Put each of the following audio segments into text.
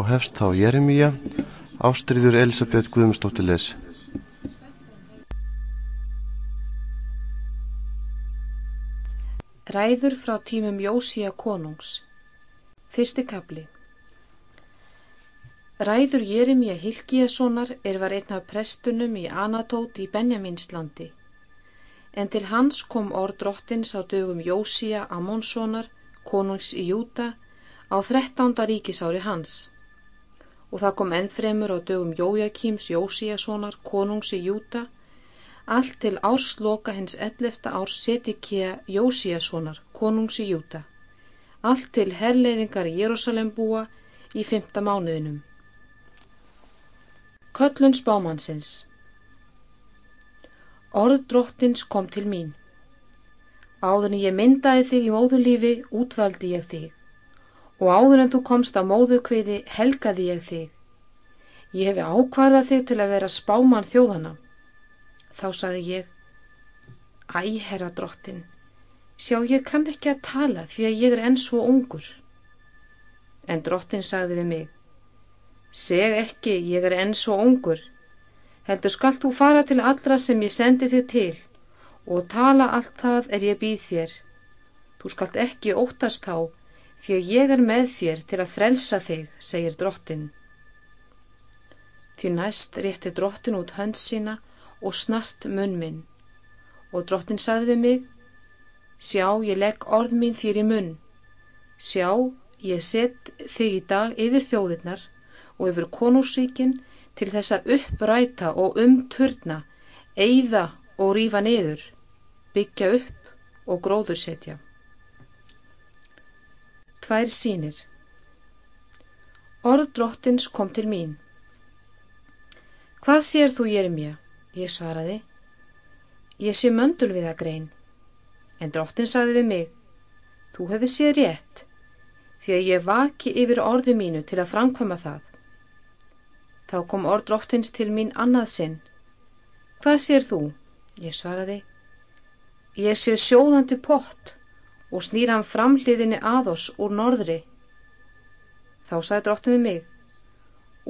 og hefst þá Jeremíja, ástriður Elisabeth Guðmundsdóttir les. Ræður frá tímum Jósía konungs Fyrsti kapli Ræður Jeremíja Hilkiessonar er var einn af prestunum í Anatót í Benjaminslandi. En til hans kom orð drottins á dögum Jósía Amonssonar, konungs í Júta, á þrettánda ríkisári hans. Og það kom ennfremur á dögum Jójakíms Jósíassonar, konungs í Júta, allt til ársloka hins 11. árs Setikea Jósíassonar, konungs í Júta, allt til herleiðingar í Jérúsalembúa í fymta mánuðinum. Köllun spámannsins Orð drottins kom til mín. Áður en ég myndaði þig í móðulífi útvaldi ég þig og áður en þú komst á móðukviði helgaði ég þig. Ég hefi ákvarðað þig til að vera spáman þjóðana. Þá saði ég, Æ, herra drottin, sjá ég kann ekki að tala því að ég er enn svo ungur. En drottin sagði við mig, Seg ekki, ég er enn svo ungur. Heldur skalt þú fara til allra sem ég sendi þig til og tala allt það er ég býð þér. Þú skalt ekki óttast þá því að ég er með þér til að frelsa þig, segir drottin. Því næst rétti drottin út hönd sína og snart munn minn og drottin saði við mig, sjá ég legg orð mín þér í munn, sjá ég set þig í dag yfir þjóðirnar og yfir konúsíkin til þess að uppræta og umturna, eigða og rífa niður, byggja upp og gróðursetja. Tvær sínir Orð drottins kom til mín. Hvað sér þú, Jeremia? Ég svaraði. Ég sé möndul við að grein. En drottin sagði við mig. Þú hefur séð rétt, því að ég vaki yfir orðu mínu til að framkvæma það. Þá kom orð dróttins til mín annað sinn. Hvað sér þú? Ég svaraði. Ég sé sjóðandi pott og snýr hann framliðinni að oss úr norðri. Þá sagði dróttum við mig.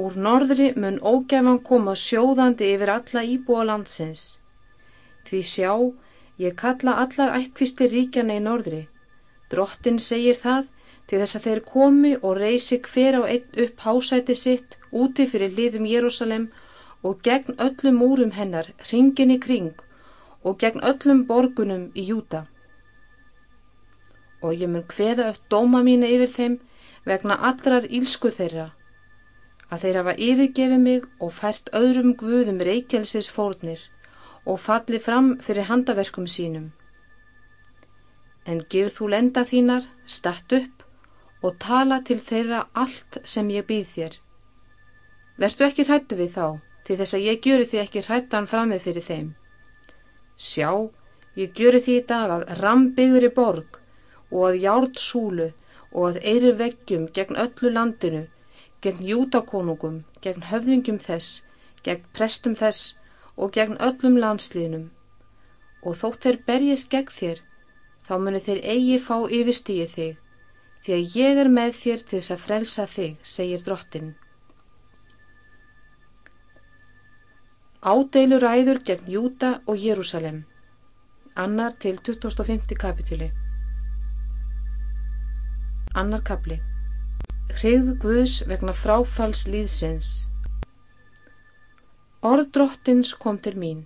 Úr norðri mun ógefan koma sjóðandi yfir alla íbúa landsins. Því sjá, ég kalla allar ættkvisti ríkjana í norðri. Drottin segir það til þess að þeir komi og reysi hver á einn upp hásæti sitt úti fyrir liðum Jérúsalem og gegn öllum múrum hennar ringin í kring og gegn öllum borgunum í Júta. Og ég mun hveða upp dóma mína yfir þeim vegna allrar ílsku þeirra, að þeir hafa yfirgefið mig og fært öðrum guðum reykjelsis fórnir og fallið fram fyrir handaverkum sínum. En gyrð þú lenda þínar, statt upp og tala til þeirra allt sem ég býð þér. Vertu ekki hrættu við þá, til þess að ég gjöru því ekki hrættan framið fyrir þeim. Sjá, ég gjöru því í dag að rambyggri borg og að járt súlu og að eiri veggjum gegn öllu landinu, gegn jútakonungum, gegn höfðingum þess, gegn prestum þess og gegn öllum landslínum. Og þótt þeir berjist gegn þér, þá munu þeir eigi fá yfirstíið þig því að ég er með þér til þess að frelsa þig, segir drottin. Ádeilur ræður gegn Júta og Jérúsalem. Annar til 25. kapitúli. Annar kapli. Hrigð Guðs vegna fráfalls líðsins. Orð drottins kom til mín.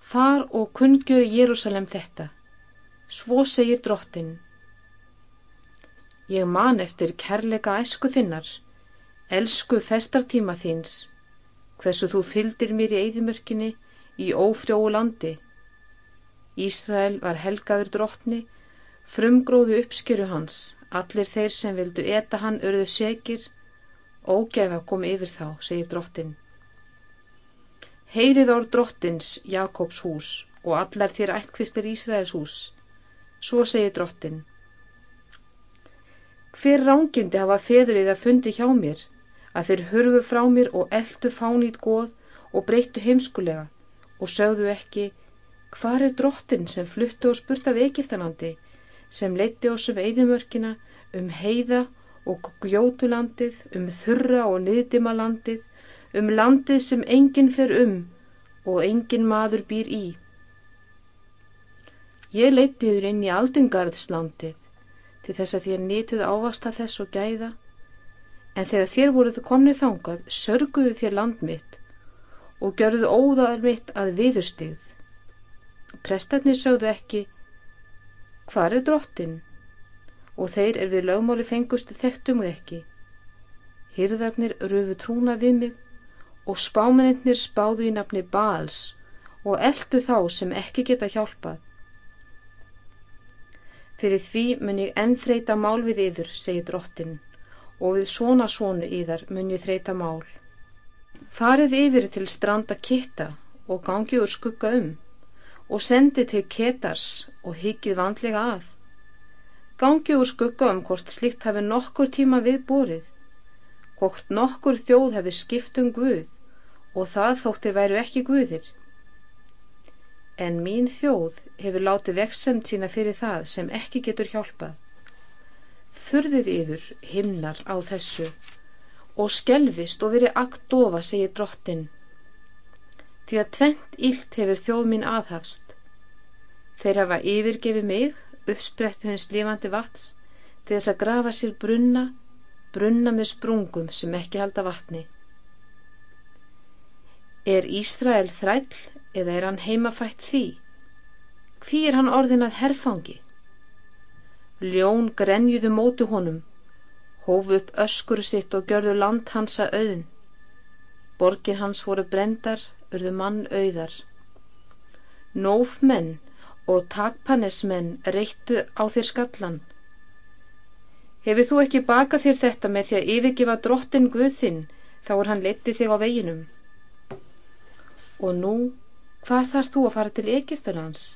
Far og kundgjöri Jérúsalem þetta. Svo segir drottin. Ég man eftir kærleika æsku þinnar, elsku festartíma þins, hversu þú fyldir mér í eigðumörkinni í ófrjóu landi. Ísrael var helgaður drottni, frumgróðu uppskjöru hans, allir þeir sem vildu eta hann örðu segir, ógefa kom yfir þá, segir drottin. Heyrið orð drottins Jakobs hús og allar þér ættkvistir Ísraels hús, svo segir drottin. Hver rángindi hafa feðrið að fundi hjá mér, að þeir hörfu frá mér og eldu fánít góð og breyttu heimskulega og sögðu ekki, hvar er drottin sem fluttu og spurt af Egiptalandi, sem leitti oss um eigðumörkina, um heiða og gjótulandið, um þurra og niðdimalandið, um landið sem enginn fer um og enginn maður býr í. Ég leitiður inn í aldingarðslandið til þess að þér nýtuð ávasta þess og gæða, en þegar þér voruð komnið þangað, sörguðu þér land mitt og gjörðu óðaðar mitt að viðurstigð. Prestarnir sögðu ekki, hvar er drottin? Og þeir er við lögmáli fengustu þekktum ekki. Hyrðarnir röfu trúna við mig og spámennir spáðu í nafni Bals og eldu þá sem ekki geta hjálpað. Fyrir því mun ég enn þreita mál við yður, segir drottin, og við svona svonu yðar mun ég þreita mál. Farið yfir til stranda kitta og gangi úr skugga um og sendi til ketars og higið vandlega að. Gangi úr skugga um hvort slikt hafi nokkur tíma við borið, hvort nokkur þjóð hafi skipt um Guð og það þóttir væru ekki Guðir. En mín þjóð hefur látið vextsemt sína fyrir það sem ekki getur hjálpað. Þurðið yður himnar á þessu og skelvist og verið agdofa, segir drottin. Því að tvent ílt hefur þjóð mín aðhafst. Þeir hafa yfirgefið mig, uppsprettu hens lifandi vats, til þess að grafa sér brunna, brunna með sprungum sem ekki halda vatni. Er Ísrael þræll eða er hann heimafætt því? Hví er hann orðin að herfangi? Ljón grenjuðu mótu honum, hófu upp öskur sitt og gjörðu land hansa auðn. Borgir hans voru brendar, urðu mann auðar. Nófmenn og takpannesmenn reittu á þér skallan. Hefur þú ekki bakað þér þetta með því að yfirgefa drottin Guðinn þá er hann letið þig á veginum? Og nú, hvað þarf þú að fara til Egipturlands?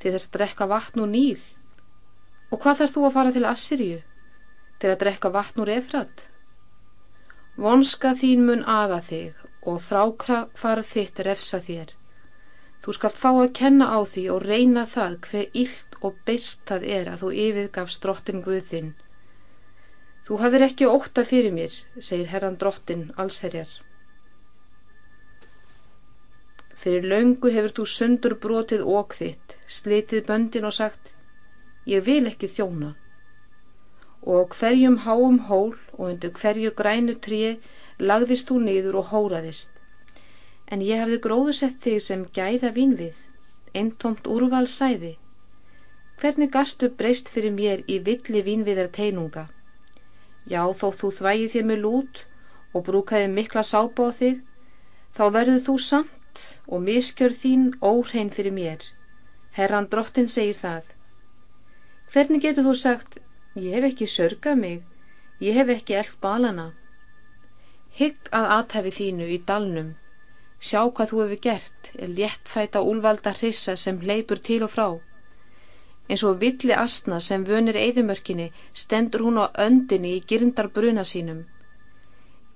Til þess að drekka vatn úr Níl? Og hvað þarf þú að fara til Assyriu? Til að drekka vatn úr Efrat? Vonska þín mun aga þig og frákra farð þitt refsa þér. Þú skalt fá að kenna á því og reyna það hver illt og beist það er að þú yfirgaf strottin Guðinn. Þú hafðir ekki óta fyrir mér, segir herran drottin allsherjar. Fyrir laungu hefur þú sundur brotið ók þitt, slitið böndin og sagt, ég vil ekki þjóna. Og hverjum háum hól og undir hverju grænu tríi lagðist þú niður og hóraðist. En ég hefði gróðusett þig sem gæða vínvið, eintomt úrval sæði. Hvernig gastu breyst fyrir mér í villi vínviðar teinunga? Já, þó þú þvægið þér með lút og brúkaði mikla sápa á þig, þá verður þú samt og miskjör þín óhrein fyrir mér. Herran drottin segir það. Hvernig getur þú sagt, ég hef ekki sörgað mig, ég hef ekki eld balana. Hygg að aðtæfi þínu í dalnum, sjá hvað þú hefur gert, er léttfæta úlvalda hrissa sem leipur til og frá. En svo villi astna sem vönir eðumörkinni stendur hún á öndinni í girndar bruna sínum.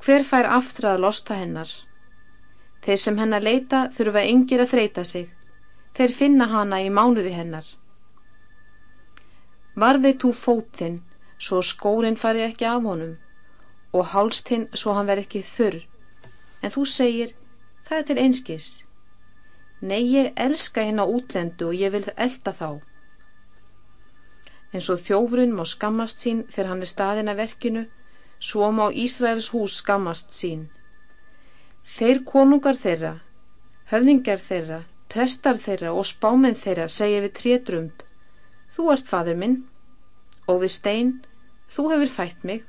Hver fær aftur að losta hennar? Þeir sem hennar leita þurfa yngir að þreita sig. Þeir finna hana í mánuði hennar. Varveit þú fótinn svo skórin fari ekki af honum og hálstinn svo hann ver ekki þurr. En þú segir, það er til einskis. Nei, ég elska hérna útlendu og ég vil elda þá. En svo þjófrun má skammast sín þegar hann er staðin að verkinu, svo má Ísraels hús skammast sín. Þeir konungar þeirra, höfningar þeirra, prestar þeirra og spáminn þeirra segja við trétrumb, þú ert fadur minn, og við stein, þú hefur fætt mig.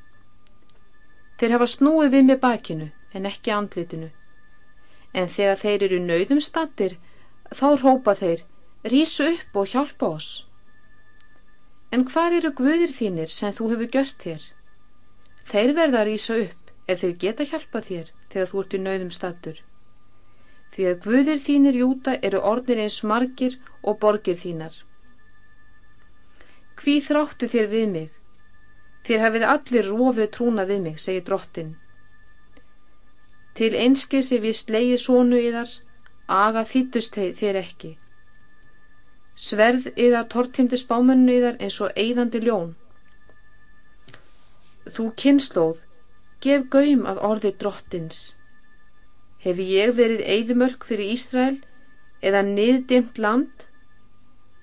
Þeir hafa snúið við með bakinu en ekki andlitinu. En þegar þeir eru nöyðum statir, þá rópa þeir, rísu upp og hjálpa oss. En hvar eru guðir þínir sem þú hefur gjört þér? Þeir verða að rísa upp ef þeir geta hjálpa þér þegar þú ert í nauðum stattur. Því að guðir þínir júta eru orðnir eins margir og borgir þínar. Hví þráttu þér við mig? Þér hafið allir rofið trúna við mig, segir drottin. Til einskesi við slegið sónu yðar, aga þýttust þér ekki. Sverð yðar tortimti spámönnu yðar eins og eigðandi ljón. Þú kynnslóð, gef gaum að orði drottins. Hefi ég verið eigðumörk fyrir Ísrael eða niðdimt land?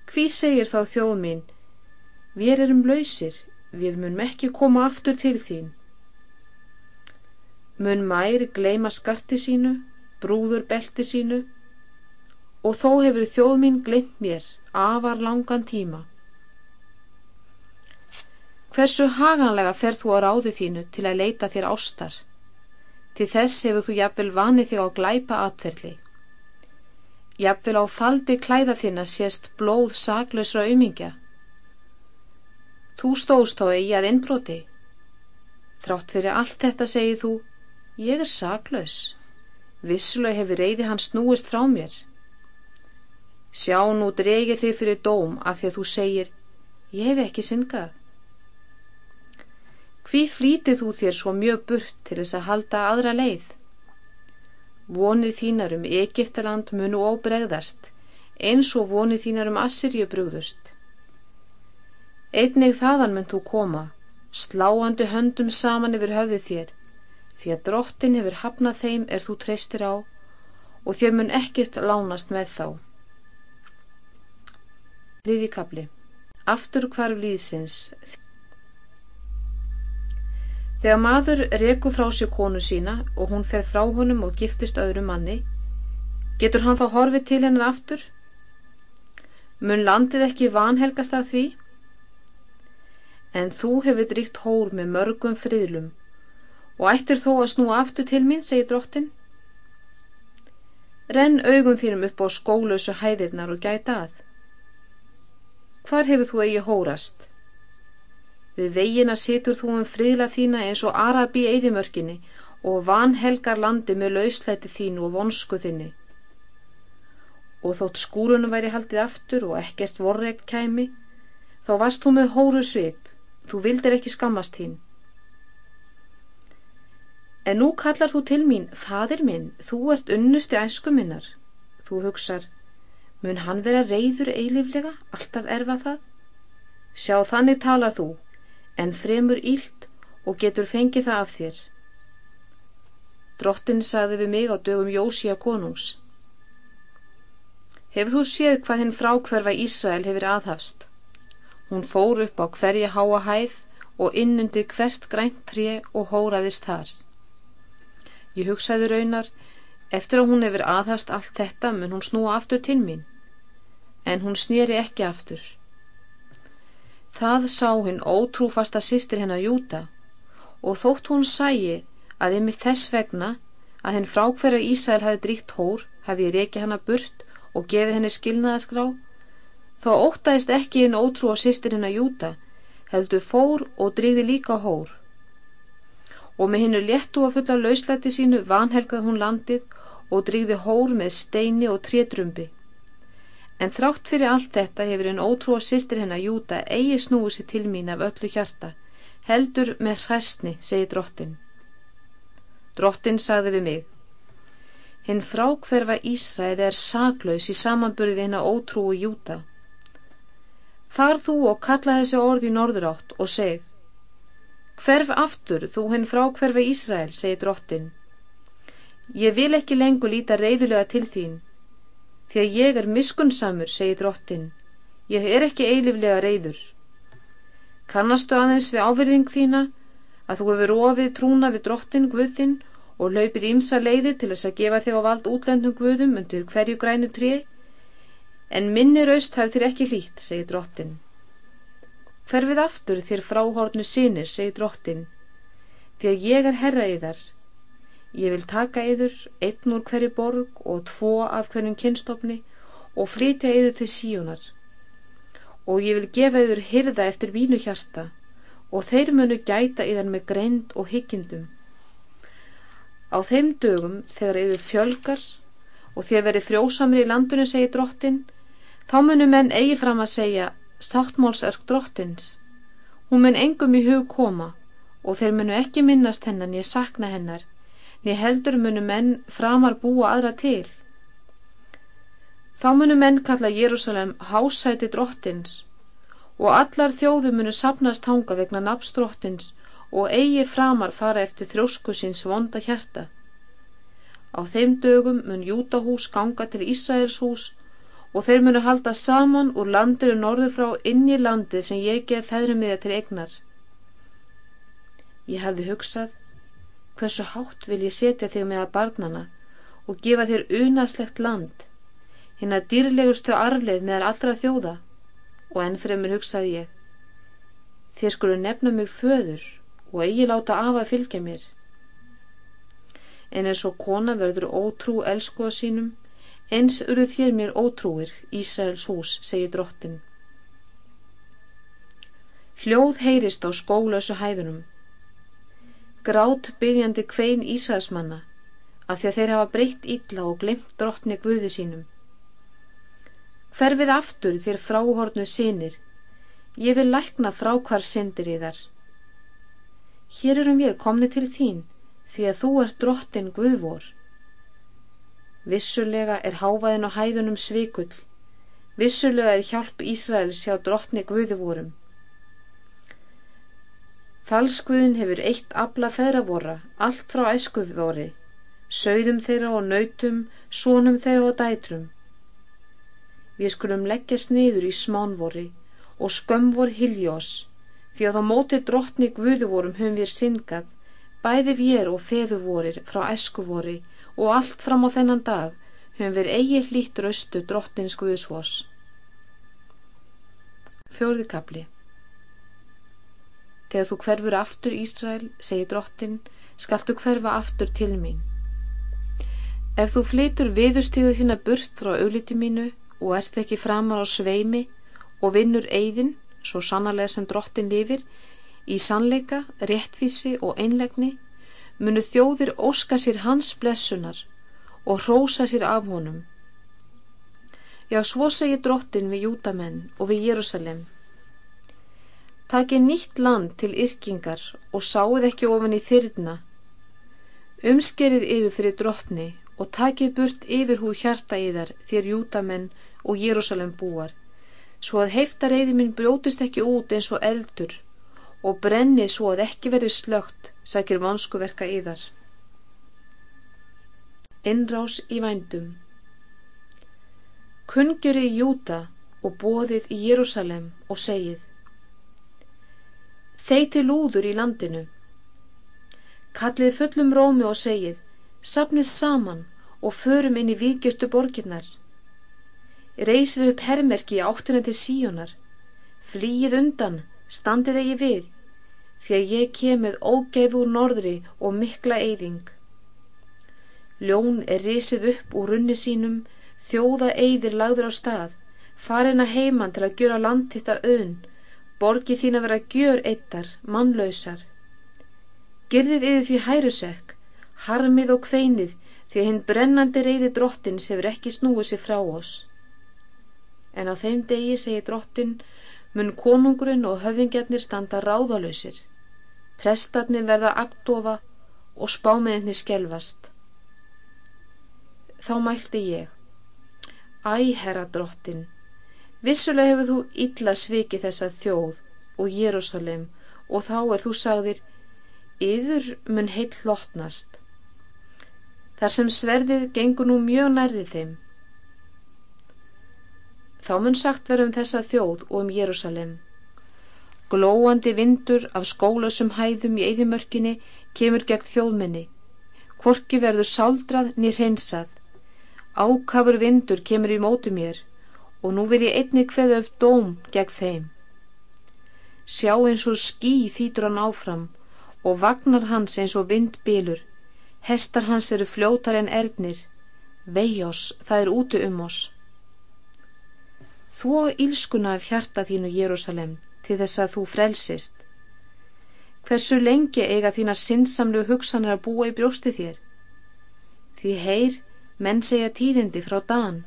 Hví segir þá þjóð mín, við erum lausir, við munum ekki koma aftur til þín. Mun mær gleima skatti sínu, brúður belti sínu og þó hefur þjóð mín glemt mér afar langan tíma. Hversu haganlega ferð þú á ráði þínu til að leita þér ástar? Til þess hefur þú jafnvel vanið þig á glæpa atverli. Jafnvel á faldi klæða þína sést blóð saklausra umingja. Þú stóðst þá eigi að innbroti. Þrátt fyrir allt þetta segið þú, ég er saklaus. Vissulega hefur reyði hann snúist frá mér. Sjá nú dregið þig fyrir dóm af því að þú segir, ég hef ekki syngað. Hví flítið þú þér svo mjög burt til þess að halda aðra leið? Vonið þínar um Egiptaland munu óbregðast, eins og vonið þínar um Assyrju brugðust. Einnig þaðan mun þú koma, sláandi höndum saman yfir höfðið þér, því að drottin hefur hafnað þeim er þú treystir á og þér mun ekkert lánast með þá. Þriði kapli Aftur hvarf líðsins Þegar maður reku frá sér konu sína og hún fer frá honum og giftist öðru manni, getur hann þá horfið til hennar aftur? Mun landið ekki vanhelgast af því? En þú hefur dríkt hór með mörgum friðlum og ættir þó að snúa aftur til mín, segir drottin. Renn augum þínum upp á skólausu hæðirnar og gæta að. Hvar hefur þú eigi hórast? Við vegina situr þú um friðla þína eins og Arabi í eðimörkinni og vanhelgar landi með lauslæti þínu og vonsku þinni. Og þótt skúrunum væri haldið aftur og ekkert vorregt kæmi, þá varst þú með hóru svip, þú vildir ekki skammast þín. En nú kallar þú til mín, fadir minn, þú ert unnusti æsku minnar. Þú hugsar, mun hann vera reyður eiliflega, alltaf erfa það? Sjá þannig talar þú, en fremur ílt og getur fengið það af þér. Drottin sagði við mig á dögum Jósía konungs. Hefur þú séð hvað hinn frákverfa Ísrael hefur aðhafst? Hún fór upp á hverja háa hæð og innundir hvert grænt tré og hóraðist þar. Ég hugsaði raunar, eftir að hún hefur aðhafst allt þetta mun hún snúa aftur til mín. En hún snýri ekki aftur. Það sá hinn ótrúfasta sýstir hennar Júta og þótt hún sæi að yfir þess vegna að henn frákverja Ísæl hafi dríkt hór hafi ég reykja hana burt og gefið henni skilnaðaskrá þó óttaðist ekki hinn ótrú á sýstir hennar Júta heldur fór og dríði líka hór og með hinnu léttu að fulla lauslæti sínu vanhelgað hún landið og dríði hór með steini og trétrumbi En þrátt fyrir allt þetta hefur einn ótrúa sýstir hennar Júta eigi snúið sér til mín af öllu hjarta, heldur með hræstni, segi drottin. Drottin sagði við mig, hinn frákverfa Ísrael er saglaus í samanburði við hennar ótrúu Júta. Þar þú og kalla þessi orð í norður átt og seg, hverf aftur þú hinn frákverfa Ísrael, segi drottin. Ég vil ekki lengur líta reyðulega til þín, því að ég er miskunnsamur, segi drottin, ég er ekki eiliflega reyður. Kannastu aðeins við áverðing þína að þú hefur ofið trúna við drottin Guðinn og laupið ímsa leiði til þess að gefa þig á vald útlendum Guðum undir hverju grænu trí, en minni raust hafð þér ekki hlýtt, segi drottin. Hverfið aftur þér fráhórnu sínir, segi drottin, því að ég er herra í þar, Ég vil taka yður einn úr hverju borg og tvo af hverjum kynstofni og flytja yður til síunar og ég vil gefa yður hyrða eftir vínu hjarta og þeir munu gæta yðan með greind og hyggindum. Á þeim dögum þegar yður fjölgar og þér veri frjósamir í landinu segi drottin þá munu menn eigi fram að segja sáttmálsörk drottins. Hún mun engum í hug koma og þeir munu ekki minnast hennan ég sakna hennar niður heldur munu menn framar búa aðra til. Þá munu menn kalla Jérúsalem hásæti drottins og allar þjóðu munu sapnast hanga vegna nafns drottins og eigi framar fara eftir þrósku síns vonda hjarta. Á þeim dögum mun Jútahús ganga til Ísraels hús og þeir munu halda saman úr landiru norðu frá inn í landið sem ég gef feðrum miða til egnar. Ég hefði hugsað, hversu hátt vil ég setja þig með að barnana og gefa þér unaslegt land, hinn að dýrlegustu arleið meðal allra þjóða og ennfremur hugsaði ég, þér skulu nefna mig föður og eigi láta af að fylgja mér. En eins og kona verður ótrú elskuða sínum, eins eru þér mér ótrúir, Ísraels hús, segir drottin. Hljóð heyrist á skólausu hæðunum. Grát byggjandi kvein Ísraelsmanna af því að þeir hafa breytt illa og glemt drottni guði sínum. Hverfið aftur þér fráhornu sinir, ég vil lækna frá hvar syndir í þar. Hér erum við komni til þín, því að þú ert drottin Guðvor. Vissulega er háfaðin á hæðunum svikull, vissulega er hjálp Ísraels hjá drottni Guðvorum. Falskviðin hefur eitt abla feðravora, allt frá æskuvori, sögðum þeirra og nautum, sónum þeirra og dætrum. Við skulum leggja sniður í smánvori og skömmvor hiljós, því að á móti drottni Guðvorum höfum við syngað, bæði vér og feðuvorir frá æskuvori og allt fram á þennan dag höfum við eigi hlýtt raustu drottins Guðsvors. Fjóði kapli Þegar þú hverfur aftur Ísrael, segir drottin, skaltu hverfa aftur til mín. Ef þú flytur viðustíðu þína burt frá auðliti mínu og ert ekki framar á sveimi og vinnur eigðin, svo sannarlega sem drottin lifir, í sannleika, réttvísi og einlegni, munu þjóðir óska sér hans blessunar og hrósa sér af honum. Já, svo segir drottin við Júdamenn og við Jérúsalem Takið nýtt land til yrkingar og sáið ekki ofan í þyrna. Umskerið yður fyrir drottni og takið burt yfir hú hjarta yðar þér jútamenn og Jérúsalem búar, svo að heiftareyði minn brjótist ekki út eins og eldur og brenni svo að ekki veri slögt, sækir vanskuverka yðar. Innrás í vændum Kungjörið í Júta og bóðið í Jérúsalem og segið Þeiti lúður í landinu. Kallið fullum rómi og segið, sapnið saman og förum inn í viðgjörtu borginnar. Reysið upp hermerki áttunni til síunar. Flýið undan, standið eigi við, því að ég kemur ógeif úr norðri og mikla eyðing. Ljón er reysið upp úr runni sínum, þjóða eyðir lagður á stað, farin að heiman til að gjöra landtitta önn, borgi þín að vera gjör eittar, mannlausar. Girðið yfir því hærusekk, harmið og kveinið því að hinn brennandi reyði drottins hefur ekki snúið sér frá oss. En á þeim degi segi drottin mun konungurinn og höfðingjarnir standa ráðalösir. Prestarnir verða aktofa og spáminni skelvast. Þá mælti ég. Æ, herra drottin, Vissulega hefur þú illa svikið þessa þjóð og Jérúsalem og þá er þú sagðir yður mun heill hlottnast. Þar sem sverðið gengur nú mjög nærrið þeim. Þá mun sagt verðum þessa þjóð og um Jérúsalem. Glóandi vindur af skólasum hæðum í eðimörkinni kemur gegn þjóðminni. Korki verður sáldrað nýr hreinsað. Ákafur vindur kemur í mótu mér og nú vil ég einni hveða upp dóm gegn þeim. Sjá eins og ský þýtur hann áfram og vagnar hans eins og vindbílur, hestar hans eru fljótar en ernir, veijós, það er úti um oss. Á ílskuna af hjarta þínu Jérúsalem til þess að þú frelsist. Hversu lengi eiga þína sinnsamlu hugsanir að búa í brjósti þér? Því heyr, menn segja tíðindi frá dan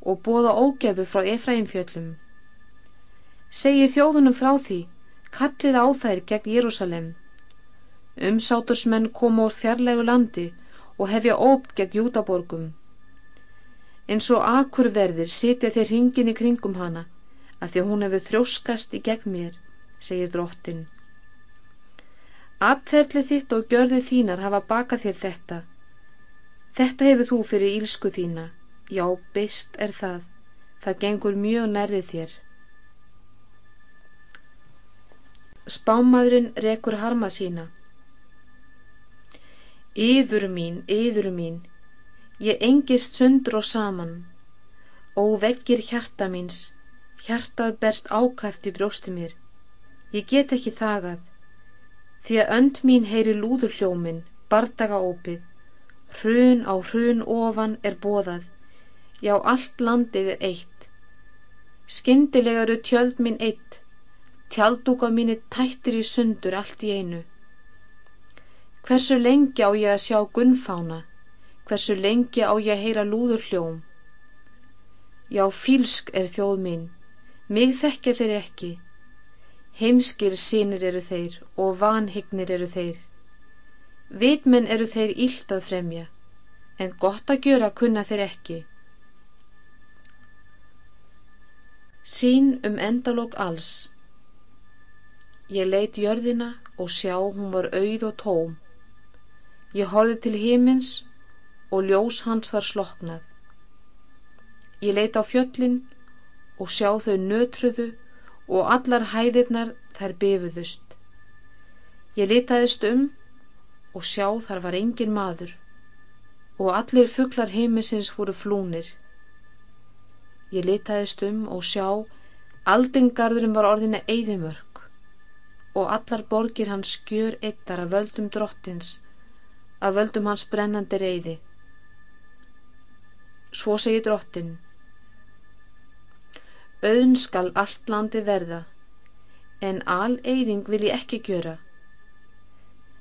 og bóða ógefu frá Efraimfjöllum. Segið þjóðunum frá því, kallið á þær gegn Jérúsalem. Umsátursmenn koma úr fjarlægu landi og hefja ópt gegn Júdaborgum. En svo akurverðir sitja þeir hringin í kringum hana, að því hún hefur þróskast í gegn mér, segir drottin. Atferðli þitt og gjörðu þínar hafa bakað þér þetta. Þetta hefur þú fyrir ílsku þína. Já, beist er það. Það gengur mjög nærrið þér. Spámaðurinn rekur harma sína. Íður mín, íður mín, ég engist sundur og saman. Ó veggir hjarta míns, hjartað berst ákæft í brjósti mér. Ég get ekki þagað, því að önd mín heyri lúður hljómin, bardaga ópið. Hrun á hrun ofan er bóðað, já allt landið er eitt. Skyndilega eru tjöld mín eitt, Tjaldúka mínir tættir í sundur allt í einu. Hversu lengi á ég að sjá gunnfána? Hversu lengi á ég heyra lúður hljóm? Já, fílsk er þjóð mín. Mig þekkja þeir ekki. Heimskir sínir eru þeir og vanhignir eru þeir. Vitmenn eru þeir ílt að fremja, en gott að gjöra kunna þeir ekki. Sín um endalók alls. Ég leitt jörðina og sjá hún var auð og tóm. Ég horfið til hímins og ljós hans var sloknað. Ég leitt á fjöllin og sjá þau nötruðu og allar hæðirnar þær befuðust. Ég leitaðist um og sjá þar var engin maður og allir fugglar heimisins voru flúnir. Ég leitaðist um og sjá aldingarðurum var orðina eigðimörk og allar borgir hans skjör eittar af völdum drottins, af völdum hans brennandi reyði. Svo segir drottin, auðn skal allt landi verða, en al eyðing vil ég ekki gjöra.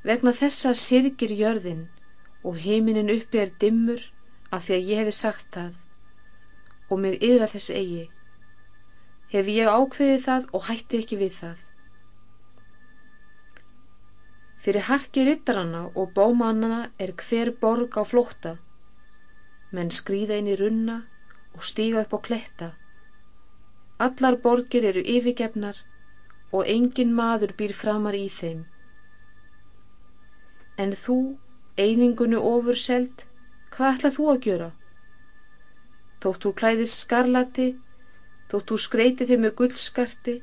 Vegna þessa sirgir jörðin og heiminin uppi er dimmur af því að ég hefi sagt það og mér yðra þess eigi. Hef ég ákveðið það og hætti ekki við það. Fyrir harki rittaranna og bómannana er hver borg á flótta, menn skrýða inn í runna og stíga upp á kletta. Allar borgir eru yfirgefnar og engin maður býr framar í þeim. En þú, einingunni ofur seld, hvað ætlað þú að gjöra? Þótt þú klæðist skarlati, þótt þú skreiti þig með gullskarti,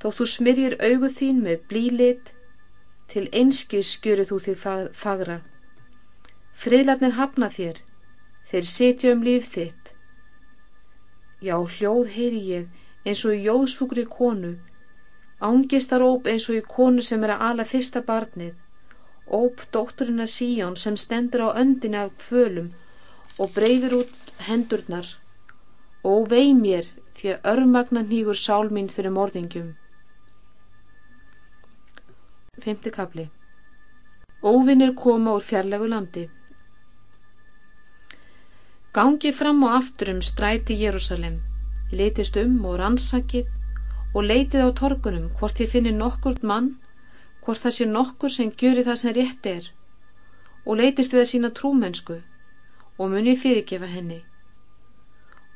þótt þú smyrjir augu þín með blílit, til einskið skjöru þú þig fagra. Friðlarnir hafna þér, þeir setja um líf þitt. Já, hljóð heyri ég eins og í jóðsfugri konu, ángistar óp eins og í konu sem er að ala fyrsta barnið, óp dótturina Síjón sem stendur á öndinni af kvölum og breyður út hendurnar, og vei mér því að örmagna nýgur sál mín fyrir morðingjum. Femti kapli Óvinnir koma úr fjarlegu landi Gangi fram og aftur um stræti Jérúsalem, leitist um og rannsakið og leitið á torgunum hvort þið finnir nokkurt mann, hvort það sé nokkur sem gjöri það sem rétt er og leitist við að sína trúmennsku og muni fyrirgefa henni.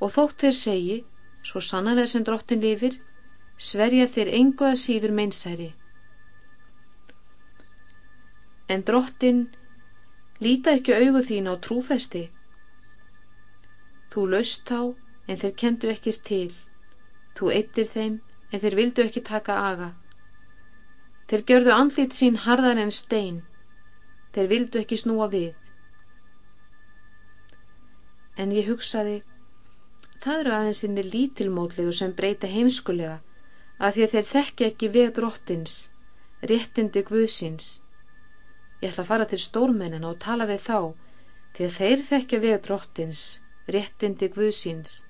Og þótt þeir segi, svo sannarlega sem drottin lifir, sverja þeir engu að síður meinsæri en drottin líta ekki augu þín á trúfesti. Þú laust þá en þeir kendu ekkir til, þú eittir þeim en þeir vildu ekki taka aga. Þeir gjörðu andlit sín harðar en stein, þeir vildu ekki snúa við. En ég hugsaði, það eru aðeins inni lítilmótlegu sem breyta heimskulega að því að þeir þekki ekki við drottins, réttindi Guðsins Ég ætla að fara til stórmennina og tala við þá því að þeir þekkja við drottins, réttindi Guðsíns.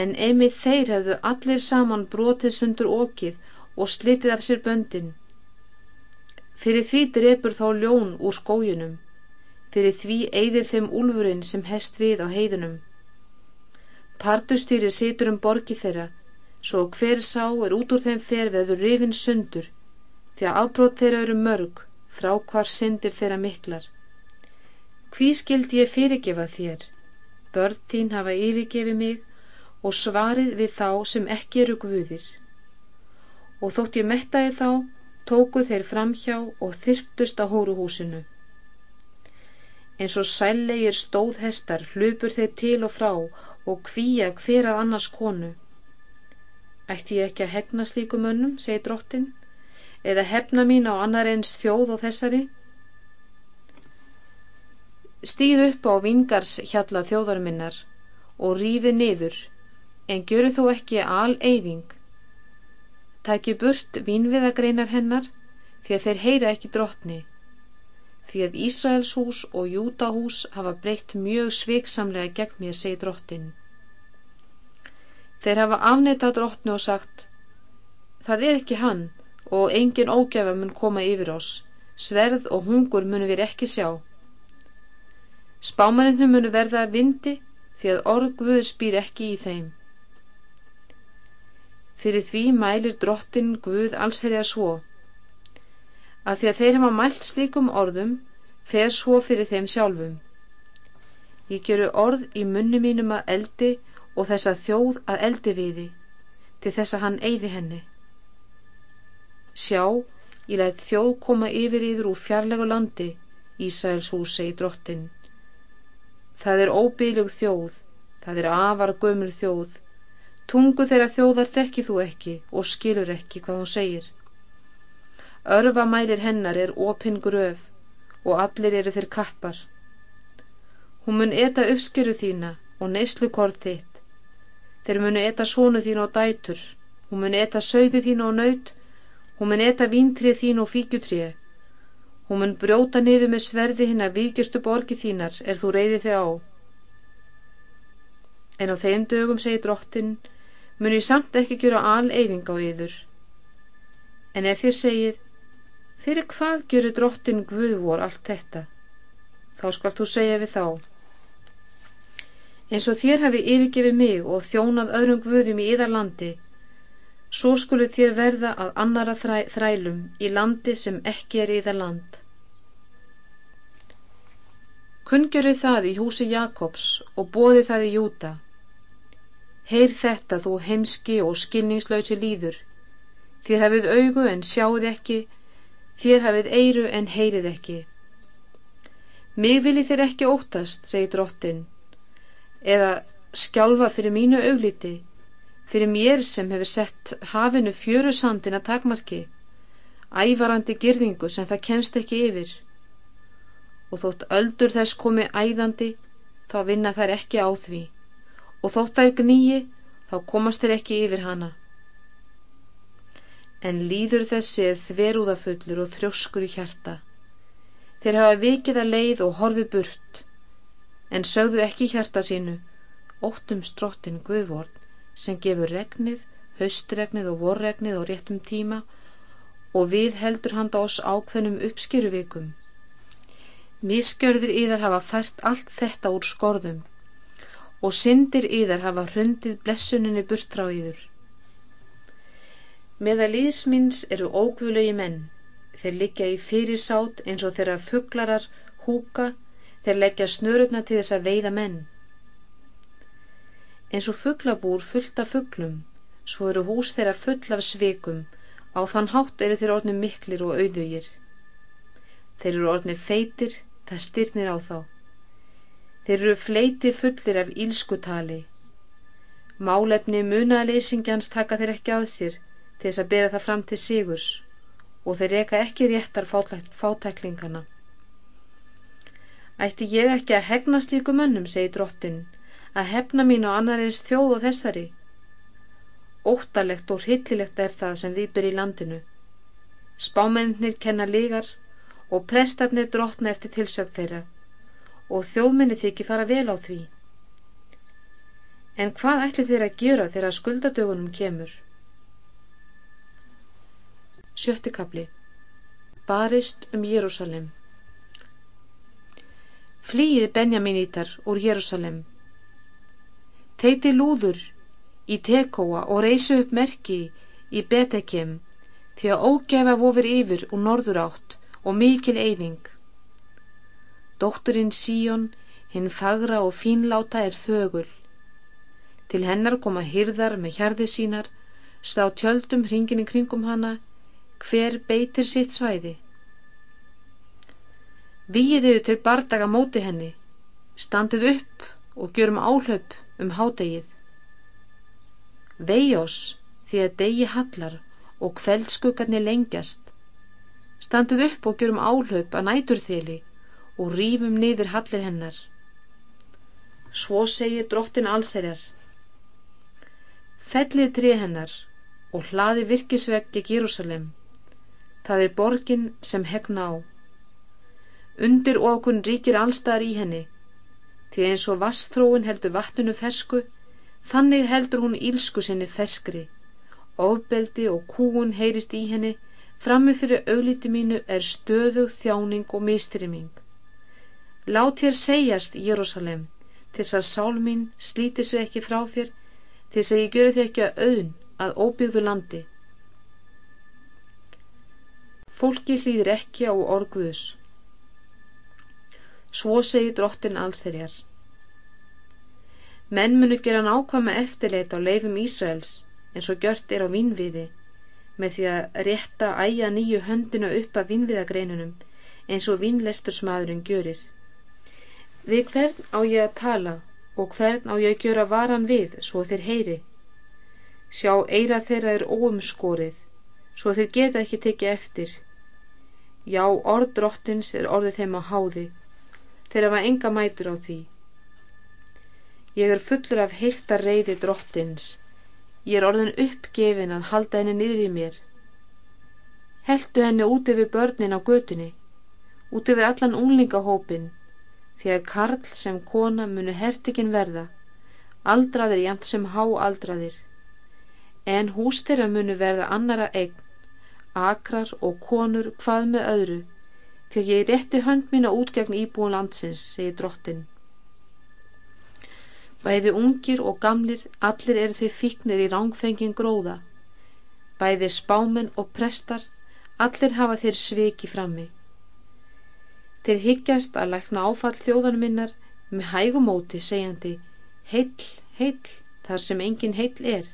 En einmið þeir hefðu allir saman brotið sundur okið og slitið af sér böndin. Fyrir því drefur þá ljón úr skójunum, fyrir því eigðir þeim úlfurinn sem hest við á heiðunum. Partustýri situr um borgi þeirra, svo hver sá er út úr þeim fer veður rifin sundur, því að afbrót þeirra eru mörg frá hvar syndir þeirra miklar. Hví skildi ég fyrirgefa þér? Börn þín hafa yfirgefið mig og svarið við þá sem ekki eru guðir. Og þótt ég mettaði þá tóku þeir framhjá og þyrptust á hóruhúsinu. En svo sællegir stóðhestar hlupur þeir til og frá og kvíja hver að annars konu. Ætti ég ekki að hegna slíkum önnum, segi drottin, eða hefna mín á annar eins þjóð og þessari? Stíð upp á vingars hjalla þjóðarminnar og rífið niður, en gjöru þó ekki al eyðing. Taki burt vínviðagreinar hennar, því að þeir heyra ekki drottni, því að Ísraels hús og Júdahús hafa breytt mjög sveiksamlega gegn mér, segi drottin. Þeir hafa afneitað drottni og sagt, það er ekki hann og engin ógjafa mun koma yfir oss, sverð og hungur munum við ekki sjá. Spámaninu munu verða vindi því að orð Guðs býr ekki í þeim. Fyrir því mælir drottin Guð allsherja svo að því að þeir hefa mælt slíkum orðum fer svo fyrir þeim sjálfum. Ég gjöru orð í munni mínum að eldi og þessa þjóð að eldi viði til þess að hann eyði henni. Sjá, ég lætt þjóð koma yfir íður úr fjarlegu landi, Ísraels hús segi drottin Það er óbílug þjóð, það er afar gömul þjóð. Tungu þeirra þjóðar þekki þú ekki og skilur ekki hvað hún segir. Örfamælir hennar er opinn gröf og allir eru þeir kappar. Hún mun eta uppskeru þína og neyslukorð þitt. Þeir munu eta sónu þín og dætur. Hún mun eta sögðu þín og naut. Hún mun eta víntrið þín og fíkjutrið. Hún mun brjóta niður með sverði hinn að vikirstu borgi þínar er þú reyði þig á. En á þeim dögum segir drottin, mun ég samt ekki gera al eyðing á yður. En ef þér segið, fyrir hvað gerur drottin Guðvor allt þetta? Þá skal þú segja við þá. En svo þér hafi yfirgefið mig og þjónað öðrum Guðum í yðarlandi, svo skulu þér verða að annara þræ, þrælum í landi sem ekki er það land. Kungjörið það í húsi Jakobs og bóði það í Júta. Heyr þetta þú heimski og skinningslausi líður. Þér hafið augu en sjáuð ekki, þér hafið eiru en heyrið ekki. Mig vilji þér ekki óttast, segi drottin, eða skjálfa fyrir mínu augliti, fyrir mér sem hefur sett hafinu fjörusandin að takmarki, ævarandi girðingu sem það kemst ekki yfir. Og þótt öldur þess komi æðandi, þá vinna þær ekki á því, og þótt þær gnýi, þá komast þær ekki yfir hana. En líður þessi þverúðafullur og þrjóskur í hjarta. Þeir hafa vikið að leið og horfi burt, en sögðu ekki hjarta sínu, óttum strottin Guðvort, sem gefur regnið, haustregnið og vorregnið á réttum tíma og við heldur handa oss ákveðnum uppskeruvikum. Mískjörður íðar hafa fært allt þetta úr skorðum og syndir íðar hafa hrundið blessuninni burt frá íður. Meða líðsminns eru ógvulegi menn, þeir liggja í fyrirsát eins og þeirra fugglarar húka, þeir leggja snurutna til þess að veiða menn eins og fugglabúr fullt af fugglum, svo eru hús þeirra full af svikum, á þann hátt eru þeir orðni miklir og auðugir. Þeir eru orðni feitir, það styrnir á þá. Þeir eru fleiti fullir af ílskutali. Málefni munaðleysingjans taka þeir ekki að sér til þess að bera það fram til sigurs og þeir reyka ekki réttar fátæklingana. Ætti ég ekki að hegna slíku mönnum, segi drottin, að hefna mín á annarins þjóð og þessari. Óttalegt og hryllilegt er það sem við byrjum í landinu. Spámennir kenna lígar og prestarnir drotna eftir tilsög þeirra og þjóðminni þykir fara vel á því. En hvað ætli þeir að gera þegar skuldadögunum kemur? Sjötti kapli Barist um Jérúsalem Flýið Benjamínítar úr Jérúsalem Teiti lúður í Tekóa og reysu upp merki í Betekim því að ógefa vofir yfir úr norður átt og mikil eyðing. Dótturinn Síón, hinn fagra og fínláta er þögul. Til hennar koma hyrðar með hjarði sínar, stá tjöldum hringin í kringum hana, hver beitir sitt svæði. Víðiðu til bardaga móti henni, standið upp og gjörum áhlaup um hádegið. Vei oss því að degi hallar og kveldskuggarnir lengjast. Standið upp og gjörum áhlaup að nætur þili og rýfum niður hallir hennar. Svo segir drottin allserjar. Fellið trið hennar og hlaði virkisveggi Jérúsalem. Það er borgin sem hegna á. Undir okun ríkir allstaðar í henni, því eins og vastróin heldur vatnunu fersku, þannig heldur hún ílsku sinni ferskri. Ofbeldi og kúun heyrist í henni, frammi fyrir auglíti mínu er stöðug þjáning og mistyriming. Lát þér segjast, Jérúsalem, til þess að sál mín slíti sig ekki frá þér, til þess að ég gjöru þér ekki að auðn að óbyggðu landi. Fólki hlýðir ekki á orguðus. Svo segir drottin alls þeirjar. Menn munu gera nákvæma eftirleita á leifum Ísraels eins og gjört er á vinnviði með því að rétta æja nýju höndina upp af vinnviðagreinunum eins og vinnlestur smaðurinn gjörir. Við hvern á ég að tala og hvern á ég að gjöra varan við svo þeir heyri. Sjá eira þeirra er óumskorið svo þeir geta ekki tekið eftir. Já, orð drottins er orðið þeim á háði þeirra var enga mætur á því. Ég er fullur af heifta reyði drottins. Ég er orðin uppgefin að halda henni niður í mér. Heldu henni út yfir börnin á götunni, út yfir allan unglingahópin, því að karl sem kona munu hertikinn verða, aldraðir jæmt sem háaldraðir. En hús þeirra munu verða annara eign, akrar og konur hvað með öðru, Til ég rétti hönd mína út gegn íbúin landsins, segir drottin. Bæði ungir og gamlir, allir eru þeir fíknir í rángfengin gróða. Bæði spámen og prestar, allir hafa þeir sveiki frammi. Þeir higgjast að lækna áfall þjóðanum minnar með hægumóti segjandi heill, heill, þar sem engin heill er.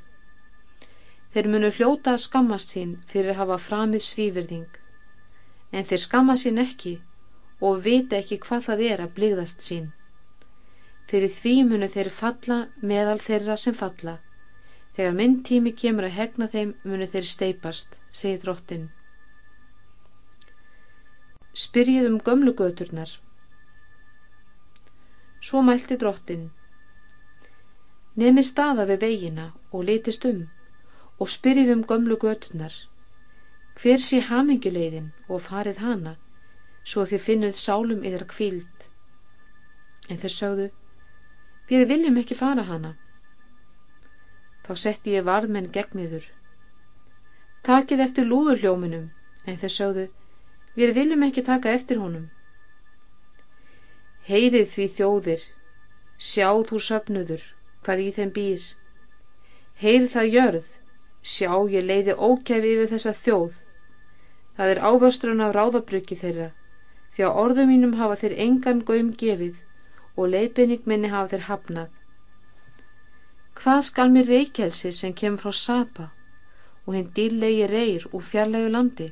Þeir munu hljóta að skammast sín fyrir að hafa framið svíverðing en þeir skamma sín ekki og vita ekki hvað það er að blíðast sín. Fyrir því munu þeir falla meðal þeirra sem falla. Þegar minn tími kemur að hegna þeim munu þeir steipast, segir drottin. Spyrjið um gömlu göturnar. Svo mælti drottin. Nefni staða við veginna og litist um og spyrjið um gömlu göturnar Hver sé haminguleiðin og farið hana, svo þið finnuð sálum yðar kvíld. En þeir sögðu, við viljum ekki fara hana. Þá setti ég varðmenn gegniður. Takið eftir lúðurljóminum, en þeir sögðu, við viljum ekki taka eftir honum. Heyrið því þjóðir, sjáð þú söpnuður, hvað í þeim býr. Heyrið það jörð, sjá ég leiði ókæfi yfir þessa þjóð Það er ávöstrun af ráðabryggi þeirra, því að orðum mínum hafa þeir engan göym gefið og leiðbynning minni hafa þeir hafnað. Hvað skal mér reykjelsi sem kemur frá Sapa og hinn dýllegi reyr úr fjarlægu landi?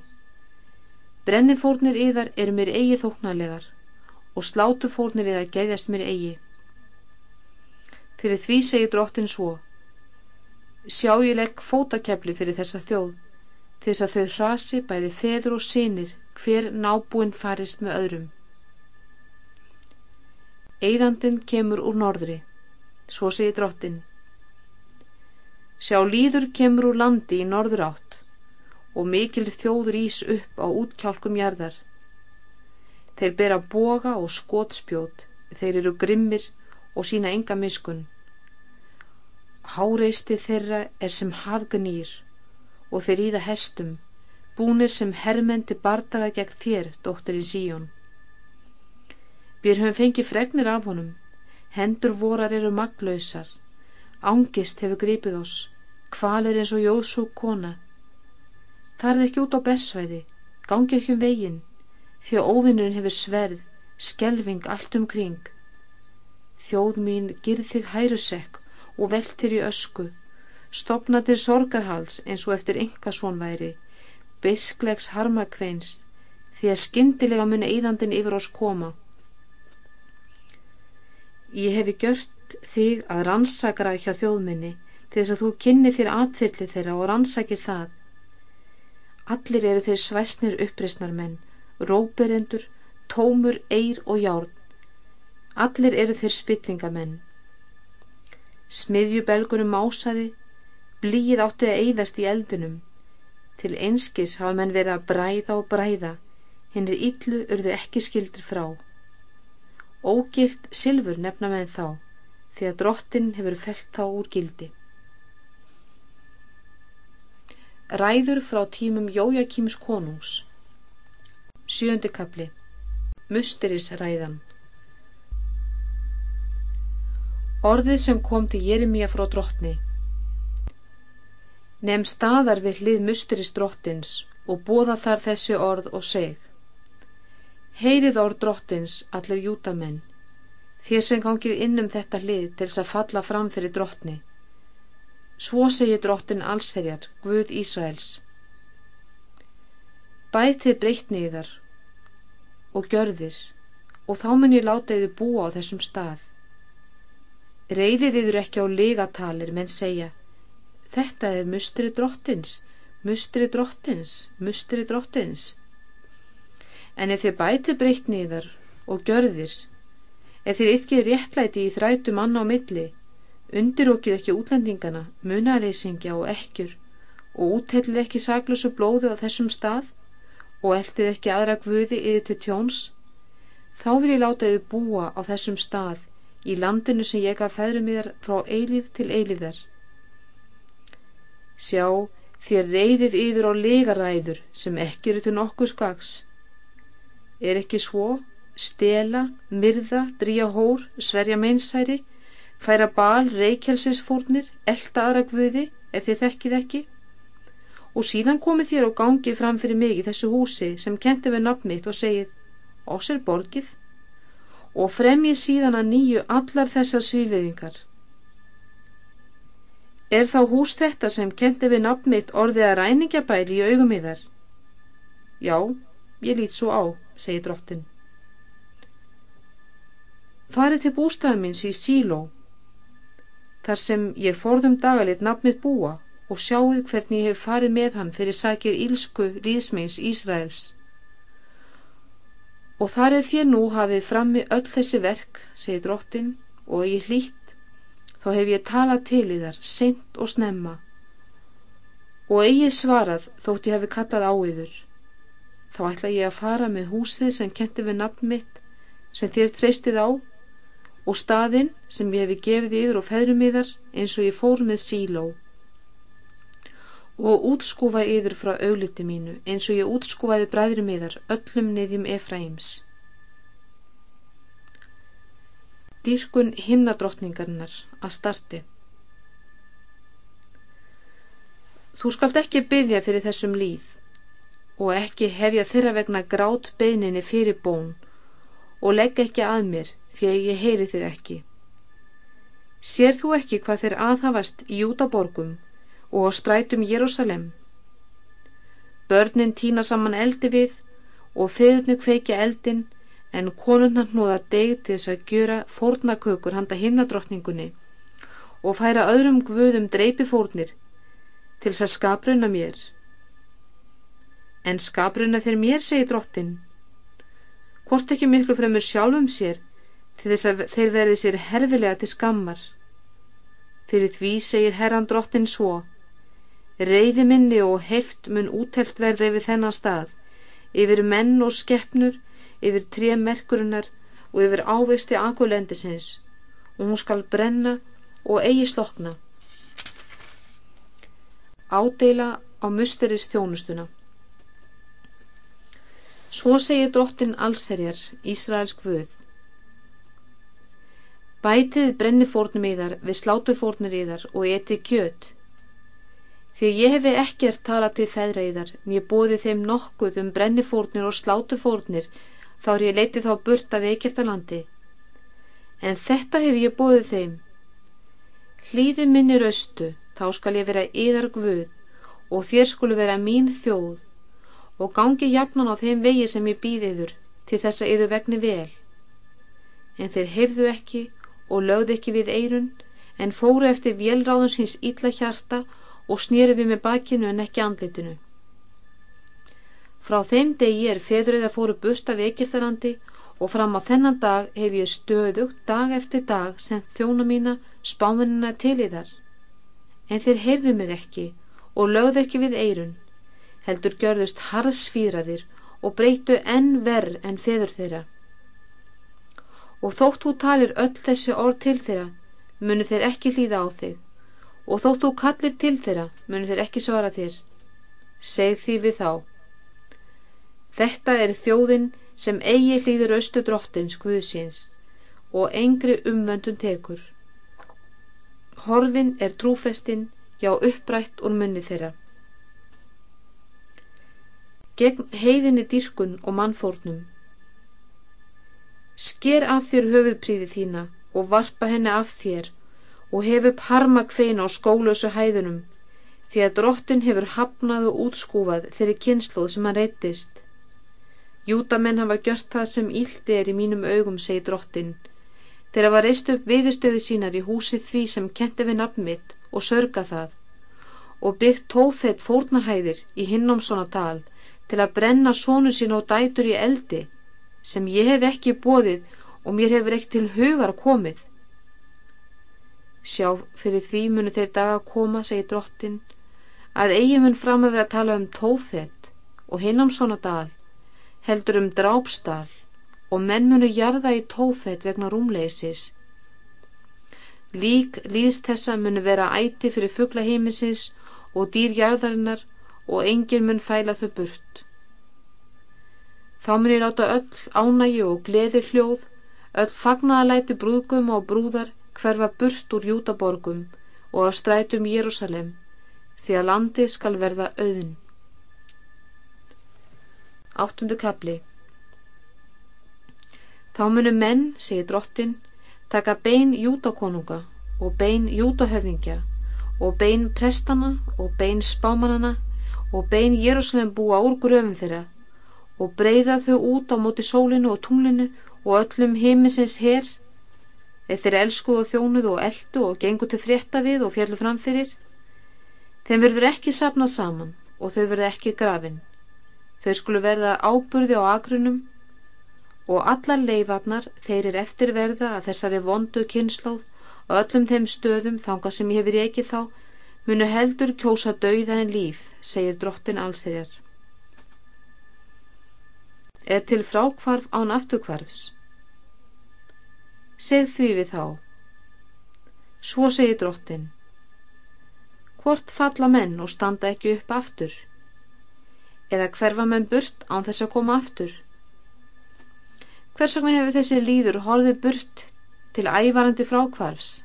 Brennifórnir yðar eru mér eigi þóknarlegar og slátufórnir yðar geðjast mér eigi. Fyrir því segir drottin svo, sjá ég legg fótakefli fyrir þessa þjóð til þess að þau hrasi bæði feður og sínir hver nábúinn farist með öðrum. Eidandin kemur úr norðri, svo segir drottin. Sjá líður kemur úr landi í norður átt og mikil þjóður ís upp á útkjálkum jarðar. Þeir bera boga og skotspjót, þeir eru grimmir og sína enga miskun. Háreisti þeirra er sem hafganýr og þeir íða hestum, búnir sem hermendi bardaga gegn þér, dótturinn Síjón. Við höfum fengið fregnir af honum, hendur vorar eru maglausar, ángist hefur gripið oss, kvalir eins og jóðsúk kona. Farð ekki út á besvæði, gangi ekki um veginn, því að óvinnurinn hefur sverð, skelving allt um kring. Þjóð mín girð þig hærusekk og veltir í ösku, stopna til sorgarhals eins og eftir enga svonværi, beisklegs harmakveins. Því að skyndilega muni eðandin yfir oss koma. Ég hefi gjört þig að rannsakra hjá þjóðminni til þess að þú kynni þér atfylli þeirra og rannsakir það. Allir eru þeir svæsnir uppreysnar menn, róperendur, tómur, eir og járn. Allir eru þeir spillingamenn. Smiðjubelgurum másaði, blíð áttu að eyðast í eldunum. Til einskis hafa menn verið að bræða og bræða, hinn er yllu urðu ekki skildur frá. Ógilt silfur nefna með þá, því að drottin hefur fellt þá úr gildi. Ræður frá tímum Jójakíms konungs. Sjöndi kapli Musterisræðan. Orðið sem kom til Jeremia frá drottni. Nefn staðar við hlið musteris drottins og bóða þar þessi orð og seg Heyrið orð drottins allir jútamenn þér sem gangið innum þetta hlið til þess að falla fram fyrir drottni Svo segir drottin allsherjar, Guð Ísraels Bætið breytniðar og gjörðir og þá mun ég láta yfir búa á þessum stað. Reyðið yfir ekki á legatalir menn segja Þetta er mustri drottins, mustri drottins, mustri drottins. En ef þið bætið breytniðar og gjörðir, ef þið yfkið réttlæti í þrætu manna á milli, undirókið ekki útlendingana, munarleysingja og ekkjur og úthellið ekki saglösu blóðu á þessum stað, og eldið ekki aðra guði yfir til tjóns, þá vil ég láta þið búa á þessum stað í landinu sem ég gaf feðrum yðar frá eilíf til eilífðar. Sjá, þér reyðið yfir á legaræður sem ekki eru til nokkuð skags. Er ekki svo, stela, myrða, dríja hór, sverja meinsæri, færa bal, reykjálsinsfórnir, elda aðra guði, er þið þekkið ekki? og síðan komið þér og gangið fram fyrir mig í þessu húsi sem kenti við nafn mitt og segið Ós er borgið og fremjið síðan að nýju allar þessar svífiðingar. Er þá hús þetta sem kenti við nafn mitt orðið að ræningjabæli í augum í þar? Já, ég lít svo á, segir drottin. Farið til bústæðumins í Síló, þar sem ég forðum dagalit nafn mitt búa og sjáuð hvernig ég hef farið með hann fyrir sækir ílsku líðsmeins Ísraels. Og þar eða þér nú hafið frammi öll þessi verk, segir drottin, og ég hlýtt, þá hef ég talað til í þar, seint og snemma. Og eigið svarað þótt ég hefi kattað á yfir. Þá ætla ég að fara með húsið sem kenti við nafn mitt, sem þér treystið á, og staðinn sem ég hefi gefið yfir og feðrum yðar eins og ég fór með síló. Og útskúfa yður frá augliti mínu eins og ég útskúfaði bræðrum yðar öllum neðjum Efraims. Dýrkun himnadrottningarnar að starti. Þú skalt ekki byggja fyrir þessum líð og ekki hefja þeirra vegna grát beðninni fyrir bón og legg ekki að mér því að ég heyri þig ekki. Sér þú ekki hvað þeir aðhafast í jútaborgum og á strætum Jérúsalem. Börnin týna saman eldi við og feðurnu kveikja eldin en konunna hnúða deg til þess að gjöra fórnakökur handa himnadrottningunni og færa öðrum guðum dreipi fórnir til þess að skapruna mér. En skapruna þeir mér, segi drottin, hvort ekki miklu fremur sjálfum sér til þess að þeir verði sér herfilega til skammar. Fyrir því segir herran drottin svo Reyði minni og heft mun útelt verða yfir þennan stað, yfir menn og skeppnur, yfir tré merkurinnar og yfir áveisti akulendisins og hún skal brenna og eigi slokna. Ádeila á musteris þjónustuna Svo segir drottin allsherjar, Ísraels Guð. Bætið brennifórnum í þar við slátufórnir í þar og etið kjöt Því ég hefi ekkert talað til feðræðar, en ég bóði þeim nokkuð um brennifórnir og slátufórnir, þá er ég leitið þá burt af Eikeftalandi. En þetta hef ég bóðið þeim. Hlýði minni raustu, þá skal ég vera yðar guð, og þér skulu vera mín þjóð, og gangi jafnan á þeim vegi sem ég býði yður til þess að yður vegni vel. En þeir heyrðu ekki og lögðu ekki við eirun en fóru eftir vélráðun síns ítla hjarta og snýri við með bakinu en ekki andlitinu. Frá þeim degi er feðrið að fóru burt af Egiptarandi og fram á þennan dag hef ég stöðugt dag eftir dag sem þjóna mína spáminina til í þar. En þeir heyrðu mig ekki og lögðu ekki við eirun, heldur gjörðust harðsfýraðir og breytu enn verð en feður þeirra. Og þótt þú talir öll þessi orð til þeirra, munu þeir ekki hlýða á þig, og þótt þú kallir til þeirra, munu þeir ekki svara þér. Segð því við þá. Þetta er þjóðin sem eigi hlýður austu drottins Guðsins og engri umvöndun tekur. Horfin er trúfestinn já upprætt úr munni þeirra. Gegn heiðinni dýrkun og mannfórnum. Sker af þér höfuðpríði þína og varpa henni af þér og hef upp harma kveina á skólösu hæðunum því að drottin hefur hafnað og útskúfað þeirri kynsluð sem hann reytist. Júdamenn hafa gjört það sem íldi er í mínum augum, segi drottin. Þeirra var reist upp viðstöði sínar í húsi því sem kenti við nafn mitt og sörga það og byggt tófett fórnarhæðir í hinnámsona dal til að brenna sónu sín og dætur í eldi sem ég hef ekki bóðið og mér hefur ekki til hugar komið. Sjá, fyrir því munu þeir daga koma, segir drottin, að eigi mun fram að vera að tala um tófett og hinnámsona dal, heldur um drápsdal og menn munu jarða í tófett vegna rúmleisis Lík líðst þessa munu vera æti fyrir fuggla heimisins og dýrjarðarinnar og engin mun fæla þau burt. Þá mun ég láta öll ánægi og gleðir hljóð, öll fagnaðalæti brúðgum og brúðar hverfa burt úr Jútaborgum og af strætum Jérúsalem, því að landi skal verða auðin. Áttundu kapli Þá munu menn, segir drottin, taka bein júdakonunga og bein júdahöfningja og bein prestana og bein spámanana og bein Jérúsalem búa úr gröfum þeirra og breyða þau út á móti sólinu og tunglinu og öllum heimisins her. Þeir elskuðu þjónuðu og eldu og gengu til frétta við og fjallu framfyrir þeim verður ekki sapnað saman og þau verður ekki grafin. Þau skulu verða áburði á agrunum og allar leifarnar þeir er eftirverða að þessari vondu kynnslóð og öllum þeim stöðum þanga sem ég hefur ekki þá munu heldur kjósa dauða en líf, segir drottin allsherjar. Er til frákvarf án afturkvarfs? Segð því við þá. Svo segir drottin. Hvort falla menn og standa ekki upp aftur? Eða hverfa menn burt án þess að koma aftur? Hvers vegna hefur þessi líður horfið burt til ævarandi frákvarfs?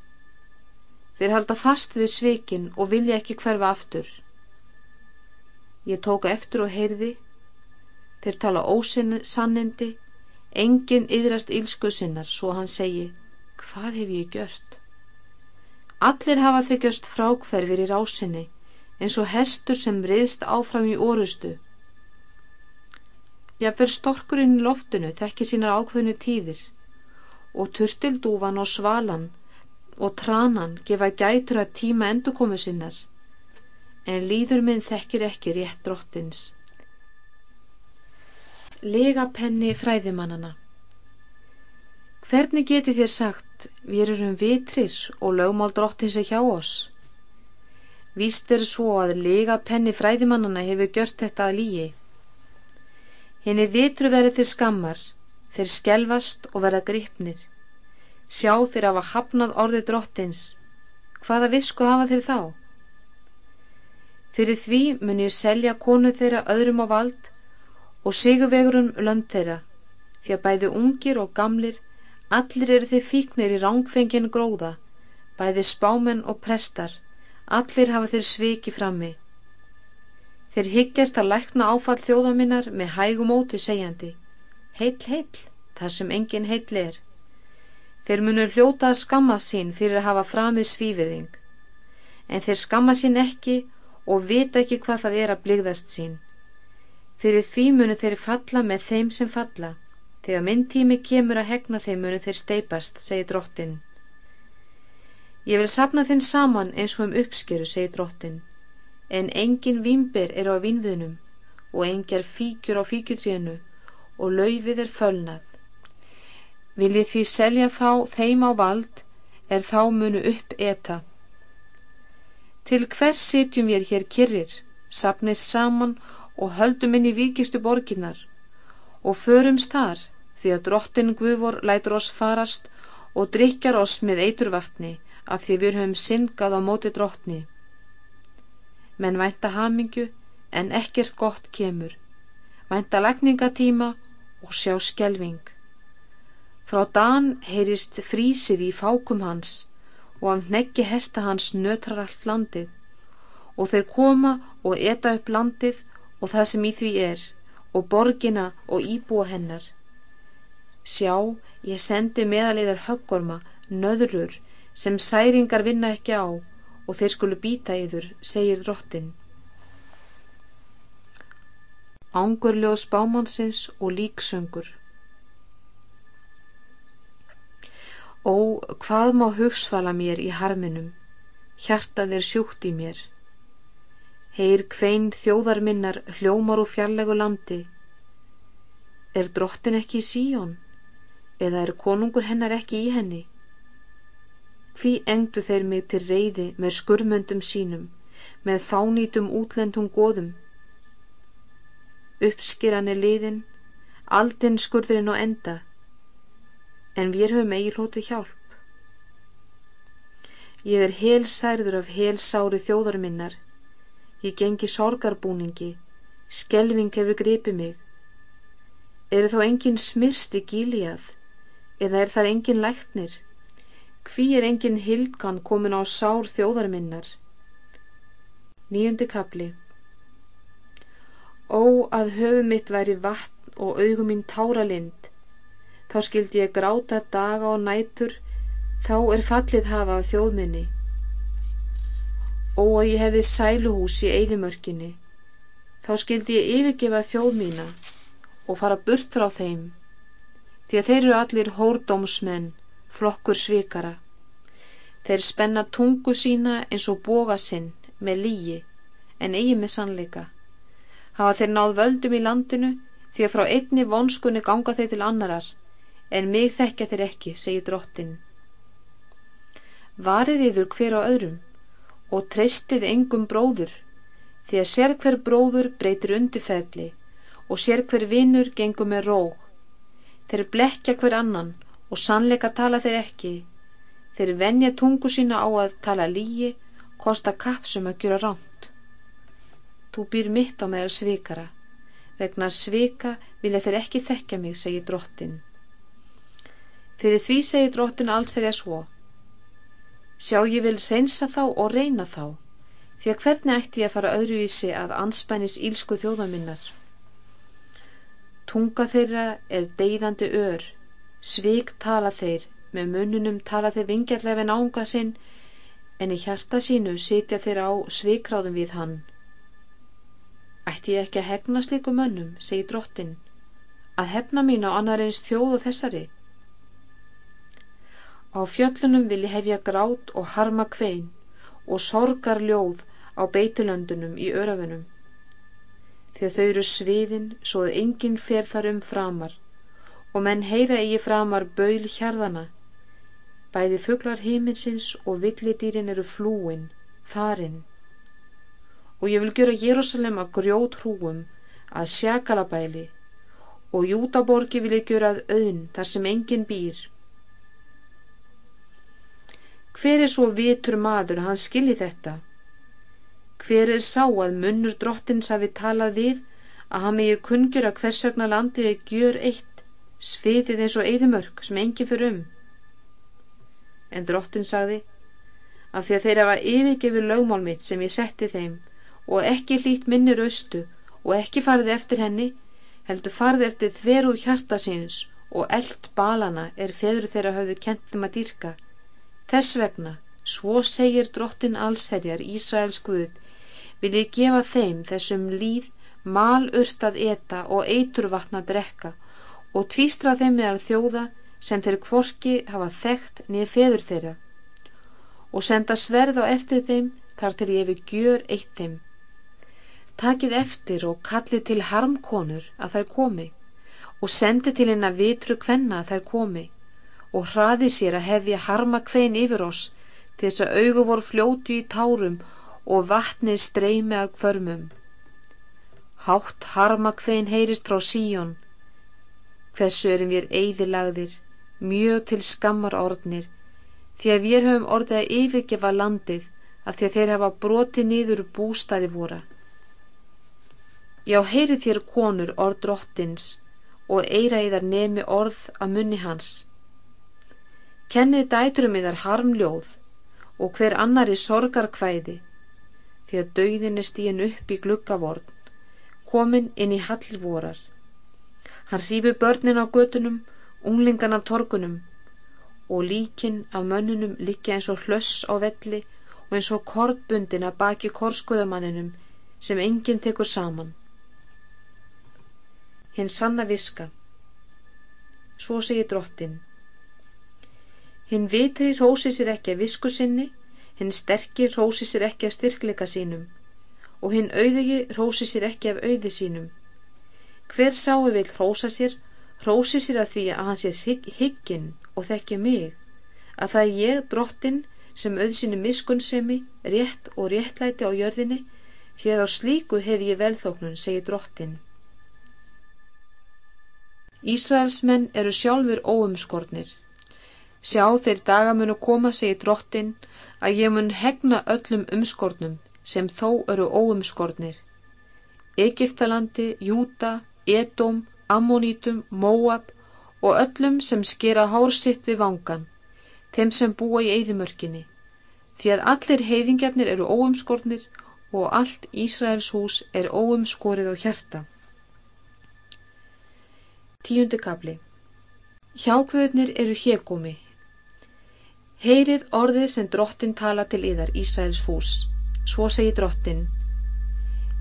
Þeir halda fast við svikin og vilja ekki hverfa aftur. Ég tóka eftir og heyrði, þeir tala ósannindi, engin yðrast ílsku sinnar, svo hann segi, hvað hef ég gjört? Allir hafa þau gjörst frákverfir í rásinni, eins og hestur sem riðst áfram í orustu Jafnver storkurinn í loftinu þekki sínar ákveðinu tíðir og turtildúfan og svalan og tranan gefa gætur að tíma endurkomu sinnar en líður minn þekkir ekki rétt drottins. Legapenni fræðimannana Hvernig geti þér sagt við erum vitrir og lögmál drottins er hjá oss? Víst er svo að legapenni fræðimannana hefur gjört þetta að lígi Henni vitru verið til skammar, þeir skelvast og verða gripnir. Sjá þeir hafa hafnað orði drottins. Hvaða visku hafa þeir þá? Fyrir því mun ég selja konu þeirra öðrum á vald og sigurvegurum lönd þeirra, því að bæði ungir og gamlir, allir eru þeir fíknir í rángfengin gróða, bæði spámen og prestar, allir hafa þeir sviki frammi. Þeir hyggjast að lækna áfall þjóðaminnar með hægum óti segjandi. Heill, heill, þar sem engin heill er. Þeir munu hljóta að skamma sín fyrir að hafa framið svífiðing. En þeir skamma sín ekki og vita ekki hvað það er að bligðast sín. Fyrir því munu þeir falla með þeim sem falla. Þegar minn tími kemur að hegna þeim munu þeir steipast, segir drottin. Ég vil sapna þinn saman eins og um uppskeru, segir drottin. En engin vínber er á vínviðnum og engjar fíkjur á fíkjutrínu og laufið er fölnað. Viljið því selja þá þeim á vald er þá munu upp eta. Til hvers sitjum við hér kyrrir, sapnist saman og höldum inn í vikistu borginnar og förumst þar því að drottin Guðvor lætur oss farast og drikjar oss með eiturvatni af því við höfum syngað á móti drottni. Menn vænta hamingju en ekkert gott kemur, vænta lagningatíma og sjá skjelving. Frá dan heyrist frísið í fákum hans og af neggi hesta hans nötrar allt landið og þeir koma og eta upp landið og það sem í því er og borgina og íbúa hennar. Sjá, ég sendi meðaliðar höggorma, nöðrur, sem særingar vinna ekki á og þeir skulu býta yður, segir drottin. Ángurljóð spámannsins og líksöngur Ó, hvað má hugsfala mér í harminum, hjartað er sjúkt í mér. Heyr kvein þjóðar minnar hljómar úr fjarlegu landi. Er drottin ekki í síjón? Eða er konungur hennar ekki í henni? Hví engdu þeir mig til reyði með skurmöndum sínum, með fánýtum útlendum góðum? Uppskiran er liðin, aldinn skurðurinn á enda, en við höfum eigilhóti hjálp. Ég er helsærður af helsári þjóðar minnar, Ég gengi sorgarbúningi, skelving hefur gripið mig. Eru þá engin smist í gíliað, eða er þar engin læknir? Hví er engin hildgan komin á sár þjóðarminnar? Nýjundi kapli Ó að höfu mitt væri vatn og augum mín tára lind, þá skildi ég gráta daga og nætur, þá er fallið hafa af þjóðminni. Ó að ég hefði sæluhús í eigðumörkinni, þá skildi ég yfirgefa þjóð mína og fara burt frá þeim, því að þeir eru allir hórdómsmenn, flokkur svikara. Þeir spenna tungu sína eins og boga sinn með lígi, en eigi með sannleika. Hafa þeir náð völdum í landinu, því að frá einni vonskunni ganga þeir til annarar, en mig þekkja þeir ekki, segir drottin. Varið yfir hver á öðrum, og treystið engum bróður, því að sér hver bróður breytir undirfæðli og sér hver vinnur gengur með róg. Þeir blekja hver annan og sannleika tala þeir ekki. Þeir venja tungu sína á að tala lígi, kosta kapsum að gera ránt. Þú býr mitt á meðal svikara. Vegna svika vilja þeir ekki þekkja mig, segir drottin. Fyrir því segir drottin alls þegar svo. Sjá ég vil reynsa þá og reyna þá, því að hvernig ætti ég að fara öðru í sig að anspænis ílsku þjóðaminnar. Tunga þeirra er deyðandi ör, svik tala þeir, með mununum tala þeir vingjarlega við nánga sinn, en í hjarta sínu sitja þeir á svikráðum við hann. Ætti ég ekki að hegna sliku mönnum, segi drottin, að hefna mín á annar eins þjóðu þessari, Á fjöllunum vil ég hefja grát og harma kvein og sorgar ljóð á beitulöndunum í örafunum. Þegar þau eru sviðin svo að enginn fer þar um framar og menn heyra eigi framar baul hjarðana. Bæði fugglar heiminsins og villidýrin eru flúin, farin. Og ég vil gera Jérúsalem að grjót hrúum, að sjakalabæli og Jútaborgi vil ég gera að auðn þar sem enginn býr Hver er svo vitur maður að hann skilji þetta? Hver er sá að munnur drottins hafi talað við að hann megi kungjur að hversögna landið gjör eitt, sviðið eins og eðimörk sem engi fyrir um? En drottin sagði, af því að þeir hafa yfirgefið lögmál mitt sem ég setti þeim og ekki hlýtt minnir austu og ekki farið eftir henni, heldur farið eftir þveruð hjarta síns og eld balana er feður þeirra hafðu kent þeim að dýrka Þess vegna, svo segir drottin allsherjar Ísraels Guð, vil ég gefa þeim þessum líð malurt að eta og eiturvatna að drekka og tvístra þeim meðal þjóða sem þeir kvorki hafa þekkt niður feður þeirra og senda sverð á eftir þeim þar til ég við gjör eitt þeim. Takið eftir og kallið til harmkonur að þær komi og sendi til henn að vitru kvenna að þær komi og hraði sér að hefja harma kvein yfir oss til þess að augu voru fljótu í tárum og vatnið streymi að kvörmum. Hátt harma kvein heyrist frá síjón. Hversu erum við eigðilagðir, mjög til skammar orðnir, því að við höfum orðið að yfirgefa landið af því að þeir hafa brotið nýður bústæði vora. Já, heyri þér konur orð drottins og eira í þar nemi orð að munni hans. Kennið dæturum í þar harmljóð og hver annar í sorgarkvæði, því að dauðin er stíin upp í gluggavorn, komin inn í hallivorar. Hann hrífi börnin á götunum, unglingan af torgunum og líkin af mönnunum likja eins og hlöss á velli og eins og kortbundin að baki korskuðamanninum sem enginn tekur saman. Hinn sanna viska. Svo segir drottin. Hinn vitri rósi sér ekki af visku sinni, hinn sterkir rósi sér ekki af styrkleika sínum og hinn auðigi rósi sér ekki af auði sínum. Hver sáu vil rósa sér, rósi sér að því að hann sér hygginn og þekki mig, að það er ég, drottin, sem auðsinu miskunnsemi, rétt og réttlæti á jörðinni, því að á slíku hef ég velþóknun, segir drottin. Ísraelsmenn eru sjálfur óumskornir. Sjá þeir dagamunu koma, segir drottin, að ég mun hegna öllum umskornum sem þó eru óumskornir. Egiptalandi, Júta, Edóm, Ammonítum, Móab og öllum sem skera hársitt við vangan, þeim sem búa í eigðimörkinni, því að allir heiðingjarnir eru óumskornir og allt Ísraels hús er óumskorið á hjarta. Tíundi kapli Hjákvöðnir eru hégómi. Heyrið orðið sem drottin tala til yðar Ísraels hús. Svo segir drottin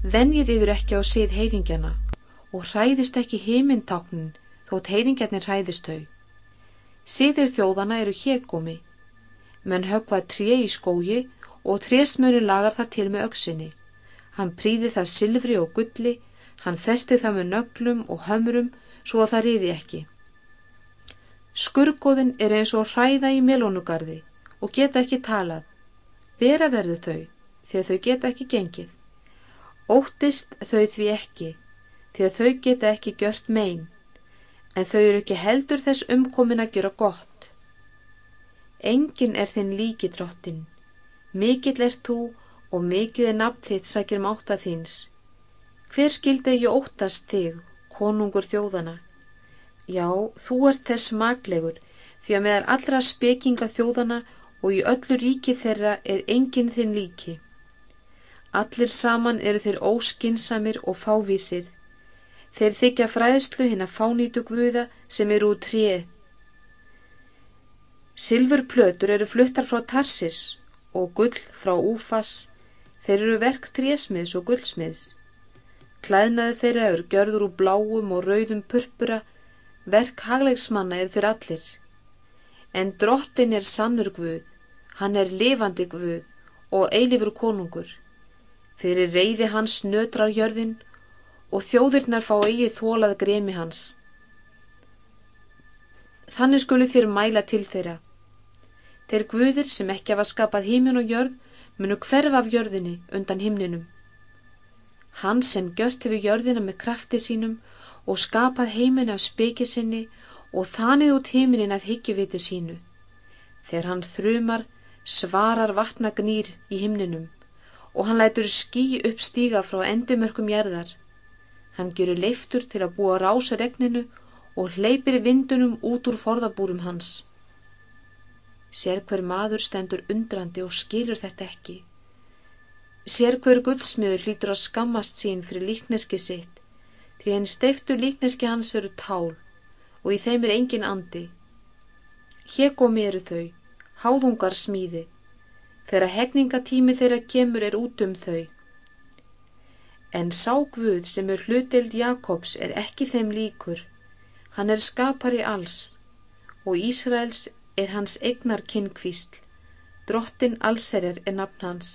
Venjið yður ekki á sið heiðingjana og hræðist ekki heimintáknin þótt heiðingjarnir hræðist þau. Siðir þjóðana eru hégómi menn högvað tré í skógi og trésmöri lagar það til með auksinni. Hann príði það silfri og gulli, hann festi það með nöglum og hömrum svo að það riði ekki. Skurgóðin er eins og hræða í melónugarði og geta ekki talað. Vera verðu þau, því að þau geta ekki gengið. Óttist þau því ekki, því að þau geta ekki gjört megin, en þau eru ekki heldur þess umkomin að gera gott. Engin er þinn líki drottin, mikill er þú og mikið er nafn þitt sækir máta þins. Hver skildi ég óttast þig, konungur þjóðana? Já, þú ert þess maglegur, því að meðar allra spekinga þjóðana og í öllu ríki þeirra er engin þinn líki. Allir saman eru þeir óskinsamir og fávísir. Þeir þykja fræðslu hinn að fánýtu guða sem eru úr tríi Silfurplötur eru fluttar frá Tarsis og gull frá Úfas, þeir eru verk trésmiðs og gullsmiðs. Klæðnaðu þeirra eru gjörður úr bláum og rauðum purpura, verk hagleiksmanna er þeir allir. En drottin er sannur guð, hann er lifandi guð og eilifur konungur. Fyrir reyði hans nötrar jörðin og þjóðirnar fá eigið þólað gremi hans. Þannig skulu þér mæla til þeirra Þeir guðir sem ekki hafa skapað hímin og jörð munu hverfa af jörðinni undan himninum. Hann sem gjört hefur jörðina með krafti sínum og skapað heimin af spekið sinni og þanið út heiminin af hyggjuvitu sínu. Þegar hann þrumar, svarar vatnagnýr í himninum og hann lætur skí upp stíga frá endimörkum jærðar. Hann gerur leiftur til að búa rása regninu og hleypir vindunum út úr forðabúrum hans. Sér hver maður stendur undrandi og skilur þetta ekki. Sér hver guldsmiður hlýtur að skammast sín fyrir líkneski sitt, því henni steiftu líkneski hans eru tál og í þeim er engin andi. Hjekomi eru þau, háðungar smíði, þegar hegningatími þeirra kemur er út um þau. En sá Guð sem er hlutild Jakobs er ekki þeim líkur. Hann er skapari alls og Ísraels er hans egnar kynkvísl. Drottin allserjar er nafn hans.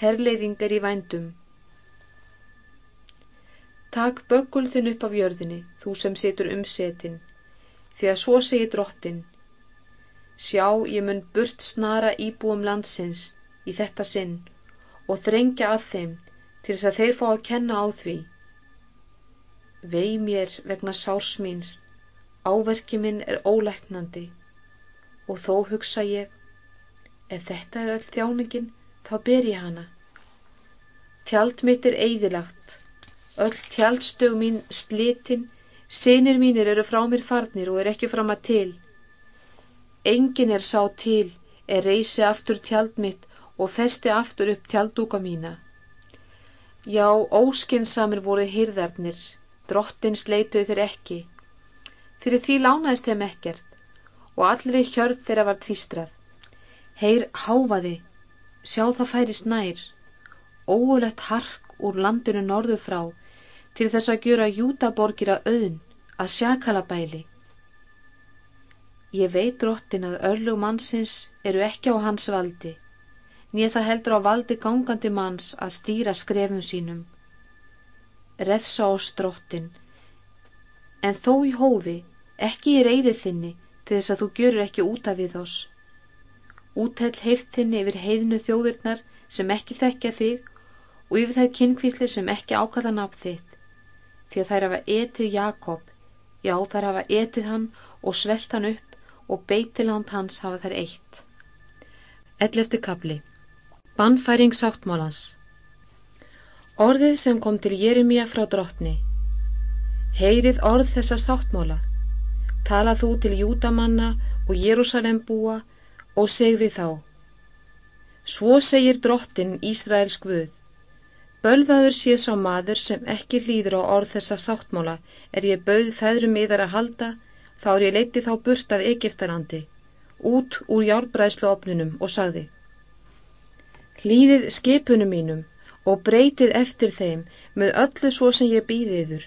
Herleiðing er í vændum. Takk böggul þinn upp af jörðinni, þú sem situr um setin, því að svo segir drottin. Sjá, ég mun burt snara íbúum landsins í þetta sinn og þrengja að þeim til þess að þeir fá að kenna á því. Vei mér vegna sársmýns, áverki minn er óleiknandi og þó hugsa ég, ef þetta er öll þjáningin, þá ber ég hana. Tjald mitt er eigðilagt, öll tjaldstög mín slitin, sinir mínir eru frá mér farnir og er ekki fram að til. Engin er sá til, er reysi aftur tjald mitt og festi aftur upp tjaldúka mína. Já, óskinsamir voru hýrðarnir, drottins leituð þeir ekki. Fyrir því lánaðist þeim ekkert og allri hjörð þeirra var tvistrað. Heyr háfaði, sjá það færist nær, óulett hark úr landinu norðu frá til þess að gjöra jútaborgir að auðn, að sjakalabæli. Ég veit drottin að örlug mannsins eru ekki á hans valdi nýð það heldur á valdi gangandi manns að stýra skrefum sínum. Refsa á strottin, en þó í hófi, ekki í reyði þinni til þess að þú gjörur ekki útaf við oss. Úthell heift þinni yfir heiðnu þjóðirnar sem ekki þekkja þig og yfir þær kynkvísli sem ekki ákalla nafn þitt, því að þær hafa etið Jakob, já þær hafa etið hann og svelt hann upp og beitiland hans hafa þær eitt. Ellefti kapli Bannfæring sáttmálans. Orðið sem kom til Jeremia frá drottni. Heyrið orð þessa sáttmála. Talað þú til Júdamanna og Jérúsalem búa og seg við þá. Svo segir drottin Ísraels Guð Bölvaður sé sá maður sem ekki hlýður á orð þessa sáttmála er ég bauð feðrum yðar að halda þá er ég leiti þá burt af Egiptalandi út úr járbræðslu opnunum og sagði Hlýðið skipunum mínum og breytið eftir þeim með öllu svo sem ég býðiður.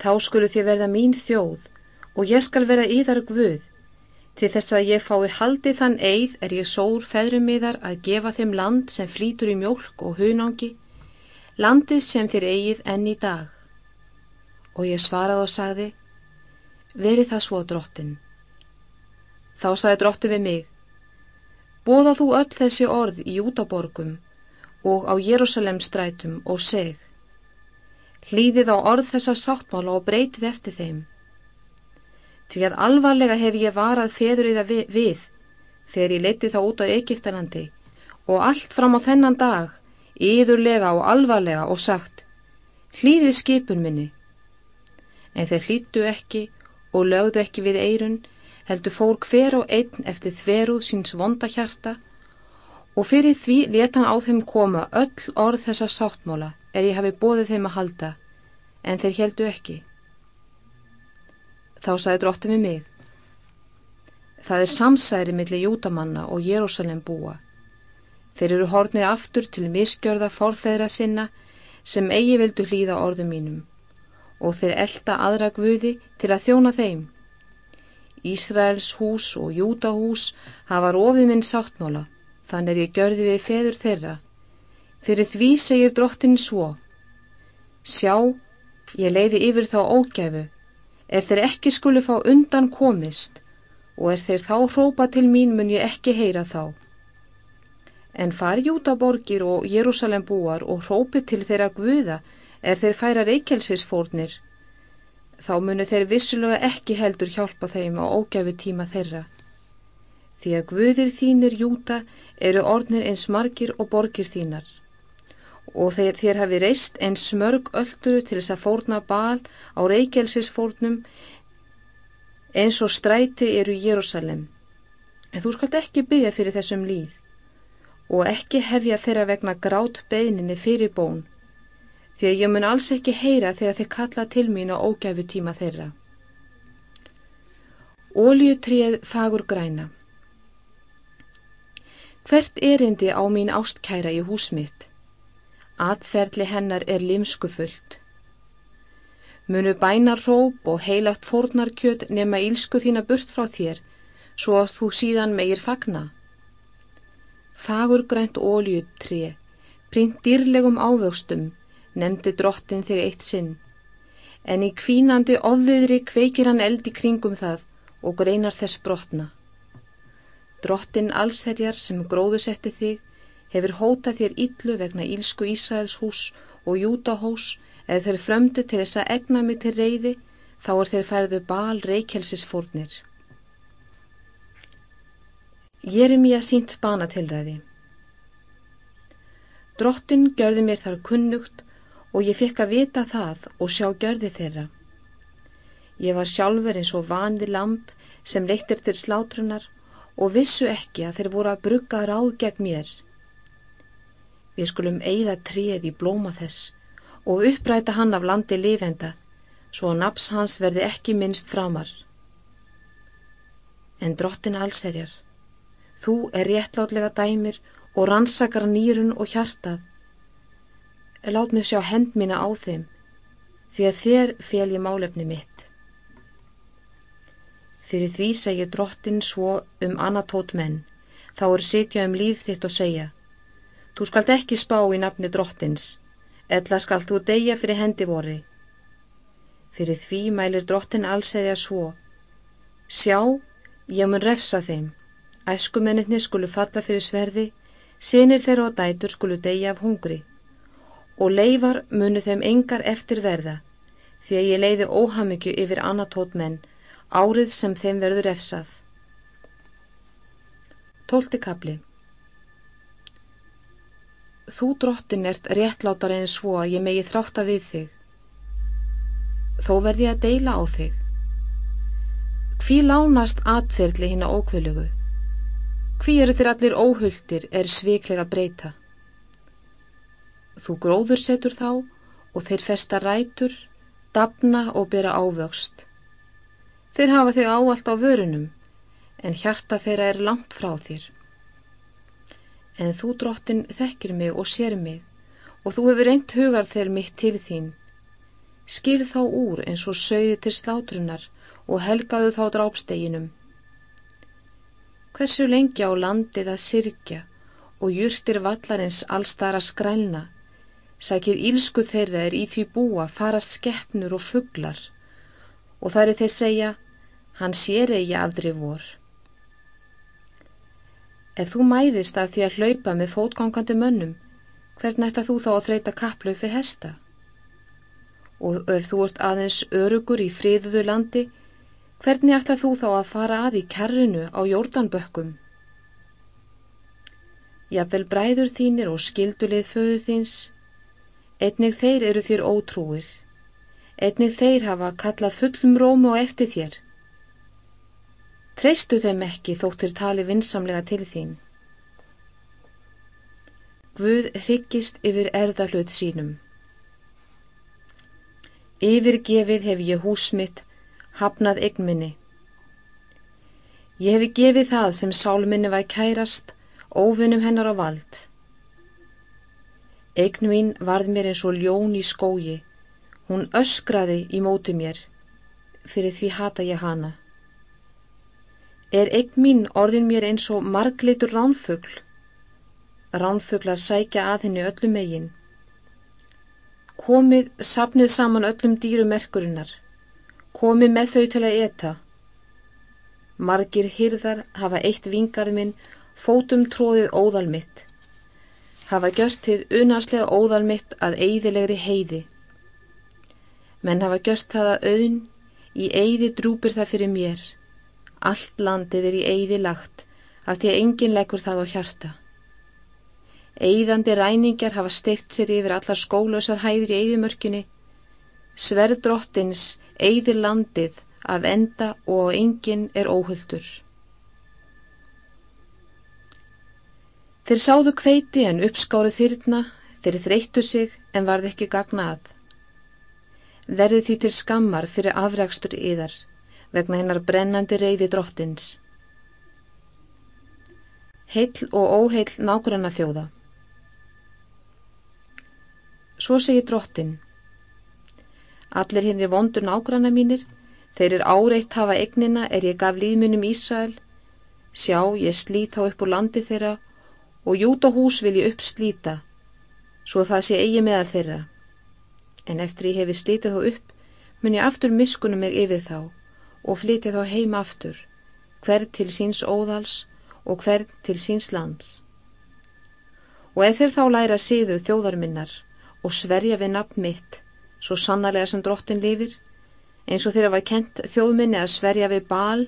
Þá skulu þið verða mín þjóð og ég skal verða íðar guð. Til þess að ég fái haldið þann eið er ég sór feðrum miðar að gefa þeim land sem flýtur í mjölk og hunangi, landið sem þér eigið enn í dag. Og ég svaraði og sagði, verið það svo drottin. Þá sagði drottin við mig, Bóða þú öll þessi orð í Júdaborgum og á Jérúsalemstrætum og seg. Hlýðið á orð þessa sáttmála og breytið eftir þeim. Því að alvarlega hef ég varað feðuriða við, við þegar ég leti þá út á Egiptalandi og allt fram á þennan dag, yðurlega og alvarlega og sagt, hlýðið skipun minni. En þeir hlýttu ekki og lögðu ekki við eirun heldur fór hver og einn eftir þveruð síns vondahjarta og fyrir því leta hann á þeim koma öll orð þessa sáttmóla er ég hafi bóðið þeim að halda, en þeir heldu ekki. Þá sagði dróttum við mig. Það er samsæri millir Júdamanna og Jérúsalem búa. Þeir eru hornir aftur til miskjörða forfeðra sinna sem eigi vildu hlýða orðum mínum og þeir elda aðra guði til að þjóna þeim Ísraels hús og Júta hús hafa rofið minn sáttmála, þannig er ég gjörði við feður þeirra. Fyrir því segir drottin svo. Sjá, ég leiði yfir þá ógæfu, er þeir ekki skuli fá undan komist og er þeir þá hrópa til mín mun ég ekki heyra þá. En fari Júta borgir og Jérúsalem búar og hrópi til þeirra guða er þeir færa reykjelsisfórnir þá munu þeir vissulega ekki heldur hjálpa þeim á ógæfu tíma þeirra. Því að guðir þínir júta eru orðnir eins margir og borgir þínar. Og þeir, þér hafi reist eins smörg ölluru til þess að fórna bal á reykjelsisfórnum eins og stræti eru Jérúsalem. En þú skalt ekki byggja fyrir þessum líð og ekki hefja þeirra vegna grát beðninni fyrir bón því að ég mun alls ekki heyra þegar þeir kalla til mín á ógæfu tíma þeirra. Óljutrið fagur græna Hvert erindi á mín ástkæra í hús mitt? Atferðli hennar er limskufullt. Munu bænar róp og heilagt fórnarkjöt nema ílsku þína burt frá þér, svo að þú síðan meir fagna. Fagur grænt óljutré, print dýrlegum ávöxtum, nefndi drottin þig eitt sinn, en í kvínandi ofviðri kveikir hann eldi kringum það og greinar þess brotna. Drottin allsherjar sem gróðusetti þig hefur hótað þér yllu vegna ílsku Ísæls hús og Júdahós eða þeir frömdu til þess að egna mig til reyði þá er þeir færðu bal reykjelsisfórnir. Ég er mér sínt banatilræði. Drottin gjörði mér þar kunnugt og ég fekk að vita það og sjá gjörði þeirra. Ég var sjálfur eins og vanði lamp sem leittir til slátrunar og vissu ekki að þeir voru að brugga ráð gegn mér. Við skulum eigða tríð í blóma þess og uppræta hann af landi lifenda, svo naps hans verði ekki minnst framar. En drottin allserjar, þú er réttlátlega dæmir og rannsakar nýrun og hjartað. Lát mig sjá hend mína á þeim, því að þér fél ég málefni mitt. Fyrir því segir drottin svo um anatót menn, þá er sitja um líf þitt og segja, Þú skalt ekki spá í nafni drottins, eðla skalt þú deyja fyrir hendi voru. Fyrir því mælir drottin allsæðja svo. Sjá, ég mun refsa þeim, æskumennitni skulu falla fyrir sverði, sinir þeirra og dætur skulu deyja af hungri. Og leifar munu þeim engar eftir verða, því að ég leiði óhamikju yfir anatót menn, árið sem þeim verður refsað. Tólti kapli Þú drottin ert réttlátar eins svo að ég megi þrátta við þig. Þó verði ég að deila á þig. Hví lánast atferðli hinn á ókvölugu? Hví eru þér allir óhulltir er sviklega breyta? Þú gróður setur þá og þeir festa rætur, dapna og bera ávöxt. Þeir hafa þig áallt á vörunum, en hjarta þeirra er langt frá þér en þú drottin þekkir mig og sér mig og þú hefur reynt hugar þegar mitt til þín. Skil þá úr eins og sögði til slátrunar og helgaðu þá drápsteginum. Hversu lengi á landið að sirkja og júrtir vallarins allstara skrælna, sækir ílsku þeirra er í því búa farast skeppnur og fugglar og þar er þeir segja, hann sér eigi afdri vor. Ef þú mæðist af því að hlaupa með fótgangandi mönnum, hvern ætta þú þá að þreita kapplaufi hesta? Og ef þú ert aðeins örugur í fríðuðu landi, hvernig ætta þú þá að fara að í kerrinu á jórdanbökkum? Jafnvel bræður þínir og skildulið föðu þins, einnig þeir eru þér ótrúir, einnig þeir hafa kallað fullum rómu og eftir þér, Treystu þeim ekki þóttir tali vinsamlega til þín. Guð hryggist yfir erðahlut sínum. Yfirgefið hef ég húsmitt, hafnað egnminni. Ég hefi gefið það sem sálminni væg kærast, óvinnum hennar á vald. Egn mín varð mér eins og ljón í skógi, hún öskraði í móti mér, fyrir því hata ég hana. Er eign mín orðin mér eins og marglitur ránfugl? Ránfuglar sækja að henni öllum megin. Komið, sapnið saman öllum dýrumerkurinnar. Komið með þau til að eta. Margir hýrðar hafa eitt vingarð minn, fótum tróðið óðal mitt. Hafa gjört þið unaslega óðal mitt að eigðilegri heiði. Menn hafa gjört það að auðn, í eigði drúpir það fyrir mér. Allt landið er í eigði lagt af því að enginn leggur það á hjarta. Eigðandi ræningar hafa steift sér yfir allar skólösar hæðir í eigðimörkinni. Sverdrottins eigðir landið af enda og enginn er óhulltur. Þeir sáðu kveiti en uppskáru þyrna, þeir þreyttu sig en varð ekki gagnað. Verði því til skammar fyrir afrækstur yðar vegna hennar brennandi reyði drottins. Heill og óheill nákvæmna þjóða Svo segir drottin. Allir hinn er vondur nágranna mínir, þeir er áreitt hafa egnina er ég gaf líðmunum Ísrael. Sjá, ég slít á upp úr landi þeirra og júta hús vil ég upp slíta, svo það sé eigi meðal þeirra. En eftir ég hefi slítið þá upp, mun ég aftur miskunum mig yfir þá og flytja þá heim aftur, hver til síns óðals og hver til síns lands. Og ef þeir þá læra síðu þjóðarminnar og sverja við nafn mitt, svo sannarlega sem drottin lifir, eins og þeirra var kent þjóðminni að sverja við bál,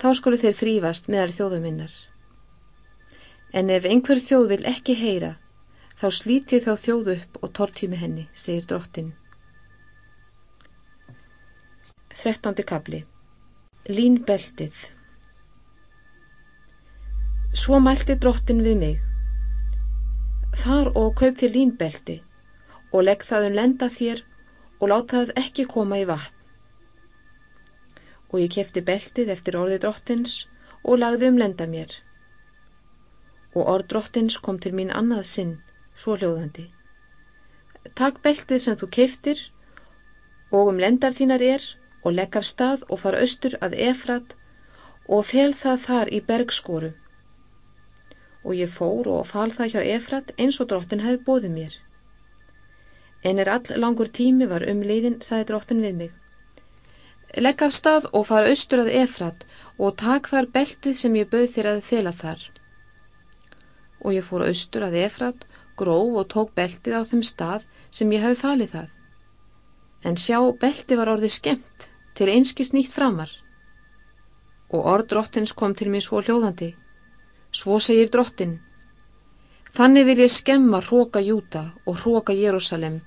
þá skulu þeir þrýfast meðar þjóðuminnar. En ef einhver þjóð vil ekki heyra, þá slíti þá þjóð upp og tortími henni, segir drottin. 13. kabli Línbeltið Svo mælti drottin við mig. Þar og kaup þér línbelti og legg það um lenda þér og láta það ekki koma í vatn. Og ég kefti beltið eftir orði drottins og lagði um lenda mér. Og orð drottins kom til mín annað sinn, svo hljóðandi. Takk beltið sem þú keftir og um lendar þínar er og legg af stað og fara austur að Efrat og fel það þar í bergskóru. Og ég fór og fal það hjá Efrat eins og drottin hefði bóðið mér. En er all langur tími var um leiðin, saði dróttin við mig. Legg af stað og fara austur að Efrat og tak þar beltið sem ég bauð þér að þela þar. Og ég fór austur að Efrat, gróf og tók beltið á þeim stað sem ég hafi falið það. En sjá, beltið var orðið skemmt til einskis nýtt framar. Og orð dróttins kom til mér svo hljóðandi. Svo segir dróttin. Þannig vil ég skemma hróka Júta og hróka Jérúsalem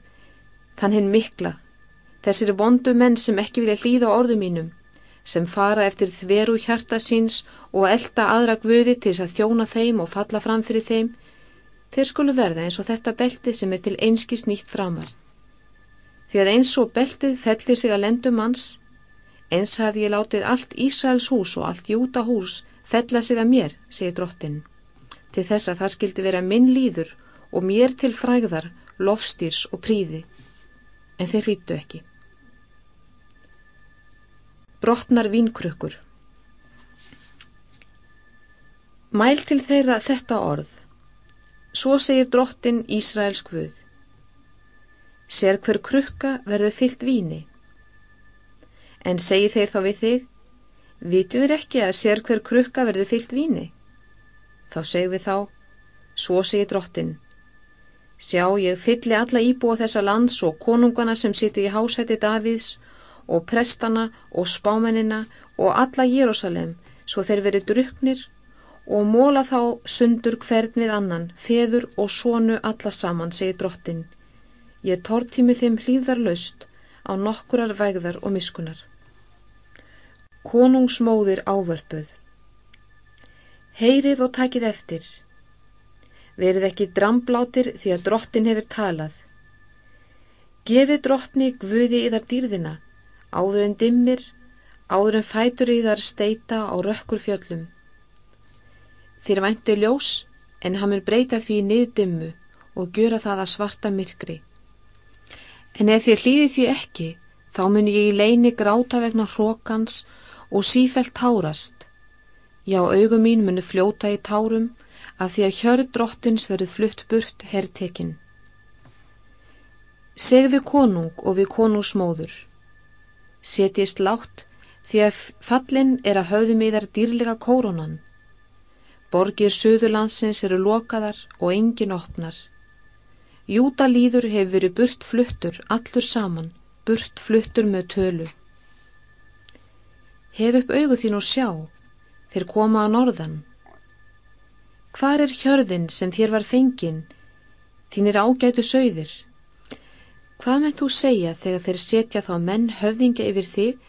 þann hinn mikla, þessir vondu menn sem ekki vilja hlýða orðu mínum, sem fara eftir þveru hjarta síns og elda aðra guði til þess að þjóna þeim og falla fram fyrir þeim, þeir skulu verða eins og þetta belti sem er til einskis nýtt framar. Því að eins og beltið fellir sig að lendu manns, eins hafði ég látið allt Ísraels hús og allt Júta hús fella sig að mér, segir drottin, til þess að það skildi vera minn líður og mér til frægðar, lofstýrs og príði en þeir hlýttu ekki. Brottnar vínkrukkur Mæl til þeirra þetta orð. Svo segir drottin Ísraels hvud. Ser hver krukka verður fyllt víni. En segi þeir þá við þig, vitum við ekki að sér hver krukka verður fyllt víni? Þá segum við þá, svo segir drottin, Sjá ég fylli alla íbúa þessa lands og konungana sem siti í hásæti Davíðs og prestana og spámenina og alla Jérúsalem svo þeir veri druknir og móla þá sundur hvern við annan, feður og sonu alla saman, segir drottin. Ég tortími þeim hlýðar laust á nokkurar vægðar og miskunar. Konungsmóðir ávörpuð Heyrið og takið eftir verið ekki dramblátir því að drottin hefur talað. Gefið drottni guði í þar dýrðina, áður en dimmir, áður en fætur í þar steita á rökkur fjöllum. Þér væntu ljós, en hann mun breyta því niðdimmu og gjöra það að svarta myrkri. En ef þér hlýði því ekki, þá mun ég í leini gráta vegna hrókans og sífælt tárast. Já, augum mín munu fljóta í tárum að því að hjörð drottins verið flutt burt herrtekinn. Segð við konung og við konungsmóður. Setjist látt því að fallin er að höfðum í þar dýrlega kórónan. Borgir söðurlandsins eru lokaðar og engin opnar. Júta líður hefur verið burt fluttur allur saman, burt fluttur með tölu. Hef upp augu þín og sjá, þeir koma á norðan. Hvar er hjörðin sem þér var fengin? Þín er ágætu sögðir. Hvað með þú segja þegar þeir setja þá menn höfðingja yfir þig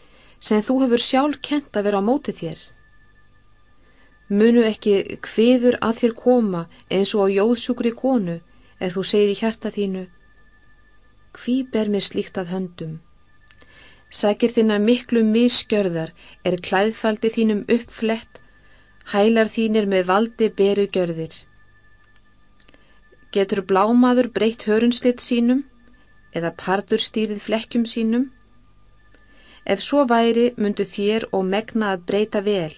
sem þú hefur sjálf kent að vera á móti þér? Munu ekki hviður að þér koma eins og á jóðsjúkri konu eða þú segir í hjarta þínu Hví ber mér slíkt að höndum? Sækir þína miklu miskjörðar er klæðfaldi þínum uppflett hælar þínir með valdi beru gjörðir. Getur blámaður breytt hörunstitt sínum eða pardur stýrið flekkjum sínum? Ef svo væri myndu þér og megna að breyta vel,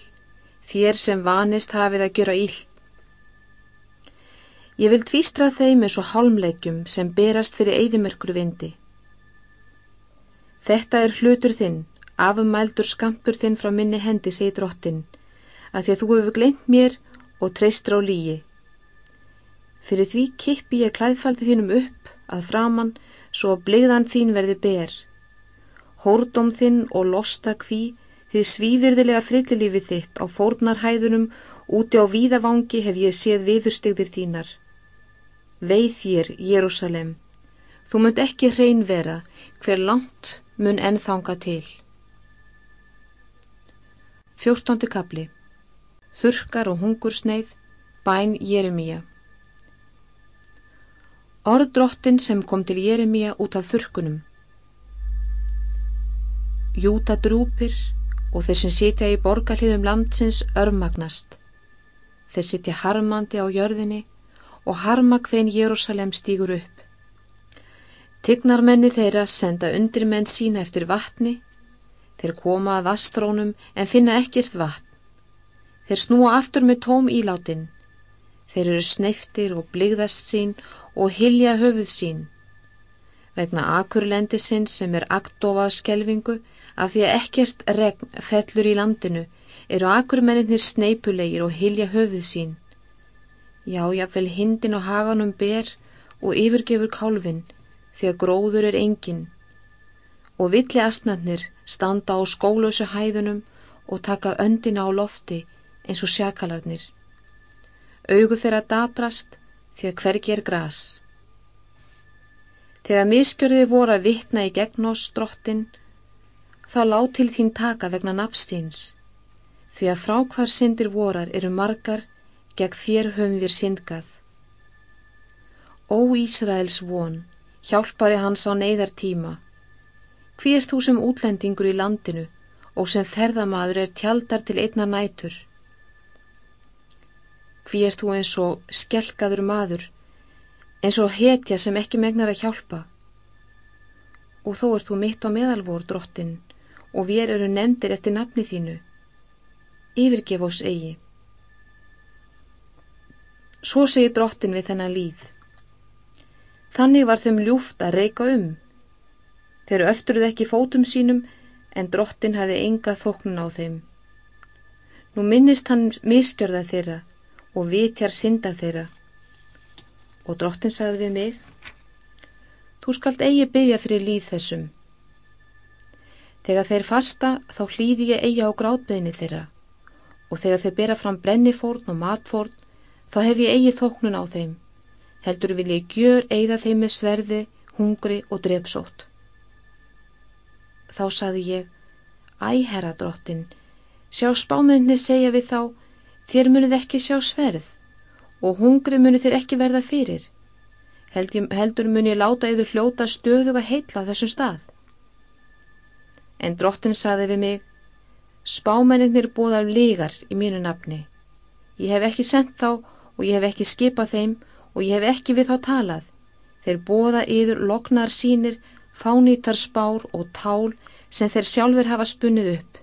þér sem vanist hafið að gera íll. Ég vil tvístra þeim eins og hálmleikjum sem berast fyrir eigðimörkur vindi. Þetta er hlutur þinn, afumældur skampur þinn frá minni hendi, segi drottin, að því að þú hefur glemt mér og treystur á lígi. Fyrir því kippi ég klæðfaldi þínum upp að framann svo að bligðan þín verði ber. Hórdóm þinn og losta kví þið svífyrðilega frillilífið þitt á fórnarhæðunum úti á víðavangi hef ég séð viðurstigðir þínar. Veið þér, Jérúsalem, þú munt ekki hrein vera hver langt mun ennþanga til. Fjórtóndi kapli Þurkar og hungursneið, bæn Jeremíja Orð drottin sem kom til Jeremíja út af þurkunum Júta drúpir og þeir sem sitja í borgarliðum landsins örmagnast. Þeir sitja harmandi á jörðinni og harma hvein Jérúsalem stýgur upp. Tignarmenni þeirra senda undirmenn sína eftir vatni, þeir koma að vastrónum en finna ekkert vatn. Þeir snúa aftur með tóm íláttinn. Þeir eru sneiftir og bligðast sín og hilja höfuð sín. Vegna akurlendisinn sem er aktofa skelvingu af því að ekkert regn fellur í landinu eru akurmenninir sneipulegir og hilja höfuð sín. Já, jáfnvel hindin á haganum ber og yfirgefur kálfin því að gróður er engin og villi astnarnir standa á skólösu hæðunum og taka öndina á lofti eins og sjakalarnir. Augu þeirra dabrast því að hvergi er gras. Þegar miskjörði voru að vittna í gegn oss drottin, þá lág til þín taka vegna nafstíns, því að frá hvar syndir vorar eru margar gegn þér höfum við syndgað. Ó Ísraels von, hjálpari hans á neyðartíma, hví er þú sem útlendingur í landinu og sem ferðamaður er tjaldar til einna nætur? Hví er þú eins og skelkaður maður, eins og hetja sem ekki megnar að hjálpa? Og þó er þú mitt á meðalvor, drottin, og við eru nefndir eftir nafni þínu. Yfirgef oss eigi. Svo segir drottin við þennan líð. Þannig var þeim ljúft að reyka um. Þeir öfturuð ekki fótum sínum en drottin hafi enga þóknun á þeim. Nú minnist hann miskjörða þeirra og vitjar syndar þeirra. Og drottin sagði við mig, þú skalt eigi byggja fyrir líð þessum. Þegar þeir fasta þá hlýði ég eigi á grátbeðni þeirra og þegar þeir bera fram brennifórn og matfórn þá hef ég eigi þóknun á þeim. Heldur vil ég gjör eigða þeim með sverði, hungri og drepsótt. Þá sagði ég, æ herra drottin, sjá spámiðinni segja við þá, Þér munið ekki sjá sverð og hungri munið þér ekki verða fyrir. Heldur munið láta yfir hljóta stöðuga heitla á þessum stað. En drottin saði við mig, spámenninir búið af lígar í mínu nafni. Ég hef ekki sendt þá og ég hef ekki skipað þeim og ég hef ekki við þá talað. Þeir búða yfir loknar sínir, fánýtar spár og tál sem þeir sjálfur hafa spunnið upp.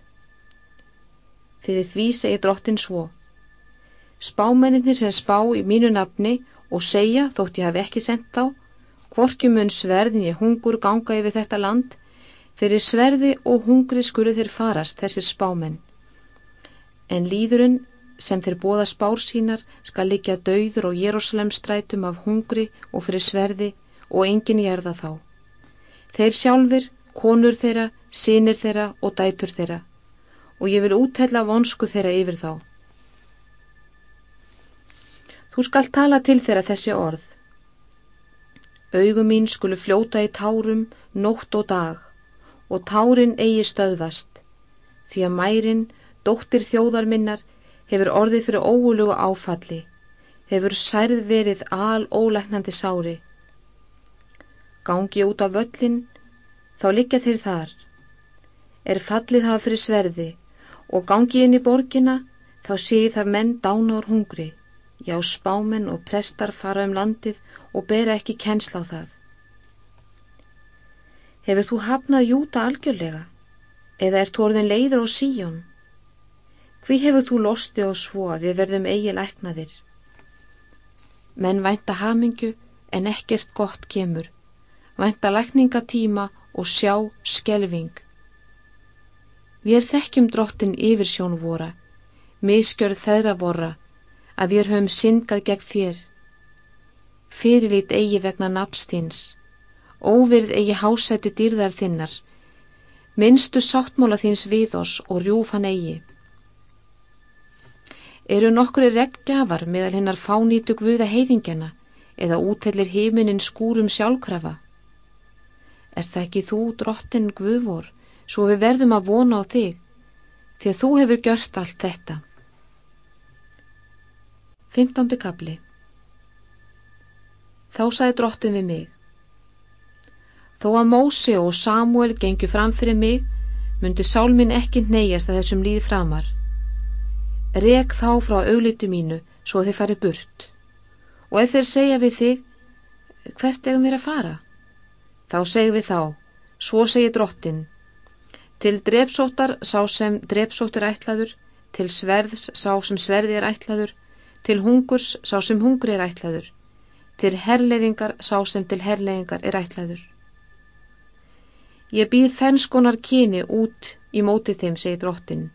Fyrir því segir drottin svo. Spámenninni sem spá í mínu nafni og segja, þótt ég hafi ekki sendt þá, hvorki mun sverðin ég hungur ganga yfir þetta land, fyrir sverði og hungri skulu þeir farast þessir spámenn. En líðurinn sem þeir bóða spár sínar skal liggja dauður og Jérúsalem strætum af hungri og fyrir sverði og enginn gerða þá. Þeir sjálfur, konur þeirra, sínir þeirra og dætur þeirra og ég vil úthella vonsku þeirra yfir þá. Þú skal tala til þeirra þessi orð. Augum mín skulu fljóta í tárum, nótt og dag og tárin eigi stöðvast því að mærin, dóttir þjóðar minnar, hefur orðið fyrir óulugu áfalli, hefur særð verið al ólegnandi sári. Gangi út af völlin, þá liggja þeir þar. Er fallið hafa fyrir sverði og gangi inn í borgina, þá séu þar menn dána úr hungri Já, spámen og prestar fara um landið og bera ekki kennsla á það. Hefur þú hafnað júta algjörlega? Eða ert þú orðin leiður á síjón? Hví hefur þú losti og svo að við verðum eigi læknaðir? Menn vænta hamingju en ekkert gott kemur. Vænta lækningatíma og sjá skelving. Við þekkjum drottin yfir sjón vora, miskjörð þeirra voru að við höfum syngað gegn þér. Fyrirlít eigi vegna napstíns, óvirð eigi hásætti dýrðar þinnar, minnstu sáttmóla þins við oss og rjúf hann eigi. Eru nokkuri reggjafar meðal hennar fánýtu guða heiðingjana eða útellir heiminin skúrum sjálfkrafa? Er það ekki þú, drottin guðvor, svo við verðum að vona á þig, því að þú hefur gjört allt þetta? 15. kapli Þá sagði drottin við mig Þó að Mósi og Samuel gengju fram fyrir mig myndi sálminn ekki neyjast að þessum líði framar. Rek þá frá auglitu mínu svo þið fari burt. Og ef þeir segja við þig hvert egum við að fara? Þá segjum við þá svo segir drottin til drepsóttar sá sem drepsóttur ætlaður til sverðs sá sem sverði er ætlaður til hungurs sá sem hungri er ætlaður, til herleiðingar sá sem til herleiðingar er ætlaður. Ég býð fennskonar kyni út í mótið þeim, segir drottin.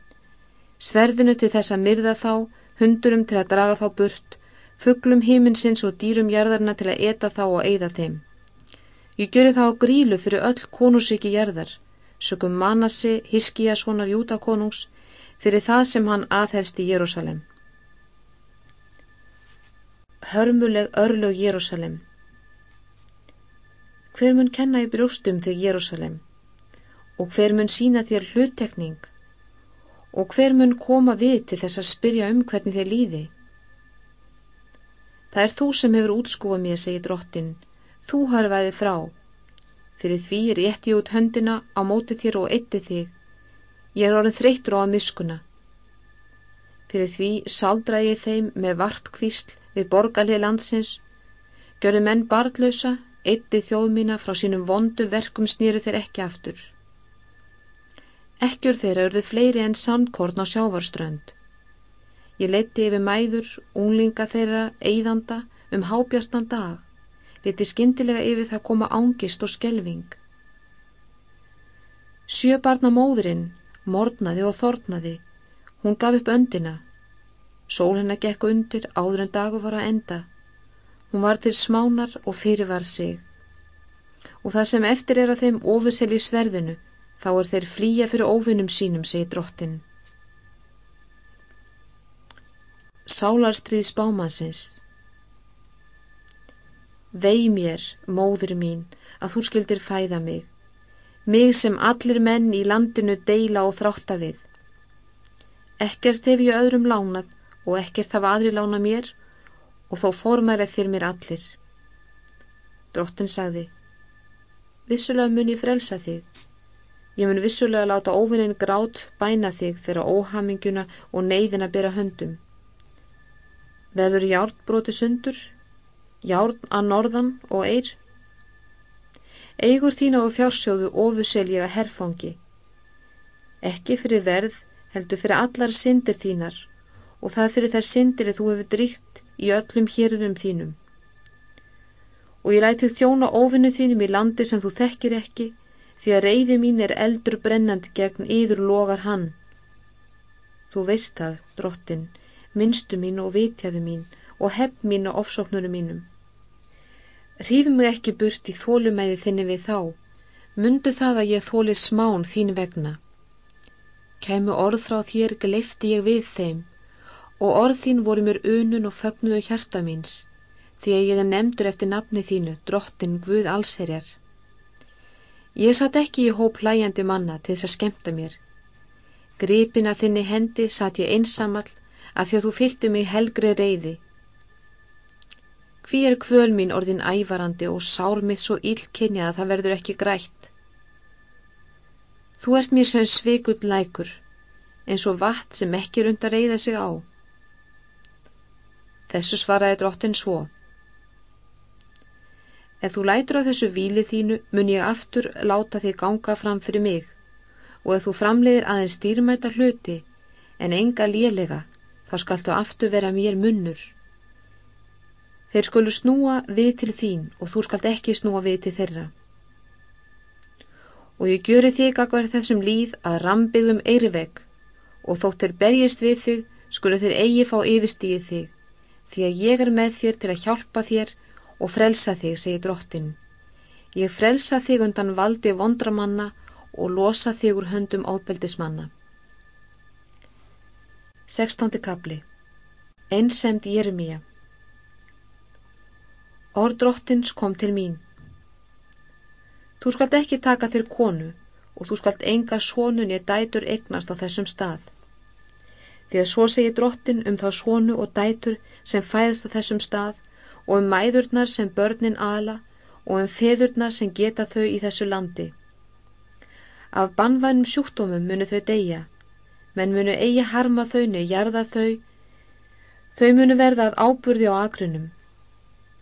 Sverðinu til þess að myrða þá, hundurum til að draga þá burt, fugglum himinsins og dýrum jærðarna til að eta þá og eigða þeim. Ég gjöru þá grílu fyrir öll konusíki jærðar, sökum manasi, hiskija svonar jútakonungs, fyrir það sem hann aðhelst í Jérúsalem hörmuleg örlög Jérúsalem. Hver mun kenna í brjóstum þig Jérúsalem og hver mun sína þér hluttekning og hver mun koma við til þess að spyrja um hvernig þér líði? Það er þú sem hefur útskúað mér, segir drottin, þú harfaði frá. Fyrir því er ég eftir út höndina á móti þér og eitti þig. Ég er orðin þreytur á að miskuna. Fyrir því saldraði ég þeim með varpkvísl við borgarlið landsins, gjörðu menn barðlösa, eitti þjóð mína frá sínum vondu verkum snýru þeir ekki aftur. Ekkjur þeirra urðu fleiri en sandkorn á sjávarströnd. Ég leti yfir mæður, unglinga þeirra, eigðanda, um hábjartan dag, leti skindilega yfir það koma ángist og skelving. Sjöbarna móðurinn, mornaði og þornaði, hún gaf upp öndina, Sól hennar gekk undir áður en dagu var að enda. Hún var til smánar og fyrir var sig. Og það sem eftir er að þeim ofusel í sverðinu, þá er þeir flýja fyrir ofinum sínum, segir drottin. Sálarstrið spámansins Vei mér, móður mín, að þú skildir fæða mig, mig sem allir menn í landinu deila og þrátta við. Ekkert hef ég öðrum lánað og ekkert hafa aðri lána mér og þó formærið þér mér allir. Dróttin sagði, vissulega mun ég frelsa þig. Ég mun vissulega láta óvinnin grát bæna þig þegar óhaminguna og neyðina byrja höndum. Verður járn broti sundur, járn að norðan og eir. Eigur þína og fjársjóðu ofuseljiga herfangi. Ekki fyrir verð heldur fyrir allar syndir þínar og það fyrir þær syndir þú hefur dríkt í öllum hérðum þínum. Og ég læti þjóna óvinnu þínum í landi sem þú þekkir ekki, því að reyði mín er eldur brennandi gegn yður logar hann. Þú veist það, drottin, minnstu mín og vitjaðu mín og hefn mín og ofsóknurum mínum. Rífum mig ekki burt í þólumæði þinni við þá, mundu það að ég þóli smán þín vegna. Kæmu orð frá þér gleifti ég við þeim, og orð þín voru mér unun og fögnuðu hjarta míns, því að ég er nefndur eftir nafni þínu, drottin Guð allsherjar. Ég satt ekki í hóp hlæjandi manna til þess að skemta mér. Gripin að þinni hendi satt ég einsamall að því að þú fylgti mig helgri reyði. Hví er kvöl mín orðin ævarandi og sár mitt svo ílkynja að það verður ekki grætt? Þú ert mér sem svikull lækur, eins og vatn sem ekki er und að reyða sig á. Þessu svaraði drottin svo. Ef þú lætur á þessu víli þínu mun ég aftur láta þig ganga fram fyrir mig og ef þú framleiðir aðeins stýrmæta hluti en enga lélega þá skaltu aftur vera mér munnur. Þeir skulu snúa við til þín og þú skalt ekki snúa við til þeirra. Og ég gjöri þig að verða þessum líð að rambyggðum eirivegg og þótt þeir berjist við þig skulu þeir eigi fá yfirstíð þig því að ég er með þér til að hjálpa þér og frelsa þig, segir drottin. Ég frelsa þig undan valdi vondramanna og losa þig úr höndum ábeldismanna. 16. kapli Einsemd Jeremia Orðdrottins kom til mín. Þú skalt ekki taka þér konu og þú skalt enga svonun ég dætur egnast á þessum stað. Því að svo segir drottin um þá svonu og dætur sem fæðast á þessum stað og um mæðurnar sem börnin ala og um feðurnar sem geta þau í þessu landi. Af bannvænum sjúkdómum munu þau deyja, menn munu eigi harma þaunu, jarða þau, þau munu verða að áburði á agrunum.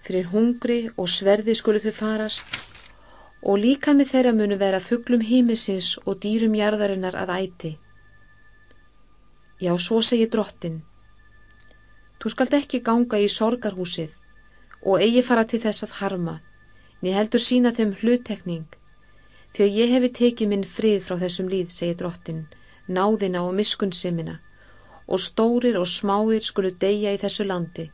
Fyrir hungri og sverði skulu þau farast og líka með þeirra munu vera fugglum hímisins og dýrum jarðarinnar að æti. Já, svo segi drottin. Þú skalt ekki ganga í sorgarhúsið og eigi fara til þess að harma, niður heldur sína þeim hlutekning Því að ég hefi tekið minn frið frá þessum líð, segir drottin, náðina og miskunnsimina og stórir og smáir skulu deyja í þessu landi.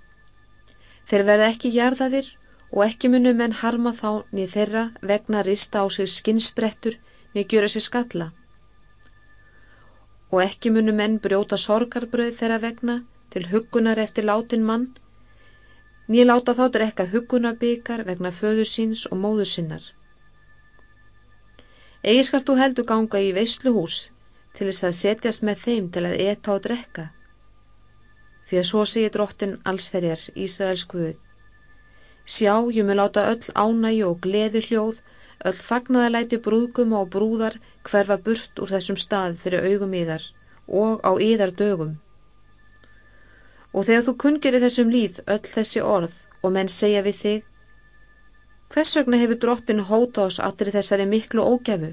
Þeir verða ekki jarðaðir og ekki munum menn harma þá niður þeirra vegna rista á sig skinsbrettur niður gjöra sig skalla. Og ekki munum menn brjóta sorgarbröð þeirra vegna til hugunar eftir látin mann, niður láta þá drekka hugunarbyggar vegna föður síns og móður sinnar. Egi skal þú heldur ganga í veisluhús til þess að setjast með þeim til að etta og drekka. Því að svo segir drottin alls þeirjar Ísraels Guð. Sjá, ég mun láta öll ánægi og gleði hljóð, öll fagnaðalæti brúðgum og brúðar hverfa burt úr þessum stað fyrir augum íðar og á íðar dögum. Og þegar þú kungir í þessum líð öll þessi orð og menn segja við þig, Hvers vegna hefur drottin hóta oss allir þessari miklu ógæfu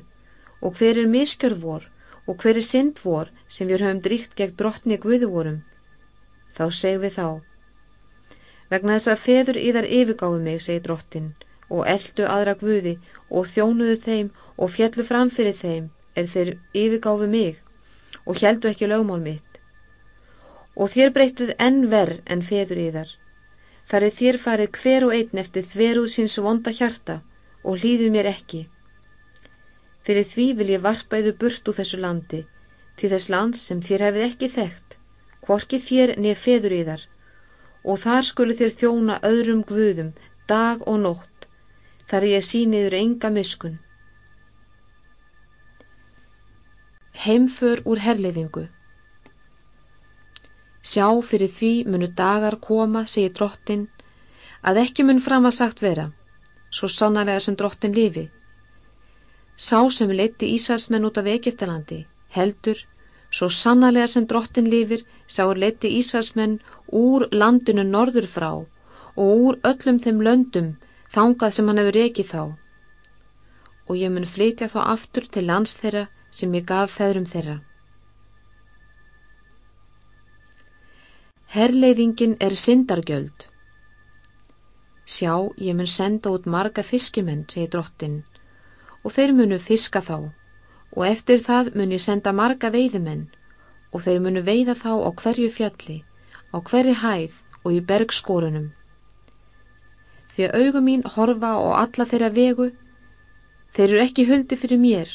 og hver er miskjörð vor og hver er synd vor sem við höfum dríkt gegn drottni guði vorum? Þá segum við þá. Vegna þess að feður íðar yfirgáðu mig, segi drottin, og eldu aðra guði og þjónuðu þeim og fjallu framfyrir þeim er þeir yfirgáðu mig og heldu ekki lögmál mitt. Og þér breyttuð enn verð en feður íðar Þar er þér farið hver og einn eftir þveruð síns vonda hjarta og hlýðu mér ekki. Fyrir því vil ég varpa yfir burt úr þessu landi, til þess lands sem þér hefið ekki þekkt, hvorki þér nefn feður í þar, og þar skulu þér þjóna öðrum guðum, dag og nótt, þar ég síniður enga miskun. Heimför úr herleifingu Sjá fyrir því munu dagar koma, segir drottin, að ekki mun fram að sagt vera, svo sannarlega sem drottin lifi. Sá sem leiti Ísasmenn út af Egiptalandi, heldur, svo sannarlega sem drottin lifir, sáur leiti Ísasmenn úr landinu norður frá og úr öllum þeim löndum þangað sem hann hefur ekið þá. Og ég mun flytja þá aftur til lands þeirra sem ég gaf feðrum þeirra. Herleiðingin er syndargjöld. Sjá, ég mun senda út marga fiskimenn, segir drottin, og þeir munu fiska þá, og eftir það mun ég senda marga veiðimenn, og þeir munu veiða þá á hverju fjalli, á hverju hæð og í bergskórunum. Því að augum mín horfa á alla þeirra vegu, þeir eru ekki huldi fyrir mér,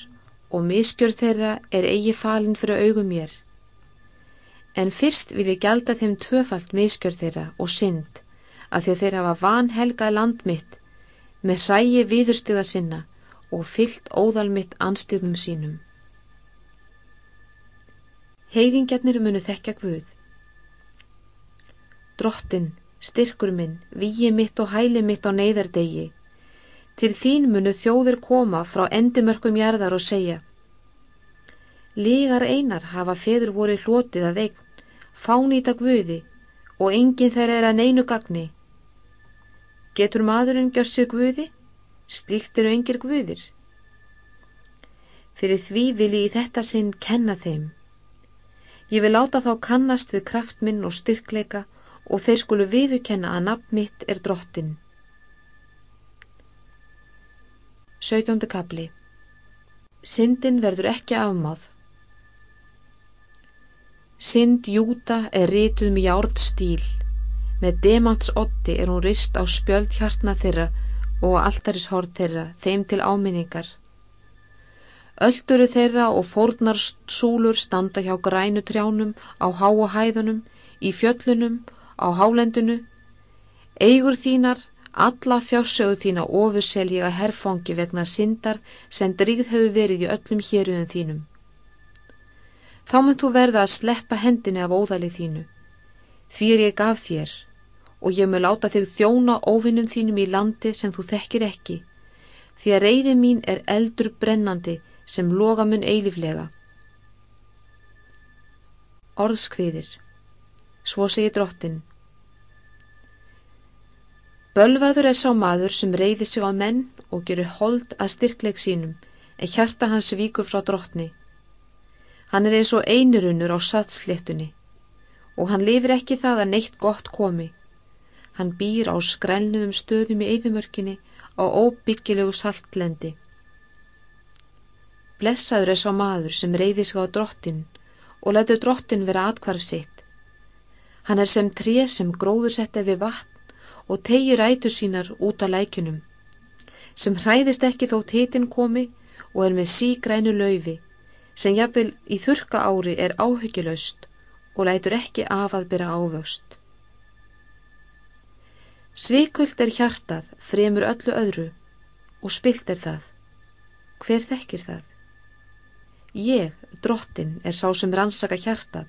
og miskjör þeirra er eigi falin fyrir augum mér. En fyrst vil ég gjalda þeim tvöfalt miskjör þeirra og synd að því að þeirra hafa vanhelgað land mitt með hrægi viðurstiða sinna og fyllt óðal mitt anstíðum sínum. Heiðingjarnir munu þekkja Guð. Drottin, styrkur minn, víi mitt og hæli mitt á neyðardegi. Til þín munu þjóðir koma frá endimörkum jarðar og segja Lígar einar hafa feður voru hlotið að eign, fánýta guði og enginn þeirra er að neinu gagni. Getur maðurinn gjör sér guði? Slíkt eru engir guðir. Fyrir því vil ég í þetta sinn kenna þeim. Ég vil láta þá kannast við kraft minn og styrkleika og þeir skulu viðukenna að nafn mitt er drottin. 17. kapli Syndin verður ekki afmáð. Synd Júta er rítuð með járd stíl. Með demants otti er hún rist á spjöld hjartna þeirra og alltarishort þeirra, þeim til áminningar. Ölduru þeirra og fórnar súlur standa hjá grænu trjánum á háa hæðunum, í fjöllunum, á hálendinu. Eigur þínar Alla fjársögu þína ofurselj ég að herfangi vegna syndar sem dríð hefur verið í öllum héruðum þínum. Þá mun þú verða að sleppa hendinni af óðalið þínu. Því er ég gaf þér og ég mun láta þig þjóna óvinnum þínum í landi sem þú þekkir ekki. Því að reyði mín er eldur brennandi sem loga mun eiliflega. Orðskviðir. Svo segir drottin. Bölvaður er sá maður sem reyði sig á menn og gerur hold að styrkleik sínum en hjarta hans víkur frá drottni. Hann er eins og einurunur á satsléttunni og hann lifir ekki það að neitt gott komi. Hann býr á skrælnuðum stöðum í eðumörkinni á óbyggilegu saltlendi. Blessaður er sá maður sem reyði sig á drottin og letur drottin vera atkvarf sitt. Hann er sem tré sem gróður setta við vatn og tegi rætu sínar út á lækunum, sem hræðist ekki þótt hitin komi og er með sígrænu laufi, sem jafnvel í þurka ári er áhyggjulaust og lætur ekki af að byrja ávöxt. Svikult er hjartað, fremur öllu öðru og spilt er það. Hver þekkir það? Ég, drottin, er sá sem rannsaka hjartað,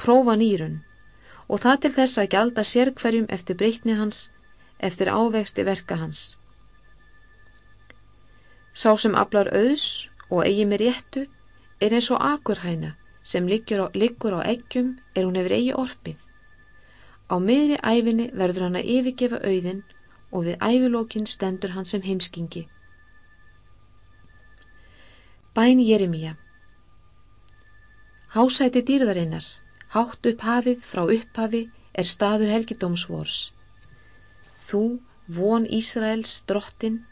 prófa nýrun og það til þess að gjalda sér hverjum eftir breytni hans, eftir ávexti verka hans. Sá sem aflar auðs og eigi með réttu er eins og akurhæna sem liggur á, liggur á eggjum er hún hefur eigi orpið. Á miðri æfinni verður hann að yfirgefa auðin og við ævilókin stendur hann sem heimskingi. Bæn Jeremia Hásæti dýrðarinnar Hátt upp hafið frá upphafi er staður helgidómsvors. Þú, von Ísraels, drottin,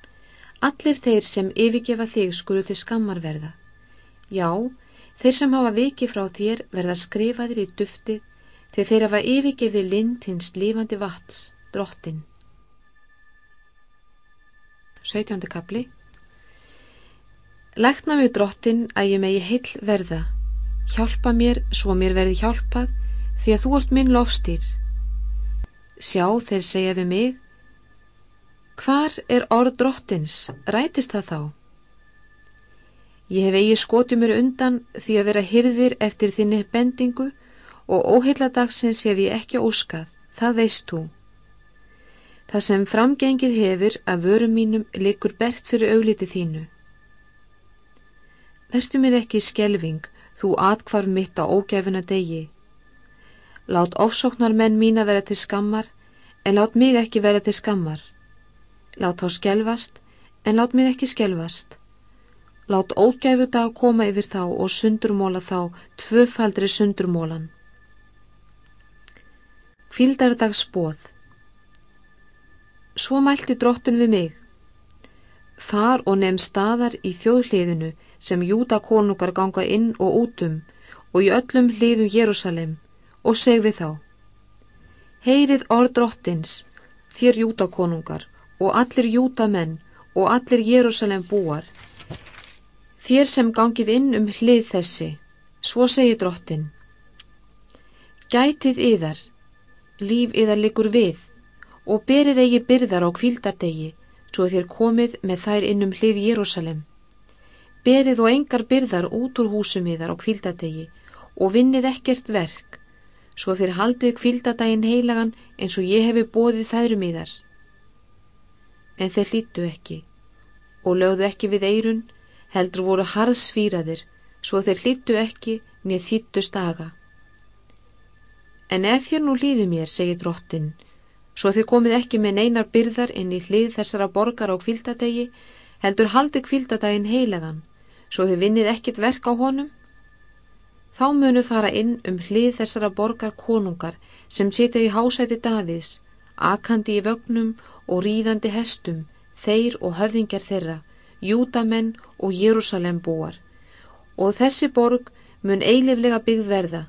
allir þeir sem yfirgefa þig skulu til skammarverða. Já, þeir sem hafa viki frá þér verða skrifaðir í duftið þegar þeir hafa yfirgefið lind hins lífandi vats, drottin. 17. kapli Lækna við drottin að ég megi heil verða Hjálpa mér svo mér verði hjálpað því að þú ert minn lofstýr. Sjá þeir segja við mig, hvar er orð drottins, rætist það þá? Ég hef eigi skotið mér undan því að vera hyrðir eftir þinni bendingu og óheiladagsins hef ég ekki óskað, það veist þú. Það sem framgengið hefur að vörum mínum likur bert fyrir augliti þínu. Vertu mér ekki skelving þú atkvarf mitt á ógæfuna degi. Lát ofsóknar menn mín að vera til skammar, en lát mig ekki vera til skammar. Lát þá skelvast, en lát mig ekki skelvast. Lát ógæfu dag koma yfir þá og sundurmóla þá tvöfaldri sundurmólan. Kvildardags bóð Svo mælti drottun við mig. Far og nefn staðar í þjóðliðinu sem júdakonungar ganga inn og útum og í öllum hliðum Jérúsalem og seg við þá. Heyrið orð drottins, þér júdakonungar og allir júdamenn og allir Jérúsalem búar. Þér sem gangið inn um hlið þessi, svo segir drottin. Gætið yðar, líf yðar likur við og berið eigi byrðar á kvildardegi svo þér komið með þær inn um hlið Jérúsalem berið og engar byrðar út úr húsum yðar á kvíldadegi og vinnið ekkert verk, svo þér haldið kvíldadaginn heilagan eins og ég hefi bóðið fæðrum yðar. En þeir hlýttu ekki og lögðu ekki við eirun, heldur voru harðsfýraðir, svo þeir hlýttu ekki nýð þýttu staga. En ef þér nú hlýðu mér, segir drottin, svo þið komið ekki með neinar byrðar inn í hlið þessara borgar á kvildadegi, heldur haldi kvildadaginn heilegan, svo þið vinnið ekkit verk á honum, þá munu fara inn um hlið þessara borgar konungar sem sitja í hásæti Davids, akandi í vögnum og ríðandi hestum, þeir og höfðingjar þeirra, júdamenn og Jérúsalem búar. Og þessi borg mun eiliflega byggð verða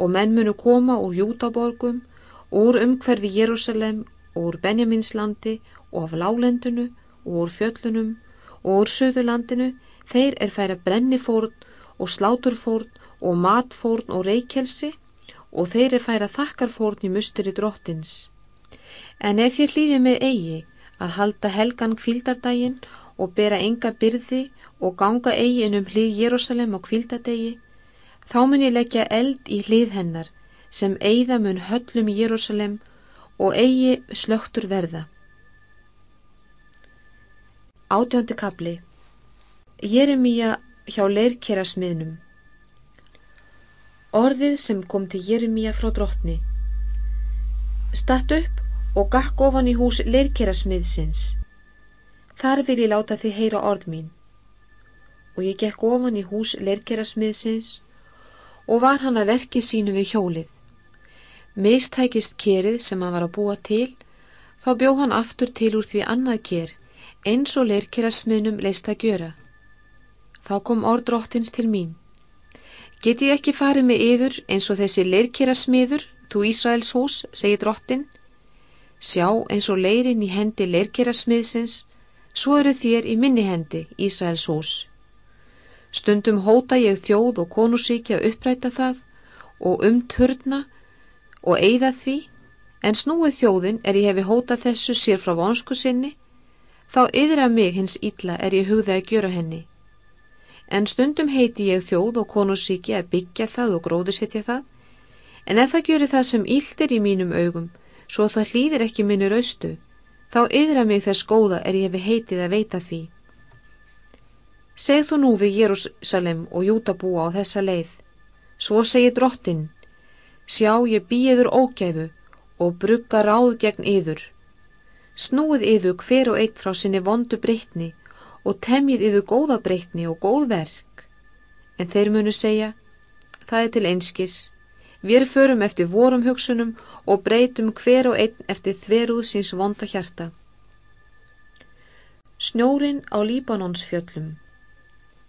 og menn munu koma úr Jútaborgum, úr umhverfi Jérúsalem og úr Benjaminslandi og af Lálendunu og úr fjöllunum og úr Suðurlandinu, þeir er færa brennifórn og sláturfórn og matfórn og reykjelsi og þeir er færa þakkarfórn í musteri drottins. En ef þér hlýðið með eigi að halda helgan kvildardaginn og bera enga byrði og ganga eigin um hlið Jérúsalem á kvildadegi, þá mun ég leggja eld í hlið hennar sem eigða mun höllum Jérúsalem og eigi slögtur verða. Átjóndi kapli Jeremíja hjá leirkjera smiðnum Orðið sem kom til Jeremíja frá drottni Statt upp og gakk ofan í hús leirkjera smiðsins. Þar vil ég láta þið heyra orð mín. Og ég gekk ofan í hús leirkjera smiðsins og var hann að verki sínu við hjólið. Mistækist kerið sem hann var að búa til, þá bjó hann aftur til úr því annað ker, eins og leirkerasmiðnum leist að gjöra. Þá kom orðdróttins til mín. Get ég ekki farið með yður eins og þessi leirkerasmiður, þú Ísraels hús, segi drottin. Sjá eins og leirin í hendi leirkerasmiðsins, svo eru þér í minni hendi, Ísraels hús. Stundum hóta ég þjóð og konusíkja uppræta það og umturna og eigða því, en snúið þjóðin er ég hefi hóta þessu sér frá vonsku sinni, þá yðra mig hins ítla er ég hugða að gjöra henni. En stundum heiti ég þjóð og konusíkja að byggja það og gróðusetja það, en ef það gjöri það sem íldir í mínum augum, svo það hlýðir ekki minni raustu, þá yðra mig þess góða er ég hefi heitið að veita því. Segð þú nú við Jérúsalem og Jútabúa á þessa leið. Svo segir drottin, sjá ég býiður ógæfu og brugga ráð gegn yður. Snúið yður hver og eitt frá sinni vondu breytni og temjið yður góða breytni og góð verk. En þeir munu segja, það er til einskis. Við förum eftir vorum hugsunum og breytum hver og einn eftir þveruð síns vonda hjarta. Snjórin á Líbanonsfjöllum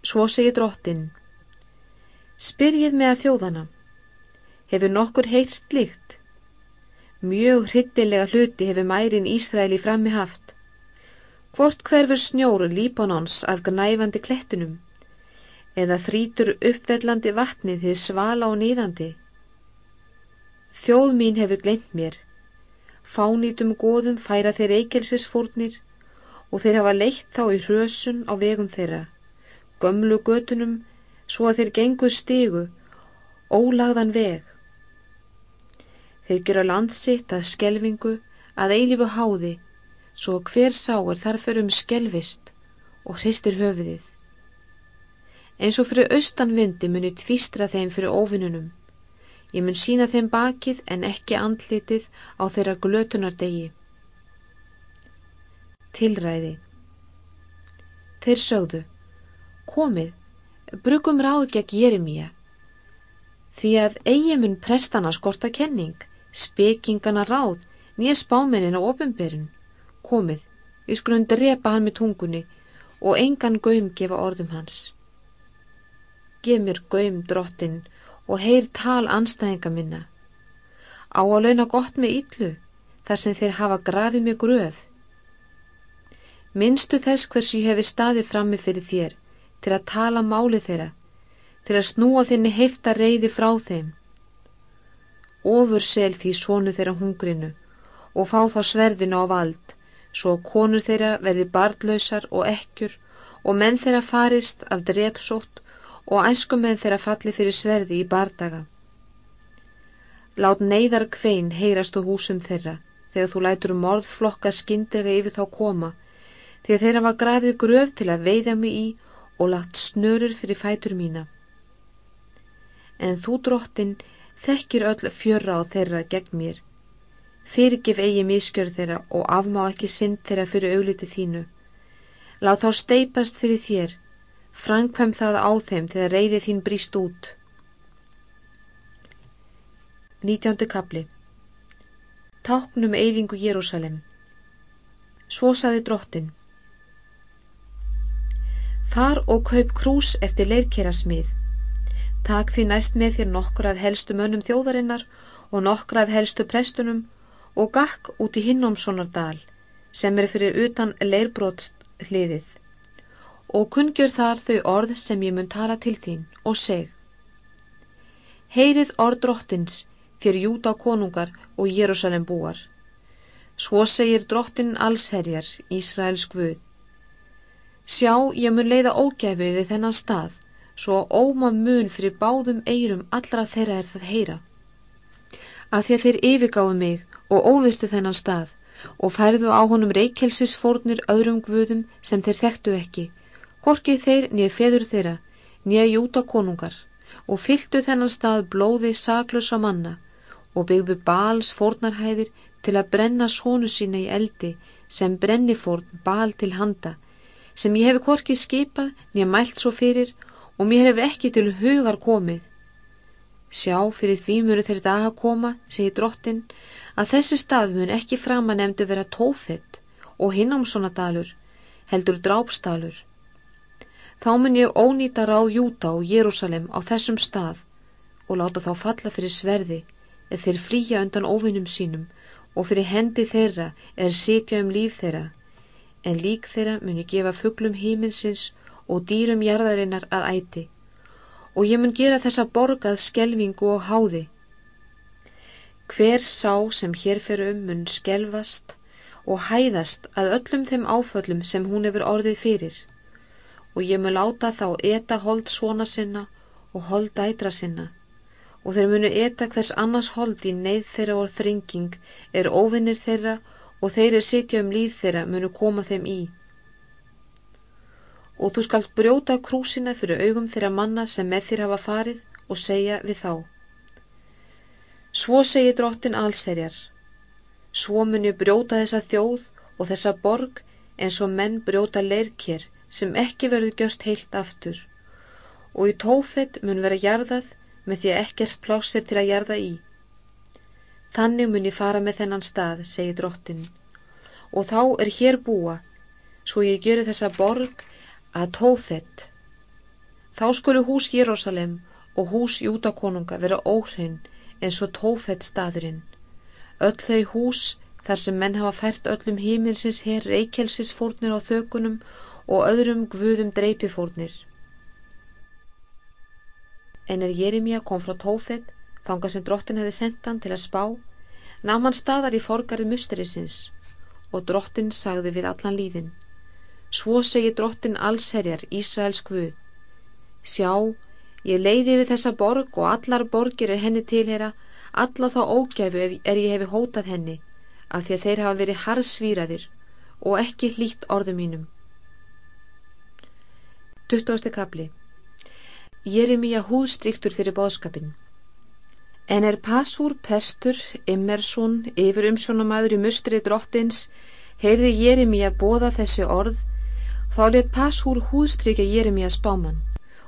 Svo segir drottin, spyrjið með þjóðana, hefur nokkur heilt slíkt? Mjög hrittilega hluti hefur mærin Ísraeli frammi haft. Hvort hverfur snjóru Líbanons af gnæfandi klettunum? Eða þrítur uppvellandi vatnið þið svala og nýðandi? Þjóð mín hefur glemt mér. Fánýtum góðum færa þeir eikelsisfórnir og þeir hafa leitt þá í hrösun á vegum þeirra gömlu götunum svo að þeir gengu stígu, ólagðan veg. Þeir gera landsitt að skelvingu að eilifu háði, svo hver sáur þarfur um skelvist og hristir höfuðið. Eins og fyrir austanvindi muni tvístra þeim fyrir óvinnunum. Ég mun sína þeim bakið en ekki andlitið á þeirra glötunardegi. Tilræði Þeir sögðu komið, brugum ráð gegn Jeremíja. Því að eigi mun prestana skorta kenning, spekingana ráð, nýja spámennin á ofinberun, komið, við skulum drepa hann með tungunni og engan gaum gefa orðum hans. Gef mér gaum drottin og heyr tal anstæðinga minna. Á að launa gott með yllu, þar sem þeir hafa grafið mig gröf. Minnstu þess hvers ég hefi staðið frammi fyrir þér, til að tala máli þeirra, til að snúa þinni heifta reyði frá þeim. Ofur sel því svonu þeirra hungrinu og fá þá sverðinu á vald, svo konur þeirra verði barnlausar og ekkjur og menn þeirra farist af drepsótt og æskumenn þeirra falli fyrir sverði í bardaga. Lát neyðar kvein heyrast á húsum þeirra þegar þú lætur morðflokka skindega yfir þá koma, þegar þeirra var grafið gröf til að veiða mig í og lagt snörur fyrir fætur mína. En þú drottin þekkir öll fjörra á þeirra gegn mér. Fyrirgif eigi miskjörð þeirra og afmá ekki synd þeirra fyrir augliti þínu. Láð þá steipast fyrir þér, framkvæm það á þeim þegar reyði þín bríst út. 19. kapli Táknum eyðingu Jérúsalem Svo saði drottin Far og kaup krús eftir leirkera smið Tak því næst með þér nokkur af helstu mönnum þjóðarinnar og nokkur af helstu prestunum og gakk út í Hinnomssonardal sem er fyrir utan leirbrótst hliðið og kungjur þar þau orð sem ég mun tala til þín og seg Heyrið orð drottins fyrir Júta konungar og Jérúsalem búar. Svo segir drottin allsherjar, Ísraels Guð. Sjá, ég mun leiða ógæfi við þennan stað svo óma mun fyrir báðum eirum allra þeirra er það heyra. Af því að þeir yfirgáðu mig og óvirtu þennan stað og færðu á honum reykjelsis fórnir öðrum guðum sem þeir þekktu ekki, gorkið þeir nýja feður þeirra, nýja júta konungar og fylltu þennan stað blóði saklusa manna og byggðu bals fórnarhæðir til að brenna sónu sína í eldi sem brennifórn bal til handa sem ég hefi korkið skipað nýja mælt svo fyrir og mér hefur ekki til hugar komið. Sjá fyrir því munu þeirri dag að koma, segir drottin, að þessi stað mun ekki fram að nefndu vera tófett og hinnámsonadalur, heldur drápsdalur. Þá mun ég ónýta ráð Júta og Jérúsalem á þessum stað og láta þá falla fyrir sverði eða þeir flýja undan óvinnum sínum og fyrir hendi þeirra er sitja um líf þeirra, en lík þeirra mun ég gefa fugglum híminsins og dýrum jarðarinnar að æti og ég mun gera þessa borgað skelvingu og háði. Hver sá sem hér fer um mun skelvast og hæðast að öllum þeim áföllum sem hún hefur orðið fyrir. Og ég mun láta þá eta hold svona sinna og hold ædra sinna. Og þeir munu eta hvers annars hold í neyð þeirra og þringing er óvinnir þeirra og þeir er sitja um líf þeirra munu koma þeim í og þú skalt brjóta krúsina fyrir augum þeirra manna sem með þér hafa farið og segja við þá. Svo segi drottin allserjar, svo mun ég brjóta þessa þjóð og þessa borg eins og menn brjóta leirkér sem ekki verður gjört heilt aftur og í tófett mun vera jarðað með því að ekkert plásir til að jarða í. Þannig mun ég fara með þennan stað, segi drottin, og þá er hér búa, svo ég gjöru þessa borg að Tófett. Þá skulu hús Jérúsalem og hús Júdakonunga vera óhrein eins og Tófett staðurinn. Öll þau hús þar sem menn hafa fært öllum híminsins hér reykjelsis fórnir á þökunum og öðrum gvuðum dreipifórnir. En er Jérimia kom frá Tófett, þanga sem drottin hefði sendt hann til að spá, nam hann staðar í forgarið musterisins og drottin sagði við allan líðin. Svo segir drottin allsherjar Ísraels Guð. Sjá, ég leiði við þessa borg og allar borgir er henni tilhera, alla þá ógæfu er ég hefi hótað henni, af því að þeir hafa verið harðsvíraðir og ekki hlýtt orðum mínum. 20. kapli Ég er mjög húðstryktur fyrir bóðskapin. En er Passúr Pestur, Immersson, yfir umsjónamaður í mustri drottins, heyrði ég er mjög bóða þessi orð Þá let Pashúr húðstrykja Jeremia spáman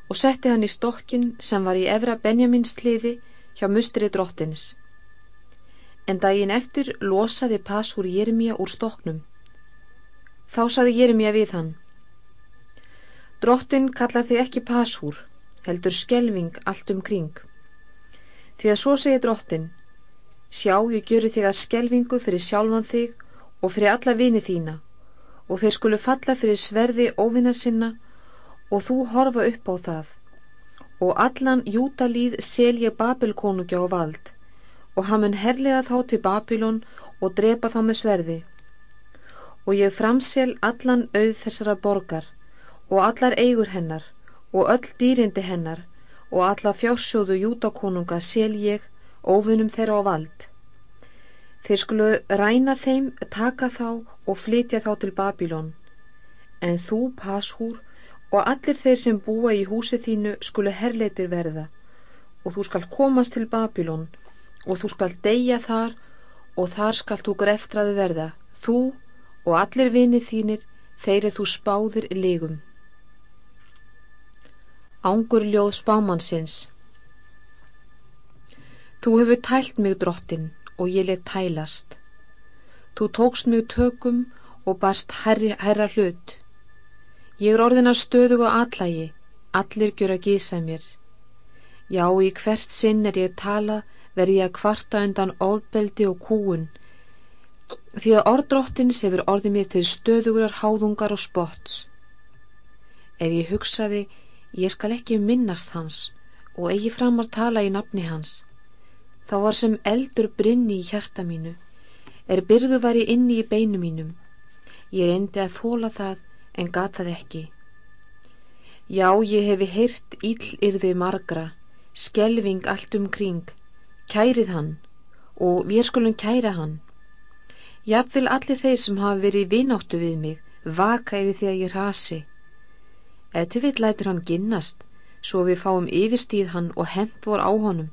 og setti hann í stokkin sem var í efra Benjamins hliði hjá mustri drottins. En daginn eftir losaði Pashúr Jeremia úr stokknum. Þá saði Jeremia við hann. Drottin kallaði ekki Pashúr, heldur skelving allt um kring. Því að svo segi drottin, sjá ég gjöru þig að skelvingu fyrir sjálfan þig og fyrir alla vini þína og þeir skulu falla fyrir sverði óvinna sinna og þú horfa upp á það. Og allan jútalíð selja Babilkonungja á vald og hann mun herlega þá til Babilon og drepa þá með sverði. Og ég framsel allan auð þessara borgar og allar eigur hennar og öll dýrindi hennar og alla fjársjóðu jútakonunga sel ég óvinnum þeirra á vald Þeir skulu ræna þeim, taka þá og flytja þá til Babilón. En þú, Pashúr, og allir þeir sem búa í húsi þínu skulu herleitir verða og þú skal komast til Babilón og þú skal deyja þar og þar skal þú greftraði verða, þú og allir vinið þínir, þeir er þú spáðir lígum. Ángur ljóð spámannsins Þú hefur tælt mig drottin og ég let tælast. Þú tókst mig tökum og barst herri, herra hlut. Ég er orðin að stöðu og allægi, allir gjör að gísa mér. Já, í hvert sinn er ég tala verði ég að kvarta undan óðbeldi og kúun því að orðdróttins hefur orðið mér til stöðugurar háðungar og spotts ef ég hugsaði ég skal ekki minnast hans og eigi framar tala í nafni hans þá var sem eldur brinni í hjarta mínu er byrðu var ég inni í beinu mínum ég reyndi að þóla það en gatað ekki já ég hefi heyrt íllirði margra skelving allt um kring kærið hann og við skulum kæra hann. Jafnvel allir þeir sem hafa verið vináttu við mig vaka yfir því að ég rasi. Eftir við lætur hann ginnast svo við fáum yfirstíð hann og hemmt vor á honum.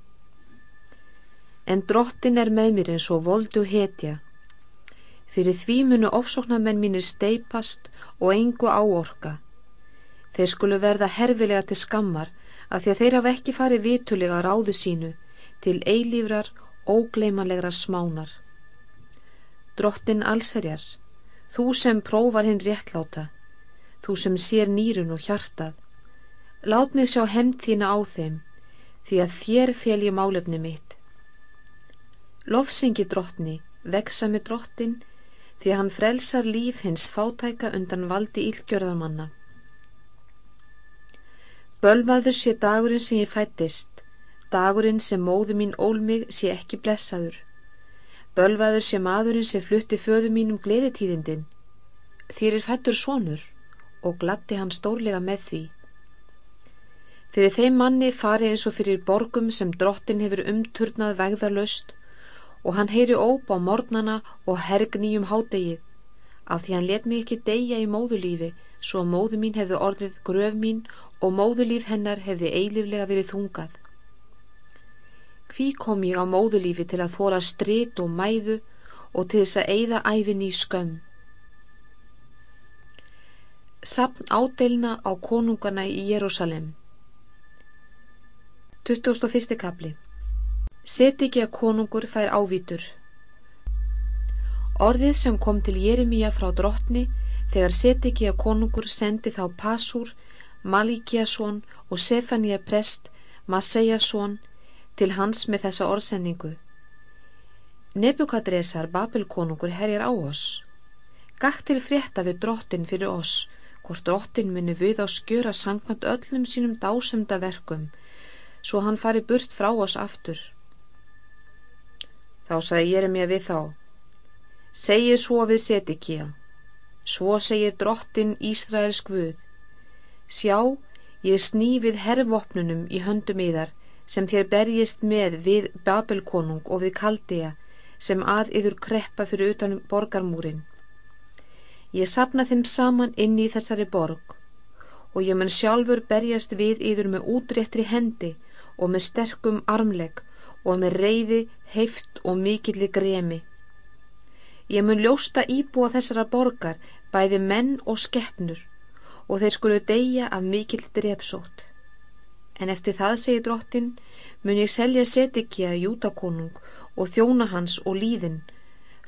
En drottin er með mér eins og voldu hetja. Fyrir því munu ofsóknarmenn mínir steipast og engu áorka. Þeir skulu verða herfilega til skammar af því að þeir hafa ekki farið vitulega ráðu sínu til eilífrar ógleimanlegra smánar. Drottin allsherjar, þú sem prófar hinn réttláta, þú sem sér nýrun og hjartað, lát mig sjá hemmt þína á þeim, því að þér fel ég málefni mitt. Lofsingi drottni, veksa með drottin, því hann frelsar líf hins fátæka undan valdi ílgjörðamanna. Bölvaður sé dagurinn sem ég fættist, Dagurinn sem móðu mín ól mig sé ekki blessaður. Bölvaður sé maðurinn sem flutti föðu mínum gleðitíðindin. Þýr er fættur sonur og glatti hann stórlega með því. Fyrir þeim manni fari eins og fyrir borgum sem drottin hefur umturnað vegðarlaust og hann heyri óp á mornana og herg nýjum hádegið af því hann let mig ekki deyja í móðulífi svo móðu mín hefði orðið gröf mín og móðulíf hennar hefði eiliflega verið þungað. Hví kom ég á móðulífi til að þóra strít og mæðu og til þess að eigða æfinni í skömm. Sapn ádelna á konungana í Jérúsalem 21. kapli Seti ekki að konungur fær ávítur Orðið sem kom til Jeremíja frá drottni þegar seti ekki að konungur sendi þá Pasur, Malíkiasson og Sefania prest, Maseiasson til hans með þessa orðsendingu. Nebukadresar, Babelkonungur, herjar á oss. Gakt til frétta við drottin fyrir oss, hvort drottin muni við á skjöra sangkvæmt öllum sínum dásemda verkum, svo hann fari burt frá oss aftur. Þá sagði Jeremia við þá, segið svo við Setikía, svo segir drottin Ísraels Guð, sjá, ég sný við herrvopnunum í höndum yðar sem þér berjist með við Babelkonung og við Kaldea sem að yður kreppa fyrir utanum borgarmúrin. Ég sapna þeim saman inn í þessari borg og ég mun sjálfur berjast við yður með útréttri hendi og með sterkum armlegg og með reyði, heift og mikilli gremi. Ég mun ljósta íbúa þessara borgar bæði menn og skeppnur og þeir skulu deyja af mikill drepsótt. En eftir það, segir drottin, mun ég selja Setikja jútakonung og þjóna hans og líðin.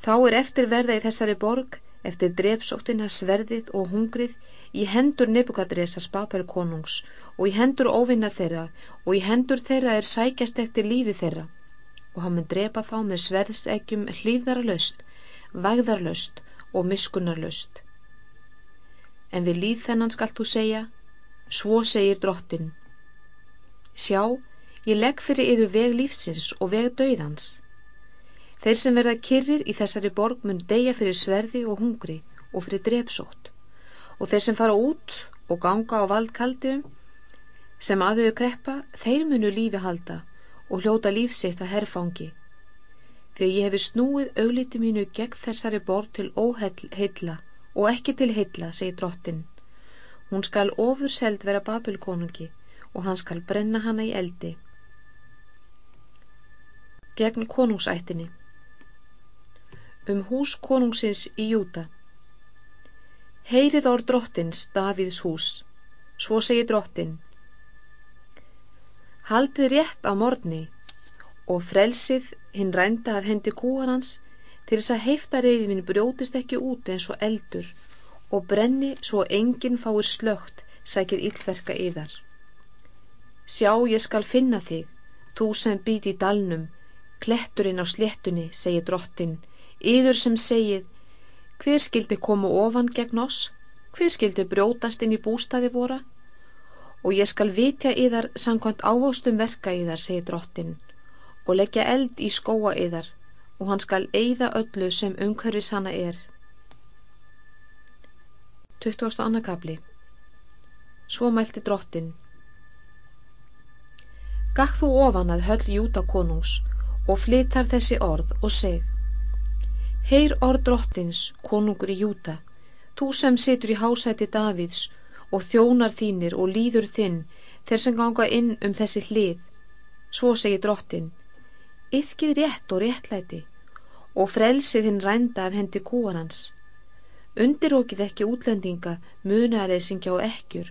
Þá er eftir verða í þessari borg, eftir drepsóttina sverðið og hungrið, í hendur Nebukadresas Babelkonungs og í hendur óvinna þeirra og í hendur þeirra er sækjast eftir lífi þeirra. Og hann mun drepa þá með sverðseggjum hlýðaralöst, vægðarlöst og miskunarlöst. En við líð þennan skalt þú segja, svo segir drottin, Sjá, ég legg fyrir yður veg lífsins og veg döiðans. Þeir sem verða kyrrir í þessari borg mun deyja fyrir sverði og hungri og fyrir drepsótt og þeir sem fara út og ganga á valdkaldium sem aðauðu kreppa, þeir munu lífi halda og hljóta lífsitt að herfangi. Þegar ég hefi snúið augliti mínu gegn þessari borg til óheilla og ekki til heilla, segir drottin. Hún skal ofur seld vera Babelkonungi og hann skal brenna hana í eldi. gegn konungsættinni. Um hús konungsins í Júta. Heyrið orð drottins Davíðs hús. Svo segir drottin. Haldið rétt á morgni og frelsið hinn rænda af hendi kúarans til þess að heifta reyði mín brjótist ekki út eins og eldur og brenni svo enginn fáir slögt sækir yllverka yðar. Sjá ég skal finna þig, þú sem býti í dalnum, kletturinn á sléttunni, segir drottin, yður sem segið, hver skildi koma ofan gegn oss, hver skildi brjótast inn í bústaði vora? Og ég skal vitja yðar samkvæmt ávástum verka yðar, segir drottin, og leggja eld í skóa yðar, og hann skal eigða öllu sem umhverfis hana er. 20. annarkabli Svo mælti drottin. Gakk þú ofan að höll Júta konungs og flitar þessi orð og seg. Heyr orð drottins, konungur í Júta, þú sem situr í hásæti Davids og þjónar þínir og líður þinn þeir sem ganga inn um þessi hlið. Svo segir drottin, yfkið rétt og réttlæti og frelsið hinn rænda af hendi kúarans. Undirókið ekki útlendinga, munareysingja og ekkjur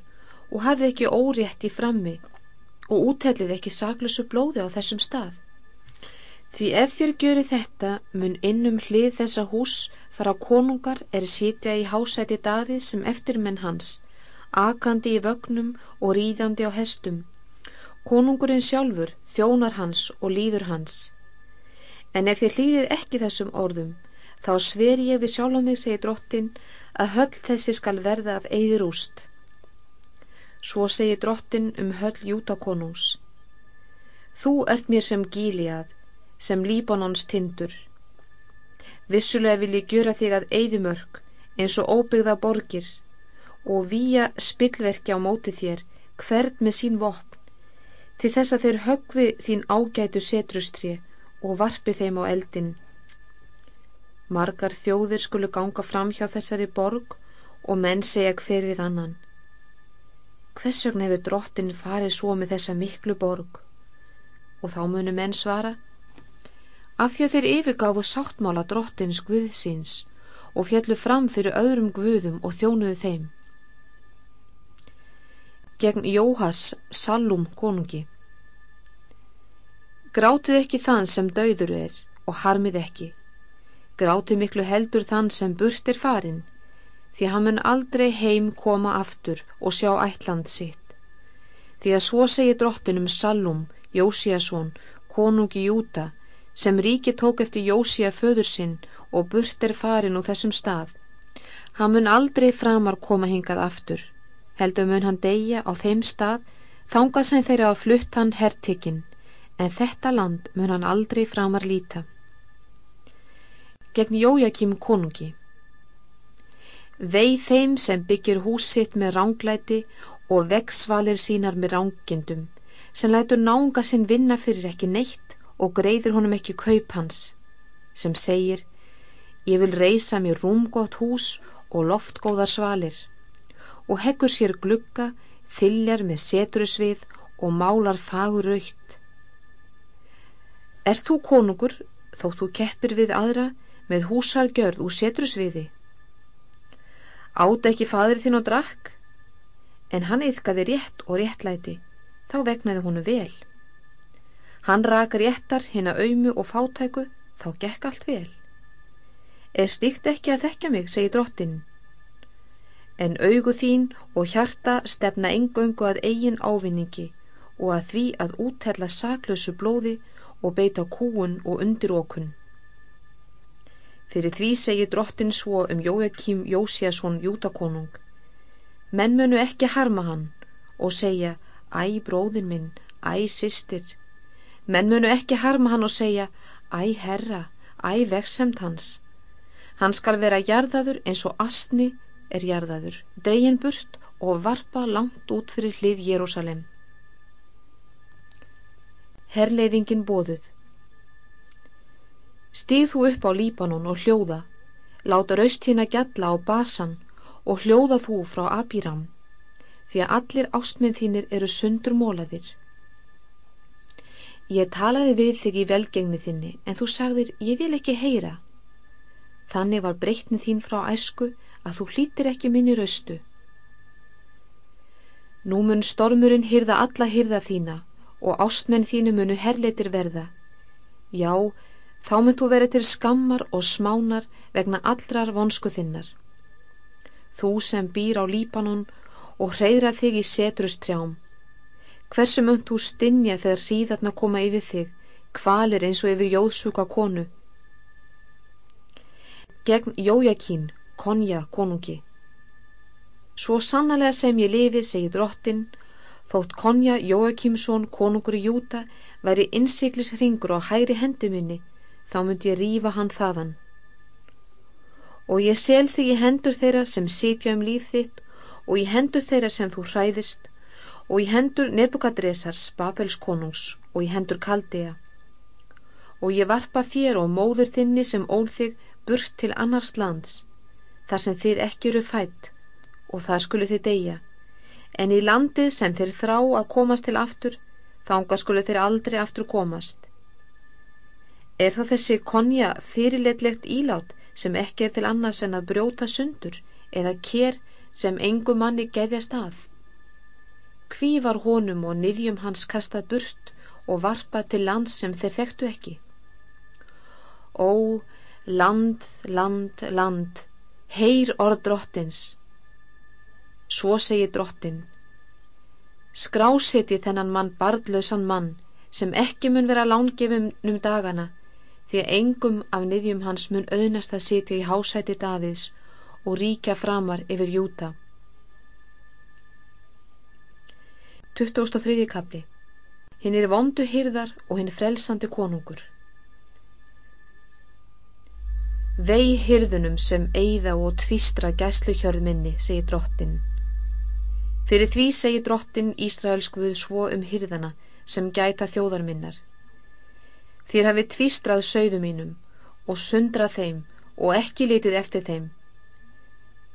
og hafið ekki órétt í frammi og útellið ekki saklusu blóði á þessum stað. Því ef þér gjöri þetta mun innum hlið þessa hús fara konungar er sítja í hásæti Davíð sem eftirmenn hans akandi í vögnum og ríðandi á hestum. Konungurinn sjálfur þjónar hans og líður hans. En ef þið hlýðið ekki þessum orðum, þá sver ég við sjálf á mig, segir drottin, að höll þessi skal verða af eigðir úst. Svo segir drottin um höll Jútakonungs. Þú ert mér sem gíliað, sem Líbanons tindur. Vissulega vil ég gjöra þig að eigðumörk, eins og óbyggða borgir, og výja spillverki á móti þér hvern með sín vopn til þess að þeir högvi þín ágætu setrustri og varpi þeim á eldin margar þjóðir skulu ganga fram hjá þessari borg og menn segja hver við annan. Hvers vegna hefur drottin farið svo með þessa miklu borg? Og þá munu menn svara af því að þeir yfirgáfu sáttmála drottins guðsins og fjallu fram fyrir öðrum guðum og þjónuðu þeim gegn Jóhas Sallum konungi. Grátið ekki þann sem dauður er og harmið ekki. Grátið miklu heldur þann sem burt er farin, því hann mun aldrei heim koma aftur og sjá ætland sitt. Því að svo segir drottinum Sallum, Jósíasson, konungi Júta, sem ríki tók eftir Jósía föður sinn og burt er farin úr þessum stað. Hann mun aldrei framar koma hingað aftur heldur mun hann deyja á þeim stað þangað sem þeirra á flutt hann hertikinn, en þetta land mun hann aldrei framar líta. Gegn Jójakim konungi Veið þeim sem byggir húsitt með ránglæti og veksvalir sínar með rángindum, sem lætur nánga sinn vinna fyrir ekki neitt og greiðir honum ekki kaup hans, sem segir, ég vil reysa mér rúmgótt hús og loftgóðar svalir og heggur sér glugga, þyljar með setrusvið og málar fagur raukt. Er þú konungur þótt þú keppir við aðra með húsargjörð úr setrusviði? Áta ekki fadur þinn og drakk? En hann yfkaði rétt og réttlæti, þá vegnaði honu vel. Hann raka réttar hinn að aumu og fátæku, þá gekk allt vel. Er stíkt ekki að þekka mig, segi drottin, en augu þín og hjarta stefna engöngu að eigin ávinningi og að því að úthella saklösu blóði og beita kúun og undirókun. Fyrir því segir drottin svo um Jóakim Jósiasson Jútakonung. Menn munu ekki harma hann og segja, æ bróðin minn, æ sýstir. Menn munu ekki harma hann og segja, æ herra, æ veksemt hans. Hann skal vera jarðaður eins og astni er jarðaður, dregin burt og varpa langt út fyrir hlið Jérúsalem. Herleiðingin bóðuð Stíð þú upp á Líbanon og hljóða, láta raust hérna gjalla á Basan og hljóða þú frá Abiram, því að allir ástminn þínir eru sundur mólaðir. Ég talaði við þig í velgengni þinni en þú sagðir ég vil ekki heyra. Þannig var breytni þín frá æsku að þú hlýttir ekki minni raustu. Nú mun stormurinn hyrða alla hyrða þína og ástmenn þínu munu herleitir verða. Já, þá mun þú verið til skammar og smánar vegna allrar vonsku þinnar. Þú sem býr á Líbanon og hreyðra þig í setrustrjám Hversu munt þú stinja þegar hríðarna koma yfir þig, kvalir eins og yfir jóðsúka konu? Gegn Jójakín, konja konungi. Svo sannlega sem ég lifi, segir drottin, þótt konja Jójakímsson konungur í Júta væri innsiklis hringur á hægri hendi minni, þá myndi ég rífa hann þaðan. Og ég sel þig í hendur þeirra sem sitja um líf þitt og í hendur þeirra sem þú hræðist og í hendur Nebukadresars Babels konungs og í hendur Kaldea og ég varpa þér og móður þinni sem ól þig burt til annars lands þar sem þið ekki eru fætt og það skulu þið deyja. En í landið sem þeir þrá að komast til aftur þánga skulu þeir aldrei aftur komast. Er þá þessi konja fyrirleitlegt ílát sem ekki er til annars en að brjóta sundur eða kér sem engu manni geðjast að Hví var honum og niðjum hans kastað burt og varpað til lands sem þeir þekktu ekki? Ó, land, land, land, heyr orð drottins. Svo segir drottin, skráseti þennan mann barðlausan mann sem ekki mun vera lángefum um dagana því að engum af niðjum hans mun auðnast að sitja í hásæti Davids og ríkja framar yfir Júta. 2003. kapli Hinn er vondu hýrðar og hinn frelsandi konungur Vei hýrðunum sem eigða og tvistra gæsluhjörð minni, segir drottin. Fyrir því segir drottin Ísraelskvuð svo um hýrðana sem gæta þjóðar minnar. Þér hafi tvistrað sögðu mínum og sundrað þeim og ekki litið eftir þeim.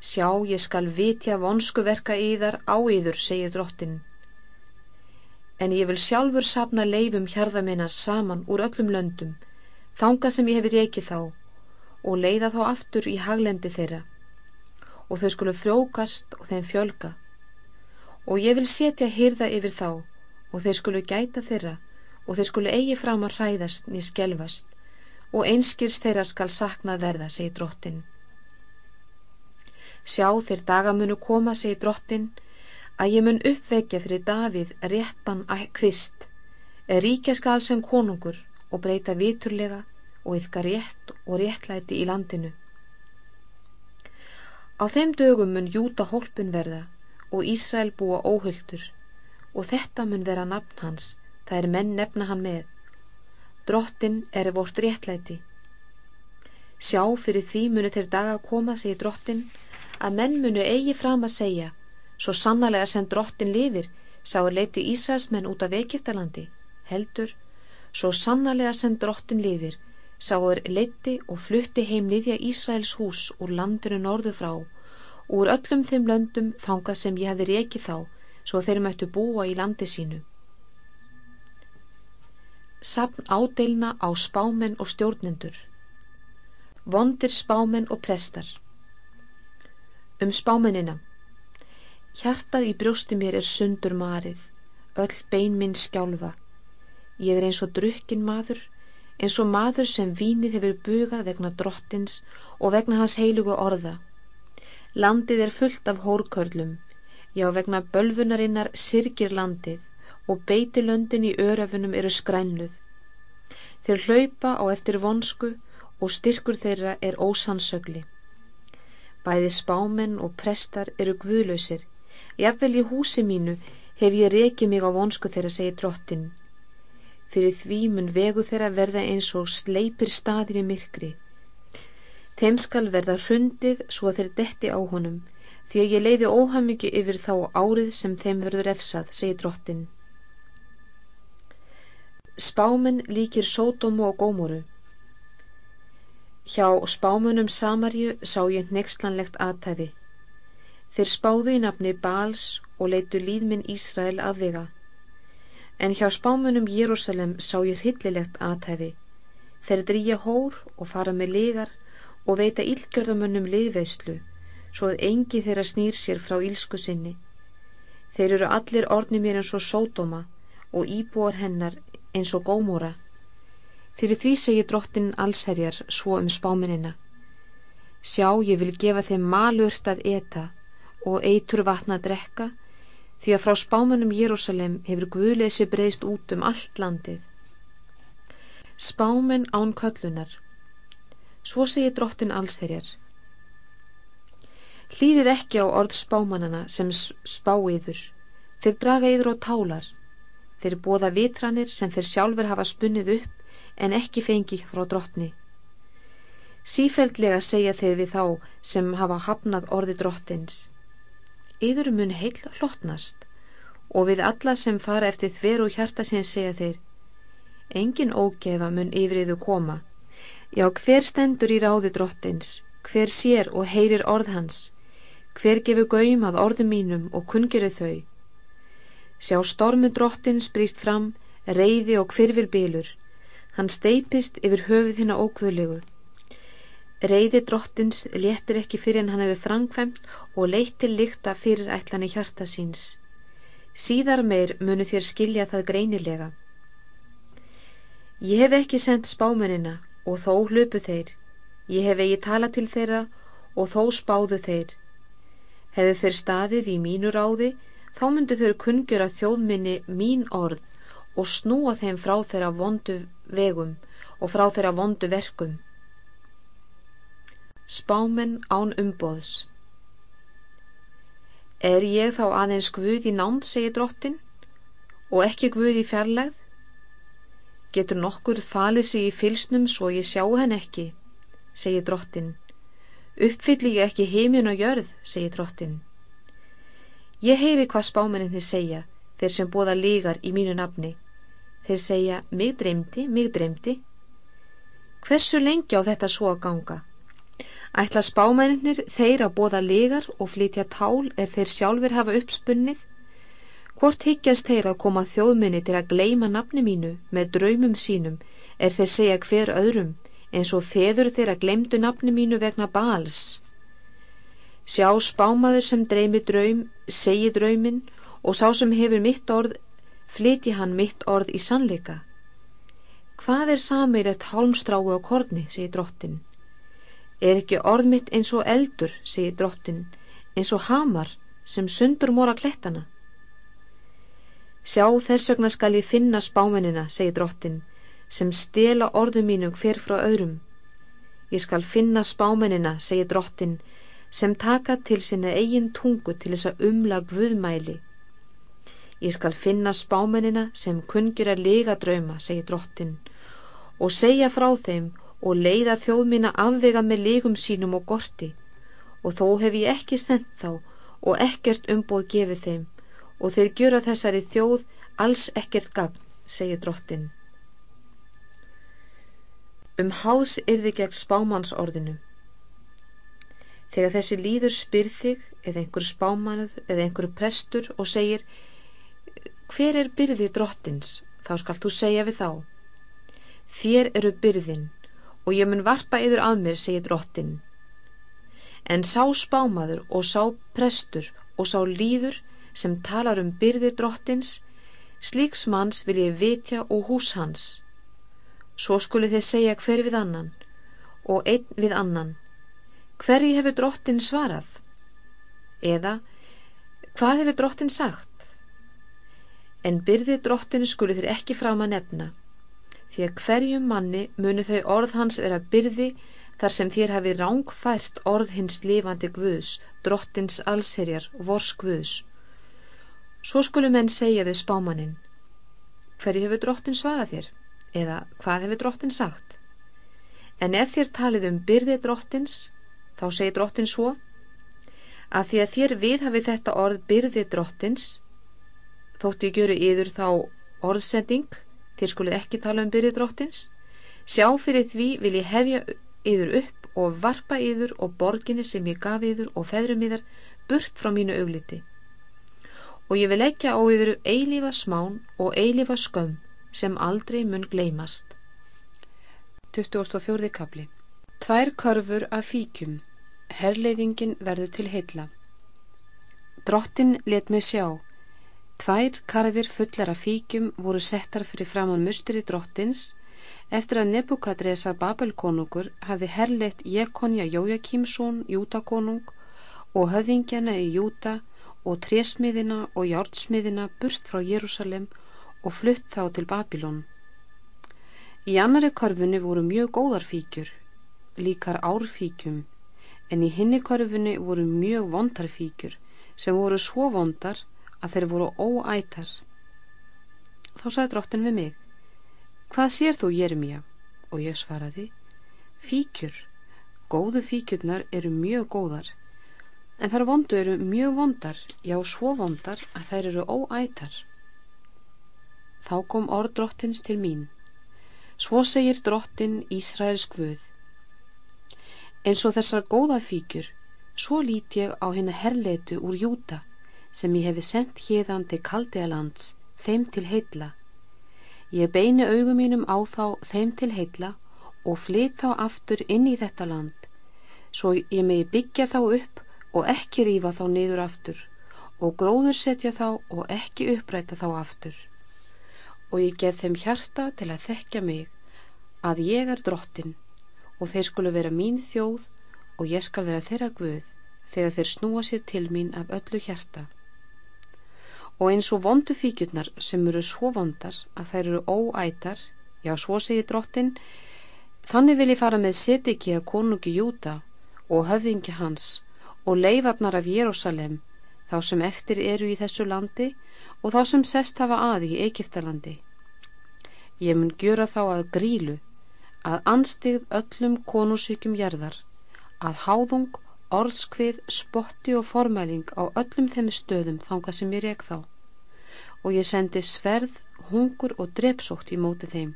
Sjá, ég skal vitja vonskuverka yðar á yður, segir drottin en ég vil sjálfur sapna leifum hjarða minna saman úr öllum löndum, þanga sem ég hefur reykið þá, og leiða þá aftur í haglendi þeirra, og þau skulu frjókast og þeim fjölga, og ég vil setja hýrða yfir þá, og þeir skulu gæta þeirra, og þeir skulu eigi fram að hræðast ný skelvast, og einskirs þeirra skal saknað verða, segir drottin. Sjá þeir dagamunu koma, segir drottin, að ég mun uppvekja fyrir Davíð réttan kvist, er ríkjaskal sem konungur og breyta viturlega og yfka rétt og réttlæti í landinu. Á þeim dögum mun Júta hólpun verða og Ísrael búa óhulltur og þetta mun vera nafn hans, það er menn nefna hann með. Drottin er vort réttlæti. Sjá fyrir því munu þeir daga koma, segir drottin, að menn munu eigi fram að segja Svo sannarlega sem drottin lifir, sáu leiti Ísæsmenn út af Egiptalandi, heldur, svo sannarlega sem drottin lifir, sáu leiti og flutti heim niðja Ísæls hús úr landinu norðu frá, úr öllum þeim löndum þangað sem ég hefði reikið þá, svo þeir mættu búa í landi sínu. Sapn ádeilna á spámen og stjórnendur Vondir spámen og prestar Um spámenina Hjartað í brjóstu mér er sundur marið, öll bein minn skjálfa. Ég er eins og drukkin maður, eins og maður sem vínið hefur bugað vegna drottins og vegna hans heilugu orða. Landið er fullt af hórkörlum, já vegna bölfunarinnar sirgir landið og beitilöndin í örafunum eru skrænluð. Þeir hlaupa á eftir vonsku og styrkur þeirra er ósannsögli. Bæði spámen og prestar eru guðlausir, Jafnvel í húsi mínu hef ég rekið mig á vonsku þeirra, segir drottin. Fyrir því mun vegu þeirra verða eins og sleipir staðir í myrkri. Þeim skal verða hrundið svo þeir detti á honum, því að ég leiði óhamikið yfir þá árið sem þeim verður efsað, segir drottin. Spámen líkir sótomu og gómoru. Hjá spámunum Samarju sá ég nextlanlegt aðtæfi. Þeir spáðu í nafni Bals og leitu líðminn Ísrael afvega. En hjá spámunum Jérúsalem sá ég hryllilegt aðtæfi. Þeir drýja hór og fara með ligar og veita ílgjörðamönnum liðveislu, svo að engi þeirra snýr sér frá ílsku sinni. Þeir eru allir orni mér eins og sódóma og íbúar hennar eins og gómóra. Fyrir því segir drottin allsherjar svo um spáminina. Sjá, ég vil gefa þeim malurt að eta og eitur vatna að drekka, því að frá spámanum Jérúsalem hefur guðleysi breyðst út um allt landið. Spámen án köllunar. Svo segir drottin allsherjar. Hlýðið ekki á orð spámanana sem spáiður. Þeir draga yður á tálar. Þeir bóða vitranir sem þeir sjálfur hafa spunnið upp en ekki fengi frá drottni. Sífældlega segja þeir við þá sem hafa hafnað orði drottins. Yður mun heil hlottnast og við alla sem fara eftir þver og hjarta sem segja þeir. Engin ógefa mun yfriðu koma. Já, hver stendur í ráði drottins, hver sér og heyrir orð hans, hver gefur gaum að orðum mínum og kungiru þau. Sjá stormu drottins brýst fram, reyði og hvirfir bylur, Hann steipist yfir höfuð hinn á ókvöðlegu. Reyði drottins léttir ekki fyrir en hann hefur þrangfæmt og leittir líkta fyrir ætlan í hjarta síns. Síðar meir munu þér skilja það greinilega. Ég hef ekki sendt spámenina og þó hlupu þeir. Ég hef eigi tala til þeirra og þó spáðu þeir. Hefðu þeir staðið í mínu ráði, þá myndu þeir kungjur að þjóðminni mín orð og snúa þeim frá þeirra vondu vegum og frá þeirra vondu verkum. Spámen án umbóðs Er ég þá aðeins Guð í nánd, segir drottin, og ekki Guð í fjarlægð? Getur nokkur falið sig í fylsnum svo ég sjá henn ekki, segir drottin. Uppfylli ég ekki heimin og jörð, segir drottin. Ég heyri hvað spámeninni segja, þeir sem bóða lígar í mínu nafni. Þeir segja, mig dreymdi, mig dreymdi. Hversu lengi á þetta svo að ganga? Ætla spámennir þeir að bóða legar og flytja tál er þeir sjálfur hafa uppspunnið? Hvort higgjast þeir að koma þjóðminni til að gleima nafni mínu með draumum sínum er þeir segja hver öðrum eins og feður þeir að glemdu nafni mínu vegna bals? Sjá spámaður sem dreymi draum, segi draumin og sá sem hefur mitt orð flyti hann mitt orð í sannleika. Hvað er samir eitt hálmstrái á korni, segir drottin. Er ekki orð mitt eins og eldur, segir drottin, eins og hamar sem sundur mora klettana? Sjá þess vegna skal ég finna spámenina, segir drottin, sem stela orðu mínum hver frá öðrum. Ég skal finna spámenina, segir drottin, sem taka til sinna eigin tungu til þess að umla guðmæli Ég skal finna spámennina sem kungjur að lega drauma, segir drottin, og segja frá þeim og leiða þjóð mína afvega með legum sínum og gorti, og þó hef ég ekki sendt þá og ekkert umbóð gefið þeim, og þeir gjöra þessari þjóð alls ekkert gagn, segir drottin. Um hás yrði gegn spámannsorðinu. Þegar þessi líður spyrð þig, eða einhver spámanuð, eða einhver prestur og segir Hver er byrði drottins? Þá skalt þú segja við þá. Þér eru byrðin og ég mun varpa yður að mér, segir drottin. En sá spámaður og sá prestur og sá líður sem talar um byrði drottins, slíks manns vil ég vitja og hús hans. Svo skuli þið segja hver við annan og einn við annan. Hverju hefur drottin svarað? Eða, hvað hefur drottin sagt? en byrði drottinu skuli þeir ekki fram að nefna því að hverjum manni munu þau orð hans vera byrði þar sem þér hafi rángfært orð hins lifandi guðs drottins allserjar vors guðs. Svo skulu menn segja við spámanin hverju hefur drottin svarað þér? Eða hvað hefur drottin sagt? En ef þér talið um byrði drottins þá segir drottin svo að því að þér við hafi þetta orð byrði drottins þóttu gjöru yður þá orðsending þér skulið ekki tala um byrði drottins. Sjá fyrir því vil ég hefja yður upp og varpa yður og borginni sem ég gaf yður og feðrum yður burt frá mínu augliti. Og ég vil ekki á yfir eilífa smán og eilífa skömm sem aldrei mun gleymast. 24. kapli Tvær körfur af fíkjum. Herleiðingin verður til heilla. Drottin let mig sjá Tvær karfir fullar af fíkjum voru settar fyrir framann mustri drottins eftir að Nebukadresa Babelkonungur hafði herleitt Jekonja Jójakímsson Jútakonung og höfðingjana í Júta og trésmiðina og jártsmiðina burt frá Jérúsalem og flutt þá til Babilón. Í annari korfunni voru mjög góðar fíkjur, líkar árfíkjum, en í hinni korfunni voru mjög vondar fíkjur sem voru svo vondar að þeir voru óætar. Þá sagði drottin við mig, hvað sér þú Jeremia? Og ég svaraði, fíkjur, góðu fíkjurnar eru mjög góðar, en þar vondu eru mjög vondar, já svo vondar að þær eru óætar. Þá kom orð drottins til mín. Svo segir drottin Ísraels Guð. En svo þessar góða fíkjur, svo lít ég á henni herleitu úr Júta sem ég hefi sendt hérðan til Kaldealands, þeim til heitla. Ég beini augum mínum á þá þeim til heitla og flyt þá aftur inn í þetta land, svo ég megi byggja þá upp og ekki rífa þá niður aftur og gróður setja þá og ekki uppræta þá aftur og ég gef þeim hjarta til að þekkja mig að ég er drottin og þeir skulu vera mín þjóð og ég skal vera þeirra guð þegar þeir snúa sér til mín af öllu hjarta og eins og vondu fíkjurnar sem eru svo vondar að þær eru óætar já svo segir drottin þannig vil ég fara með Sedeki að konungi Júta og höfðingi hans og leifarnar af Jérúsalem þá sem eftir eru í þessu landi og þá sem sest hafa aði í Egiptalandi. Ég mun gjöra þá að grílu, að anstigð öllum konusíkjum jærðar, að háðung, orðskvið, spotti og formæling á öllum þeim stöðum þanga sem ég reyk þá. Og ég sendi sverð, hungur og drepsótt í móti þeim.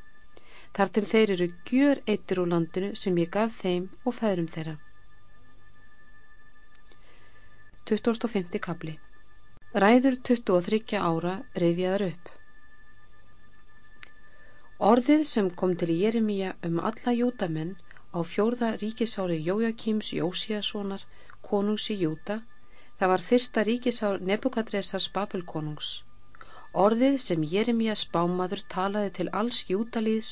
Þar til þeir eru gjör eittir úr landinu sem ég gaf þeim og fæðrum þeirra. 25. kabli Ræður 23 ára reyfjaðar upp. Orðið sem kom til Jeremia um alla júdamenn á fjórða ríkisári Jójakíms Jósíassonar konungs í Júta, það var fyrsta ríkisár Nebukadresars Babelkonungs. Orðið sem Jeremia spámaður talaði til alls Jútalíðs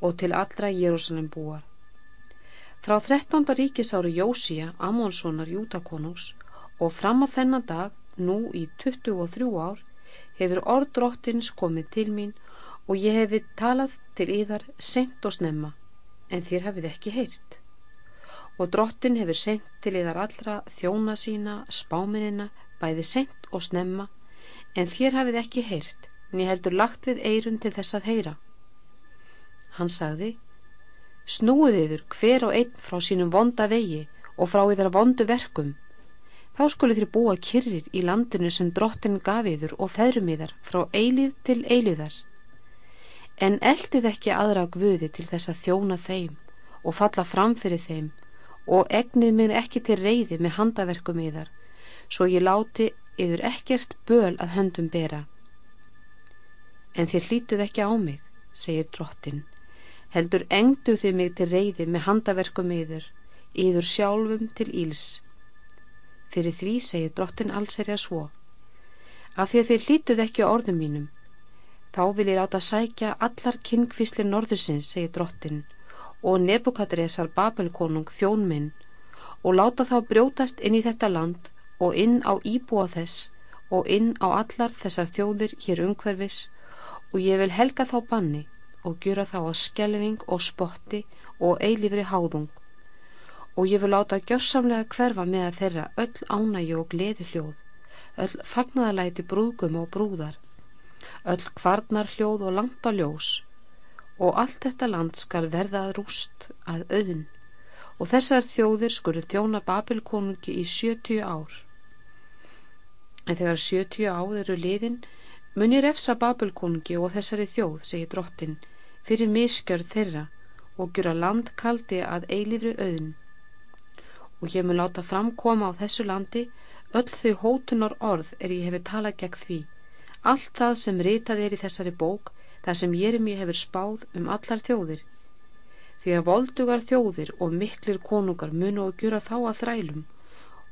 og til allra Jérúsalem búar. Frá 13. ríkisári Jósía Amonssonar Jútakonungs og fram á þennan dag nú í 23 ár hefur orð drottins komið til mín og ég hefi talað til yðar sent og snemma en þér hafið ekki heyrt. Og drottin hefur sent til yðar allra þjóna sína spáminina bæði sent og snemma en þér hafið ekki heyrt en ég heldur lagt við eirun til þess að heyra. Hann sagði snúið yður hver og einn frá sínum vonda vegi og frá yðar vondu verkum. Þá skulu þér búa kyrrir í landinu sem drottin gafiður og feðrum yðar frá eilíð til eilíðar. En eldið ekki aðra guði til þess að þjóna þeim og falla fram fyrir þeim og egnið mér ekki til reyði með handaverkum yðar, svo ég láti yður ekkert böl að höndum bera. En þér hlítuð ekki á mig, segir drottin, heldur engdu þið mig til reyði með handaverkum yður, yður sjálfum til íls Fyrir því segir drottin allserja svo. Af því að þið hlítuð ekki á orðum mínum. Þá vil ég láta sækja allar kynkvíslir norðusins, segir drottin, og Nebukadresar Babelkonung þjón minn. Og láta þá brjótast inn í þetta land og inn á íbúa þess og inn á allar þessar þjóðir hér umhverfis. Og ég vil helga þá banni og gjöra þá á skelving og spotti og eilifri háðung. Og ég vil láta gjörsamlega hverfa með þeirra öll ánægi og gleði hljóð, öll fagnaðalæti brúðgum og brúðar, öll kvarnar hljóð og lampaljós og allt þetta land skal verða að rúst að auðn og þessar þjóðir skuru þjóna Babilkonungi í 70 ár. En þegar 70 ár eru liðin, munir efsa Babilkonungi og þessari þjóð, segir drottin, fyrir miskjörð þeirra og gera landkaldi að eilifri auðn og ég mun láta framkoma á þessu landi Öll þau hótunar orð er ég hefur talað gegn því. Allt það sem ritað er í þessari bók, það sem Jeremi hefur spáð um allar þjóðir. Því að voldugar þjóðir og miklir konungar munu að gjöra þá að þrælum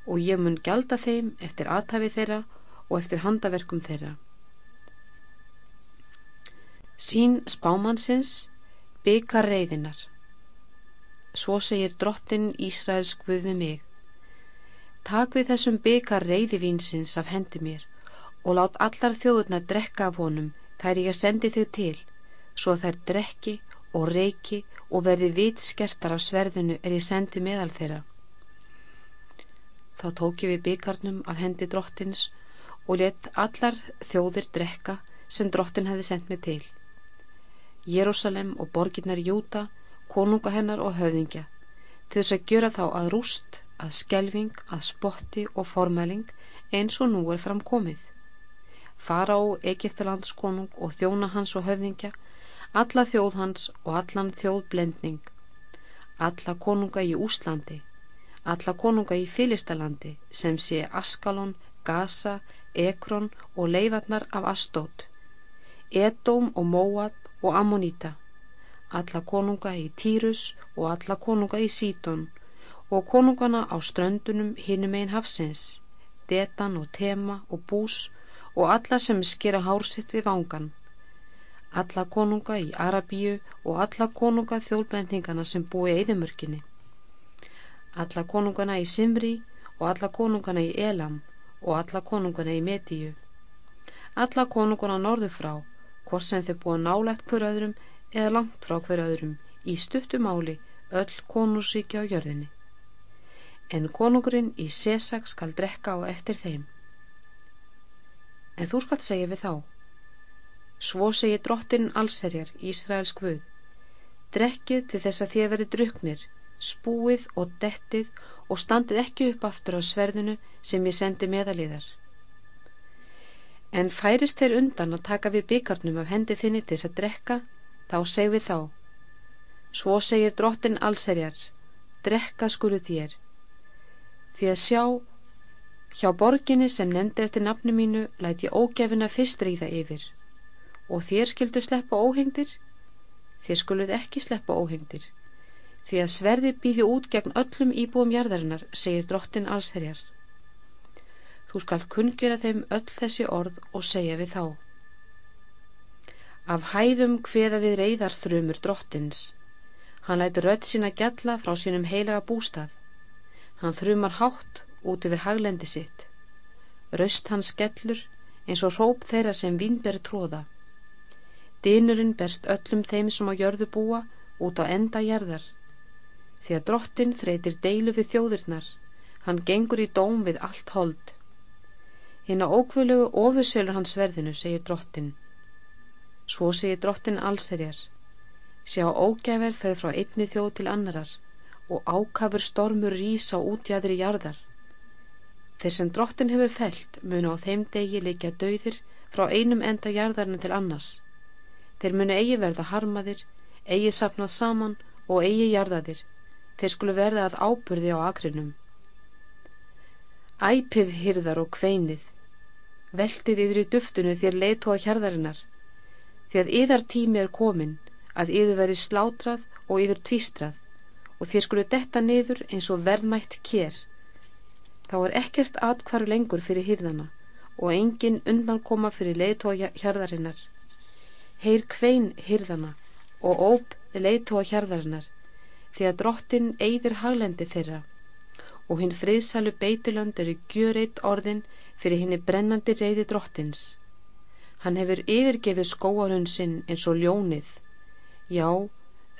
og ég mun gjalda þeim eftir aðtafi þeirra og eftir handaverkum þeirra. Sín spámannsins byggar reyðinar. Svo segir drottin Ísraels Guði mig. Takk við þessum byggar reyðivínsins af hendi mér og lát allar þjóðurna drekka af honum þær ég sendi þig til, svo þær drekki og reiki og verði vitskertar af sverðinu er ég sendi meðal þeirra. Þá tók ég við byggarnum af hendi drottins og let allar þjóðir drekka sem drottin hefði sendt mig til. Jérúsalem og borginnar Júta, konunga hennar og höfðingja, til þess að gjöra þá að rúst að skelving, að spotti og formæling eins og nú er framkomið. Fara á Egiptalandskonung og þjóna hans og höfðingja, alla þjóð hans og allan þjóðblendning, alla konunga í Úslandi, alla konunga í Filistalandi sem sé Askalon, Gaza, Ekron og leifarnar af Astót, Edóm og Móab og Ammonita, alla konunga í Týrus og alla konunga í Sídón og konungana á ströndunum hinum einn hafsins, detan og tema og bús og alla sem skera hársitt við vangan, alla konunga í Arabíu og alla konunga þjólblendingana sem búi eðimörkinni, alla konungana í Simri og alla konungana í Elam og alla konungana í Metíu, alla konungana norðu frá, hvort sem þau búa nálegt hver öðrum eða langt frá hver öðrum, í stuttumáli öll konungsríkja á jörðinni. En konungurinn í Sesag skal drekka á eftir þeim. En þú skalt segja við þá, svo segi drottin allserjar Ísraels Guð, drekkið til þess að þér verið druknir, spúið og dettið og standið ekki upp aftur á sverðinu sem ég sendi meðalíðar. En færist þeir undan að taka við byggarnum af hendi þinni til þess að drekka, þá seg við þá, svo segir drottin allserjar, drekka skulu þér, því að sjá hjá borginni sem nefndir eftir nafnu mínu læt ég ógefina fyrst ríða yfir. Og þér skildu sleppa óhengdir? Þér skuluð ekki sleppa óhengdir. Því að sverði býði út gegn öllum íbúum jarðarinnar segir drottin allsherjar. Þú skalt kungjura þeim öll þessi orð og segja við þá. Af hæðum hveða við reyðar þrumur drottins. Hann lætur rödd sína gjalla frá sínum heilaga bústað. Hann þrumar hátt út yfir haglendi sitt. Raust hans skellur eins og róp þeirra sem vínber tróða. Dinurinn berst öllum þeim sem á jörðu búa út á enda jærðar. Því að drottin þreytir deilu við þjóðurnar. Hann gengur í dóm við allt hold. Hinn á ókvölugu ofusölur hans verðinu, segir drottin. Svo segir drottin allserjar. Sjá ógæver feð frá einni þjóð til annarar og ákafur stormur rýsa útjæðri jarðar. Þeir sem drottin hefur felt munu á þeim degi leikja dauðir frá einum enda jarðarinn til annars. Þeir munu eigi verða harmaðir, eigi sapnað saman og eigi jarðaðir. Þeir skulu verða að ábyrði á akrinum. Æpið hyrðar og kveinið, veltið yfir í duftunu þér leitu á hjarðarinnar, því að yðar tími er komin að yður verði slátrað og yður tvístrað og þér skulu detta niður eins og verðmætt kér. Þá er ekkert atkvaru lengur fyrir hýrðana og engin undan koma fyrir leiðtóa hjarðarinnar. Heyr kvein hýrðana og óp leiðtóa hjarðarinnar því að drottin eigðir haglendi þeirra og hinn friðsalu beitilönd eru gjörreitt orðin fyrir henni brennandi reyði drottins. Hann hefur yfirgefið skóarun sinn eins og ljónið. Já,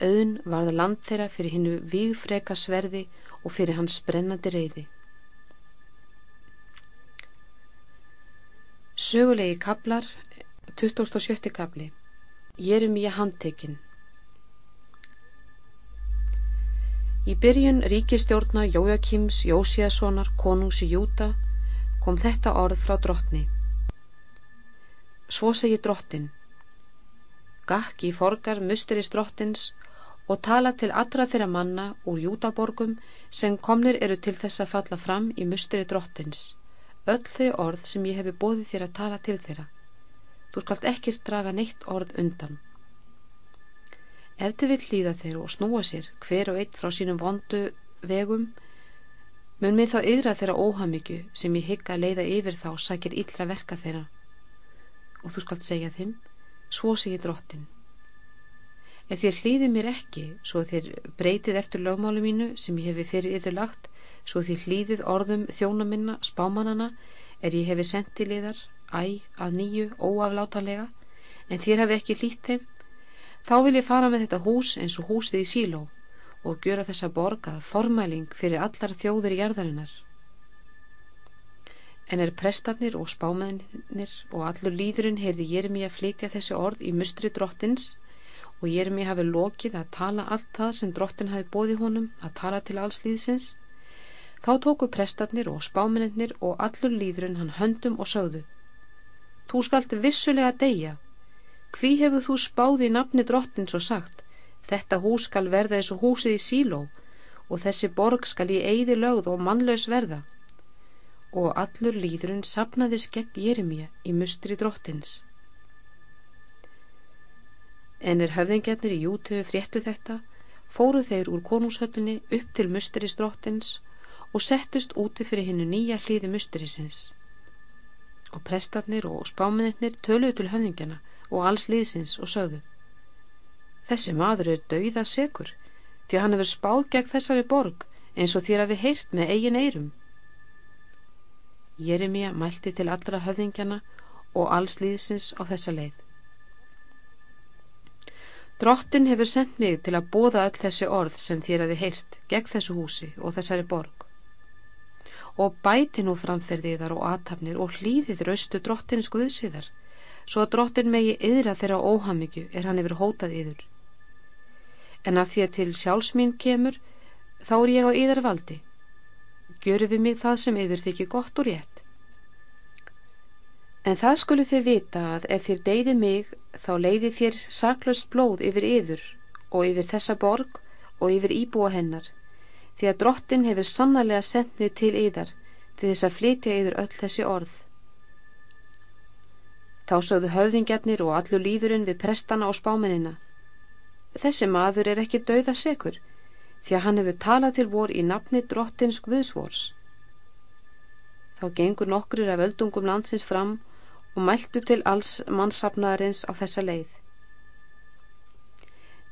auðn varða land þeirra fyrir hinnu vígfreka sverði og fyrir hans brennandi reyði. Sögulegi kaplar, 27. kapli, Jeremíja handtekinn. Í byrjun ríkistjórna Jójakims Jósiassonar konungs í Júta kom þetta orð frá drottni. Svo segi drottin, gakk í forgar musterist drottins og tala til allra þeirra manna úr júdaborgum sem komnir eru til þess að falla fram í musteri drottins, öll þau orð sem ég hefi bóðið þér að tala til þeirra. Þú skalt ekkert draga neitt orð undan. Ef þið vil hlýða þeir og snúa sér hver og eitt frá sínum vondu vegum, mun mig þá yðra þeirra óhamikju sem ég hygg að leiða yfir þá sækir illa verka þeirra. Og þú skalt segja þeim, svo segir drottin. Ef þér hlýði mér ekki, svo þér breytið eftir lögmálu mínu sem ég hefi fyrir yfir lagt, svo þér hlýðið orðum þjóna minna, spámanana, er ég hefi sendið liðar, æ, að nýju, óaflátalega, en þér hefi ekki hlýtt þeim, þá vil ég fara með þetta hús eins og húsið í síló og gjöra þessa borgað formæling fyrir allar þjóður í jarðarinnar. En er prestarnir og spámennir og allur líðurinn heyrði ég er mér að flytja þessi orð í mustri drottins, og ég er mér hafi lokið að tala allt það sem drottin hafi bóði honum að tala til alls líðsins þá tóku prestarnir og spámennir og allur líðurinn hann höndum og sögðu Þú skalt vissulega deyja. Hví hefur þú spáði í nafni drottins og sagt þetta hús skal verða eins og húsið í síló og þessi borg skal í eigði lögð og mannlaus verða. Og allur líðurinn sapnaði skegg Jeremia í mustri drottins. En er höfðingjarnir í Jútu fréttu þetta, fóru þeir úr konungshöllinni upp til musterisdrottins og settust úti fyrir hinnu nýja hlýði musterisins. Og prestarnir og spáminnir töluðu til höfðingjana og alls liðsins og sögðu Þessi maður er dauða segur því hann hefur spáð gegn þessari borg eins og þér hafi heyrt með eigin eirum. Jeremia mælti til allra höfðingjana og alls liðsins á þessa leið. Drottin hefur sendt mig til að bóða öll þessi orð sem þér hafi heyrt gegn þessu húsi og þessari borg. Og bæti nú framferðiðar og aðtapnir og hlýðið raustu drottins guðsíðar, svo að drottin megi yðra þeirra óhamikju er hann yfir hótað yður. En að þér til sjálfsmín kemur, þá er ég á yðar valdi. Gjöru við mig það sem yður þykir gott og rétt. En það skulu þið vita að ef þér deyði mig þá leiði þér saklaust blóð yfir yður og yfir þessa borg og yfir íbúa hennar því að drottin hefur sannarlega sendt mig til yðar til þess að flytja yður öll þessi orð. Þá sögðu höfðingjarnir og allur líðurinn við prestana og spámenina. Þessi maður er ekki dauða sekur því að hann hefur talað til vor í nafni drottins Guðsvors. Þá gengur nokkur af öldungum landsins fram og mæltu til alls mannsapnaðarins á þessa leið.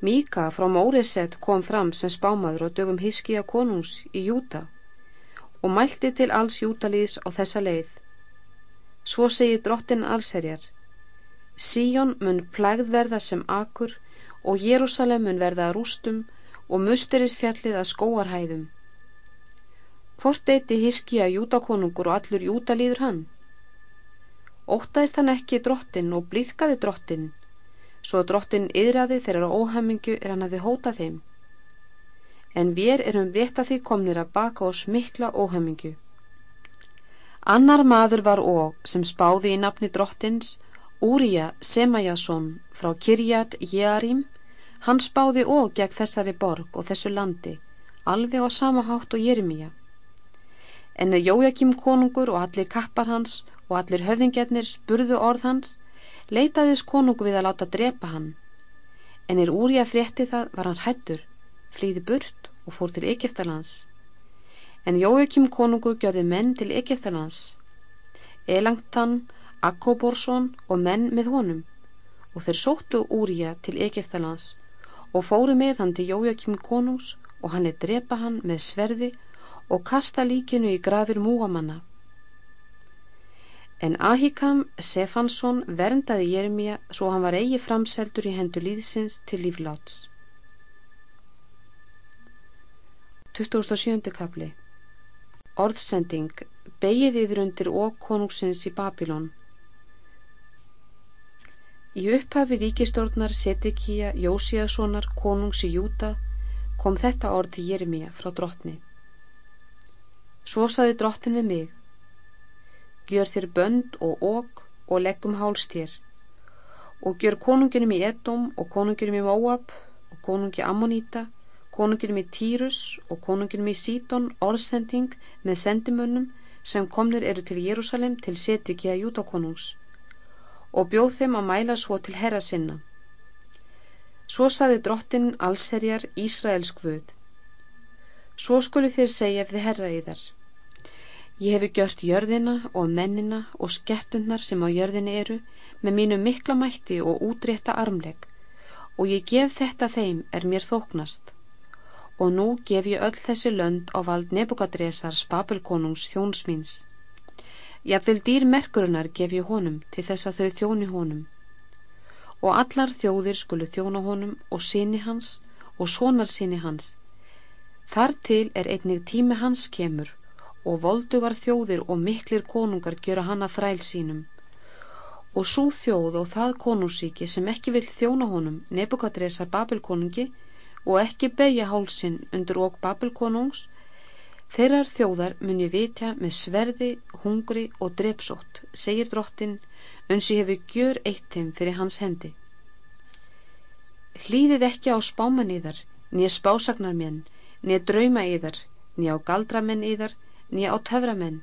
Míka frá Móriset kom fram sem spámaður og dögum hiski að konungs í Júta og mælti til alls Jútalíðs á þessa leið. Svo segi drottin allserjar, Síjón mun plægð verða sem akur og Jérúsalem mun verða að rústum og musterisfjallið að skóarhæðum. Hvort eiti hiski að Jútakonungur og allur Jútalíður hann? Óttaðist hann ekki drottin og blíðkaði drottin, svo drottin yðraði þeirra óhamingu er hann að þið hóta þeim. En við erum rétt að því komnir að baka oss mikla óhamingu. Annar maður var og sem spáði í nafni drottins, Úrija Semajason frá Kirjat Jéarim, hann spáði og gegn þessari borg og þessu landi, alveg á sama hátt og Jeremia. En að Jójakim konungur og allir kappar hans og allir höfðingjarnir spurðu orð hans, leitaðis konungu við að láta drepa hann. En er úri að frétti það var hann hættur, flýði burt og fór til Egeftalands. En Jóikim konungu gjörði menn til Egeftalands. Elangtan, Akkoborsson og menn með honum og þeir sóttu Úrija til Egeftalands og fóru með hann til Jóikim konungs og hann er drepa hann með sverði og kasta líkinu í grafir múamanna En Ahikam Sefansson verndaði Jeremia svo hann var eigi framseldur í hendu líðsins til lífláts. 27. kapli Orðsending Begið yfir undir og konungsins í Babilón Í upphafi ríkistórnar Setekíja Jósiassonar konungs í Júta kom þetta orð til Jeremia frá drottni. Svo saði drottin við mig gjör þér bönd og óg og leggum háls þér og gjör konunginum í Edom og konunginum í Moab og konungi Ammonita konunginum í Týrus og konunginum í Síton orðsending með sendimönnum sem komnir eru til Jérúsalem til setikja Júdakonungs og bjóð þeim að mæla svo til herra sinna. Svo saði drottin allserjar Ísraels guð. Svo skulu þér segja við herra í þar. Ég hefi gjört jörðina og mennina og skettunar sem á jörðinni eru með mínu mikla mætti og útrétta armleg og ég gef þetta þeim er mér þóknast. Og nú gef ég öll þessi lönd á vald Nebukadresars Babelkonungs þjónsmýns. Jafnvel dýr merkurinnar gef ég honum til þess að þau þjóni honum. Og allar þjóðir skulu þjóna honum og síni hans og sonar síni hans. Þar til er einnig tími hans kemur og voldugar þjóðir og miklir konungar gjöra hann að þræl sínum. Og svo þjóð og það konungsíki sem ekki vil þjóna honum Nebukadresar Babelkonungi og ekki beigja hálsin undir okk Babelkonungs, þeirrar þjóðar mun ég vitja með sverði, hungri og drepsótt, segir drottin, uns ég hefi gjör eitt þeim fyrir hans hendi. Hlýðið ekki á spáman yðar, nýja spásagnar menn, nýja drauma yðar, nýja á galdramenn yðar, nýja á töframenn,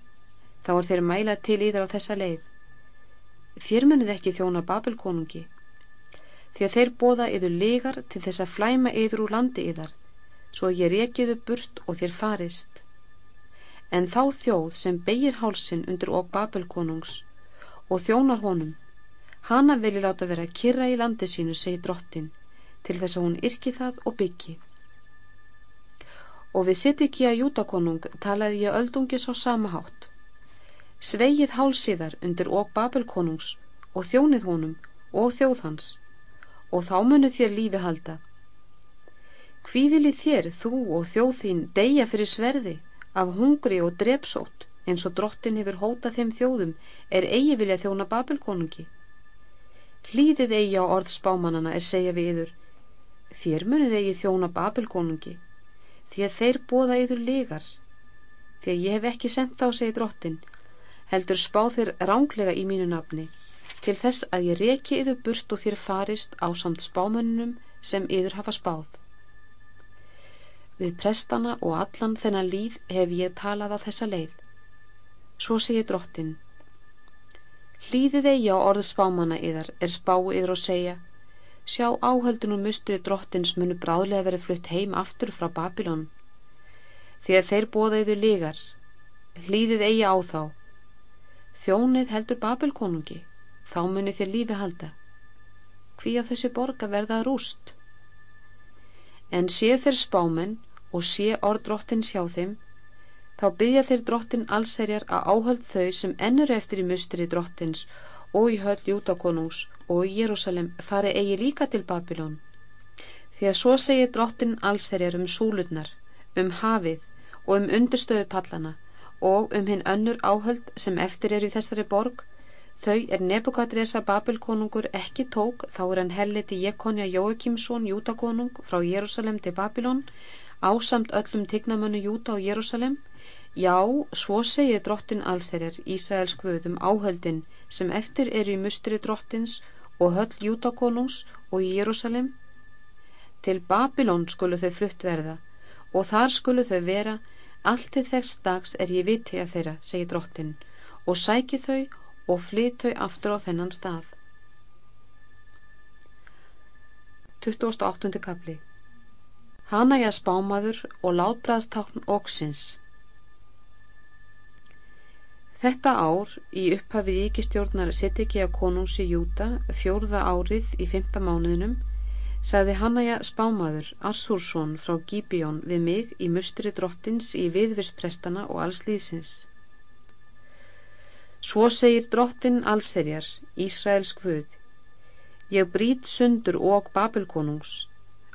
þá er þeir mæla til íðar á þessa leið. Þér munið ekki þjóna Babelkonungi, því að þeir bóða yður legar til þess að flæma yður úr landi yðar, svo ég rekiðu burt og þér farist. En þá þjóð sem beigir hálsin undir okk Babelkonungs og þjónar honum, hana vilji láta vera að kyrra í landi sínu, segi drottin, til þess að hún yrki það og byggi og við sitt ekki að júdakonung talaði ég öldungis á sama hátt. Sveigið hálsíðar undir okk Babelkonungs og þjónið honum og þjóð hans og þá munu þér lífi halda. Hví vilji þér, þú og þjóð þín deyja fyrir sverði af hungri og drepsót eins og drottin hefur hótað þeim þjóðum er eigi vilja þjóna Babelkonungi? Hlýðið eigi á orð spámanana er segja við yður, þér munuð eigi þjóna Babelkonungi því að þeir bóða yður lígar því að ég hef ekki sendt þá segi drottin heldur spá þér ránglega í mínu nafni til þess að ég reki yður burt og þér farist á samt spámönnum sem yður hafa spáð. Við prestana og allan þennan líð hef ég talað á þessa leið. Svo segi drottin hlýðið eigi á orð spámanna yðar er spá yður og segja sjá áhöldun og mustri drottins munu bráðlega verið flutt heim aftur frá Babilón því að þeir bóðaiðu lígar hlýðið eigi á þá. Þjónið heldur Babilkonungi þá muni þér lífi halda. Hví af þessi borga verða rúst? En sé þeir spámen og sé orð drottins hjá þeim þá byggja þeir drottin allserjar að áhöld þau sem ennur eftir í mustri drottins og í höll Jútakonungs og Jérúsalem fari eigi líka til Babilón. Því að svo segir drottin allserjar um súlurnar, um hafið og um undurstöðu pallana og um hinn önnur áhöld sem eftir eru í þessari borg, þau er Nebukadresa Babilkonungur ekki tók þá er hann helliti Jekonja Jóekimsson Jútakonung frá Jérúsalem til Babilón ásamt öllum tignamönnu Júta og Jérúsalem Já, svo segir drottin allserjar Ísraels kvöðum áhöldin sem eftir eru í mustri drottins og höll Júdakonungs og í Jérúsalem. Til Babilón skulu þau flutt verða og þar skulu þau vera allt til þess dags er ég viti að þeirra, segir drottin, og sæki þau og flyt þau aftur á þennan stað. 28. kapli Hanna ég að spámaður og látbræðstákn óksins Þetta ár í upphafi ríkistjórnar Sitikja konungsi Júta fjórða árið í fymta mánuðinum sagði Hannaja spámaður Arsúrsson frá Gíbjón við mig í mustri drottins í viðvisprestana og alls líðsins. Svo segir drottin allserjar, Ísraels kvöð. Ég brít sundur og Babelkonungs.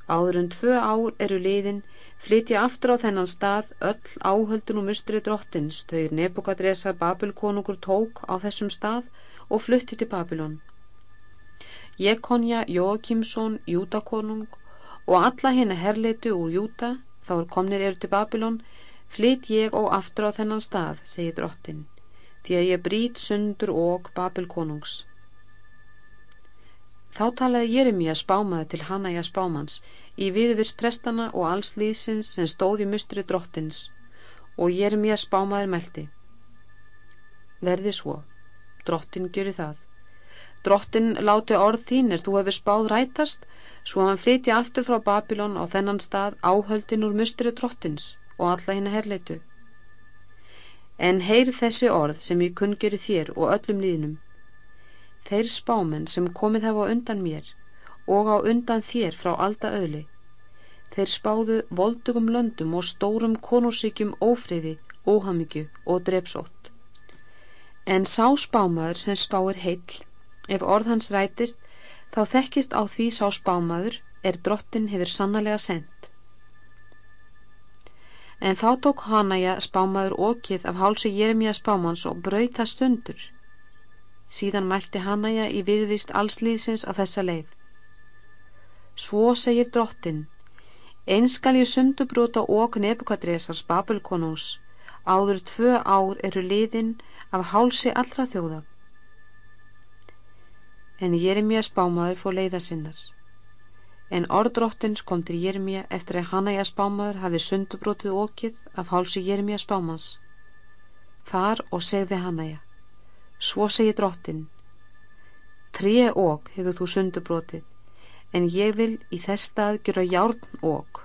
Áður en tvö ár eru liðin flytja aftur á þennan stað öll áhöldun og mustri drottins þau er Nebukadresar Babilkonungur tók á þessum stað og flutti til Babilón. Jekonja Jóakimsson Júdakonung og alla henni herleitu úr Júda þá er komnir eru til Babilón flytt ég og aftur á þennan stað, segir drottin, því að ég brít sundur og Babilkonungs. Þá talaði Jeremia spámaði til Hanæja spámans í viðvirs prestana og alls líðsins sem stóði mustri drottins og Jeremia spámaður meldi. verði svo. Drottin gjöri það. Drottin láti orð þín er þú hefur spáð rætast, svo hann flytja aftur frá Babilón á þennan stað áhöldin úr mustri drottins og alla hinn herleitu. En heyr þessi orð sem ég kunngeri þér og öllum líðnum. Þeir spámenn sem komið hefa undan mér og á undan þér frá alda öðli. Þeir spáðu voldugum löndum og stórum konursíkjum ófriði, óhamikju og drepsótt. En sá spámaður sem spáir heill Ef orð hans rætist, þá þekkist á því sá spámaður er drottin hefur sannlega sendt. En þá tók Hanaja spámaður okið af hálsi Jeremia spámans og brauta stundur. Síðan mælti Hanaja í viðvist allslýðsins á þessa leið. Svo segir drottin, einskal ég sundubróta ok nebukadresars Babelkonús, áður tvö ár eru liðin af hálsi allra þjóða en Jeremia spámaður fór leiða sinnar. En orðdróttins kom til Jeremia eftir að Hanaja spámaður hafi sundubrótið okið af hálsi Jeremia spámans. Far og seg við Hanaja. Svo segi dróttin. Tríu ok hefur þú sundubrótið, en ég vil í þess stað gera járn ok.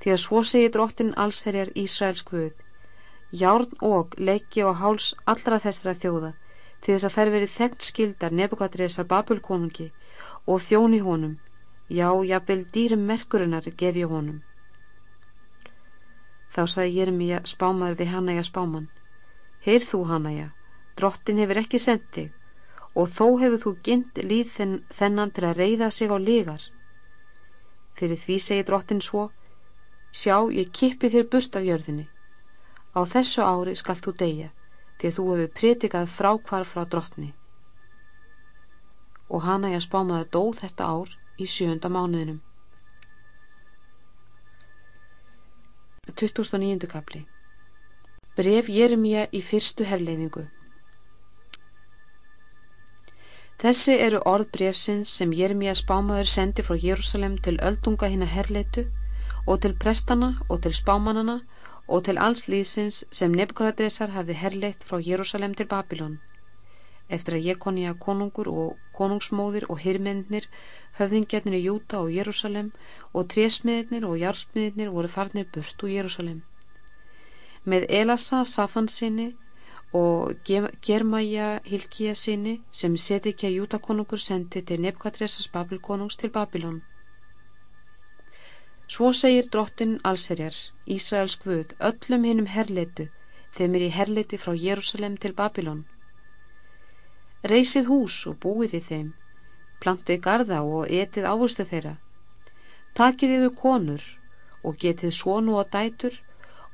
Því að svo segi dróttin allsherjar Ísraels guð. Járn ok leiki á háls allra þessara þjóða til þess að þær verið þegnt skildar Nebukadresar Babelkonungi og þjóni honum, já, jáfnvel dýrum merkurinnar gefi honum. Þá saði Jeremia spámaður við Hanæja spáman, Heyrð þú Hanæja, drottin hefur ekki sendt þig og þó hefur þú gynt líð þenn, þennan til að reyða sig á ligar. Fyrir því segi drottin svo, sjá, ég kippi þér burt af jörðinni. Á þessu ári skalt þú deyja því að þú hefur pritikað frákvarf frá drottni. Og hana ég spámaði dóð þetta ár í sjönda mánuðinum. 2009. kapli Bref Jeremia í fyrstu herleiðingu Þessi eru orð brefsins sem Jeremia spámaður sendi frá Jérúsalem til öldunga hinn að herleitu og til prestana og til spámanana og til alls líðsins sem Nebukadresar hafði herleitt frá Jérúsalem til Babilón. Eftir að Jekonija konungur og konungsmóðir og hyrmennir, höfðingjarnir í Júta og Jérúsalem og trésmiðnir og jársmiðnir voru farnir burt úr Jérúsalem. Með Elasa Safansinni og Germaja Hilkija sinni sem seti ekki að Júta konungur sendi til Nebukadresars Babilkonungs til Babilón. Svo segir drottin allserjar, Ísraels Guð, öllum hinnum herleitu, þeim er í herleiti frá Jérúsalem til Babilón. Reysið hús og búið í þeim, plantið garda og etið ávustu þeirra. Takið yður konur og getið svonu og dætur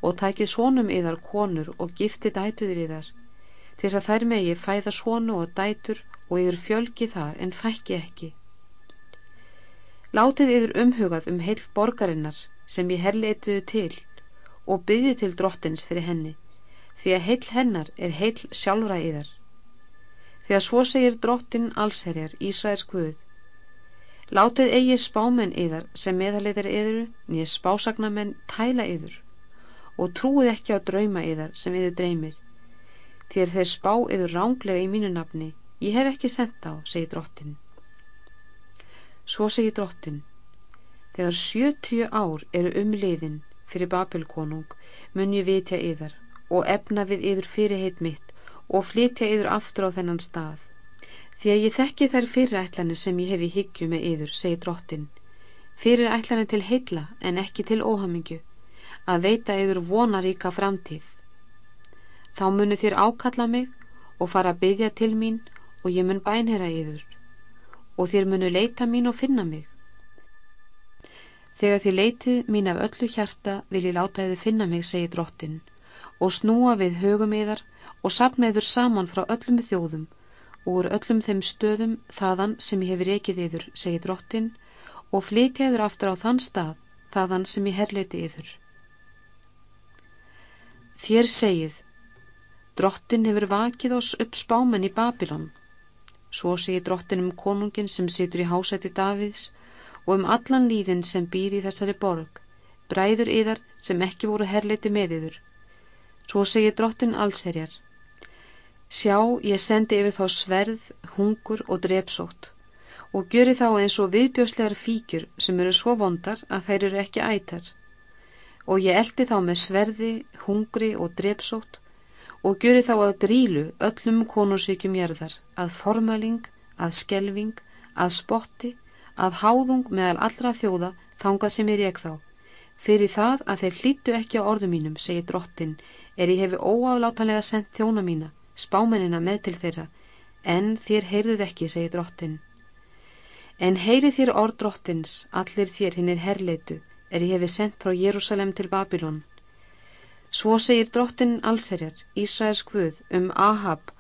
og takið svonum yðar konur og giftið dætuður yðar, þess að þær megi fæða svonu og dætur og yður fjölgi þar en fækki ekki. Látið yfir umhugað um heil borgarinnar sem ég herleituðu til og byggði til drottins fyrir henni því að heil hennar er heil sjálfra yðar. Því að svo segir drottin allsherjar Ísraels Guð Látið eigi spámenn yðar sem meðaleitar yður nýja spásagnamenn tæla yður og trúið ekki á drauma yðar sem yður dreymir að þeir spá yður ránglega í mínu nafni ég hef ekki sendt á, segir drottin Svo segir drottin, þegar sjöttíu ár eru umliðin fyrir Babelkonung mun ég vitja yðar og efna við yður fyrirheit mitt og flytja yður aftur á þennan stað. Því að ég þekki þær fyrirætlanir sem ég hef í higgju með yður, segir drottin. Fyrirætlanir til heilla en ekki til óhamingju, að veita yður vonaríka framtíð. Þá munu þér ákalla mig og fara að byggja til mín og ég mun bænhera yður og þér munu leita mín og finna mig. Þegar þið leitið mín af öllu hjarta vil ég láta þið finna mig, segir drottin, og snúa við högum yðar og sapna yður saman frá öllum þjóðum og úr öllum þeim stöðum þaðan sem ég hefur ekið yður, segir drottin, og flytja yður aftur á þann stað þaðan sem ég herleiti yður. Þér segið, drottin hefur vakið oss upp spámen í Babilón Svo segir drottinum konungin sem situr í hásæti Davids og um allan líðin sem býr í þessari borg, bræður yðar sem ekki voru herleiti með yður. Svo segir drottin allserjar. Sjá, ég sendi yfir þá sverð, hungur og drepsótt og gjöri þá eins og viðbjóslegar fíkjur sem eru svo vondar að þær eru ekki ætar. Og ég eldi þá með sverði, hungri og drepsótt og gjöri þá að grílu öllum konusvíkjum jærðar, að formaling, að skelving, að spotti, að háðung meðal allra þjóða þangað sem er ég þá. Fyrir það að þeir hlýttu ekki á orðu mínum, segir drottin, er ég hefi óaflátanlega sendt þjóna mína, spámennina með til þeirra, en þér heyrðuð ekki, segir drottin. En heyri þér orð drottins, allir þér hinn er herleitu, er ég hefi sendt frá Jérúsalem til Babilón. Svo segir drottin allserjar, Ísraels Guð, um Ahab,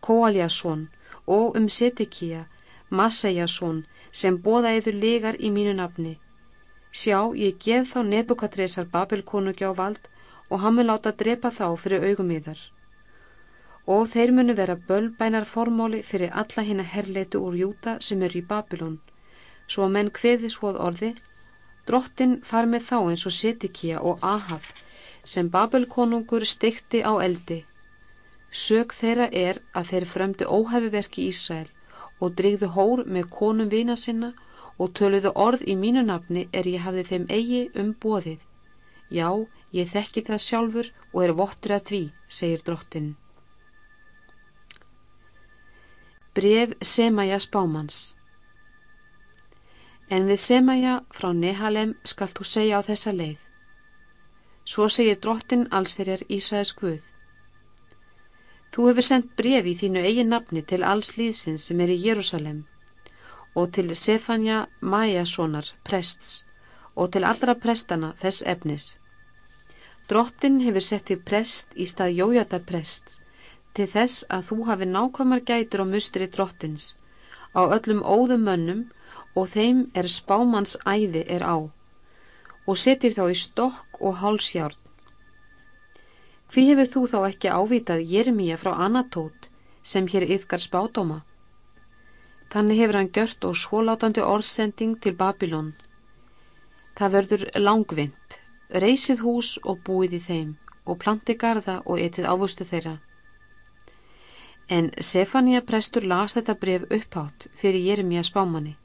Kóaljasón og um Setikíja, Masejasón, sem bóða eður legar í mínu nafni. Sjá, ég gef þá Nebukadresar Babilkonugja á vald og hann mun láta drepa þá fyrir augum í þar. Og þeir munu vera bölbænar formóli fyrir alla hinn að herleitu úr Júta sem eru í Babilón. Svo menn hveði svoð orði, drottin far með þá eins og Setikíja og Ahab sem Babilkonungur stikti á eldi. Sög þeirra er að þeir fremdu óhefiverki Ísrael og drigðu hór með konum vina sinna og töluðu orð í mínu nafni er ég hafði þeim eigi um bóðið. Já, ég þekki það sjálfur og er vottur að því, segir drottin. Bref Semaja spámans En við Semaja frá Nehalem skal þú segja á þessa leið. Svo segir drottin allserjar Ísæðis Guð. Þú hefur sendt brefi í þínu eigin nafni til alls líðsins sem er í Jérúsalem og til Sefanja Majasonar, prests, og til allra prestana þess efnis. Drottin hefur sett þér prest í stað Jójata prests til þess að þú hafi nákvæmar gætur á mustri drottins, á öllum óðum mönnum og þeim er spámans æði er á, og setir þá í stokk og hálsjárn Hví hefur þú þá ekki ávitað Jeremíja frá Anatót sem hér yfkar spádóma? Þannig hefur hann gjört og svólátandi orðsending til Babilón. Það verður langvind, reysið hús og búið í þeim og planti garda og etið ávustu þeirra. En Sefania prestur las þetta bref upphátt fyrir Jeremíja spámanni.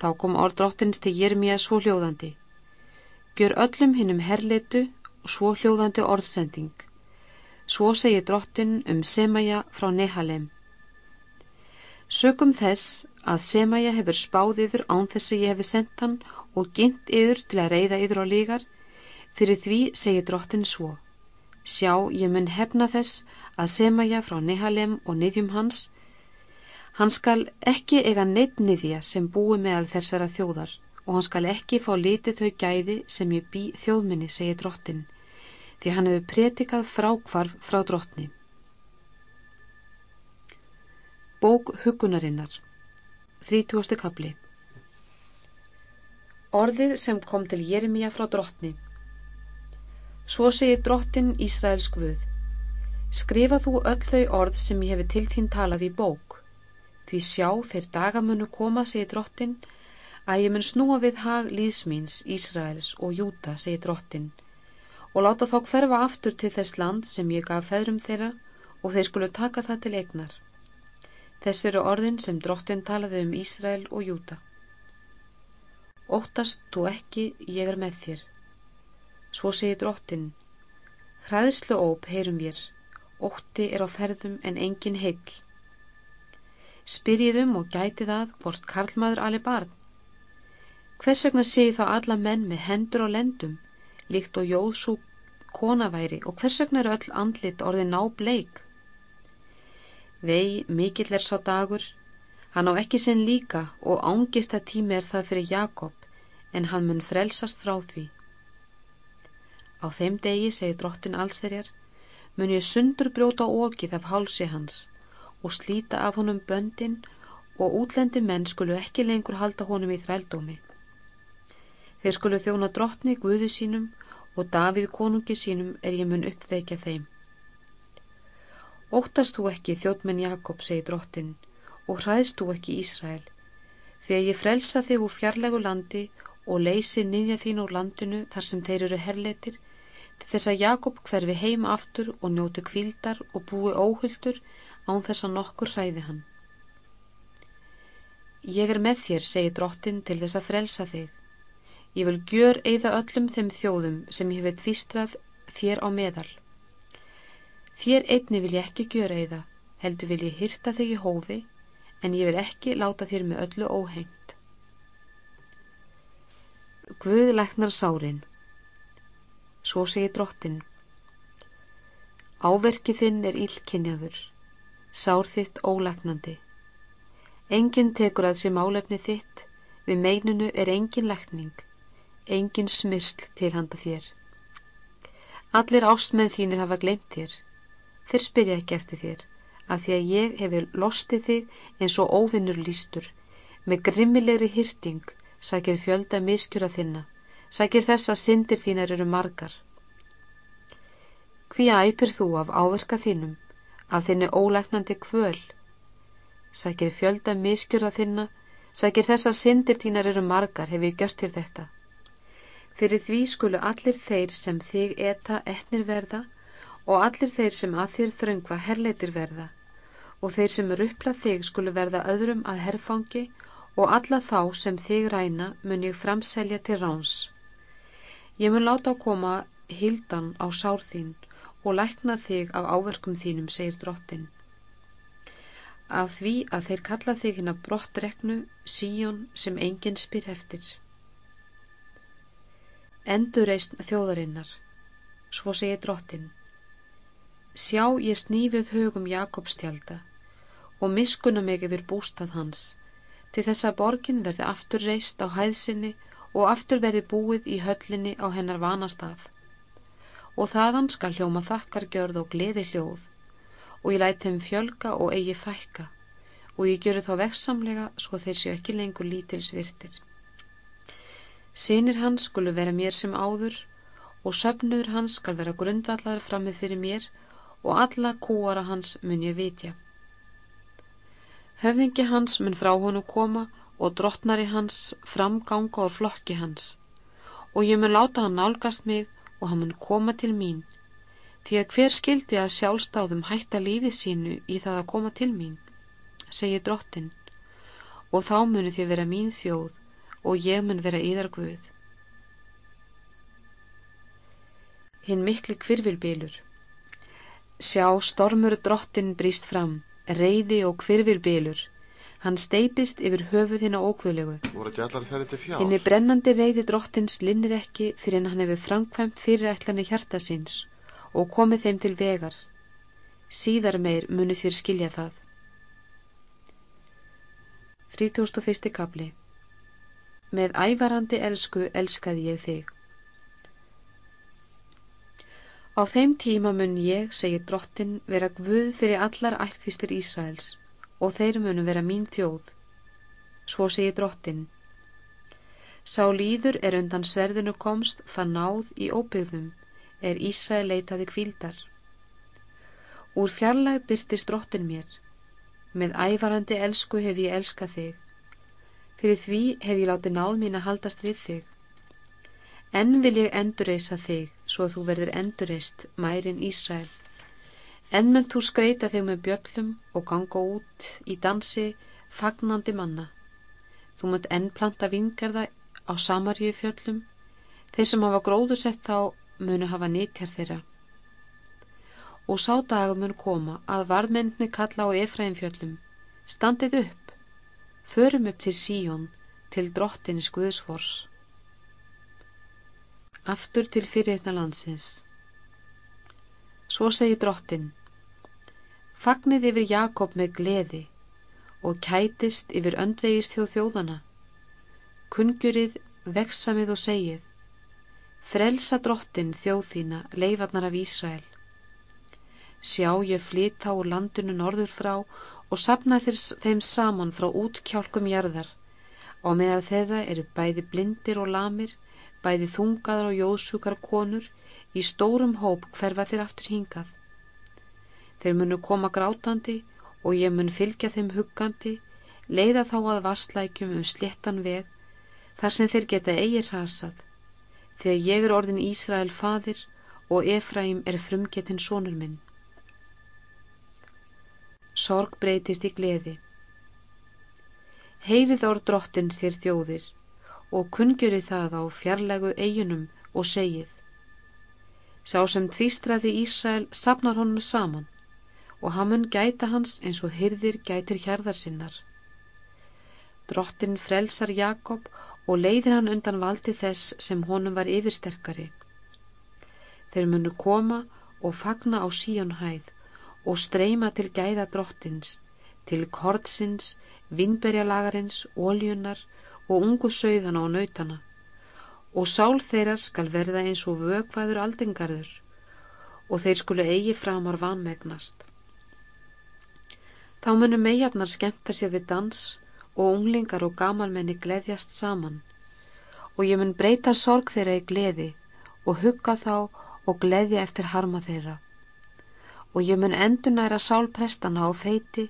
Þá kom orðdróttins til Jeremíja svo hljóðandi. Gjör öllum hinnum herleitu svo hljóðandi orðsending. Svo segir drottin um Semaja frá Nehalem. Sökum þess að Semaja hefur spáð yfir án þess að ég hefur sendt hann og gint yfir til að reyða yfir á lígar, fyrir því segir drottin svo. Sjá, ég mun hefna þess að Semaja frá Nehalem og niðjum hans, hann skal ekki eiga neitt niðja sem búi meðal þessara þjóðar og hann skal ekki fá litið þau gæði sem ég bý þjóðminni, segir drottin, því hann hefur pretikað frákvarf frá drottni. Bók hugunarinnar 30. kapli Orðið sem kom til Jeremia frá drottni Svo segir drottin Ísraels Guð Skrifa þú öll þau orð sem ég hefi til þín talað í bók Því sjá þeir dagamönu koma, segir drottin að ég mun snúa við hag líðsmýns, Ísraels og Júta, segir drottin, og láta þá hverfa aftur til þess land sem ég gaf feðrum þeirra og þeir skulu taka það til egnar. Þess eru orðin sem drottin talaði um Ísrael og Júta. Óttast þú ekki, ég er með þér. Svo segir drottin, hraðslu óp heyrum ég, ótti er á ferðum en engin heil. Spyrjiðum og gæti það hvort karlmaður ali barn Hvers vegna sé ég þá alla menn með hendur og lendum, líkt og jóðsú konaværi og hvers vegna eru öll andlit orðið ná bleik? Vei, mikill er sá dagur, hann á ekki sinn líka og ángist að tími er það fyrir Jakob, en hann mun frelsast frá því. Á þeim degi, segir drottin allserjar, mun ég sundur brjóta ógið af hálsi hans og slíta af honum böndin og útlendi menn skulu ekki lengur halda honum í þrældómi. Þeir skulu þjóna drottni Guði sínum og Davíð konungi sínum er ég mun uppveikja þeim. Óttast þú ekki þjóttmenn Jakob, segi drottin, og hræðst þú ekki Ísrael, því að ég frelsa þig úr fjarlægu landi og leysi niðja þín úr landinu þar sem þeir eru herleitir, þess að Jakob hverfi heim aftur og njóti kvildar og búi óhulltur án þess að nokkur hræði hann. Ég er með þér, segi drottin, til þess að frelsa þig. Ég vil gjör eða öllum þeim þjóðum sem ég hef tvistrað þér á meðal. Þér einni vil ég ekki gjör eða, heldur vil ég hýrta þig í hófi, en ég vil ekki láta þér með öllu óhengt. Guð læknar sárin. Svo segir drottin. Áverkið þinn er ílkinjaður, sár þitt ólæknandi. Engin tekur að sé málefni þitt, við meinunu er engin lækning, engin smyrsl til handa þér. Allir ástmenn þínir hafa glemt þér, þeir spyrja ekki eftir þér, að því að ég hefur lostið þig eins og óvinnur lístur, með grimmilegri hyrting, sækir fjölda miskjura þinna, sækir þess að syndir þínar eru margar. Hví æpir þú af áverka þínum, af þinni ólæknandi kvöl? Sækir fjölda miskjura þinna, sækir þess að syndir þínar eru margar, hef ég gjört til þetta. Fyrir því skulu allir þeir sem þig eta etnir verða og allir þeir sem að þér þröngva herleitir verða og þeir sem eru upplað þig skulu verða öðrum að herfangi og alla þá sem þig ræna mun ég framselja til ráns. Ég mun láta á koma hildan á sár þín og lækna þig af áverkum þínum, segir drottin. Af því að þeir kalla þig hinn að brottreknu síjón sem enginn spyr eftir. Endurreist þjóðarinnar, svo segir drottin. Sjá ég snífið hugum Jakobstjálta og miskuna mig yfir bústað hans, til þess að borgin verði aftur reist á hæðsinni og aftur verði búið í höllinni á hennar vanastað. Og þaðan skal hljóma þakkargjörð og gleði hljóð, og ég læt þeim fjölga og eigi fækka, og ég gjöru þá veksamlega svo þeir séu ekki lengur lítilsvirtir. Sinir hans skulu vera mér sem áður, og söpnuður hans skal vera grundvallaður frammi fyrir mér, og alla kúara hans mun ég vitja. Höfðingi hans mun frá honu koma og drottnari hans framganga og flokki hans og ég mun láta hann nálgast mig og hann mun koma til mín því að hver skildi að sjálfstáðum hætta lífið sínu í það að koma til mín, segi drottin og þá munu þið vera mín þjóð og ég mun vera íðar guð. Hinn mikli kvirvilbílur Sjá stormur drottin bríst fram reyði og hvirfirbilur. Hann steipist yfir höfuð hinn á ókvölugu. Hinn er brennandi reyði drottins linnir ekki fyrir en hann hefur framkvæmt fyrirætlanir hjarta síns og komið þeim til vegar. Síðar meir muni þér skilja það. 31. kapli Með ævarandi elsku elskaði ég þig. Á þeim tíma mun ég, segir drottin, vera gvuð fyrir allar ættkvistir Ísraels og þeir munu vera mín þjóð. Svo segir drottin. Sá líður er undan sverðinu komst fann náð í óbyggðum, er Ísrael leitaði kvíldar. Úr fjarlæg byrtist drottin mér. Með ævarandi elsku hef ég elskað þig. Fyrir því hef ég látið náð mín að haldast við þig. En vil ég endurreisa þig, svo þú verður endurreist, mærin Ísrael. En mun þú skreita þig með bjöllum og ganga út í dansi fagnandi manna. Þú munt ennplanta vingarða á samarju fjöllum. Þeir sem hafa gróðusett þá munu hafa nýttjar þeirra. Og sá dagum mun koma að varðmennni kalla á Efraim fjöllum. Standið upp, förum upp til Síjón, til drottinis Guðsfors aftur til fyrirheitna landsins. Svo segi drottin, fagnið yfir Jakob með gleði og kætist yfir öndvegist hjá þjóðana, kungjurið veksamið og segið, frelsa drottin þjóð þína leifarnar af Ísrael. Sjá ég flytta úr landinu norður frá og sapna þeim saman frá útkjálkum jarðar og meðal þeirra eru bæði blindir og lamir bæði þungaðar og jóðsjúkar konur í stórum hóp hverfa þér aftur hingað. Þeir munu koma grátandi og ég mun fylgja þeim huggandi, leiða þá að vastlækjum um sléttan veg, þar sem þeir geta eigir hasað, þegar ég er orðin Ísrael fadir og Efraím er frumgetinn sónur minn. Sorg breytist í gleði. Heyrið orð drottins þér þjóðir og kungjuri það á fjarlægu eigunum og segið. Sá sem tvístraði Ísrael sapnar honum saman og hann mun gæta hans eins og hyrðir gætir hjarðar sinnar. Drottin frelsar Jakob og leiðir hann undan valdi þess sem honum var yfirsterkari. Þeir munu koma og fagna á síjónhæð og streyma til gæða drottins, til kordsins, vinnberjalagarins, óljunar og ungu sögðana og nautana. Og sál þeirra skal verða eins og vögvaður aldingarður og þeir skulu eigi framar vanmegnast. Þá munu meijafnar skemmta sér við dans og unglingar og gamalmenni gleðjast saman og ég mun breyta sorg þeirra í gleði og hugga þá og gleðja eftir harma þeirra og ég mun endunæra sálprestana á feiti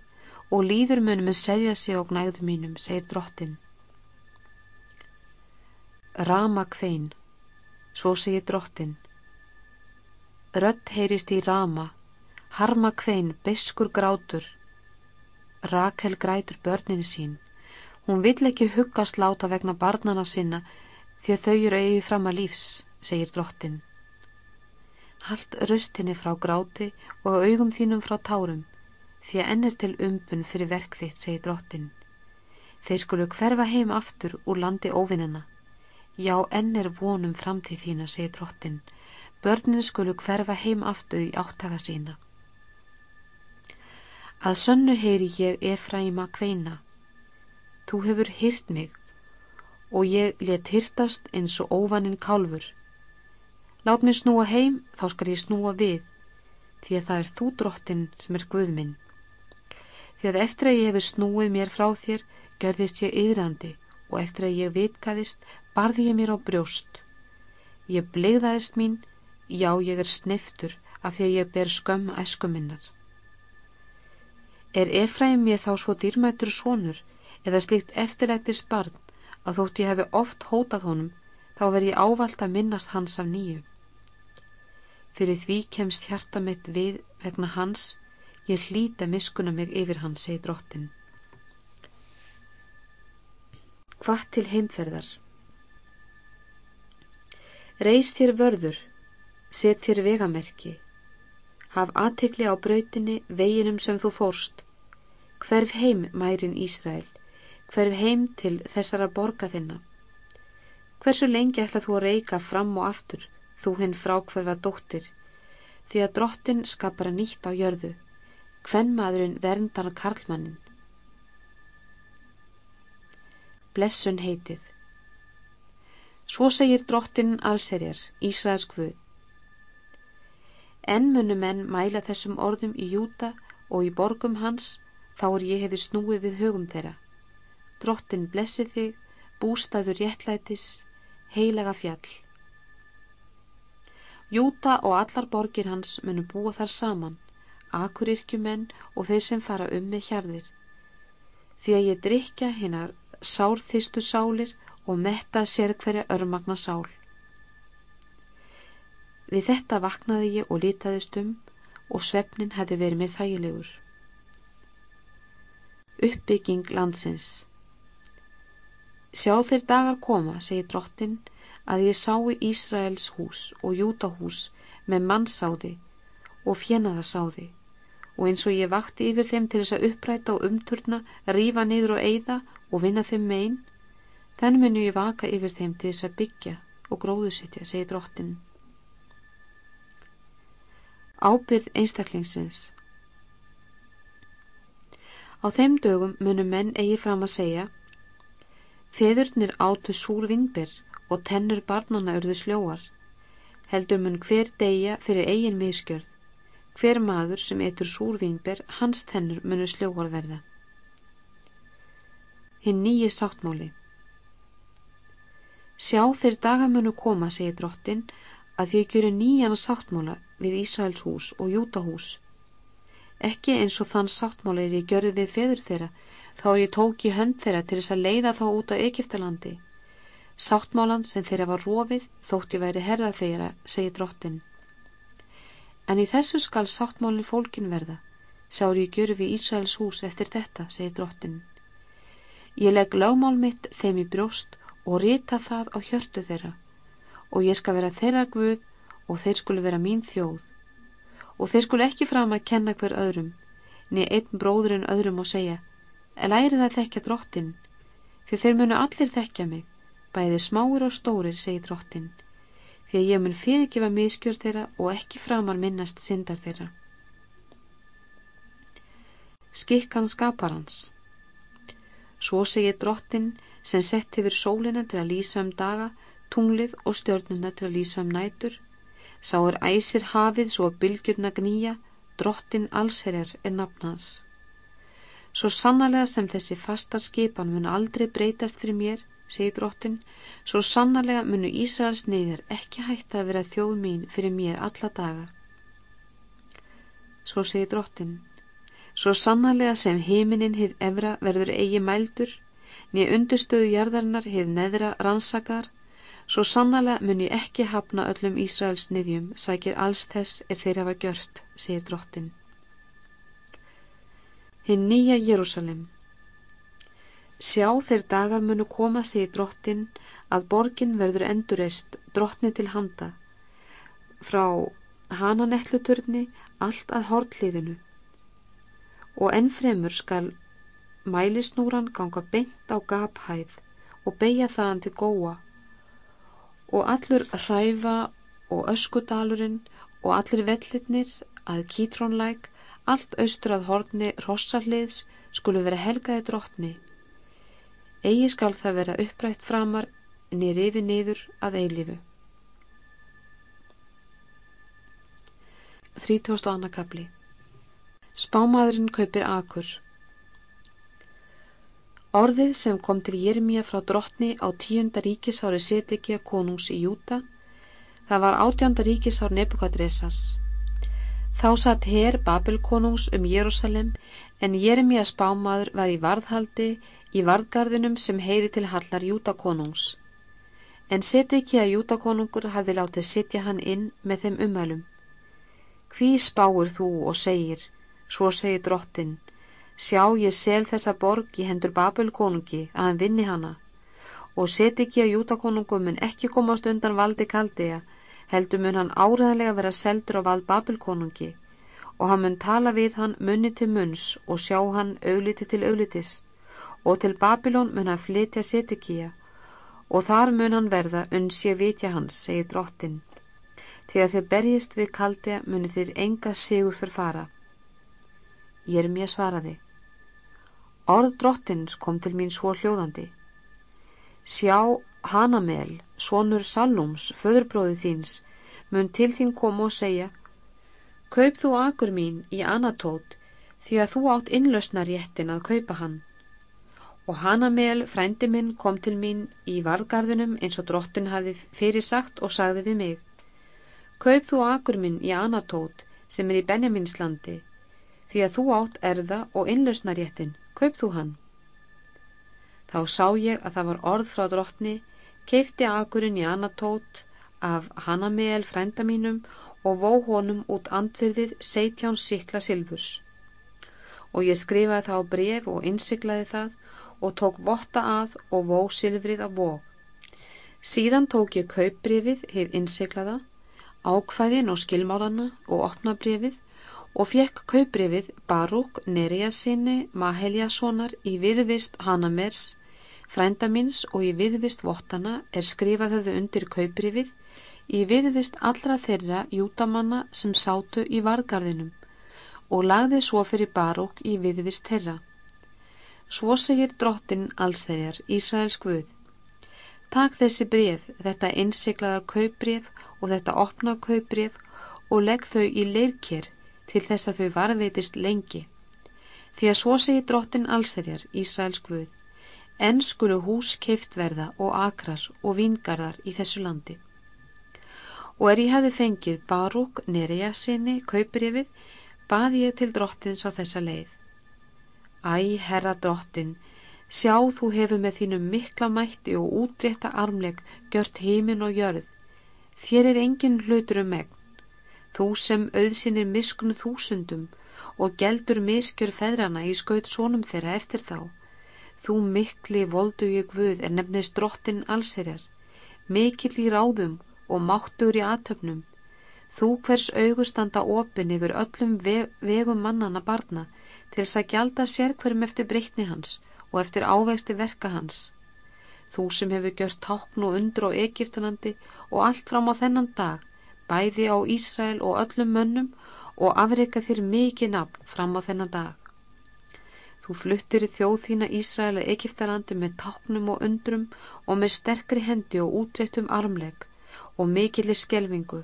og líður munum að segja sig og gnæðu mínum, segir drottin. Rama kvein, svo segir drottin. Rött heyrist í rama, harma kvein, beskur grátur, Rakel grætur börnin sín. Hún vill ekki huggast láta vegna barnana sinna því að þau eru eigi fram að lífs, segir drottin. Halt röstinni frá gráti og augum þínum frá tárum því að ennir til umbun fyrir verk þitt, segir drottin. Þeir skulu hverfa heim aftur úr landi óvinnina. Já, ennir vonum framtíð þína, segir drottin. Börnin skulu hverfa heim aftur í áttaka sína. Að sönnu heyri ég Efraima kveina. Þú hefur hyrt mig og ég let hyrtast eins og óvaninn kálfur. Lát mér snúa heim, þá skal ég snúa við, því að það er þú drottin sem er Guð minn. Því að eftir að ég hefur snúið mér frá þér, görðist ég yðrandi og eftir að ég vitkaðist, barði ég mér á brjóst. Ég bleiðaðist mín, já ég er sneftur af því að ég ber skömm æskuminnar. Er Efraim ég þá svo dýrmættur sonur eða slikt eftirlættis barn að þótt ég hefi oft hótað honum þá verð ég ávalt að minnast hans af nýju. Fyrir því kemst hjarta mitt við vegna hans, ég hlýta miskuna mig yfir hans, segi drottin. Hvað til heimferðar? Reist þér vörður, set þér vegamerki, Haf aðtikli á brautinni veginum sem þú fórst. Hverf heim mærin Ísrael, hverf heim til þessara borga þinna. Hversu lengi ætla þú að reyka fram og aftur, þú hinn frákverfa dóttir, því að drottin skapar að nýtt á jörðu, hvenn maðurinn verndar karlmannin. Blessun heitið. Svo segir drottin allserjar, Ísraels hvud. En munu menn mæla þessum orðum í Júta og í borgum hans, þá er ég hefði snúið við högum þeirra. Drottin blessi þig, bústaður réttlætis, heilaga fjall. Júta og allar borgir hans munu búa þar saman, akurirkjumenn og þeir sem fara um með hjarðir. Því að ég drikja hinnar sárþistu sálir og metta sér hverja örmagna sál. Við þetta vaknaði ég og litaðist um og svefnin hefði verið mér þægilegur. Uppbygging landsins Sjá þeir dagar koma, segir drottin, að ég sái Ísraels hús og Jútahús með mannsáði og fjenaðasáði og eins og ég vakti yfir þeim til þess að uppræta og umturna, rífa niður og eigða og vinna þeim megin, þann munu ég vaka yfir þeim til þess að byggja og gróðusittja, segir drottin. Ábyrð einstaklingsins Á þeim dögum munum menn eigi fram að segja Feðurnir átu súr vinnbyr og tennur barnana urðu sljóar. Heldur mun hver deyja fyrir eigin miskjörð. Hver maður sem etur súr vinnbyr, hans tennur munu sljóar verða. Hinn nýji sáttmáli Sjá þeir daga munu koma, segir drottin, að að gjöru nýjana sáttmála við Ísraels hús og Jútahús. Ekki eins og þann sáttmála er ég gjörði við feður þeirra, þá er ég tók í hönd þeirra til þess að leiða þá út á Egiptalandi. Sáttmálan sem þeirra var rofið þótt ég væri herra þeirra, segir drottin. En í þessu skal sáttmálinn fólkin verða. Sári ég gjöru við Ísraels hús eftir þetta, segir drottin. Ég legg lögmál mitt þeim í brjóst og rita það á hjörtu þeirra og ég skal vera þeirra guð og þeir skulu vera mín þjóð. Og þeir skulu ekki fram að kenna hver öðrum niður einn bróðurinn öðrum og segja læri það þekkja drottin því þeir munu allir þekkja mig bæði smáir og stórir, segir drottin því að ég mun fyrirgefa miskjör þeirra og ekki framar minnast syndar þeirra. Skikkan skapar hans svo segir drottin sem sett hefur sólina til að lýsa um daga tunglið og stjörnuna til að lýsa um nætur sá er æsir hafið svo að bylgjurna gnýja drottin allsherjar er nafnans svo sannarlega sem þessi fasta skipan mun aldrei breytast fyrir mér segir drottin svo sannarlega munu Ísraels neyðir ekki hægt að vera þjóð mín fyrir mér alla daga. Svo segir drottin svo sannarlega sem heiminin hið evra verður eigi mældur nýja undurstöðu jarðarinnar hið neðra rannsakar Svo sannlega mun ég ekki hafna öllum Ísraels niðjum, sækir alls þess er þeir hafa gjört, segir drottin. Hinn nýja Jérúsalem Sjá þeir dagar munu koma, segir drottin, að borgin verður endurreist drottni til handa, frá hananetluturni allt að hortliðinu og ennfremur skal mælisnúran ganga beint á gaphæð og beigja þaðan til góa og allur hræfa og öskudalurinn og allir vellirnir að kítrónlæk, allt austur að horni rossarliðs skulu vera helgaði drottni. Egi skal það vera upprætt framar nýr yfir niður að eilifu. 32. kapli Spámaðurinn kaupir akur Orðið sem kom til Jeremia frá drottni á tíunda ríkisári Setekja konungs í Júta, það var átjönda ríkisár Nebukadresars. Þá satt herr Babel konungs um Jérúsalem en Jeremia spámaður var í varðhaldi í varðgarðinum sem heyri til hallar Júta konungs. En Setekja Júta konungur hafði látið sitja hann inn með þeim umælum. Hví spáir þú og segir, svo segir drottin, Sjá ég sel þessa borg í hendur Babel konungi að hann vinni hana. Og seti ekki að Jútakonungum mun ekki komast undan valdi kaldiða heldur mun hann áræðanlega vera seldur á vald Babel konungi. Og hann mun tala við hann munni til munns og sjá hann augliti til auglitis. Og til Babilón mun hann flytja Setikíja og þar mun hann verða uns ég vitja hans, segir drottin því að þeir berjist við kaldiða muni þeir enga sigur fyrir fara. Er mér svaraði Orð drottins kom til mín svo hljóðandi. Sjá Hanamel, sonur Salums, föðurbróðu þíns, mun til þín koma og segja Kaup þú akur mín í Anatót því að þú átt innlausna réttin að kaupa hann. Og Hanamel, frændi minn, kom til mín í varðgarðinum eins og drottin hafi fyrir sagt og sagði við mig Kaup þú akur minn í Anatót sem er í Benjaminslandi því að þú átt erða og innlausna réttin kaup þú hann. Þá sá ég að það var orð frá drottni, keifti akurinn í Anatót af Hanameel frænda mínum og vó honum út andfyrðið seitján sikla silfurs. Og ég skrifaði það á bref og innsiklaði það og tók votta að og vó silfrið af vó. Síðan tók ég kaupbrefið, heið innsiklaða, ákvæðin og skilmálana og opna brefið og fekk kauprifið Barúk Neriasinni Maheljasonar í viðvist Hanamers, frænda minns og í viðvist Vottana er skrifað höfðu undir kauprifið í viðvist allra þeirra jútamanna sem sátu í vargarðinum og lagði svo fyrir Barúk í viðvist þeirra. Svo segir drottin allsherjar Ísraels Guð. Takk þessi bref, þetta innsiklaða kauprif og þetta opna kauprif og legg þau í leirkjær til þess að þau varveitist lengi. Því að svo segi drottin allserjar, Ísraels Guð, enn skulu hús keift verða og akrar og vingarðar í þessu landi. Og er ég hefði fengið Barúk Nereja sinni kauprifið, baði ég til drottins á þessa leið. Æ, herra drottin, sjá þú hefur með þínum mikla mætti og útrétta armleg gjört heimin og jörð. Þér er engin hlutur um megn þú sem auðsinir miskunu þúsundum og geldur miskjör feðrana í skaut sónum þeirra eftir þá. Þú mikli voldugi Guð er nefnist drottin allserjar, mikill í ráðum og máttur í aðtöfnum. Þú hvers augustanda opin yfir öllum veg, vegum mannana barna til þess að gjalda sér hverjum eftir breytni hans og eftir ávegsti verka hans. Þú sem hefur gjört tákn og undur á Egiptalandi og allt fram á þennan dag, bæði á Ísrael og öllum mönnum og afreika þér mikið nafn fram á þennan dag. Þú fluttir í þjóð þína Ísrael og Egiptalandi með táknum og undrum og með sterkri hendi og útréttum armleg og mikillir skelvingu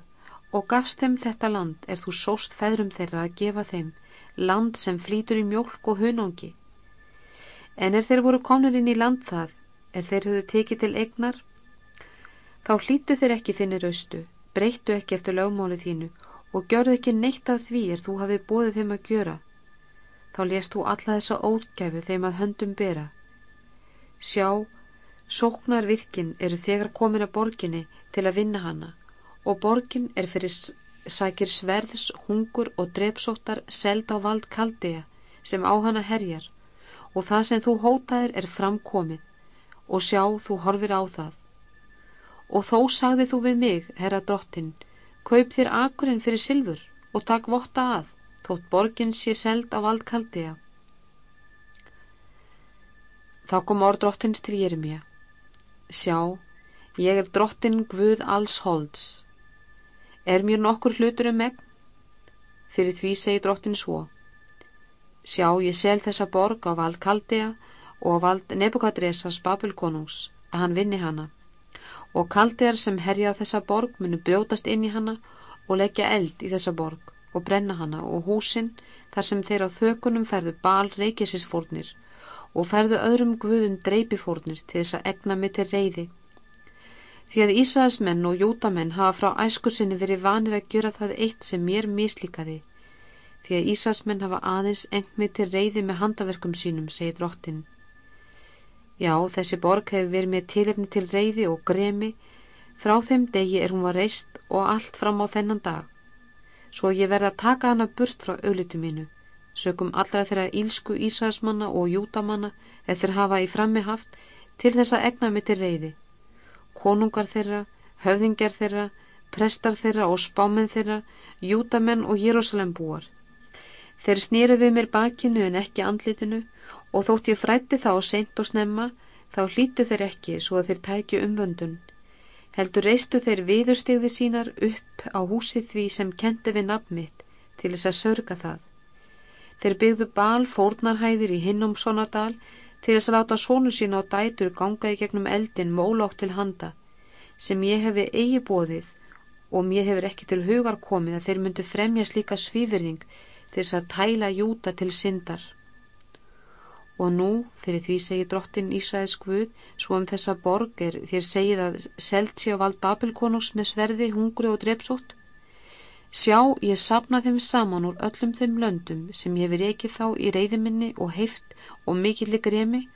og gafst þeim þetta land er þú sóst feðrum þeirra að gefa þeim land sem flýtur í mjölk og hunangi. En er þeir voru konur inn í land það, er þeir höfðu tekið til egnar, þá hlýtu þeir ekki þinnir austu, breyttu ekki eftir lögmálið þínu og gjörðu ekki neitt af því er þú hafið bóðið þeim að gjöra. Þá lést þú alla þessa ótgæfu þeim að höndum bera. Sjá, sóknar virkin eru þegar komin að borginni til að vinna hana og borgin er fyrir sækir sverðs, hungur og drepsóttar seld á vald kaldiða sem á hana herjar og það sem þú hótaðir er framkomið og sjá þú horfir á það. Og þó sagði þú við mig, herra drottin, kaup þér akurinn fyrir silfur og takk votta að, þótt borgin sé seld á vald kaldiða. Þá kom orð drottins til Jeremia. Sjá, ég er drottin Guð alls holds Er mér nokkur hlutur um megn? Fyrir því segi drottin svo. Sjá, ég sel þessa borg á vald Kaldea og á vald Nebukadresas Babelkonungs að hann vinni hana. Og Kaldear sem herja á þessa borg munu brjótast inn í hana og leggja eld í þessa borg og brenna hana og húsin þar sem þeir á þökunum ferðu bal reykjesisfórnir og ferðu öðrum guðum dreipifórnir til þess að egna mig til reyði Því að Ísraelsmenn og Jútamenn hafa frá æskusinni verið vanir að gjöra það eitt sem mér mislíkaði. Því að Ísraelsmenn hafa aðeins engmið til reyði með handaverkum sínum, segir drottin. Já, þessi borg hefur verið með tilefni til reyði og gremi. Frá þeim degi er hún var reist og allt fram á þennan dag. Svo ég verði að taka hana burt frá auðlitu mínu. Sökum allra þeirra ílsku Ísraelsmanna og Jútamanna eftir hafa í frammi haft til þess að egna mig til reyði konungar þeirra, höfðingjar þeirra, prestar þeirra og spámenn þeirra, jútamenn og Jérúsalembúar. Þeir snýru við mér bakinu en ekki andlitinu og þótt ég frætti þá seint og snemma, þá hlítu þeir ekki svo að þeir tækju umvöndun. Heldur reistu þeir viðurstigði sínar upp á húsið því sem kendi við nafnmitt til þess að sörga það. Þeir byggðu bal fórnarhæðir í Hinnumssonadal til þess að láta sónu sína og dætur ganga í gegnum eldin mólótt til handa sem ég hefi eigi bóðið og mér hefur ekki til hugar komið að þeir myndu fremja slíka svífyrðing til þess að tæla júta til syndar. Og nú, fyrir því segir drottin Ísraels Guð, svo um þessa borg er þér segið að selt sé á vald Babelkonungs með sverði, hungri og drepsótt, Sjá, ég sapna þeim saman úr öllum þeim löndum sem ég hefur ekki þá í reyðiminni og heift og mikillig gremi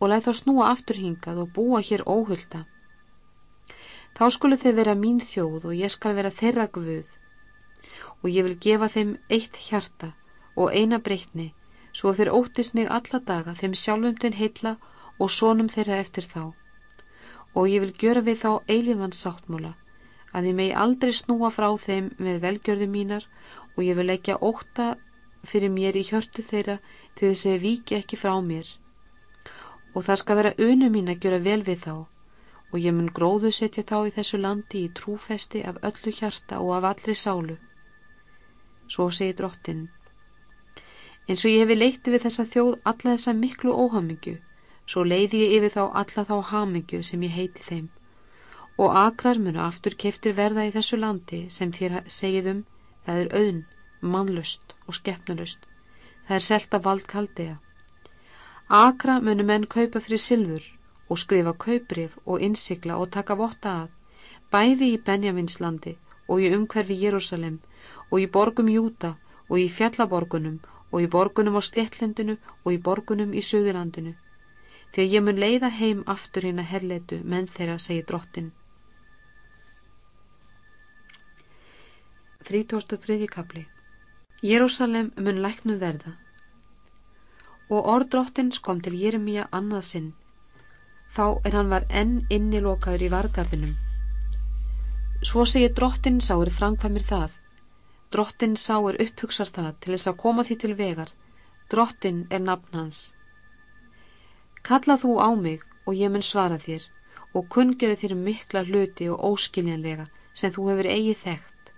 og læð þá snúa afturhingað og búa hér óhulda. Þá skulu þeir vera mín þjóð og ég skal vera þeirra guð og ég vil gefa þeim eitt hjarta og eina breytni svo þeir óttist mig alla daga þeim sjálfum til heilla og sónum þeirra eftir þá og ég vil gjöra við þá eilifans sáttmúla að ég megi aldrei snúa frá þeim með velgjörðu mínar og ég vil leggja óta fyrir mér í hjörtu þeirra til þess að ég viki ekki frá mér. Og það skal vera unu mín að gjöra vel við þá og ég mun gróðu setja þá í þessu landi í trúfesti af öllu hjarta og af allri sálu. Svo segir drottin. En svo ég hefi leyti við þessa þjóð alla þessa miklu óhamingju, svo leiði ég yfir þá alla þá hamingju sem ég heiti þeim. Og akrar munu aftur keftir verða í þessu landi sem þér segið um það er auðn, mannlust og skeppnulust það er selta vald kaldiða akra munu menn kaupa fyrir silfur og skrifa kauprif og innsikla og taka votta að bæði í Benjaminslandi og í umhverfi Jérúsalem og í borgum Júta og í fjallaborgunum og í borgunum á Stettlendinu og í borgunum í Suðurlandinu. Þegar ég mun leiða heim aftur hérna herleitu menn þeirra segi drottin. 33. kapli Jérúsalem mun læknu verða. Og orðdrottins kom til Jeremia annað sinn. Þá er hann var enn innilokaður í vargarðinum. Svo segir drottin sáir framkvæmir það drottin sáir upphugsar það til þess að koma því til vegar. Drottin er nafn hans. Kalla þú á mig og ég mun svara þér og kunngjöru þér mikla hluti og óskiljanlega sem þú hefur eigið þekkt.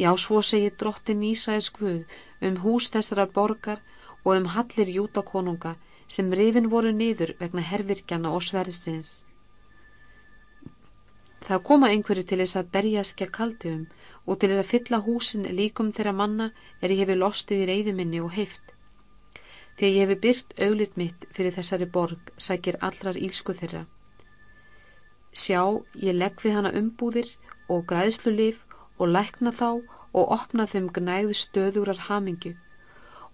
Já, svo segir drottin Ísæðis Guð um hús þessara borgar og um hallir jútakonunga sem rifin voru niður vegna hervirkjana og sverðsins. Það koma einhverju til þess að berja skja kaldum og til þess að fylla húsin líkum þeirra manna er ég hefi lostið í reyðuminni og heift. Þegar ég hefi byrt auðlit mitt fyrir þessari borg sækir allrar ílsku þeirra. Sjá, ég legg við hana umbúðir og græðslu lif og lækna þá og opna þeim gnæði stöðurar hamingju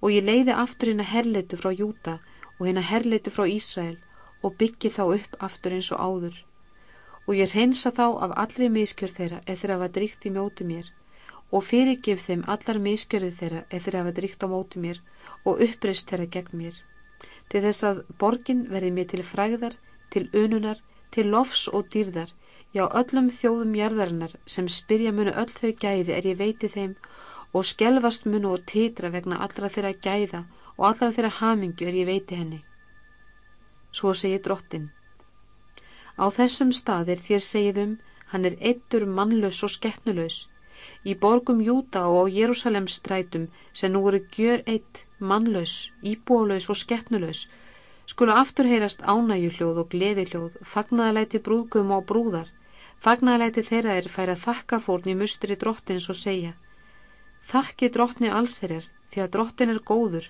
og ég leiði aftur hérna herleitu frá Júta og hérna herleitu frá Ísrael og byggi þá upp aftur eins og áður og ég reynsa þá af allri miskjör þeirra eða að hafa dríkt í mjótu mér og fyrirgif þeim allar miskjörði þeirra eða að hafa dríkt á mótu mér og uppreist þeirra gegn mér til þess að borgin verði mér til fræðar, til ununar, til lofs og dýrðar Já, öllum þjóðum jarðarinnar sem spyrja munu öll þau gæði er ég veiti þeim og skelvast munu og titra vegna allra þeirra gæða og allra þeirra hamingju er ég veiti henni. Svo segir drottin. Á þessum staðir þér segiðum hann er eittur mannlaus og skeppnuleus. Í borgum Júta og á Jérúsalem strætum sem nú eru gjör eitt mannlaus, íbúlaus og skeppnuleus skulu aftur heyrast ánægjuhljóð og gleðihljóð, fagnaðalæti brúðgum og brúðar Fagnarleiti þeirra er færa þakka fórn í mustri drottins og segja Þakki drottni allserjar því að drottin er góður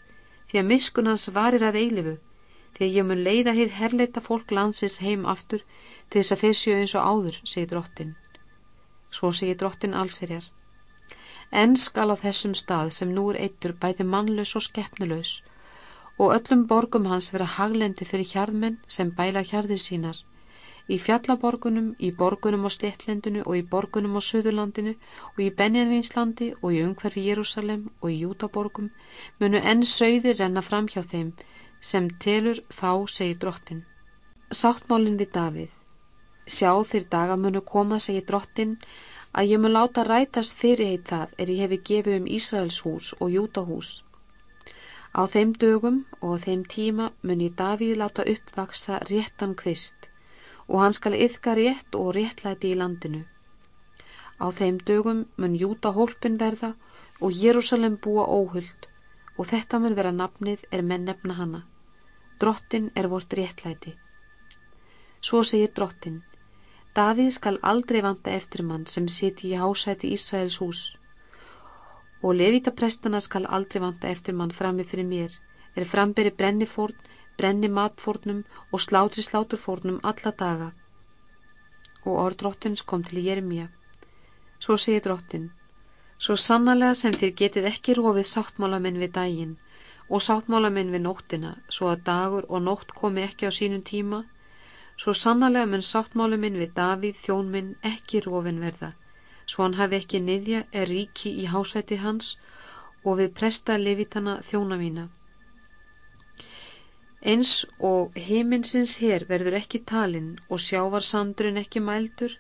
því að miskun hans varir að eilifu að ég mun leiða hitt herleita fólk landsins heim aftur til þess að þeir séu eins og áður, segir drottin. Svo segir drottin allserjar. En skal á þessum stað sem nú er eittur bæði mannlaus og skeppnuleus og öllum borgum hans vera haglendi fyrir hjarðmenn sem bæla hjarðir sínar Í fjallaborgunum, í borgunum á Stettlendinu og í borgunum á Suðurlandinu og í Benjanvinslandi og í umhverfi Jérúsalem og í Jútaborgum munu enn sögðir renna fram hjá þeim sem telur þá segir drottin. Sáttmálinn við Davíð. Sjá þeir daga munu koma segir drottin að ég mun láta rætast fyrirheit það er ég hefi gefið um Ísraels hús og Jútahús. Á þeim dögum og á þeim tíma mun ég Davíð láta uppvaksa réttan kvist og hann skal yfka rétt og réttlæti í landinu. Á þeim dögum mun Júta hólpin verða og Jérúsalem búa óhuld og þetta mun vera nafnið er menn nefna hanna. Drottin er vort réttlæti. Svo segir drottin, Davíð skal aldrei vanta eftir mann sem siti í hásæti Ísraels hús og levitaprestana skal aldrei vanta eftir mann frammi fyrir mér, er framberi brennifórn brenni matfórnum og slátri sláturfórnum alla daga. Og orð drottins kom til Jeremia. Svo segi drottin, svo sannarlega sem þér getið ekki rofið sáttmálaminn við daginn og sáttmálaminn við nóttina, svo að dagur og nótt komi ekki á sínum tíma, svo sannarlega mun sáttmálaminn við Davíð þjónminn ekki rofin verða, svo hann hafi ekki niðja er ríki í hásæti hans og við presta levitana þjóna mína Eins og heiminsins hér verður ekki talinn og sjávarsandurinn ekki mældur,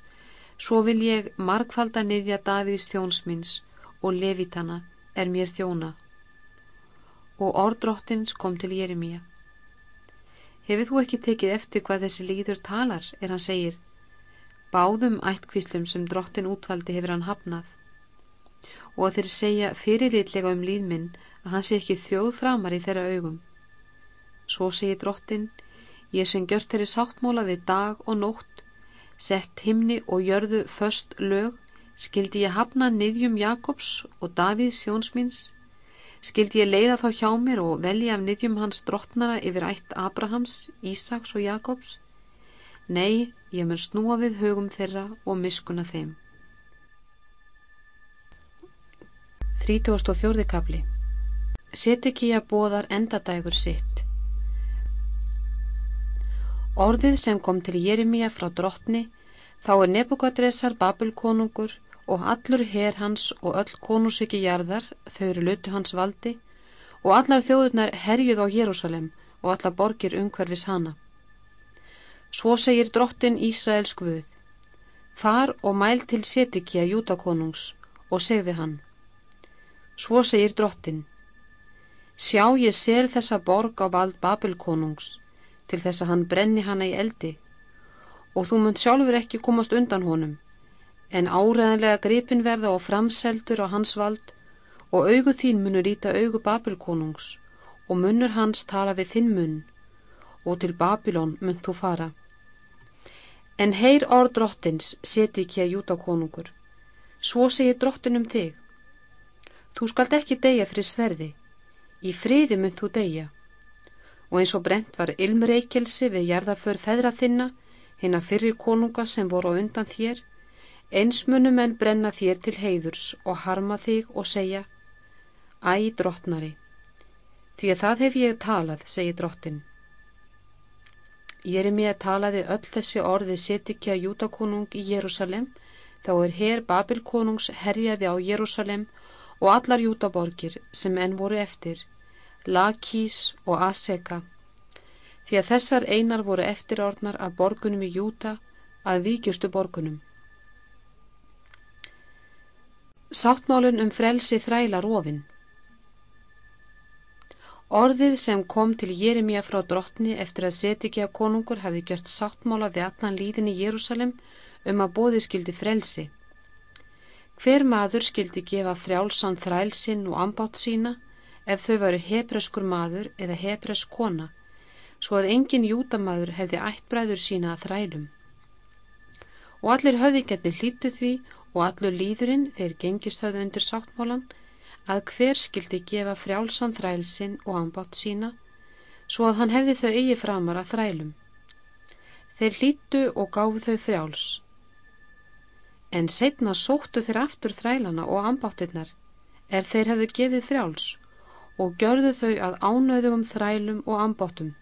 svo vil ég markvalda niðja Davíðs þjónsmins og levitana er mér þjóna. Og orðdrottins kom til Jeremia. Hefur þú ekki tekið eftir hvað þessi líður talar, er hann segir, báðum ættkvíslum sem drottin útvaldi hefur hann hafnað. Og þeir segja fyrirlitlega um líðminn að hann sé ekki þjóð framar í þeirra augum. Svo segir drottin, ég sem gjört þeirri sáttmóla við dag og nótt, sett himni og jörðu först lög, skildi ég hafna niðjum Jakobs og Davíð sjónsmins, skildi ég leiða þá hjá mér og velja af niðjum hans drottnara yfir ætt Abrahams, Ísaks og Jakobs. Nei, ég mun snúa við högum þeirra og miskuna þeim. 34. kapli Set ekki ég að bóðar endadægur sitt Orðið sem kom til Jeremia frá drottni, þá er Nebukadresar Babelkonungur og allur her hans og öll konusiki jarðar, þau eru lutu hans valdi, og allar þjóðurnar herjuð á Jérúsalem og allar borgir umhverfis hana. Svo segir drottin Ísraels Guð, far og mæl til Setikja Júdakonungs og segði hann. Svo segir drottin, sjá ég sel þessa borg á vald Babilkonungs til þess að hann brenni hana í eldi og þú munt sjálfur ekki komast undan honum en áræðanlega gripin verða og framseldur á hans vald og augu þín munur íta augu Babilkonungs og munur hans tala við þinn mun og til Babilón mun þú fara. En heyr orð drottins seti ekki að júta konungur. Svo segir drottin um þig. Þú skalt ekki deyja fyrir sverði. Í friði mun þú deyja. Og eins og brent var ilmreikelsi við jarðaför feðra þinna, hinn að fyrir konunga sem voru á undan þér, Eins munum en brenna þér til heiðurs og harma þig og segja Æ, drottnari, því að það hef ég talað, segi drottin. Er að talaði öll þessi orði setikja Júdakonung í Jérúsalem, þá er hér Babilkonungs herjaði á Jérúsalem og allar Júdaborgir sem enn voru eftir, Lakís og Aseka, því að þessar einar voru eftirordnar af borgunum í Júta að vikjustu borgunum. Sáttmálun um frelsi þræla rofin Orðið sem kom til Jeremia frá drottni eftir að Setikja konungur hefði gjört sáttmála við allan líðin í Jérúsalem um að bóði skildi frelsi. Hver maður skildi gefa frjálsan þrælsinn og ambátt sína ef þau varu hebreskur maður eða hebresk kona, svo að engin jútamaður hefði ættbræður sína að þrælum. Og allir höfðingarnir hlýttu því og allur líðurinn þeir gengist höfðu undir sáttmálan að hver skildi gefa frjálsan þrælsinn og ambátt sína svo að hann hefði þau eigi framar að þrælum. Þeir hlýttu og gáfu þau frjáls. En setna sóttu þeir aftur þrælana og ambáttinnar er þeir hefðu gefið frjáls og gjörðu þau að ánöðugum þrælum og ambáttum.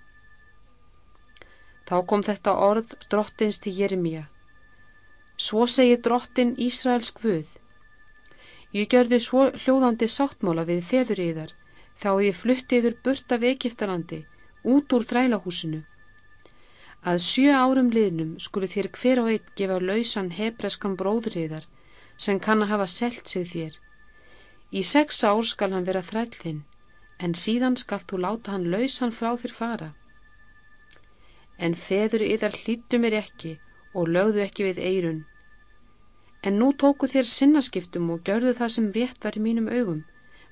Þá kom þetta orð drottins til Jeremia. Svo segir drottin Ísraels Guð. Ég gjörði svo hljóðandi sáttmála við feður yðar þá ég flutti yður burt af Egiptalandi út úr þrælahúsinu. Að sjö árum liðnum skulu þér hver og eitt gefa lausan hebreskan bróður yðar sem kann að hafa selt sig þér. Í sex ár skal hann vera þrællinn en síðan skal þú láta hann lausan frá þér fara. En feður yðar hlýttu mér ekki og lögðu ekki við eirun. En nú tóku þér sinnaskiptum og gjörðu það sem rétt var í mínum augum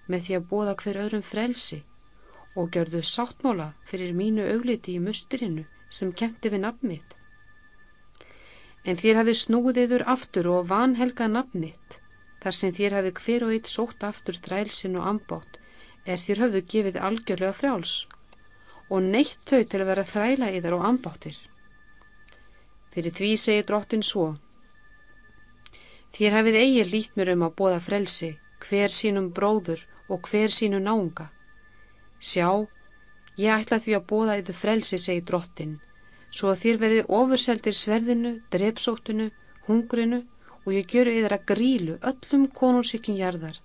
með því að bóða hver öðrum frelsi og gjörðu sáttmála fyrir mínu augliti í musturinu sem kenti við nafnmitt. En þér hafi snúðiður aftur og vanhelgað nafnmitt þar sem þér hafi hver og eitt sótt aftur þrælsin og ambót er þér hafðu gefið algjörlega frjáls og neitt þau til að vera þræla í þar og ambóttir. Fyrir því segir drottin svo. Þér hafið eigi lít mér um að bóða frelsi, hver sínum bróður og hver sínu náunga. Sjá, ég ætla því að bóða yfir frelsi, segir drottin, svo að þér verið ofurseldir sverðinu, drepsóttinu, hungrinu og ég gjöru yfir að grílu öllum konungsíkjumjarðar.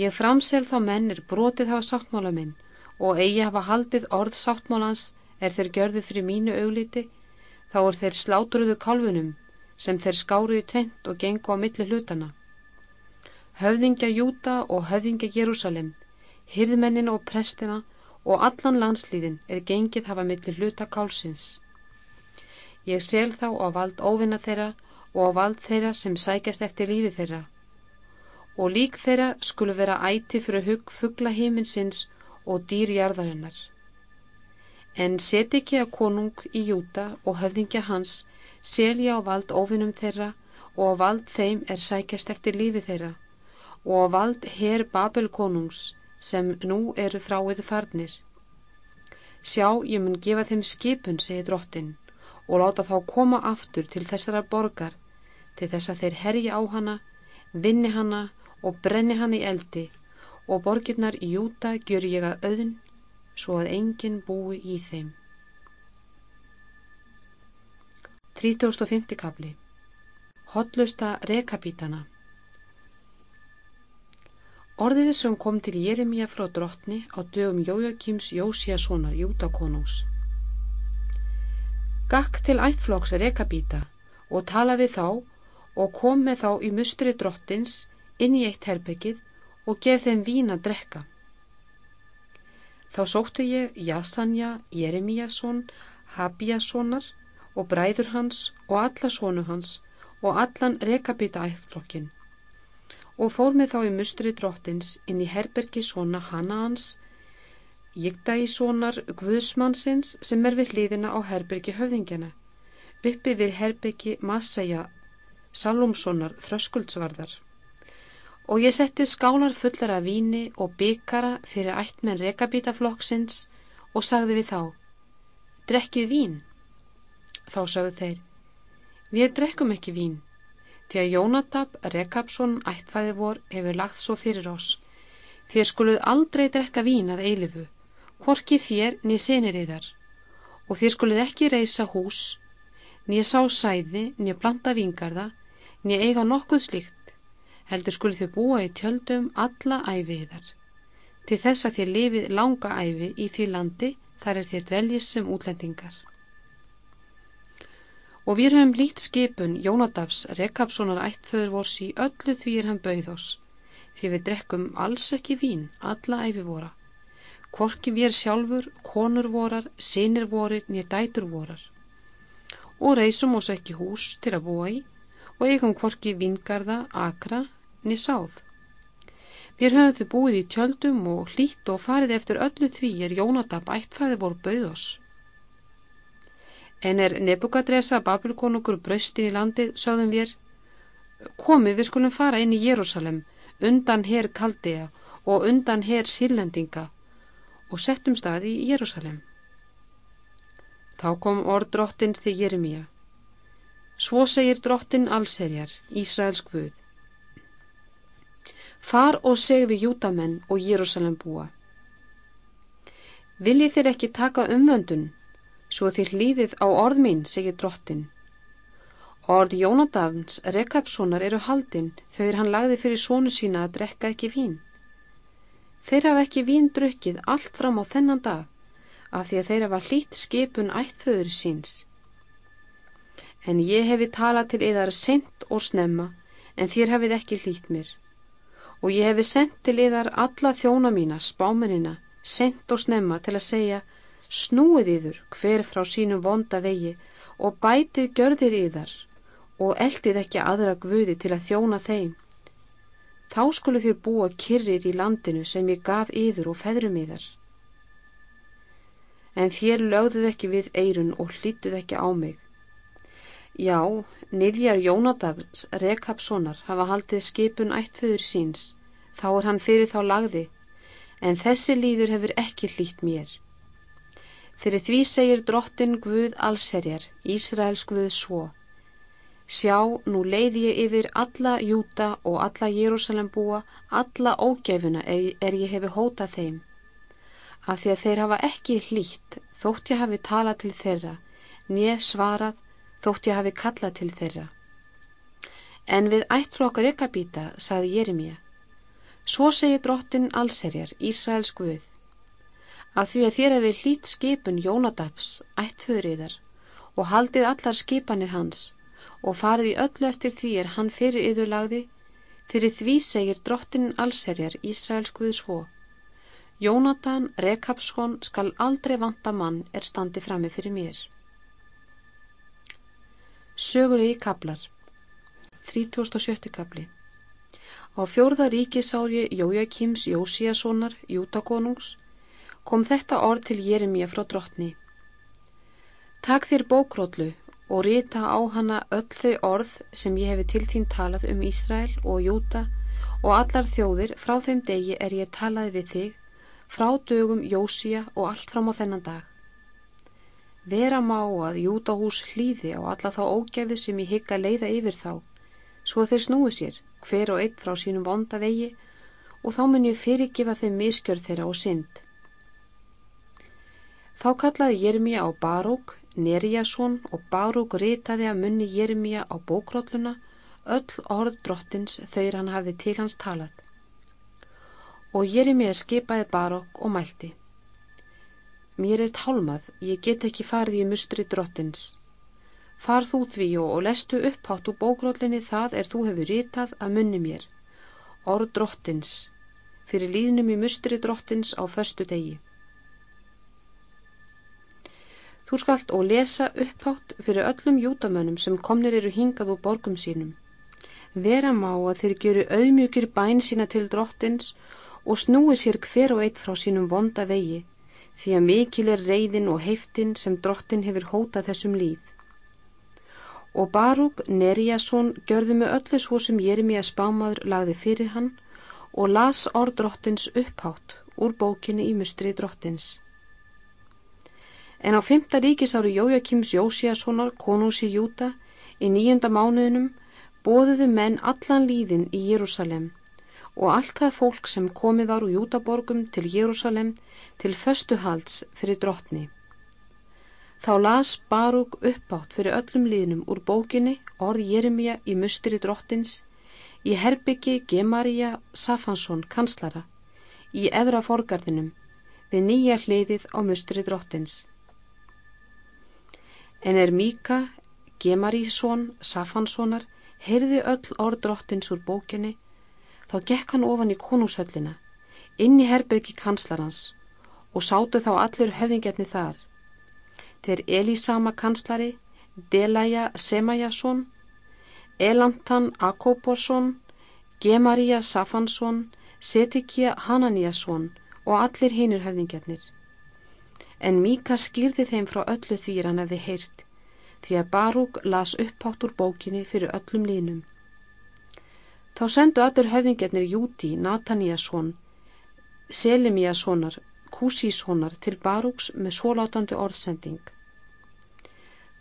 Ég framsel þá mennir brotið hafa sáttmála minn og eigi hafa haldið orð sáttmálans er þeir gjörðu fyrir mínu augliti þá er þeir slátruðu kálfunum sem þeir skáruðu tvent og gengu á milli hlutana. Höfðingja Júta og höfðingja Jérúsalem, hyrðmennin og prestina og allan landslýðin er gengið hafa milli hluta kálsins. Ég sel þá á vald óvinna þeirra og á vald þeirra sem sækjast eftir lífi þeirra. Og lík þeirra skulu vera æti fyrir hugg fuggla heiminsins og dýrjarðarinnar. En set ekki að konung í Júta og höfðingja hans selja á vald ofinum þeirra og á vald þeim er sækjast eftir lífi þeirra og á vald her Babel konungs sem nú eru fráiðu farnir. Sjá, ég mun gefa þeim skipun, segir drottin, og láta þá koma aftur til þessara borgar, til þess að þeir herja á hana, vinni hana og brenni hana í eldi og borgirnar í Júta gjör ég að auðn svo að enginn búi í þeim. 3050 kapli Hotlusta rekabítana Orðið sem kom til Jeremia frá drottni á dögum Jójakims Jósiassonar Júdakonungs. Gakk til ættflokks rekabíta og tala við þá og kom með þá í mustri drottins inn í eitt herbyggið og gef þeim vín að drekka. Þá sóttu ég Jasanja, Jeremiasson, Habiassonar og bræður hans og alla sónu hans og allan rekabíta ættflokkin og fór með þá í mustri drottins inn í herbergi svona Hanaans, Jigda í sonar Guðsmannsins sem er við hlýðina á herbergi höfðingjana, uppi við herbergi Masæja, Salomssonar þröskuldsvarðar. Og ég setti skálar fullar af víni og bygara fyrir ættmenn rekabítaflokksins og sagði við þá, drekkið vín. Þá sagðu þeir, við drekkum ekki vín því að Jónatab Rekapsson ættfæði vor hefur lagt svo fyrir oss. Þér skuluð aldrei drekka vín að eilifu, hvorki þér niður senir yðar, og þér skuluð ekki reysa hús, niður sá sæði, niður blanda vingarða, niður eiga nokkuð slíkt, heldur skuluð þau búa í tjöldum alla æfi yðar. Til þess að þér lifið langa æfi í því landi þar er þér dveljist sem útlendingar. Og við höfum lít skipun Jónadabs Rekapssonar ættföður vors í öllu því er hann bauð oss, því við drekkum alls ekki vín, alla æfi vora. Korki við er sjálfur, konur vorar, sinir vorir, nýja dætur vorar. Og reysum oss ekki hús til að búa í og eigum korki vingarða, akra, nýja sáð. Við höfum þau búið í tjöldum og hlít og farið eftir öllu því er Jónadab ættfæði vor bauð oss. En er Nebukadresa Babilkonungur braustin í landið, sögðum við, komið við skulum fara inn í Jérúsalem, undan hér Kaldea og undan hér Sýrlendinga og settum stað í Jérúsalem. Þá kom orð drottins til Jeremia. Svo segir drottin allserjar, Ísraels Guð. Far og seg við Júdamenn og Jérúsalem búa. Viljið þér ekki taka umvöndun svo þér hlýðið á orð mín, segir drottin. Orð Jónadafns Rekapssonar eru haldinn þau er hann lagði fyrir sónu sína að drekka ekki vín. Þeir hafa ekki vín drukkið allt fram á þennan dag af því að þeir hafa hlýtt skipun ættföður síns. En ég hefi talað til yðar sent og snemma en þér hafið ekki hlýtt mér. Og ég hefi sendt til yðar alla þjóna mína, spámenina, sent og snemma til að segja Snúið yður hver frá sínum vonda vegi og bætið gjörðir yðar og eldið ekki aðra guði til að þjóna þeim. Þá skulu þér búa kyrrir í landinu sem ég gaf yður og feðrum yðar. En þér lögðuð ekki við eirun og hlýttuð ekki á mig. Já, niðjar Jónadafns Rekapssonar hafa haldið skipun ættföður síns, þá er hann fyrir þá lagði, en þessi líður hefur ekki hlýtt mér. Fyrir því segir drottin Guð allserjar, Ísraels Guð svo. Sjá, nú leiði ég yfir alla Júta og alla Jérúsalem búa, alla ógæfuna er ég hefi hótað þeim. Af því að þeir hafa ekki hlýtt, þótt ég hafi talað til þeirra, nýð svarað, þótt ég hafi kallað til þeirra. En við ættflokkar ekkabýta, saði Jeremia. Svo segir drottin allserjar, Ísraels Guð af því að þér hefði hlýtt skipun Jónadaps, ættföðriðar, og haldið allar skipanir hans, og farið í öllu eftir því er hann fyrir yðurlagði, fyrir því segir drottin allserjar Ísraels Guði svo. Jónatan Rekapskon skal aldrei vanta mann er standi frammi fyrir mér. Sögulegi kaplar 3070 kapli Á fjórða ríkisári Jójakims Jósíassonar, Jútakonungs, kom þetta orð til Jeremia frá drottni. Takk þér bókrótlu og rita á hana öll þau orð sem ég hefi til þín talað um Ísrael og Júta og allar þjóðir frá þeim degi er ég talaði við þig frá dögum Jósia og allt fram á þennan dag. Vera má að Jútahús hlýði á alla þá ógæfi sem ég higga leiða yfir þá, svo þeir snúi sér, hver og einn frá sínum vonda vegi og þá mun ég fyrirgifa þeim miskjörð þeirra og synd. Þá kallaði Jeremia á Barók, Neriasson og Barók ritaði að munni Jeremia á bókrólluna öll orð drottins þauður hann hafði til hans talað. Og Jeremia skipaði Barok og mælti. Mér er tálmað, ég get ekki farið í mustri drottins. Far þú því og lestu upphátt úr bókrólinni það er þú hefur ritað að munni mér. Orð drottins, fyrir líðnum í mustri drottins á förstu degi. Þú skalt og lesa upphátt fyrir öllum jútamönnum sem komnir eru hingað úr borgum sínum. Vera má að þeir geru auðmjúkir bæn sína til drottins og snúi sér hver og eitt frá sínum vonda vegi því að mikil er reyðin og heiftin sem drottin hefur hótað þessum líð. Og Barúk Neriasson gjörðu með öllu svo sem Jeremia spámaður lagði fyrir hann og las orð drottins upphátt úr bókinni í mustri drottins. En á fymta ríkisári Jójakims Jósiassonar, konúsi Júta, í nýjunda mánuðinum bóðuðu menn allan líðin í Jérúsalem og allt það fólk sem komið var úr Jútaborgum til Jérúsalem til föstuhalds fyrir drottni. Þá las Barúk uppátt fyrir öllum líðnum úr bókinni orð Jeremia í mustri drottins í herbyggi Gemaria Safansson kanslara í efra forgarðinum við nýja hliðið á mustri drottins. En er Míka, Gemarísson, Safanssonar, heyrði öll orð drottins úr bókinni Þá gekk hann ofan í konungshöllina, inn í herbyrgi kanslarans og sátu þá allir höfðingjarni þar. Þeir Elísama kanslari, Delaja Semajason, Elantan Akoborsson, Gemaria Safansson, Setikja Hananiasson og allir hinnur höfðingjarnir. En Míka skýrði þeim frá öllu því hann hefði heyrt, því að Barúk las upphátt úr bókinni fyrir öllum línum. Þá sendu allir höfðingjarnir Júti, Nataníasson, Selimíassonar, Kúsíssonar til Barúks með svólátandi orðsending.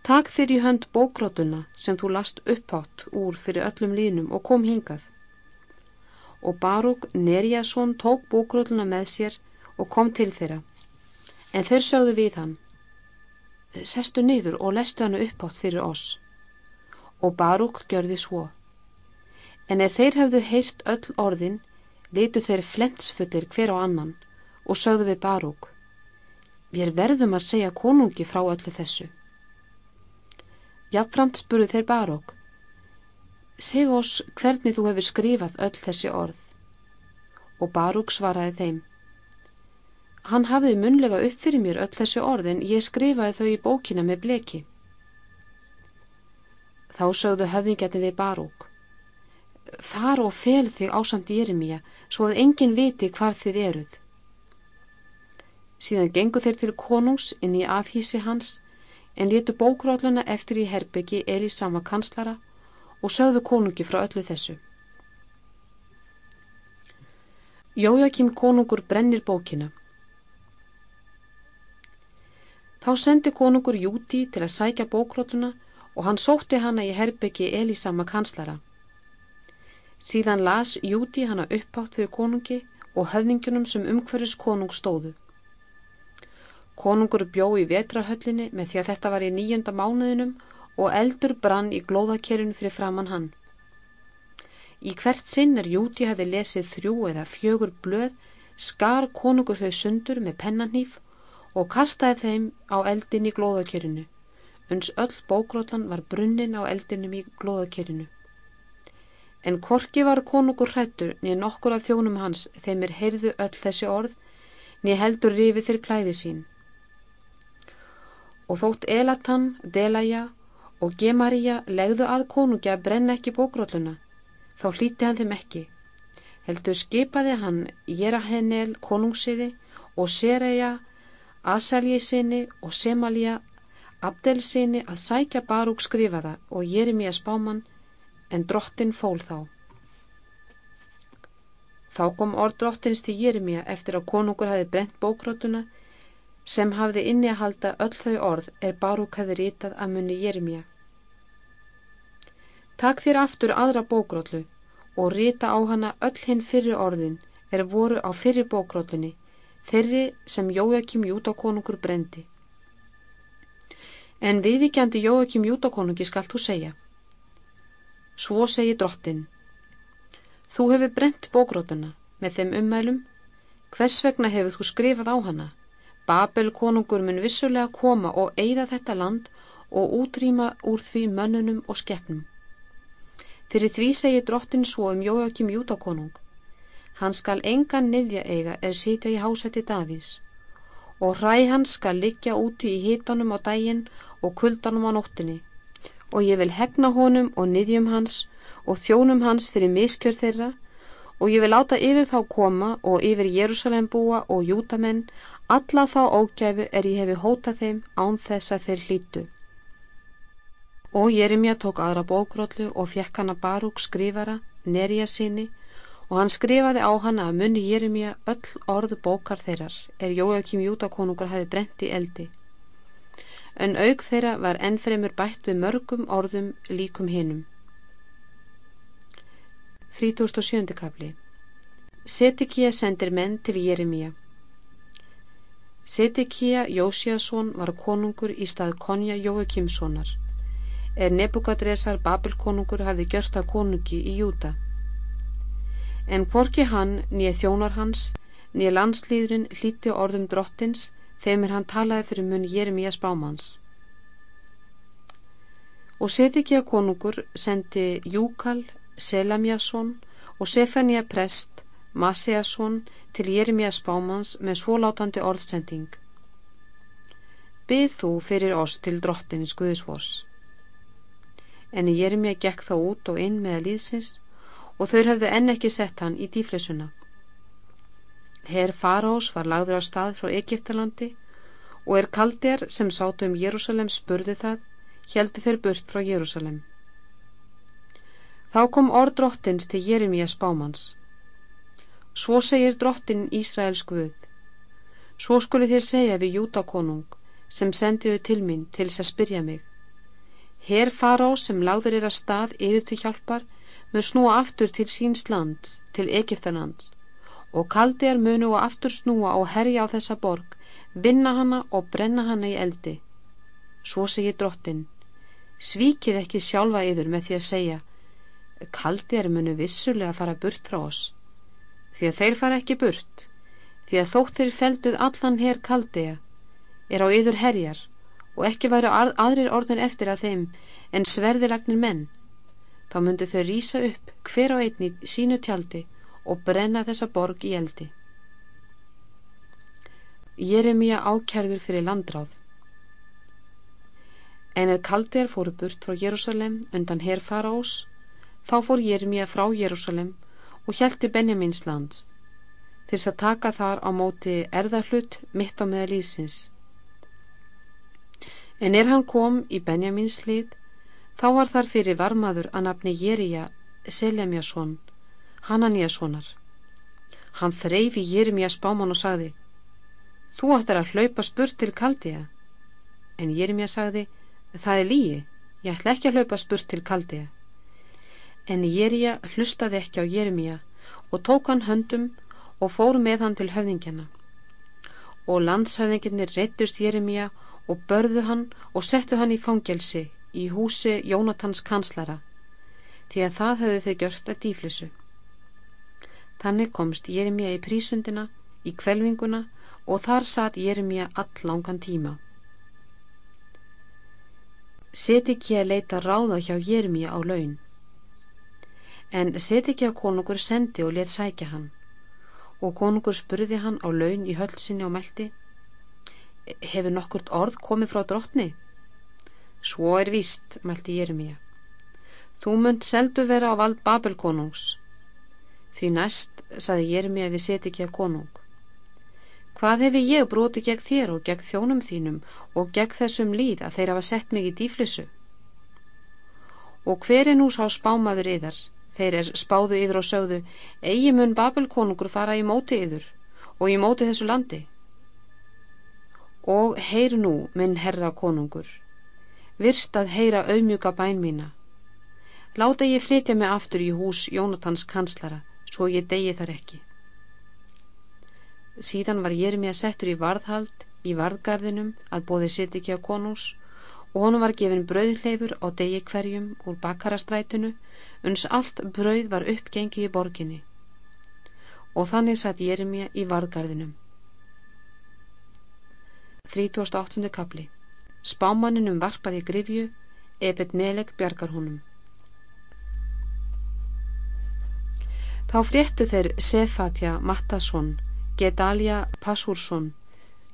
Takk þér í hönd bókrótuna sem þú last upphátt úr fyrir öllum línum og kom hingað. Og Barúk Nerjasson tók bókrótuna með sér og kom til þeirra. En þeir sögðu við hann. Sestu niður og lestu hannu upphátt fyrir oss. Og Barúk gjörði svo en er þeir hafðu heyrt öll orðin, litu þeir flemtsfullir hver á annan og sögðu við Barúk, við verðum að segja konungi frá öllu þessu. Jafnframt spuru þeir Barúk, seg oss hvernig þú hefur skrifað öll þessi orð. Og Barúk svaraði þeim, hann hafði munlega upp fyrir mér öll þessi orð en ég skrifaði þau í bókina með bleki. Þá sögðu höfðingetni við Barúk, far og fel þig ásand Jeremia svo að enginn viti hvar þið eruð. Síðan gengu þeir til konungs inn í afhísi hans en letu bókrálluna eftir í herbyggi Elisama kanslara og sögðu konungi frá öllu þessu. Jójakim konungur brennir bókina. Þá sendi konungur Júti til að sækja bókrálluna og hann sótti hana í herbyggi Elisama kanslara. Síðan las Júti hana uppátt fyrir konungi og höfningunum sem umhverjus konung stóðu. Konungur bjó í vetrahöllinni með því að þetta var í nýjunda mánuðinum og eldur brann í glóðakerjun fyrir framann hann. Í hvert sinn er Júti hafi lesið þrjú eða fjögur blöð, skar konungur þau sundur með pennanhýf og kastaði þeim á eldin í glóðakerjunu. Uns öll bókrótlan var brunnin á eldinum í glóðakerjunu. En korki var konungur hrættur niður nokkur af þjónum hans þeim er heyrðu öll þessi orð niður heldur rifið þeir klæði sín. Og þótt Elatan, Delaja og Gemaria legðu að konungja að brenna ekki bókrólluna, þá hlíti hann þeim ekki. Heldur skipaði hann Jerahenel konungsiði og Sereja, Asalji sinni og Semalja, Abdel sinni að sækja Barúk skrifaða og Jeremia spáman en drottin fól þá. Þá kom orð drottins til Jeremia eftir að konungur hafi brent bókrótuna sem hafði inni að halda öll þau orð er Barúk hafi rítað að munni Jeremia. Takk þér aftur aðra bókrótlu og ríta á hana öll hinn fyrir orðin er voru á fyrir bókrótlunni, þeirri sem Jóakim Jútakonungur brendi. En viðvíkjandi Jóakim Jútakonungi skalt þú segja. Svo segi drottin, þú hefur brent bókrótuna með þeim ummælum Hvers vegna hefur þú skrifað á hana? Babel konungur mun vissulega koma og eigða þetta land og útrýma úr því mönnunum og skeppnum. Fyrir því segir drottin svo um Jóakim Jútakonung. Hann skal engan nefja eiga er sitja í hásætti Davís og hræ hans skal liggja úti í hitanum á daginn og kuldanum á nóttinni og ég vil hegna honum og niðjum hans og þjónum hans fyrir miskjör þeirra og ég vil láta yfir þá koma og yfir Jérúsalem búa og jútamenn alla þá ógæfu er ég hefi hótað þeim án þess að þeir hlýtu. Og Jeremia tók aðra bókrollu og fekk hana Barúk skrifara, Nerja sinni og hann skrifaði á hana að munni Jeremia öll orðu bókar þeirrar er Jóakim Jútakonungur hafi brent í eldi. En auk þeirra var ennfremur bætt við mörgum orðum líkum hinnum. 37. kapli Setikía sendir menn til Jeremia Setikía Jósiasson var konungur í stað Konja Jóakimssonar er Nebukadresar Babelkonungur hafði gjört að konungi í Júta en hvorki hann nýja þjónar hans nýja landslýðurinn hlíti orðum drottins þeim er hann talaði fyrir mun Jeremías bámans og Setikía konungur sendi Júkal Selamjasson og Sefania prest Maseasson til Jeremia spámans með svólátandi orðsending. Byð þú fyrir oss til drottins Guðsvors. En Jeremia gekk þá út og inn með líðsins og þau höfðu enn ekki sett hann í dýflesuna. Herr Farós var lagður á stað frá Egiptalandi og er kaldir sem sátu um Jérúsalem spurði það, heldur þeir burt frá Jérúsalem. Þá kom orð drottins til Jeremia spámans. Svo segir drottin Ísraels Guð. Svo skuli þér segja við Jútakonung sem sendiðu til mín til þess að spyrja mig. Herr fará sem láður er að stað yfir til hjálpar mun snúa aftur til síns lands, til Egiptalands og kaldi er munu og aftur snúa og herja á þessa borg, vinna hana og brenna hana í eldi. Svo segir drottin, svíkið ekki sjálfa yfir með því að segja kaldir munu vissulega fara burt frá oss því að þeir fara ekki burt því að þóttir felduð allan hér kaldiða er á yður herjar og ekki væru aðrir orðin eftir að þeim en sverðilagnir menn. Þá myndu þau rýsa upp hver á einni sínu tjaldi og brenna þessa borg í eldi. Jeremia ákjærður fyrir landráð. En er kaldir fóru burt frá Jérúsalem undan herfara ós Þá fór Jeremia frá Jérúsalem og hjælti Benjamins lands til þess að taka þar á móti erðarhlut mitt á meða lísins. En er hann kom í Benjamins hlið, þá var þar fyrir varmaður að nafni Jerija Selemjasson, Hananiassonar. Hann þreyfi Jeremia spáman og sagði, Þú ættir að hlaupa spurt til Kaldiða. En Jeremia sagði, Það er líi, ég ætla ekki að hlaupa spurt til Kaldiða en Jerija hlustaði ekki á Jeremia og tók hann höndum og fór með hann til höfðingjana. Og landshöfðinginir reyttust Jeremia og börðu hann og settu hann í fangelsi í húsi Jónatans kanslara, því að það höfðu þau gjört að dýflissu. Þannig komst Jeremia í prísundina, í kvelvinguna og þar satt Jeremia all langan tíma. Seti ekki að leita ráða hjá Jeremia á laun en Setikja konungur sendi og let sækja hann. Og konungur spurði hann á laun í hölsinni og meldi hefur nokkurt orð komið frá drottni? Svo er víst meldi Jeremia þú munt seldu vera á vald Babel konungs. Því næst saði Jeremia við Setikja konung. Hvað hefur ég broti gegn þér og gegn þjónum þínum og gegn þessum líð að þeir hafa sett mig í dýflissu? Og hver er nú sá spámaður yðar Þeir er spáðu yður og sögðu, eigi mun Babelkonungur fara í móti yður og í móti þessu landi. Og heyr nú, minn herra konungur, virst að heyra auðmjuka bæn mína. Láta ég flytja mig aftur í hús Jónatans kanslara, svo ég degi þar ekki. Síðan var Jeremia settur í varðhald í varðgarðinum að bóði sitt ekki á konungs og honum var gefin brauðleifur á degi hverjum úr bakarastrætinu uns allt brauð var uppgengið í borginni og þannig satt Jeremia í varðgarðinum. 38. kapli Spámaninum varpaði grifju, ebet meleg bjargar honum. Þá fréttu þeir Sefatja Mattasson, Gedalia Passúrsson,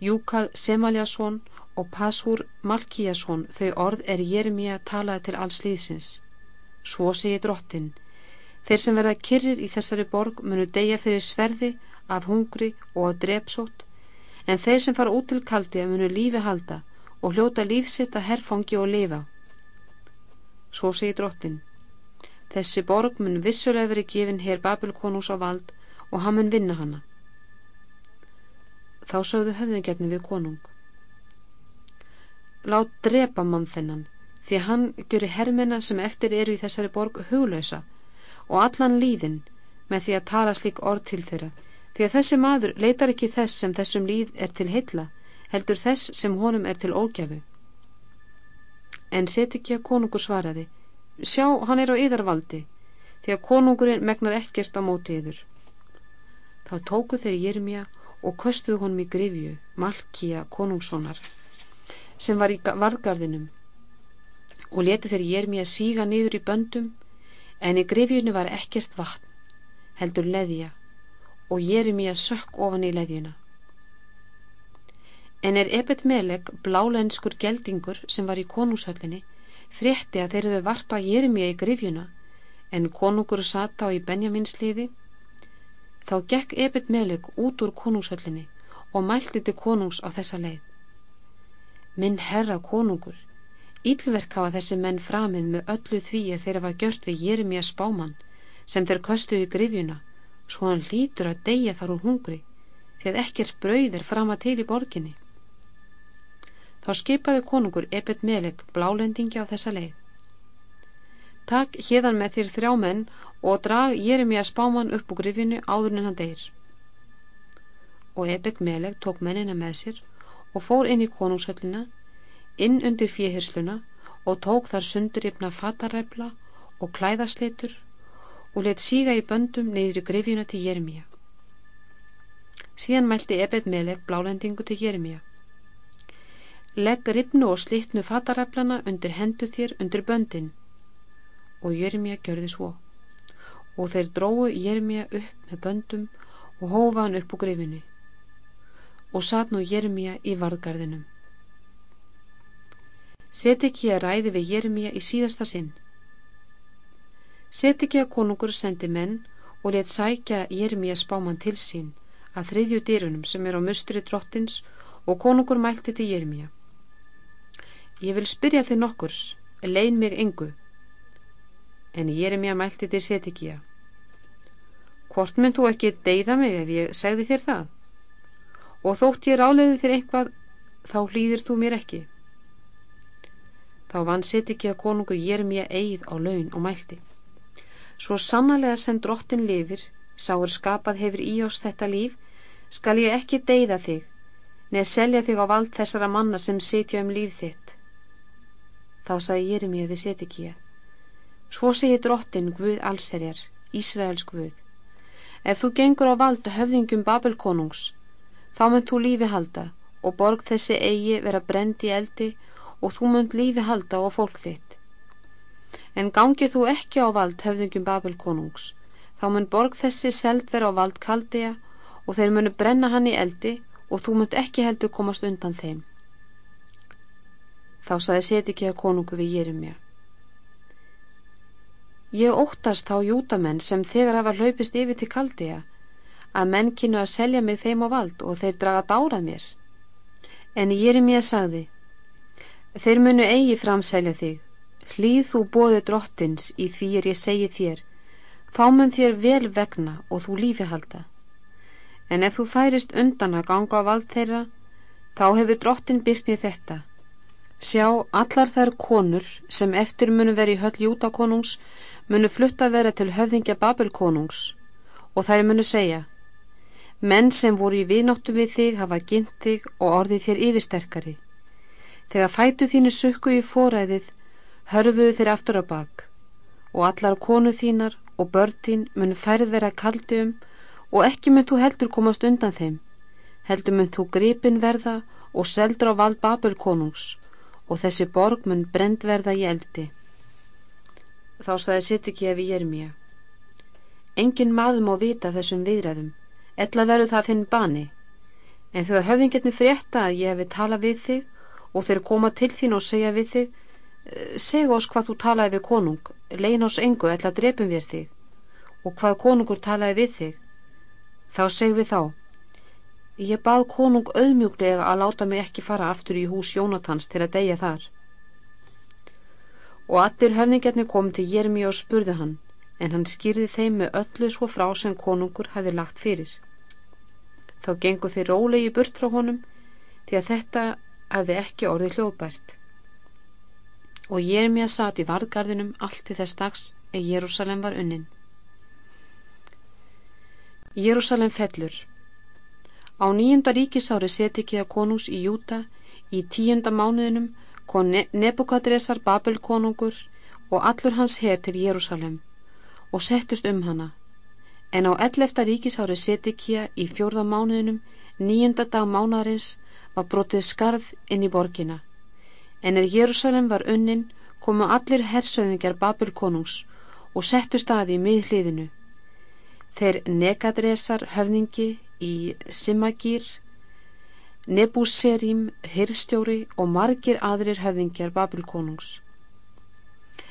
Júkal Semaljason og Passúr Malkíjason þau orð er Jeremia talaði til alls líðsins. Svo segi drottin, þeir sem verða kyrrir í þessari borg munu deyja fyrir sverði af hungri og að drepsótt, en þeir sem fara út til kaldi munu lífi halda og hljóta lífsitt að herfangi og lifa. Svo segi drottin, þessi borg mun vissulega verið gefin hér Babilkonús á vald og hann mun vinna hana. Þá sögðu höfðingjarni við konung. Lát drepa mann þennan, því hann gjöri hermina sem eftir eru í þessari borg huglösa og allan líðin með því að tala slík orð til þeirra, því að þessi maður leitar ekki þess sem þessum líð er til heilla, heldur þess sem honum er til ógjafu. En set ekki að konungur svaraði, sjá hann er á yðarvaldi, því að konungurinn megnar ekkert á móti yður. Þá tóku þeir Jeremia og köstuðu honum í grifju, Malkíja konungssonar sem var í vargarðinum og letu þeir Jermíja síga niður í böndum en í grifjunu var ekkert vatn heldur leðja og Jermíja sökk ofan í leðjuna. En er Ebed Meleg blálenskur geldingur sem var í konungshöllinni frétti að þeir eru varpa Jermíja í grifjuna en konungur satt á í Benjaminsliði þá gekk Ebed Meleg út úr konungshöllinni og mælti til konungs á þessa leið Minn herra konungur, ílverk hafa þessi menn framið með öllu því að þeirra var gjört við Jeremia spáman sem þeir köstuði grifjuna svo hann lítur að deyja þar úr hungri því að ekkert brauð er frama til í borginni. Þá skipaði konungur Ebed Meleg blálendingi á þessa leið. Takk hérðan með þér þrjá menn og drag Jeremia spáman upp úr grifjunu áður en hann deyr. Og Ebed Meleg tók mennina með sér og fór inn í konungshöllina, inn undir fíhirsluna og tók þar sunduripna fataræfla og klæðaslitur og let síga í böndum neyðri grefjuna til Jeremia. Síðan mælti Ebed Melek blálendingu til Jeremia. Legg ripnu og slitnu fataræflana undir hendu þér undir böndin og Jeremia gjörði svo og þeir dróðu Jeremia upp með böndum og hófa hann upp úr grefinu og satt nú Jeremia í varðgarðinum. Setikja ræði við Jeremia í síðasta sinn. Setikja konungur sendi menn og let sækja Jeremia spáman til sín að þriðju dýrunum sem er á mustri drottins og konungur mælti til Jeremia. Ég vil spyrja þið nokkurs, lein mig engu. En Jeremia mælti til Setikja. Hvort mynd þú ekki deyða mig ef ég segði þér það? Og þótt ég ráleiði þér eitthvað þá hlýðir þú mér ekki. Þá vann sitt ekki að konungu ég er mér eigið á laun og mælti svo sannlega sem drottin lifir sáur skapað hefur í oss þetta líf skal ég ekki deyða þig neð selja þig á vald þessara manna sem sitja um líf þitt. Þá saði ég er mér við sitt ekki svo segi drottin Guð allserjar Ísraels Guð ef þú gengur á vald höfðingum Babelkonungs Þá mynd þú lífi halda og borg þessi eigi vera brend í eldi og þú mynd lífi halda og fólk þitt. En gangið þú ekki á vald höfðingum Babel konungs, þá mynd borg þessi seld vera á vald kaldiða og þeir munu brenna hann í eldi og þú mynd ekki heldur komast undan þeim. Þá saði að konungu við Jeremia. Ég óttast þá jútamenn sem þegar hafa hlaupist yfir til kaldiða að menn kynnu að selja mig þeim á vald og þeir draga dárað mér. En mér sagði, þeir munu eigi framselja þig, hlýð þú bóði drottins í því er ég segi þér, þá mun þér vel vegna og þú lífi halda. En ef þú færist undan að ganga á vald þeirra, þá hefur drottin byrt mér þetta. Sjá, allar þær konur sem eftir munu veri í höll Jútakonungs munu flutta vera til höfðingja Babelkonungs og þær munu segja Menn sem voru í viðnóttu við þig hafa gint þig og orðið þér yfirsterkari. Þegar fætu þínu sukku í fóræðið, hörfuðu þér aftur á bak. Og allar konu þínar og börn þín mun færð vera kaldi um og ekki mynd þú heldur komast undan þeim heldur mynd þú gripin verða og seldur á vald Babelkonungs og þessi borg mynd brend verða í eldi. Þá staði sitt ekki ef ég er mér engin maður má vita þessum viðræðum ella verður það þinn bani en þegar höfðingetni frétta að ég hefi talað við þig og þeir koma til þín og segja við þig eh, seg oss hvað þú talaði við konung lein oss engu ella drepum við þig og hvað konungur talaði við þig Þá seg við þá, ég bað konung auðmjúglega að láta mig ekki fara aftur í hús Jónatans til að deyja þar. Og allir höfningarnir kom til Jermi og spurði hann, en hann skýrði þeim með öllu svo frá sem konungur hefði lagt fyrir. Þá gengu þeir rólegi burt frá honum, því að þetta hefði ekki orðið hljóðbært. Og Jermi að sati í varðgarðinum allt til þess dags að Jérúsalem var unnin. Jérúsalem fellur Á nýjunda ríkisári seti ekki að konús í Júta í tíunda mánuðinum kon Nebukadresar Babelkonungur og allur hans her til Jérúsalem og settust um hana en á ellefta ríkisári seti ekki að í fjórða mánuðinum nýjunda dag mánarins var brotið skarð inn í borgina en er Jérúsalem var unnin komu allir hersöðingar Babelkonungs og settu staði í miðhliðinu þeir Negadresar höfningi í Simagýr, Nebúserim, Hirstjóri og margir aðrir höfðingjar Babilkonungs.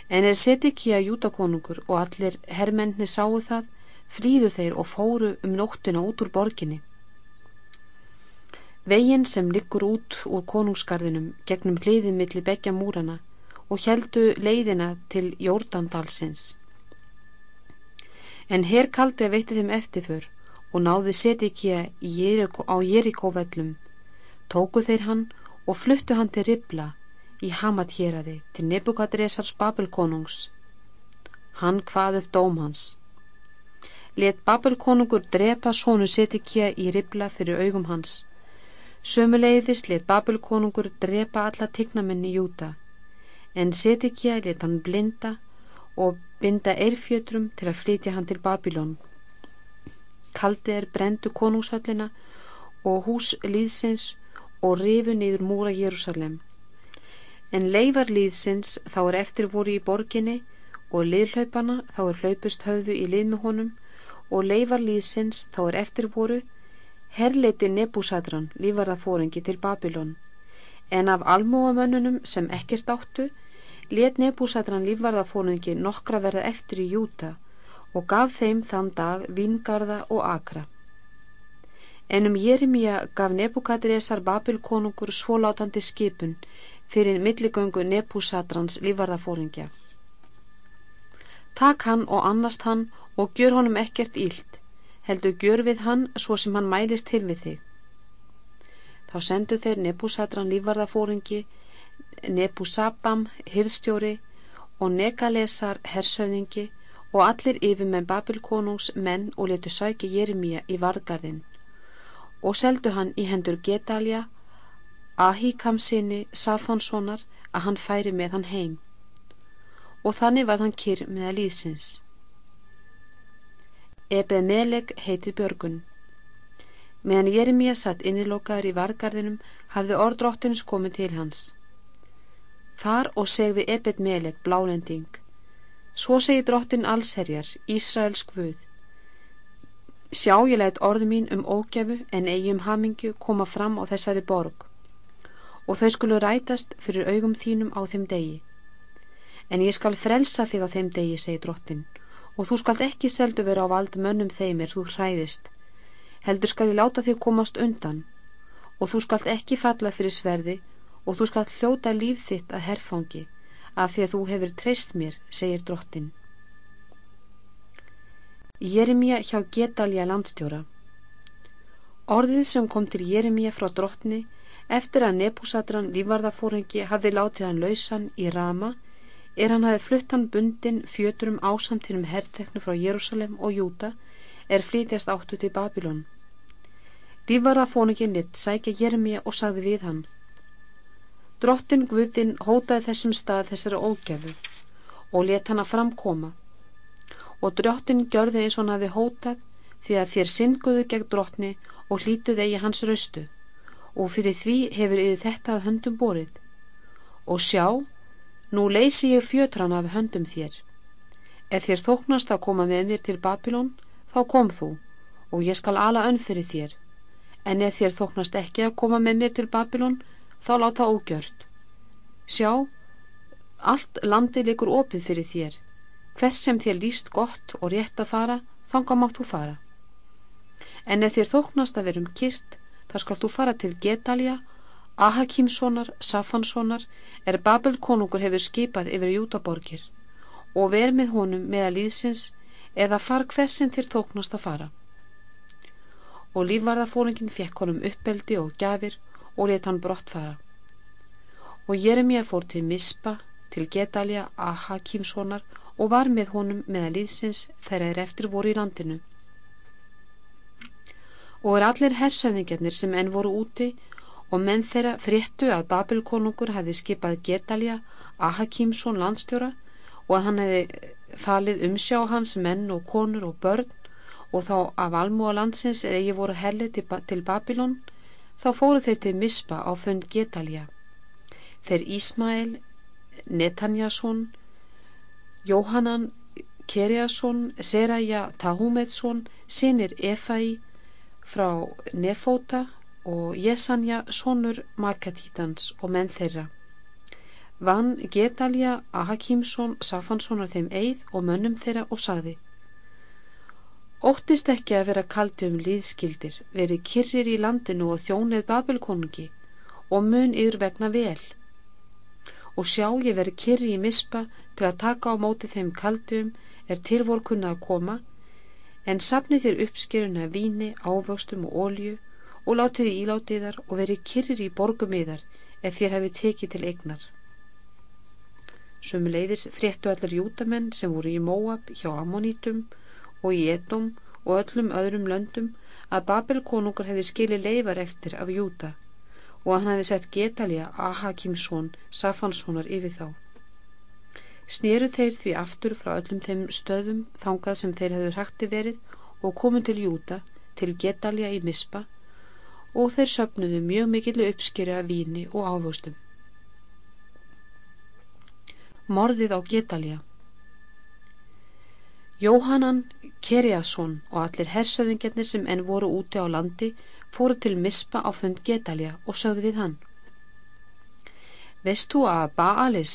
En er seti að jútakonungur og allir herrmenni sáu það, flýðu þeir og fóru um nóttina út úr borginni. Veginn sem liggur út úr konungsgarðinum gegnum hliðið millir begja múrana og heldu leiðina til Jordandalsins en herrkaldi veitti þeim eftirför og náði Sedikja á Jerikóvellum. Tóku þeir hann og fluttu hann til Ribla í Hamatjeraði til Nebukadresars Babelkonungs hann hvað upp dóm hans let Babelkonungur drepa sónu Sedikja í Ribla fyrir augum hans sömuleiðis let Babelkonungur drepa alla tignamenni Júta en Sedikja let hann blinda og binda eirfjötrum til að flytja hann til Babilón. Kaldi er brendu konungshöllina og hús líðsins og rifu niður múra Jérúsalem. En leifar líðsins þá er eftir voru í borginni og liðhlaupana þá er hlaupust höfðu í lið með honum og leifar líðsins þá er eftir voru herleiti Nebúsadran lífarða fóringi til Babilón. En af almúamönnunum sem ekkert áttu let Nebúsætran lífvarðafónungi nokkra verða eftir í Júta og gaf þeim þann dag vingarða og akra. En um Jeremia gaf Nebukadresar Babilkonungur svólátandi skipun fyrir milligöngu Nebúsatrans lífvarðafóringja. Takk hann og annast hann og gjör honum ekkert ílt, heldur gjör við hann svo sem hann mælist til við þig. Þá sendu þeir Nebúsatran lífvarðafóringi Nebusabam, hirðstjóri og Negalesar, hersöðingi og allir yfir með Babilkonungs menn og letu sækja Jeremia í vargarðin og seldu hann í hendur Gedalja, Ahíkam sinni Safonssonar að hann færi með hann heim og þannig var hann kyrr með að líðsins. Ebed Meleg heitið Björgun. Meðan Jeremia satt innilokaður í vargarðinum hafði orðdróttins komið til hans. Far og seg við Ebed Melek, blálending. Svo segi drottin allsherjar, Ísraels Guð. Sjá ég leitt orðu mín um ógjafu en eigi um hamingju koma fram á þessari borg og þau skulu rætast fyrir augum þínum á þeim degi. En ég skal frelsa þig á þeim degi, segi drottin, og þú skalt ekki seldu vera á vald mönnum þeimir þú hræðist. Heldur skal ég láta þig komast undan og þú skalt ekki falla fyrir sverði og þú skall hljóta líf þitt að herfangi af því að þú hefur treyst mér, segir drottin. Jeremia hjá Gedalja landstjóra Orðið sem kom til Jeremia frá drottni eftir að Nebúsadran lífvarðafóringi hafði látið hann lausan í Rama er hann hafði flutt hann bundin fjöturum ásamtinum herrteknu frá Jérúsalem og Júta er flytjast áttu til Babilón. Lífvarðafóringin lit sækja Jeremia og sagði við hann Drottin Guðinn hótaði þessum stað þessari ógjafu og let hana framkoma og drottin gjörði eins og hann hafi hótað því að þér synguðu gegn drotni og hlítuð eigi hans raustu og fyrir því hefur yfir þetta af höndum borið. Og sjá, nú leysi ég fjötran af höndum þér. Ef þér þóknast að koma með mér til Babilón, þá kom þú og ég skal ala önn fyrir þér. En ef þér þóknast ekki að koma með mér til Babilón, þá láta ógjört. Sjá, allt landi likur opið fyrir þér. Hvers sem þér líst gott og rétt að fara, þanga mátt þú fara. En ef þér þóknast að verum kyrt, þá skal þú fara til Getalja, Ahakímssonar, Safanssonar, er Babel konungur hefur skipað yfir Jútaborgir og ver með honum meða líðsins eða far hversin þér þóknast að fara. Og lífvarðafóringin fekk honum uppeldi og gafir og let hann brott fara. Og Jeremia fór til Mispa, til Getalja, Ahakímssonar og var með honum meða líðsins þegar þeir eftir voru í landinu og er allir hersöðingarnir sem enn voru úti og menn þeirra fréttu að Babelkonungur hefði skipað Getalja Ahakímsson landstjóra og að hann hefði falið umsjá hans menn og konur og börn og þá af almúa landsins er eigi voru hellið til, til Babilón þá fóru þeir til Mispa á fund Getalja þeir Ísmael Netanjasson Jóhannan Keriasson Seraja Tahumetsson sinir Efai frá Nefóta og Jesanja sonur Makatítans og menn þeirra. Vann Getalja Ahakímsson Safanssonar þeim eið og mönnum þeirra og sagði Óttist ekki að vera kaldi um líðskildir, veri kyrrir í landinu og þjónið Babelkonungi og mun yfir vegna vel. Og sjá ég veri kyrri í mispa til að taka á móti þeim kaldum er tilvor kunna að koma en sapni þér uppskeruna víni, ávöxtum og ólju og látið í ílátiðar og verið kyrrir í borgum yðar ef þér hefði tekið til eignar. Sumuleiðis fréttu allar jútamenn sem voru í Móab hjá Ammonítum og í Edom og öllum öðrum löndum að Babel konungur hefði skilið leifar eftir af Júta og að hann hefði sett Getalja Ahakimsson Safanssonar yfir þá. Snýru þeir því aftur frá öllum þeim stöðum þangað sem þeir hefur hætti verið og komu til Júta, til Getalja í Mispa og þeir söpnuðu mjög mikillu uppskýra víni og ávöxtum. Morðið á Getalja Jóhannan Keriasson og allir hersöðingarnir sem enn voru úti á landi fóru til Mispa á fund Getalja og sögðu við hann. Veist þú að Baalis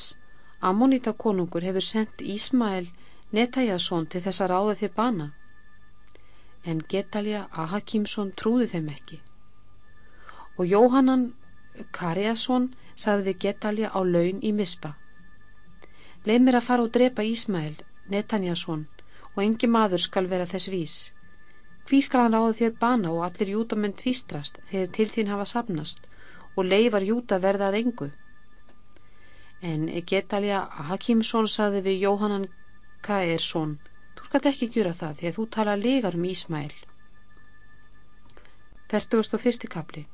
Ammonita konungur hefur sendt Ísmael Netajasson til þess að ráða þið bana en Getalja Ahakímsson trúði þeim ekki og Jóhannan Kariasson sagði við Getalja á laun í Mispa leið mér að fara og drepa Ísmael Netanjasson og engi maður skal vera þess vís hví skal hann ráða þér bana og allir júdamenn tvistrast þegar til þín hafa sapnast og leifar júda verðað engu En Getalja Hakimsson saði við Jóhannan Kaersson Þú skalt ekki gjöra það því að þú tala legar um Ísmæl. 41. kapli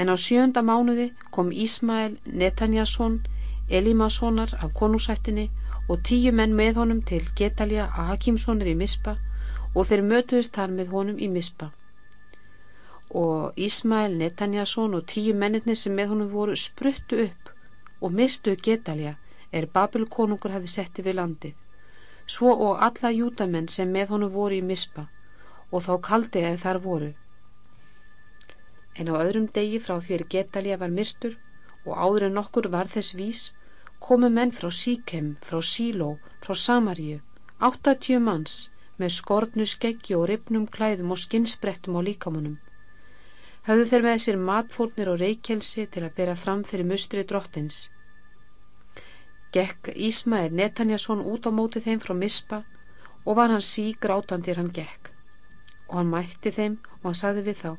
En á sjönda mánuði kom Ísmæl Netanjasson Elimassonar af konúsættinni og tíu menn með honum til Getalja Hakimssonir í Mispa og þeir mötuðist þar með honum í Mispa. Og Ísmæl Netanjasson og tíu mennirni sem með honum voru spruttu upp og myrtu getalja er Babelkonungur hafi setti við landið, svo og alla júdamenn sem með honum voru í mispa og þá kaldi eða þar voru. En á öðrum degi frá því er getalja var myrtur og áður en okkur var þess vís, komu menn frá Síkem, frá Síló, frá Samaríu, 80 manns með skornu skeggi og ripnum klæðum og skinsbrettum á líkamunum höfðu þeir með sér matfórnir og reykjelsi til að bera fram fyrir mustri drottins. Gekk Ísmaður Netanjasson út á móti þeim frá Mispa og var hann sík rátandir hann gekk. Og hann mætti þeim og hann sagði við þá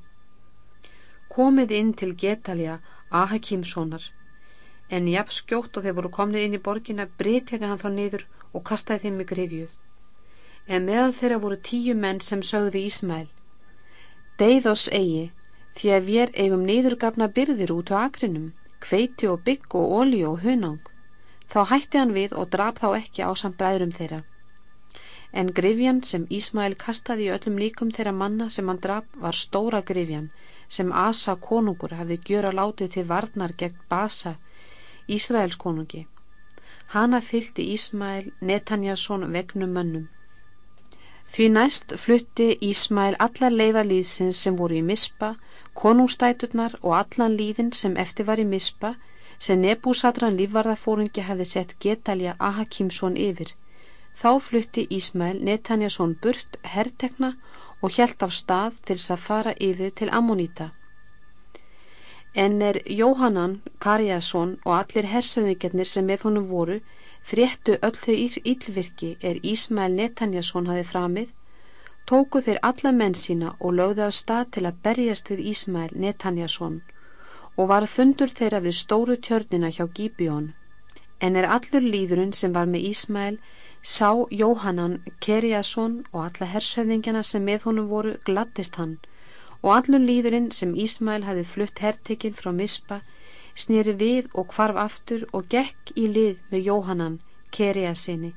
Komið inn til Getalja Ahakímssonar en jafn skjótt og þeir voru komnið inn í borgina breytjaði hann þá niður og kastaði þeim í grifju. En meðal þeirra voru tíu menn sem sögðu við Ísmael Deið oss eigi því að við eigum niðurgrafna byrðir út á akrinum, kveiti og bygg og ólí og hunang. Þá hætti hann við og draf þá ekki á samt bræðrum þeirra. En grifjan sem Ísmael kastaði í öllum líkum þeirra manna sem hann draf var stóra grifjan sem Asa konungur hafði gjöra látið til varnar gegn Basa, Ísraels konungi. Hanna fylgti Ísmael Netanjasson vegnum mönnum. Því næst flutti Ísmael allar leifa líðsins sem voru í Mispa, konungstæturnar og allan líðin sem eftir var í Mispa, sem nebúsatran lífvarðafórungi hefði sett Getalja Ahakimsson yfir. Þá flutti Ísmael Netanjasson burt herrtekna og hjælt af stað til þess að fara yfir til Ammonita. En er Jóhannan Karjasson og allir hersöðingarnir sem með honum voru fréttu öll þau ílvirki er Ísmael Netanjasson hafi framið, tóku þeir alla menn sína og lögðu á stað til að berjast við Ísmael Netanjasson og var fundur þeirra við stóru tjörnina hjá Gíbjón. En er allur líðurinn sem var með Ísmael Sá Jóhannan Kerjason og alla hersöðingjana sem með honum voru glattist hann og allur líðurinn sem Ísmael hafi flutt hertekinn frá Mispa snýri við og kvarf aftur og gekk í lið með Jóhannan Kerjasinni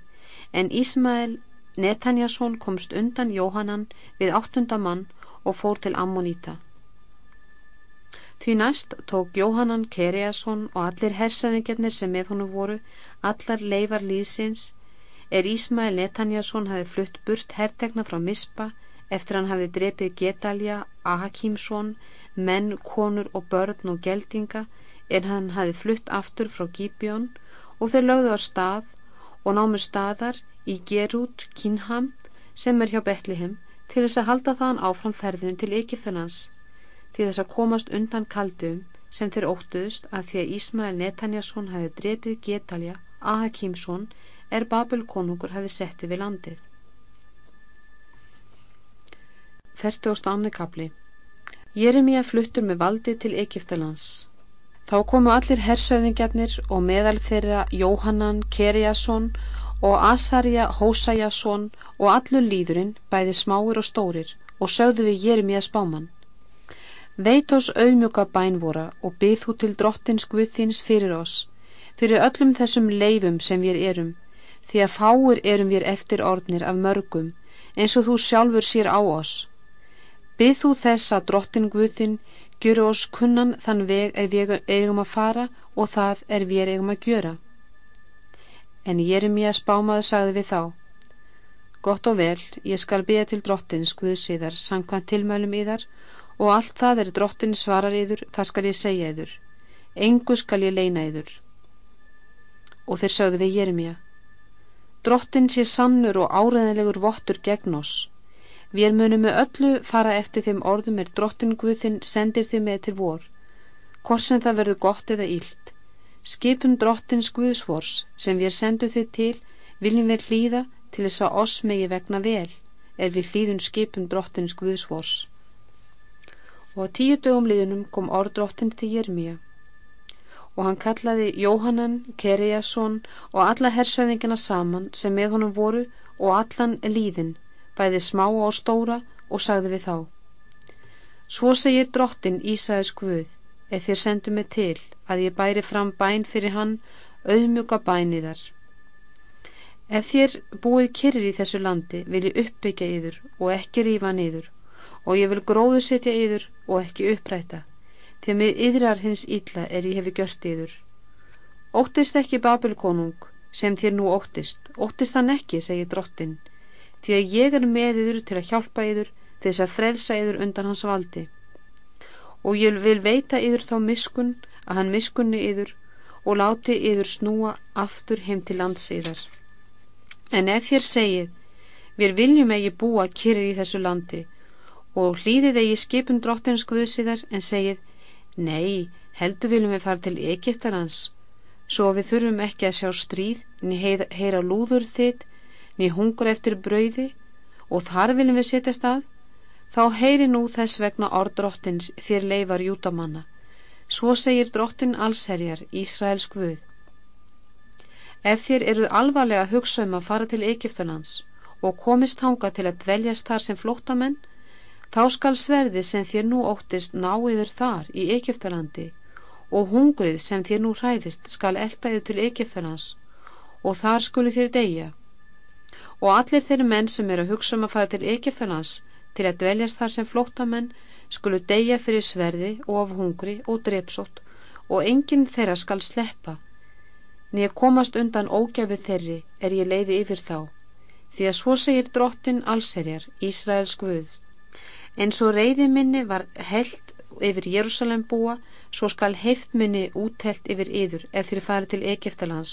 en Ísmael Netanjason komst undan Jóhannan við áttundamann og fór til Ammonita. Því næst tók Jóhannan Kerjason og allir hersöðingjarnir sem með honum voru allar leifar líðsins er Ísmael Netanjasson hafi flutt burt herrtegna frá Mispa eftir hann hafi drepið Gedalja, Ahakímsson, menn, konur og börn og geldinga en hann hafi flutt aftur frá Gíbjón og þeir lögðu á stað og námu staðar í Gerút, Kínham sem er hjá Betliheim til þess að halda þaðan áfram ferðin til Egipðanans til þess að komast undan kaldum sem þeir óttuðust að því að Ísmael Netanjasson hafi drepið Gedalja, Ahakímsson er Babel konungur hafi settið við landið. 42. kapli Jeremia fluttur með valdi til Egiptalands. Þá komu allir hersauðingjarnir og meðal þeirra Jóhannan Keriasson og Asarja Hósajasson og allur líðurinn, bæði smáir og stórir, og sögðu við Jeremia spáman. Veit oss auðmjöka bænvora og byð þú til drottins Guðþins fyrir oss, fyrir öllum þessum leifum sem við erum, því að fáir erum við eftir orðnir af mörgum eins og þú sjálfur sér á oss. Byð þú þess að drottin Guðin gjöru oss kunnan þann veg er við eigum að fara og það er við eigum að gjöra. En Jeremia spámaðu sagði við þá Gott og vel, ég skal byggja til drottins Guðs yðar, sangkvæmt tilmælum yðar og allt það er drottin svarar yður, það skal ég segja yður. Engu skal ég leina yður. Og þeir sögðu við Jeremia Drottin sé sannur og áreðanlegur vottur gegn oss. Við munum með öllu fara eftir þeim orðum er drottin Guðinn sendir þið með til vor. Korsen það verður gott eða ílt. Skipun drottins Guðsvors sem við sendu þið til viljum við hlýða til þess að oss megi vegna vel er við hlýðun skipun drottins Guðsvors. Og á tíu dögum liðunum kom orð drottin til Jermíja og hann kallaði Jóhannan, Keriasson og alla hersöðingina saman sem með honum voru og allan líðin, bæði smá og stóra og sagði við þá. Svo segir drottin Ísæðis Guð, eða þér sendu mig til að ég bæri fram bæn fyrir hann, auðmjuka bæniðar. Ef þér búið kyrrir í þessu landi vil ég uppbyggja yður og ekki rífa niður og ég vil gróðu setja yður og ekki uppræta því með yðrar hins illa er ég hefi gjört yður. Óttist ekki Babelkonung sem þér nú óttist, óttist hann ekki, segir drottin, því að ég er með yður til að hjálpa yður til þess að frelsa yður undan hans valdi. Og ég vil veita yður þá miskun að hann miskunni yður og láti yður snúa aftur heim til landsiðar. En ef þér segið, við viljum eigi búa kyrir í þessu landi og hlýðið eigi skipum drottins guðsíðar en segið, Nei, heldur viljum við fara til Egiptarans, svo við þurfum ekki að sjá stríð, ný heyra lúður þitt, ný hungur eftir brauði og þar viljum við setja stað, þá heyri nú þess vegna orð drottins þér leifar jútamanna. Svo segir drottin allserjar, Ísraels Guð. Ef þér eruð alvarlega hugsa um að fara til Egiptarlands og komist hanga til að dveljast þar sem flóttamenn, Þá skal sverði sem þér nú óttist náiður þar í Egiptalandi og hungrið sem þér nú hræðist skal eldaðu til Egiptalans og þar skuli þér deyja og allir þeirri menn sem eru að hugsa um að fara til Egeftalans til að dveljast þar sem flóttamenn skulu deyja fyrir sverði og af hungri og drepsótt og enginn þeirra skal sleppa. Nýja komast undan ógæfi þeirri er ég leiði yfir þá, því að svo segir drottin allserjar, Ísraels Guð. En svo reyði minni var held yfir Jérúsalem búa, svo skal heift minni úttelt yfir yður ef þér farið til Egeftalans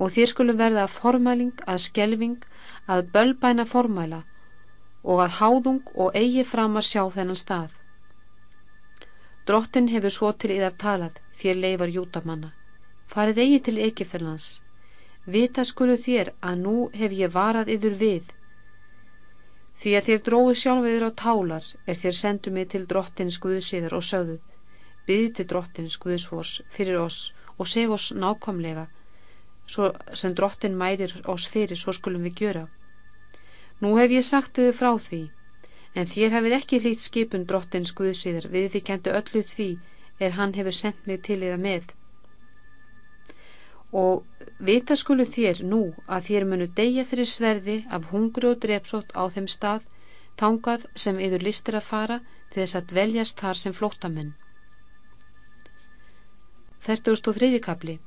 og þér skulum verða að formæling, að skelving, að bölbæna formæla og að háðung og eigi fram að sjá þennan stað. Drottin hefur svo til yðar talað þér leifar jútamanna. Farið eigi til Egeftalans. Vita skulu þér að nú hef ég varað yður við. Því að þér dróðu sjálfiður á tálar er þér sendu mig til drottins Guðsíðar og sögðuð. Byði til drottins Guðsfors fyrir oss og seg oss nákvæmlega sem drottin mærir oss fyrir, svo skulum við gjöra. Nú hef ég sagt þau frá því, en þér hafið ekki hlýtt skipun drottins Guðsíðar við því kentu öllu því er hann hefur sendt mig til yða með. Og vita skulu þér nú að þér munu deyja fyrir sverði af hungru og drepsótt á þeim stað, tangað sem yður listir að fara til þess að dveljast þar sem flóttamenn. 43. kapli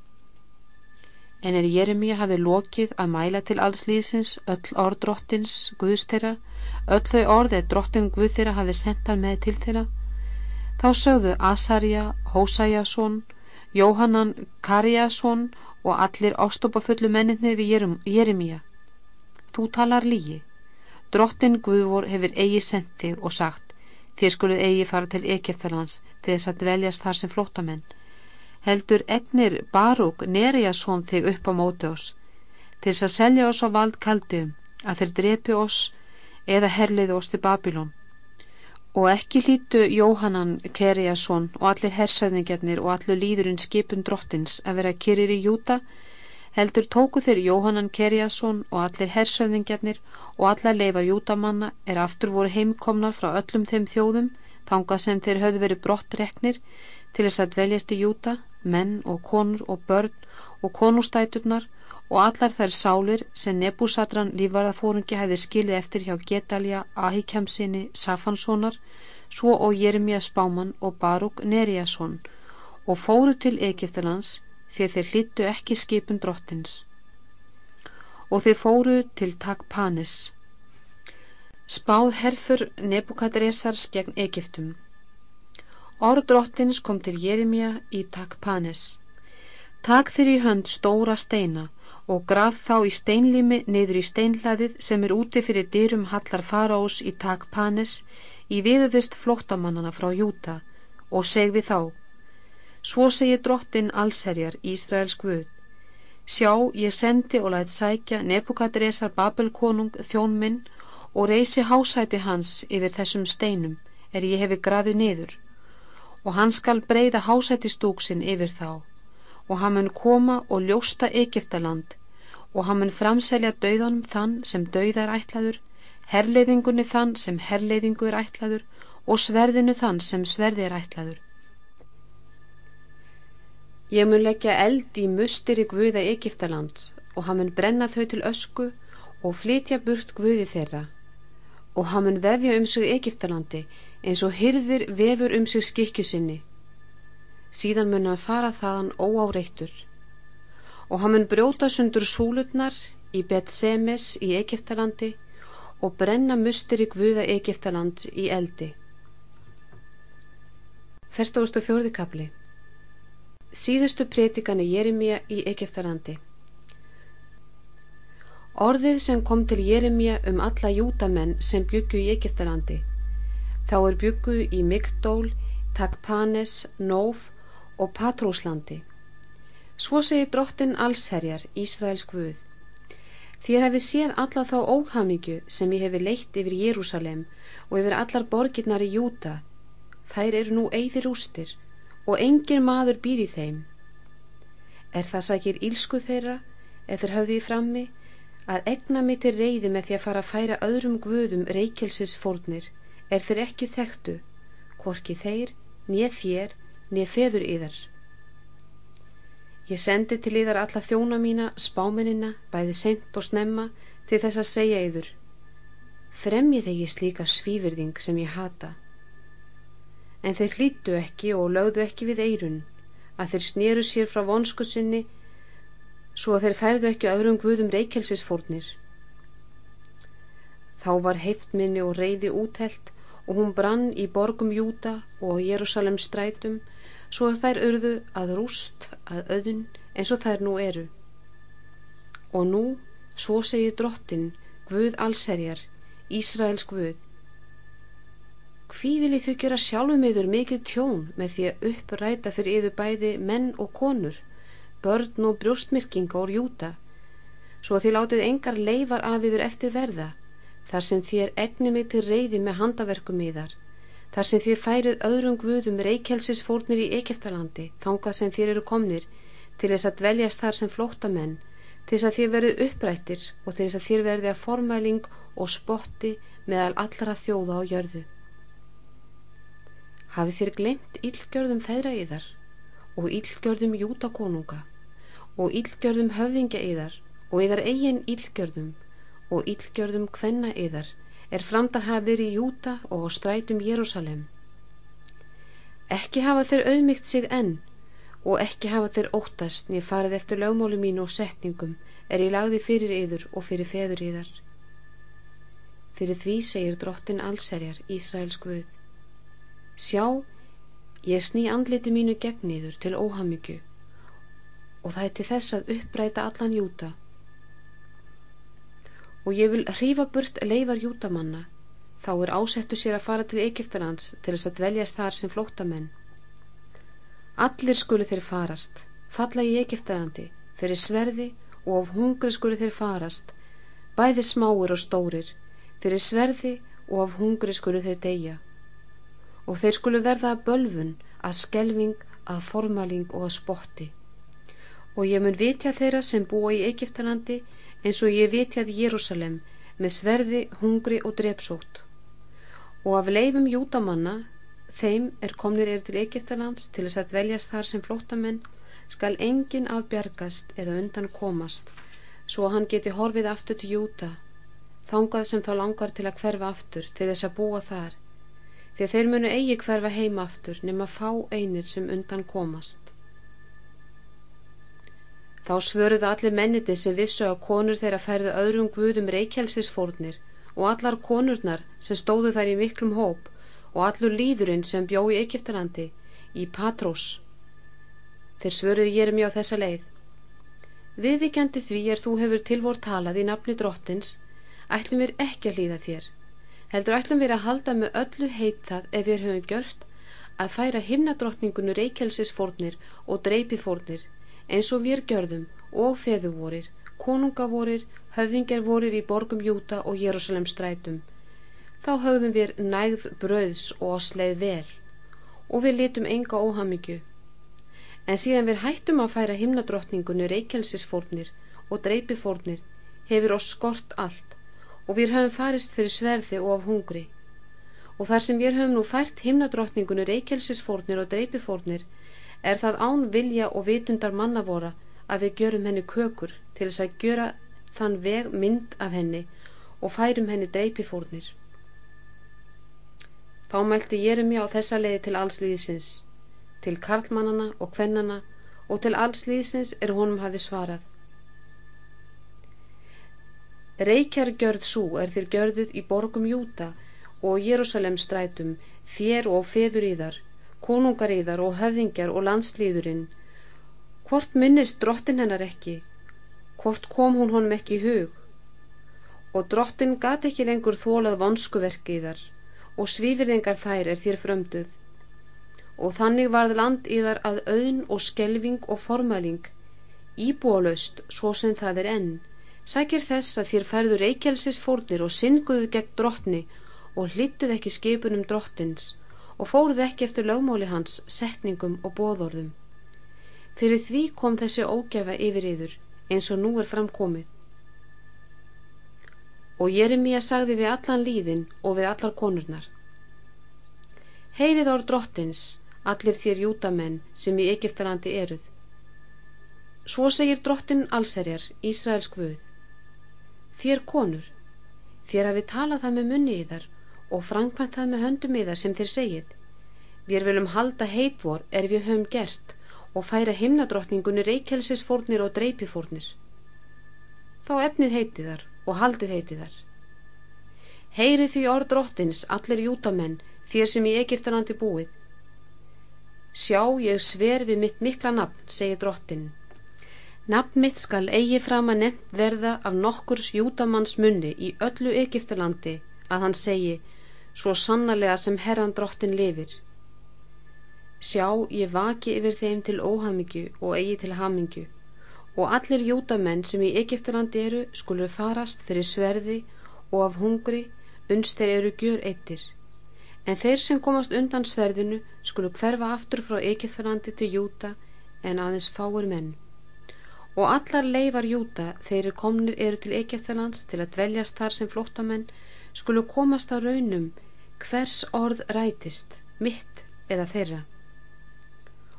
En er Jeremia hafið lokið að mæla til alls líðsins öll orð drottins Guðs þeirra, öll þau orð eða drottin Guð þeirra hafið sendt hann með til þeirra, þá sögðu Asarja, Hósæjason, Jóhannan Karjason og allir ástopafullu menninni við Jeremia. Þú talar lígi. Drottin Guðvor hefur eigi senti og sagt, þér skuluð eigi fara til Ekeftalans til þess að dveljast þar sem flótamenn heldur egnir Barúk Neriasson þig upp á móti oss til þess að selja oss á vald kaldium að þeir drepi oss eða herliði oss til Babilón og ekki hlítu Jóhannan Keriasson og allir hersöðningarnir og allur líðurinn skipun drottins að vera kyrir í Júta heldur tóku þeir Jóhannan Keriasson og allir hersöðningarnir og allar leifar Jútamanna er aftur voru heimkomnar frá öllum þeim þjóðum þangað sem þeir höfðu verið brottreknir til þess að dveljast í Júta menn og konur og börn og konustæturnar og allar þær sálir sem Nebúsatran lífvarðafórungi hefði skilið eftir hjá Getalja, Ahikemsinni, Safanssonar, svo og Jeremia Spáman og Barúk Neriasson og fóru til Egiptalands því þeir hlittu ekki skipun drottins. Og þeir fóru til Takpanis. Spáð herfur Nebukadresars gegn Egiptum Orð drottins kom til Jeremia í Takpanes. Takk þeir í hönd stóra steina og graf þá í steinlými niður í steinhlaðið sem er úti fyrir dyrum hallar faraós í Takpanes í viðuðist flóttamannana frá Júta og seg við þá. Svo segir drottin allserjar Ísraels Guð. Sjá, ég sendi og lætt sækja Nebukadresar Babelkonung þjón minn og reysi hásæti hans yfir þessum steinum er ég hefi grafið niður og hann skal breyða hásættistúksinn yfir þá og hann mun koma og ljósta Egiptaland og hann mun framselja dauðanum þann sem dauða er ætlaður herleiðingunni þann sem herleiðingu er ætlaður og sverðinu þann sem sverði er ætlaður Ég mun leggja eld í mustir í Guða Egiptaland og hann mun brenna þau til ösku og flytja burt Guði þeirra og hann mun vefja um sig Egiptalandi eins og hyrðir vefur um sig skikju sinni. Síðan mun hann fara þaðan óáreittur og hann mun brjóta sundur súlutnar í Bet-Semes í Egiptalandi og brenna mustir í Guða Egiptaland í eldi. 44. kapli Síðustu prétikani Jeremia í Egiptalandi Orðið sem kom til Jeremia um alla jútamenn sem byggju í Egiptalandi Þá er byggu í Mygdól, Takpanes, Nóf og Patróslandi. Svo segir drottin allsherjar, Ísraels Guð. Þér hefði séð alla þá óhamingju sem ég hefi leitt yfir Jérúsalem og yfir allar borgirnar í Júta. Þær eru nú eigðir ústir og engin maður býr í þeim. Er það sækir ílsku þeirra, eða höfðu í frammi, að egna mig til reyði með því að fara að færa öðrum guðum reykjelsis fórnir er þeir ekki þekktu, hvorki þeir, nýð þér, nýð feður yðar. Ég sendi til yðar alla þjóna mína, spáminina, bæði sent og snemma, til þess að segja yður fremjið ekki slíka svífyrðing sem ég hata en þeir hlýttu ekki og lögðu ekki við eirun að þeir snýru sér frá vonsku sinni svo að þeir færðu ekki öðrum guðum reykjelsisfórnir þá var heiftminni og reyði úthelt og hún brann í borgum Júta og Jérúsalem strætum svo að þær urðu að rúst að öðun eins og þær nú eru. Og nú svo segir drottin Guð allserjar Ísraels Guð. Hví vil ég þau gera sjálfum yfir mikið tjón með því að uppræta fyrir yfir bæði menn og konur börn og brjóstmyrkinga úr Júta svo að þið látið engar leifar af yfir eftir verða þar sem þér egni mig til reyði með handaverkum í þar, sem þér færið öðrum guðum reykjelsisfórnir í Egeftalandi, þangað sem þér eru komnir, til þess að dveljast þar sem flóttamenn, til þess að þér verið upprættir og til þess að þér verði að formæling og spotti meðal allra þjóða á jörðu. Hafið þér glemt íllgjörðum feðra í þar og íllgjörðum jútakonunga og íllgjörðum höfðingja í þar og í þar eigin íllgjörðum og íllgjörðum kvenna yðar er framdar hafa verið í Júta og á strætum Jérúsalem. Ekki hafa þeir auðmygt sig enn og ekki hafa þeir óttast nýja farið eftir lögmólu mínu og setningum er ég lagði fyrir yður og fyrir feður yðar. Fyrir því segir drottin allserjar Ísraels Guð. Sjá, ég sný andliti mínu gegn yður til óhamíkju og það er til þess að uppræta allan Júta og ég vil hrífa burt leifar jútamanna þá er ásettu sér að fara til Egiptarlands til þess að dveljast þar sem flóttamenn. Allir skulu þeir farast falla í Egiptarlandi fyrir sverði og af hungri skulu þeir farast bæði smáir og stórir fyrir sverði og af hungri skulu þeir deyja. Og þeir skulu verða að bölfun að skelving, að formaling og að spotti. Og ég mun vitja þeirra sem búa í Egiptalandi eins og ég vitjaði Jérúsalem með sverði, hungri og drepsótt. Og af leifum júdamanna þeim er komnir er til Egiptalands til þess að dveljast þar sem flóttamenn skal engin afbjargast eða undan komast svo að hann geti horfið aftur til Júta þangað sem þá langar til að hverfa aftur til þess að búa þar. Því þeir munu eigi hverfa heima aftur nema fá einir sem undan komast Þá svöruðu allir menniti sem vissu að konur þeirra færðu öðrum guðum reykjelsisfórnir og allar konurnar sem stóðu þær í miklum hóp og allur líðurinn sem bjó í Egiptalandi, í Patrós. Þeir svöruðu ég er mjög á þessa leið. Viðvíkjandi því er þú hefur tilvor talað í nafni drottins, ætlum við ekki að hlýða þér. Heldur ætlum við að halda með öllu heit það ef við höfum gjört að færa himnadrottningunur reykjelsisfórnir og dreipifórnir eins og við gjörðum og feðuvorir, konungavorir, höfðingervorir í borgum Júta og Jérúsalem strætum. Þá höfðum við nægð bröðs og sleið vel og við litum enga óhamingju. En síðan við hættum að færa himnadrottningunni reykjelsisfórnir og dreipifórnir hefur oss skort allt og við höfum farist fyrir sverði og af hungri. Og þar sem við höfum nú fært himnadrottningunni reykjelsisfórnir og dreipifórnir er það án vilja og vitundar mannavora að við gjörum henni kökur til þess að gjöra þann veg mynd af henni og færum henni dreipifórnir. Þá mælti Jeremia á þessa leiði til allslýðisins, til karlmannana og kvennana og til allslýðisins er honum hafi svarað. Reykjar gjörð svo er þér gjörðuð í borgum Júta og Jérúsalem strætum, þér og feður í þar, konungariðar og höfðingjar og landslýðurinn hvort minnist drottin hennar ekki? Hvort kom hún honum ekki í hug? Og drottin gati ekki lengur þólað vonskuverkiðar og svífirðingar þær er þér frömduð. Og þannig varð land í þar að auðn og skelving og formæling íbúalaust svo sem það er enn. Sækir þess að þér færðu reykjelsis fórnir og synguðu gegn drottni og hlittuð ekki skipunum drottins og fóruð ekki eftir lögmáli hans, setningum og bóðorðum. Fyrir því kom þessi ógjafa yfir yður eins og nú er framkomið. Og Jeremia sagði við allan líðin og við allar konurnar. Heyrið orð drottins, allir þér jútamenn sem í Egiptalandi eruð. Svo segir drottin allserjar, Ísraels Guð. þér konur, þér hafi talað það með munni í þar og frangpænt það með höndum í þar sem þér segið. Við viljum halda heitvor er við höfum gert og færa himnadrottningunni reykjelsisfórnir og dreipifórnir. Þá efnið heitið þar og haldið heitið þar. Heyri því orð drottins allir jútamenn þér sem í Egiptalandi búið. Sjá ég sver við mitt mikla nafn, segir drottin. Nafn mitt skal eigi fram að nefnt verða af nokkurs júdamanns munni í öllu Egiptalandi að hann segi svo sannarlega sem herran drottin lifir. Sjá ég vaki yfir þeim til óhamingju og eigi til hamingju. Og allir júdamenn sem í Egiptalandi eru skulu farast fyrir sverði og af hungri unst þeir eru gjör eittir en þeir sem komast undan sverðinu skulu hverfa aftur frá Egiptalandi til Júta en aðeins fáir menn. Og allar leifar Júta þeir komnir eru til Egiptalands til að dveljast þar sem flóttamenn skulu komast á raunum hvers orð rætist mitt eða þeirra.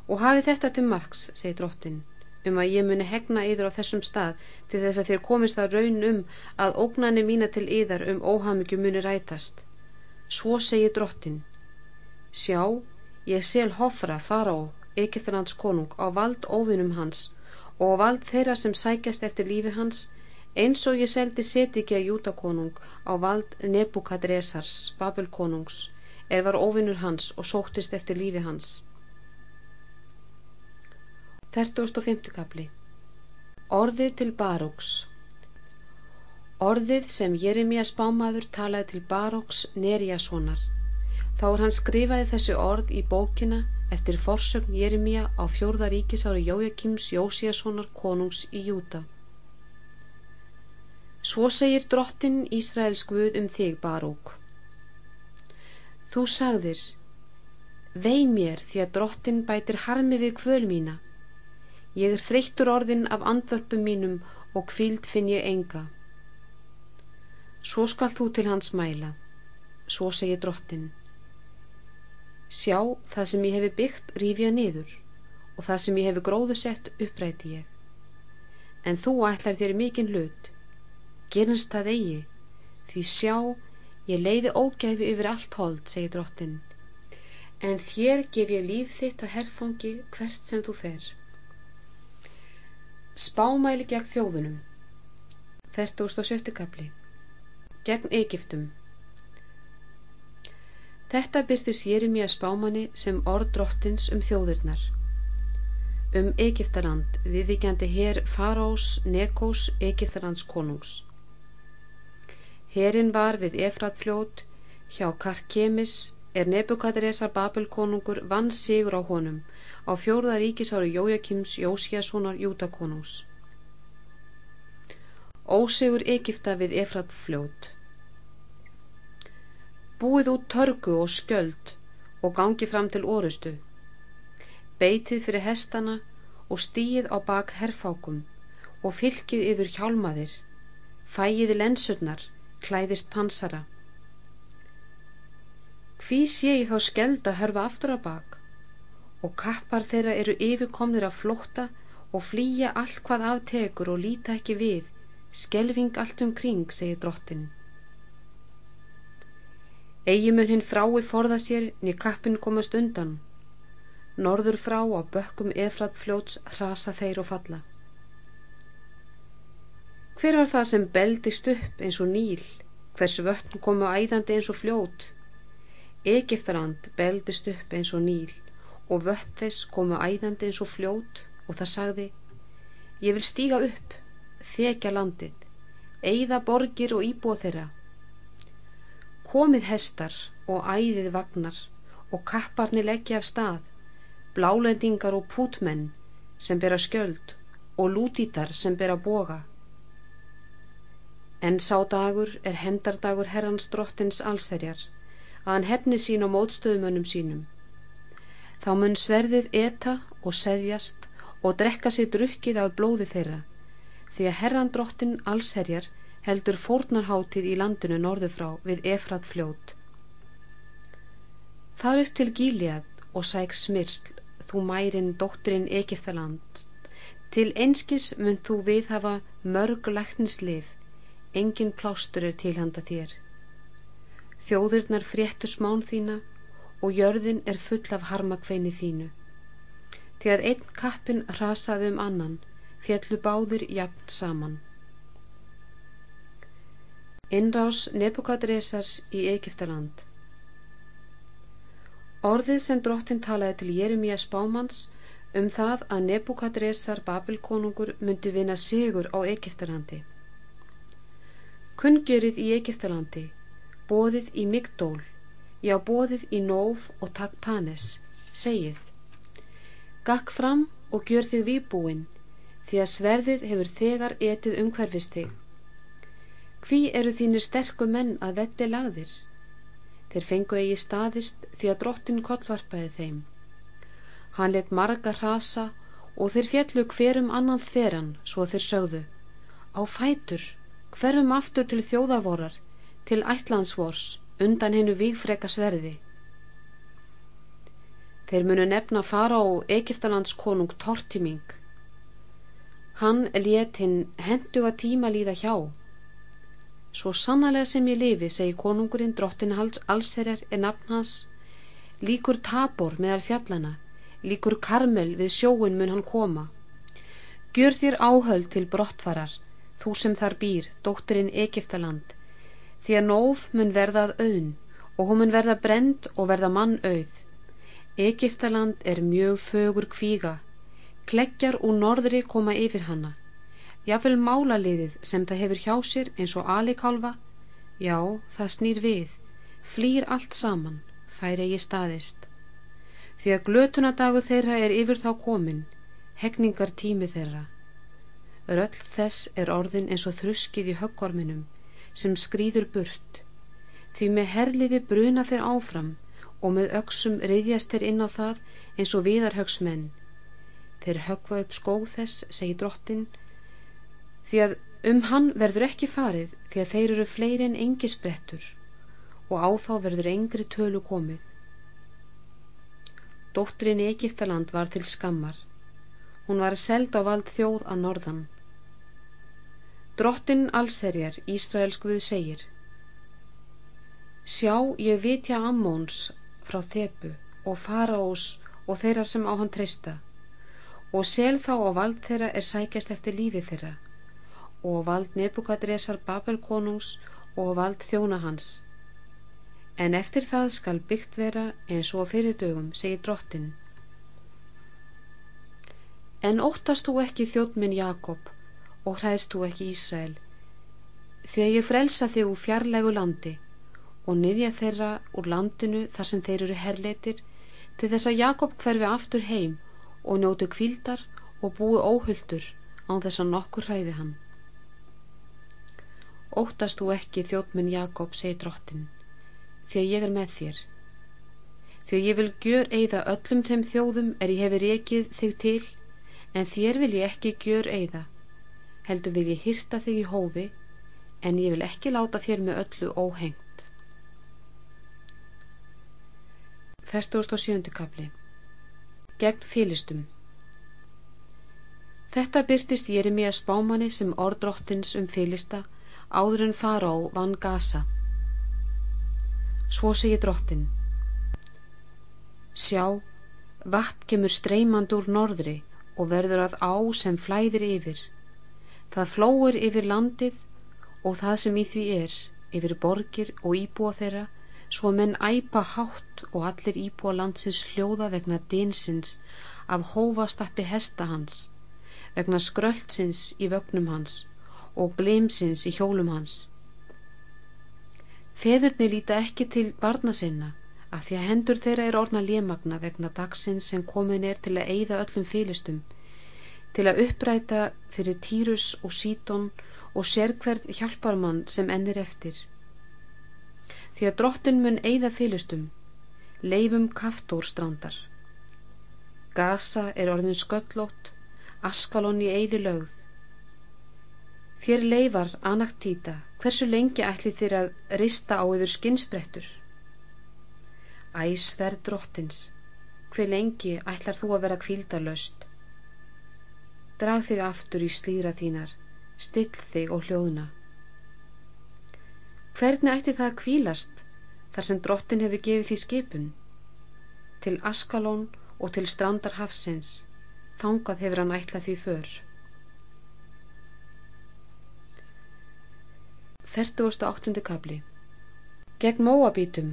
Og hafi þetta til margs segir drottin um að ég muni hegna yður á þessum stað til þess að þér komist á raun um að ógnani mína til yðar um óhamingju muni rætast. Svo segir drottin, sjá, ég sel hofra fara á Egiptalands konung á vald óvinnum hans og á vald þeirra sem sækjast eftir lífi hans eins og ég seldi setikja jútakonung á vald Nebukadresars, Babelkonungs, er var óvinnur hans og sóttist eftir lífi hans. 45. kapli Orðið til Baróks Orðið sem Jeremia spámaður talaði til Baróks Nerjassonar. Þá er hann skrifaði þessi orð í bókina eftir forsögn Jeremia á fjórða ríkisári Jójakims Jósiassonar konungs í Júta. Svo segir drottin Ísraels Guð um þig Barók. Þú sagðir, vei mér því að drottin bætir harmi við kvöl mína. Ég er þreyttur orðin af andvörpum mínum og kvild finn ég enga. Svo skal þú til hans mæla. Svo segir drottin. Sjá, það sem ég hefi byggt rífja niður og það sem ég hefi gróðu sett uppræti ég. En þú ætlar þér mikinn hlut. Gerins það eigi, því sjá, ég leiði ógæfi yfir allt hold, segir drottin. En þér gef ég líf þitt að herfangi hvert sem þú fer. Spámæli gegn þjóðunum. 37. kapli gegn Egiptum. Þetta byrðis Jeremia spámanni sem orð drottins um þjóðurnar. Um Egiptaland viðvíkjandi hér Farós Nekós Egiptalands konungs. Herin var við Efrat fljót hjá Karkemis er Nebukadresar Babel konungur vann sigur á honum á fjórða ríkisári Jójakims Jósiassonar Jútakonungs. Ósegur Egipta við Efrat fljót Búið út törgu og skjöld og gangi fram til orustu. Beitið fyrir hestana og stíið á bak herfákum og fylkið yfir hjálmaðir. Fæið lensurnar, klæðist pansara. Hví sé ég þá skeld að hörfa aftur á bak og kappar þeirra eru yfirkomnir að flótta og flýja allt hvað aftekur og líta ekki við, skelving allt um kring, segir drottin. Egi mun hinn frái forða sér niður kappin komast undan. Norður frá á bökkum efrat fljóts hrasa þeir og falla. Hver var það sem beldist upp eins og nýl, hvers vötn komu æðandi eins og fljót? Egiptarand beldist upp eins og nýl og vött þess komu æðandi eins og fljót og það sagði Ég vil stíga upp, þekja landið, eigða borgir og íbúa þeirra komið hestar og æðið vagnar og kapparni leggja af stað, blálendingar og pútmenn sem bera skjöld og lútítar sem bera boga. En sá dagur er hendardagur herrans drottins allsherjar, að hann hefni sín á mótstöðumönnum sínum. Þá mun sverðið eta og seðjast og drekka sér drukkið af blóði þeirra, því að herran drottin allsherjar heldur fórnarhátið í landinu norðu frá við Efrat fljót. Far upp til Gíliad og sæk smyrsl, þú mærin dótturinn Egiptaland. Til einskis mun þú við hafa mörg læknislif, engin plástur er tilhanda þér. Þjóðurnar fréttu smán þína og jörðin er full af harmakveini þínu. Að einn kappin rasaði um annan, fjallu báðir jafn saman. Innrás Nebukadresars í Egiptaland Orðið sem drottin talaði til Jeremia spámans um það að Nebukadresar Babilkonungur myndi vinna sigur á Egiptalandi. Kunngjörið í Egiptalandi, bóðið í Migdól, já bóðið í Nóf og Takpanes, segið. Gakk fram og gjör þig výbúinn, því að sverðið hefur þegar etið umhverfist þig. Hví eru þínir sterku menn að vetti lagðir? Þeir fengu eigi staðist því að drottin kollvarpaði þeim. Hann let marga hrasa og þeir fjallu hverum annan þveran svo þeir sögðu. Á fætur, hverfum aftur til þjóðavorar, til ætlandsvors, undan hennu vígfreka sverði. Þeir munu nefna fara á Egiptalands konung Tortiming. Hann let hinn hendu að tíma líða hjá. Svo sannlega sem ég lifi, segi konungurinn, drottin hals allserjar er nafn hans, líkur tabor meðal fjallana, líkur karmel við sjóin mun hann koma. Gjör þér áhöld til brottfarar, þú sem þar býr, dótturinn Egiptaland, því að nóf mun verðað auðn og hún mun verða brend og verða mann auð. Egiptaland er mjög fögur kvíga, kleggjar úr norðri koma yfir hanna. Jáfnvel málaliðið sem það hefur hjá sér eins og alikálfa, já, það snýr við, flýr allt saman, færi ég staðist því að glötunadagu þeirra er yfir þá komin, hegningar tími þeirra. Röll þess er orðin eins og þruskið í höggorminum sem skrýður burt, því með herliði bruna þeir áfram og með öksum reyðjast þeir inn á það eins og viðarhögsmenn. Þeir höggva upp skóð þess, segi drottin, því að um hann verður ekki farið því að þeir eru fleiri en engi sprettur og á þá verður engri tölu komið. Dótturinn í Egiptaland var til skammar. Hún var seld á vald þjóð að norðan. Drottin allserjar, Ísraelskuðu segir. Sjá ég vitja Ammóns frá Þepu og Faraós og þeirra sem á hann treysta. Og sel þá á vald þeirra er sækjast eftir lífi þeirra. Og vald Nebukadresar Babelkonungs og vald þjóna hans. En eftir það skal byggt vera eins og fyrir dögum, segir drottin. En óttast þú ekki þjóttminn Jakob og hræðst þú ekki Ísrael, því að ég frelsa þig úr fjarlægu landi og niðja þeirra úr landinu þar sem þeir eru herleitir, til þess að Jakob hverfi aftur heim og njótu kvildar og búi óhulltur án þess að nokkur hræði hann. Óttast þú ekki þjóttminn Jakob, segir drottin því að ég er með þér. Því að ég vil gjör eigða öllum þeim þjóðum er ég hefur ekið þig til, en þér vil ég ekki gjör eigða. Heldur vil ég hýrta þig í hófi, en ég vil ekki láta þér með öllu óhengt. 47. kapli Gegn fylistum Þetta byrtist Jeremia spámanni sem ordróttins um fylista áður en fara á vann gasa. Svo segi drottin Sjá, vatn kemur streymand úr norðri og verður að á sem flæðir yfir. Það flóur yfir landið og það sem í því er, yfir borgir og íbúa þeirra, svo menn æpa hátt og allir íbúa landsins hljóða vegna dinsins af hófastappi hesta hans, vegna skröldsins í vögnum hans og gleimsins í hjólum hans. Feðurni líta ekki til barna sinna af því að hendur þeirra er orna lémagna vegna dagsins sem komin er til að eigða öllum fylistum, til að uppræta fyrir Týrus og Sítón og sérkvern hjálparmann sem ennir eftir. Því að drottin mun eigða fylistum, leifum kaftór strandar. Gaza er orðin sköllótt, Askalon í eigði lögð, Þér leifar, anaktíta, hversu lengi ætli þér að rista á yfir skinsbrettur? Æsverð drottins, hver lengi ætlar þú að vera kvíldarlöst? Drag þig aftur í slýra þínar, still þig og hljóðna. Hvernig ætti það að kvílast þar sem drottin hefur gefið því skipun? Til Askalón og til strandar hafsins, þangað hefur hann ætlað því för. 48. kapli Gegn Móabítum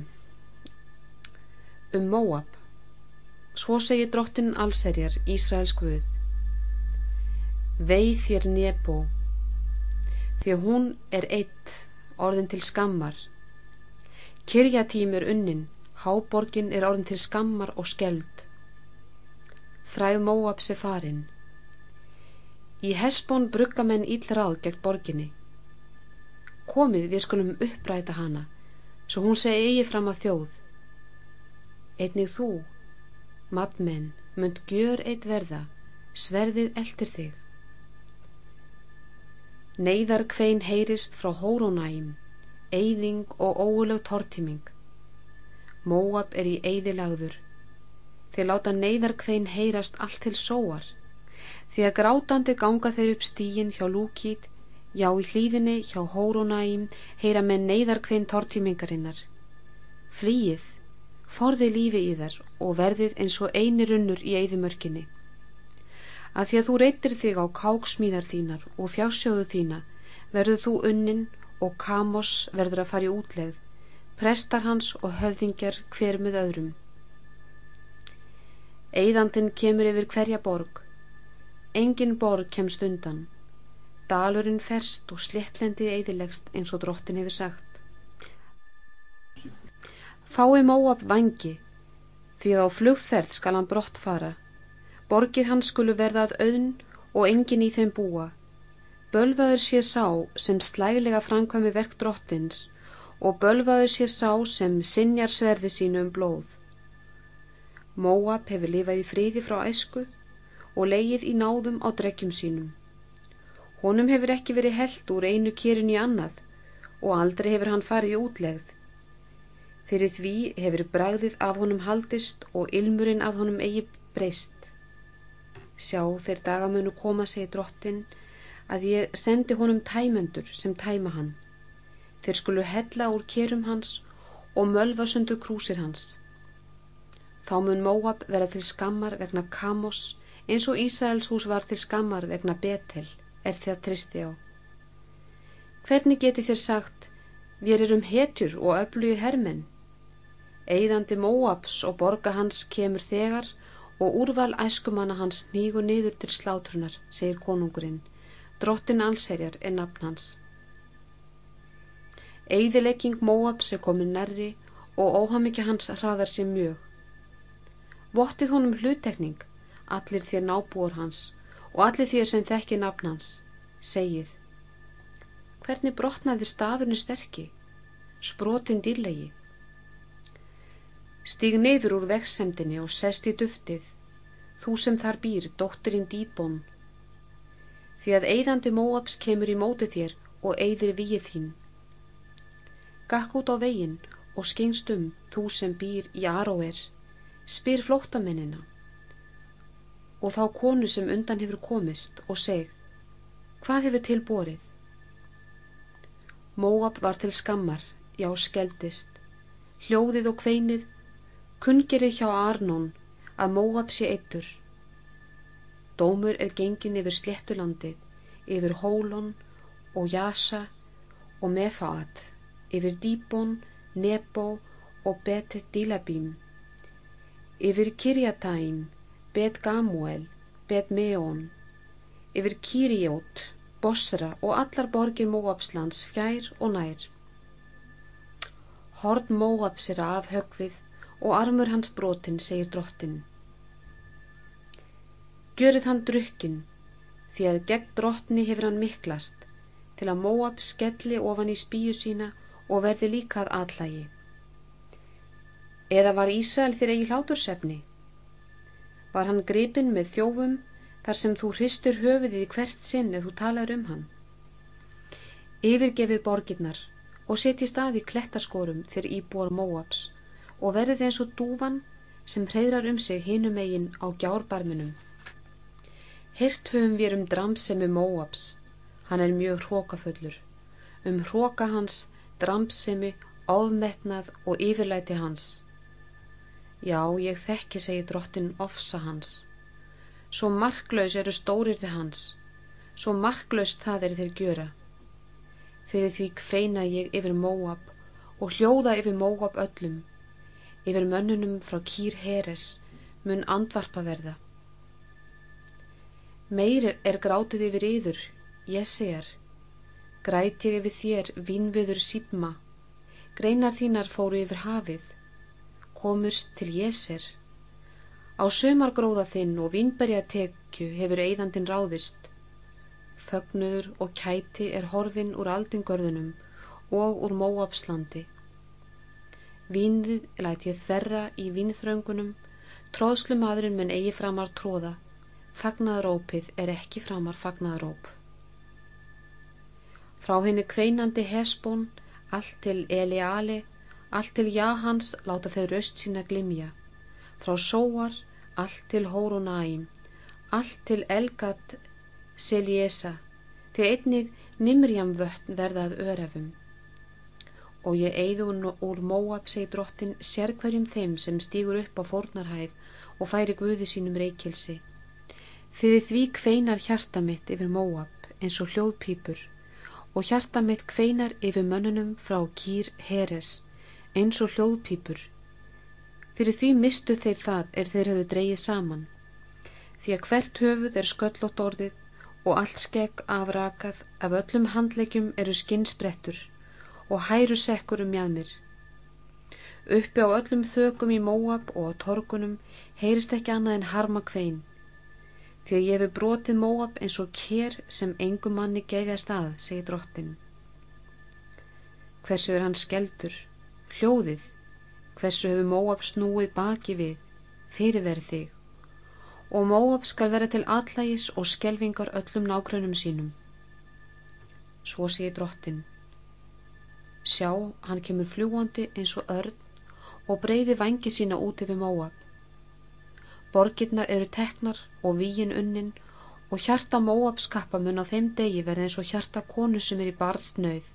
Um Móab Svo segir drottin allserjar Ísraels Guð Veið þér Nebo því að hún er eitt orðin til skammar. Kirjatím er unnin Háborgin er orðin til skammar og skeld Fræð Móab sé farin. Í Hesbón brugga menn íllráð gegn borginni. Komið við skulum uppræta hana svo hún segi eigi fram að þjóð. Einnig þú Matmenn, mynd gjör eitt verða, sverðið eldir þig. Neiðar kvein heyrist frá hórónægum, eyðing og óuleg tortiming. Móab er í eyðilagður. Þeir láta neiðar kvein heyrast allt til sóar. Því að grátandi ganga þeir upp stígin hjá lúkít, já í hlýðinni hjá hórónægum heyra með neiðar kvein tortimingarinnar. Flýið, forði lífi í þær og verðið eins og eini runnur í eigðumörkinni. Að því að þú reytir þig á káksmíðar þínar og fjásjóðu þína, verður þú unnin og Kamos verður að fara í útlegð, prestar hans og höfðingjar hver með öðrum. Eidandin kemur yfir hverja borg, engin borg kemst undan, dalurinn ferst og slettlendið eidilegst eins og drottin hefur sagt. Fái Móab vangi, því að á flugferð skal hann brott fara. Borgir hans skulu verða að auðn og engin í þeim búa. Bölvaður sé sá sem slæglega framkvæmi verk drottins og bölvaður sé sá sem sinjar sverði sínu um blóð. Móab hefur lifað í fríði frá æsku og leið í náðum á drekkjum sínum. Honum hefur ekki verið held úr einu kérinu í annað og aldrei hefur hann farið í útlegð. Fyrir því hefur bragðið af honum haldist og ilmurinn af honum eigi breyst. Sjá þeir dagamönu koma, segi drottin, að ég sendi honum tæmendur sem tæma hann. Þeir skulu hella úr kerum hans og mölva sundu krúsir hans. Þá mun Móab vera til skammar vegna Kamos eins og Ísæls hús var til skammar vegna Betel, er þið að tristi á. Hvernig geti þér sagt, við erum hetjur og öflugir hermenn? Eðandi Móabs og borga hans kemur þegar og úrval æskumanna hans nýgu niður til slátrunar, segir konungurinn. Drottin allserjar er nafn hans. Eðilegging Móabs er komin nærri og óhamikja hans hraðar sér mjög. Vottið honum hlutekning, allir þér nábúar hans og allir þér sem þekki nafn hans, segið. Hvernig brotnaði stafinu sterki, sprotin dýrlegi? Stíg neyður úr veksemdini og sest í duftið, þú sem þar býr, dótturinn dýbón. Því að eigðandi Móabs kemur í móti þér og eigðir víið þín. Gakk út á veginn og skengst um, þú sem býr í Aróer, spyr flóttamennina. Og þá konu sem undan hefur komist og seg, hvað hefur tilborið? Móab var til skammar, já skeldist, hljóðið og kveinið Kunngerið hjá Arnón að Móab sé eittur. Dómur er gengin yfir sléttulandið, yfir Hólon og Jasa og Mefaat, yfir Díbon, Nebo og Bet Dilabím, yfir Kirjatæm, Bet Gamuel, Bet Meon, yfir Kirjót, Bosra og allar borgir Móabslands fjær og nær. Horn Móabs er af högvið og armur hans brotin, segir drottin. Gjörið hann drukkin, því að gegn drottni hefur hann miklast, til að Móab skelli ofan í spíu sína og verði líkað allægi. Eða var Ísæl þér eigi hlátursefni? Var hann gripin með þjófum þar sem þú hristur höfuðið í hvert sinn ef þú talar um hann? Yfirgefið borginnar og setji staði klettarskorum fyrir íbúar Móabs og verðið eins og dúvan sem hreyðrar um sig hinum eigin á gjárbarminum. Hirt höfum við um dramsemi Móabs, hann er mjög hrókafullur, um hróka hans dramsemi, ofmetnað og yfirlæti hans. Já, ég þekki, segi drottin ofsa hans. Svo marklaus eru stórir þið hans, svo marklaust það er þeir gjöra. Fyrir því kveina ég yfir Móab og hljóða yfir Móab öllum, yfir mönnunum frá kýr Heres mun andvarpa verða. Meir er grátið yfir yður, ég sér. Græt ég yfir þér, vínviður sípma. Greinar þínar fóru yfir hafið. Komust til sér. Á sömargróða þinn og vínberjatekju hefur eigðandin ráðist. Fögnuður og kæti er horfin úr aldingörðunum og úr móapslandi. Vínið læt ég þverra í vínþröngunum, tróðslu maðurinn mun eigi framar tróða Fagnaðarópið er ekki framar fagnaðaróp. Frá henni kveinandi Hesbón, allt til Eliali, allt til Jahans láta þau röst sína glimja. Frá Sóar, allt til Hórunaím, allt til Elgat Seliesa, því einnig Nimrjam vötn verðað örefum. Og ég eigðu úr Móab, segi drottin, sér hverjum þeim sem stýgur upp á fórnarhæð og færi Guði sínum reykjelsi Fyrir því kveinar hjarta mitt yfir Móab eins og hljóðpípur og hjarta mitt kveinar yfir mönnunum frá kýr Heres eins og hljóðpípur. Fyrir því mistu þeir það er þeir höfðu dreyið saman. Því að hvert höfuð er sköllótt orðið og allt skegg afrakað af öllum handlegjum eru skinnsprettur og hæru sekkur um jæðmir. Uppi á öllum þökum í Móab og á torgunum heyrist ekki annað en harma kvein að ég hefur brotið Móab eins og kér sem engum manni geiðast að, segir drottin. Hversu er hann skeldur? Hljóðið. Hversu hefur Móab snúið baki við? Fyrirverð þig. Og Móab skal vera til allægis og skelvingar öllum nágrunum sínum. Svo segir drottin. Sjá, hann kemur fljúandi eins og örn og breyði vangi sína út yfir Móab. Borgirnar eru teknar og víin unnin og hjarta Móabskappa mun á þeim degi verði eins og hjarta konu sem er í barðsnauð.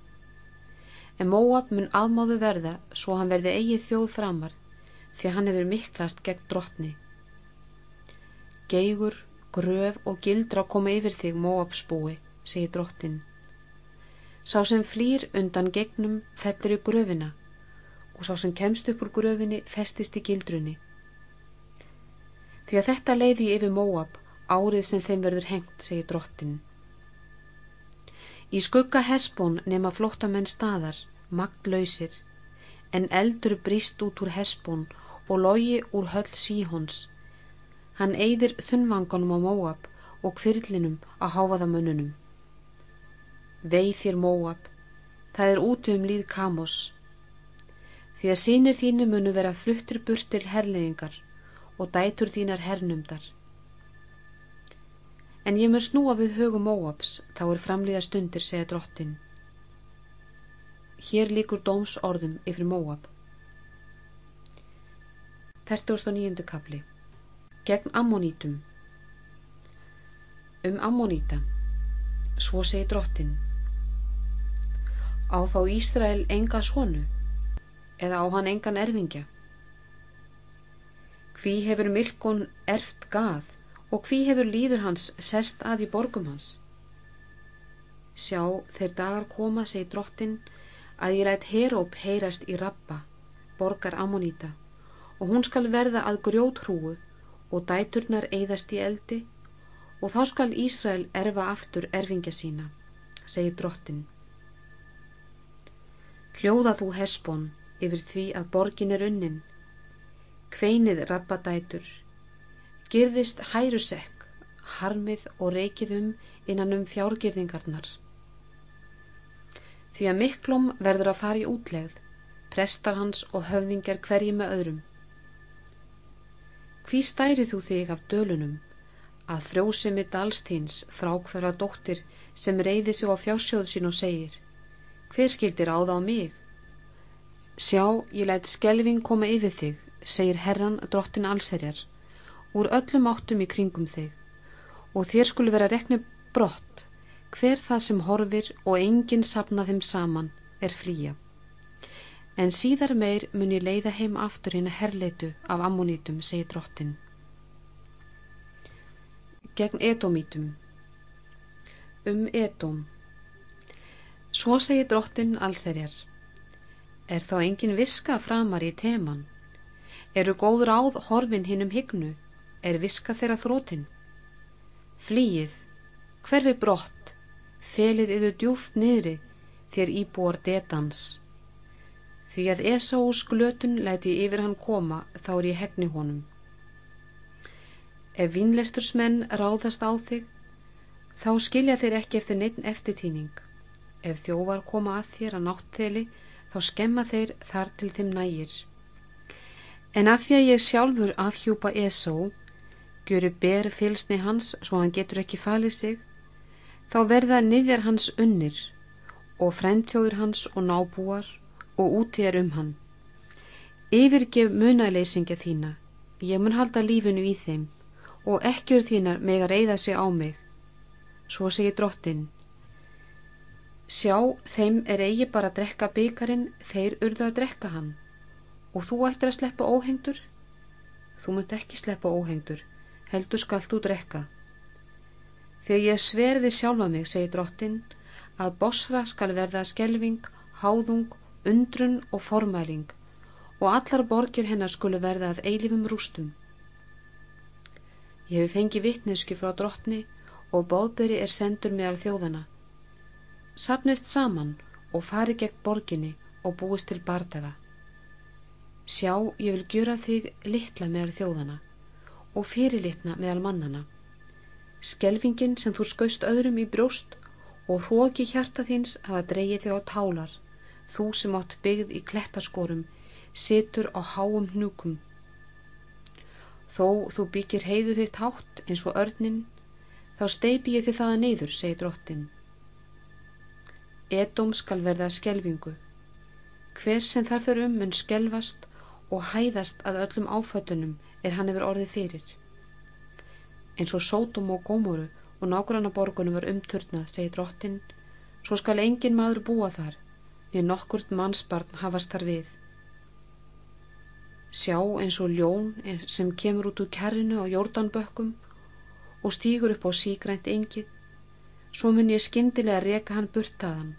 En Móab mun aðmáðu verða svo hann verði eigið þjóð framar því hann hefur miklast gegn drottni. Geigur, gröf og gildra koma yfir þig Móabsbúi, segir drottin. Sá sem flýr undan gegnum fellur í gröfina og sá sem kemst upp úr gröfinni festist í gildrunni. Því að þetta leiði yfir Móab árið sem þeim verður hengt, segir drottin. Í skugga Hesbón nema flottamenn staðar, magnlausir, en eldur brist út úr Hesbón og logi úr höll síhons. Hann eigðir þunnvanganum á Móab og kvirlinum á háfaðamönnunum. Veið þér Móab, það er út um líð Kamos. Því að sínir þínu munu vera fluttir burt til herleðingar og dætur þínar hernumdar. En ég mun snúa við högum Móabs, þá er framlýða stundir, segja drottin. Hér líkur dóms orðum yfir Móab. 49. kapli Gegn Ammonítum Um Ammoníta Svo segi drottin Á þá Ísrael enga svonu eða á hann engan erfingja Hví hefur Milkon erft gað og hví hefur líður hans sest að í borgum hans? Sjá, þeir dagar koma, segi drottin, að ég lætt heróp heyrast í Rabba, borgar Ammonita, og hún skal verða að grjót hrúu og dæturnar eigðast í eldi og þá skal Ísrael erfa aftur erfingja sína, segi drottin. Hljóða þú Hesbón yfir því að borgin er unnin, Kveinið rabbadætur, girðist hærusekk, harmið og reykið um innan um fjárgirðingarnar. Því að miklum verður að fara í útlegð, prestar hans og höfðingar hverji með öðrum. Hví stærið þú þig af dölunum, að frjósemi dalstíns frákverða dóttir sem reyði sig á fjársjóðu sín og segir, hver skildir á það á mig? Sjá, ég lætt skelving koma yfir þig, segir herran drottin allserjar, úr öllum áttum í kringum þig og þér skulu vera rekni brott, hver það sem horfir og enginn sapna þeim saman er flýja. En síðar meir mun ég leiða heim aftur hérna herleitu af ammonítum, segir drottin. Gegn edomítum. Um edom. Svo segir drottin allserjar. Er þá engin viska framar í teman? Eru góð ráð horfin hinn um hygnu? Er viska þeirra þrótin? Flýið, hverfi brott, felið yður djúft niðri þér íbúar detans. Því að Esás glötun læti yfir hann koma þá er ég hegni honum. Ef vínlestursmenn ráðast á þig, þá skilja þeir ekki eftir neitt eftirtíning. Ef þjóvar koma að þér að náttþeli, þá skemma þeir þar til þeim nægir. En af því að ég sjálfur afhjúpa Esá, gjöru ber fylsni hans svo hann getur ekki falið sig, þá verða niðjar hans unnir og frendþjóður hans og nábúar og úti er um hann. Yfirgef munaleysingja þína, ég mun halda lífinu í þeim og ekkjur þínar meg að reyða sig á mig. Svo segir drottin, sjá þeim er eigi bara að drekka byggarinn, þeir urðu að drekka hann og þú ættir að sleppa óhengdur? Þú munt ekki sleppa óhengdur, heldur skalt þú drekka. Þegar ég sverði sjálfa mig, segir drottin, að bosra skal verða skelving, háðung undrun og formæling og allar borgir hennar skulu verða að eilifum rústum. Ég hef fengið vittnesku frá drottni og bóðberi er sendur meðal þjóðana. Sapnist saman og fari gegn borginni og búist til bardaga. Sjá, ég vil gjöra þig litla meðal þjóðana og fyrirlitna meðal mannana. Skelfingin sem þú skaust öðrum í brjóst og hróki hjarta þins hafa dreyið þig á tálar þú sem átt byggð í klettaskorum, situr á háum hnúkum. Þó þú byggir heiðu þitt hátt eins og örnin, þá steipi ég þið það neyður, segir drottin. Edóm skal verða skelvingu. Hver sem þar fyrir um mun skelvast og hæðast að öllum áföllunum er hann yfir orði fyrir. Eins og sótum og gómoru og nágranna borgunum var umturnað, segir drottin, svo skal engin maður búa þar við nokkurt mannsbarn hafast þar við. Sjá eins og ljón sem kemur út úr kerrinu á jórdanbökkum og stýgur upp á sígrænt engið, svo mun ég skindilega reka hann burtaðan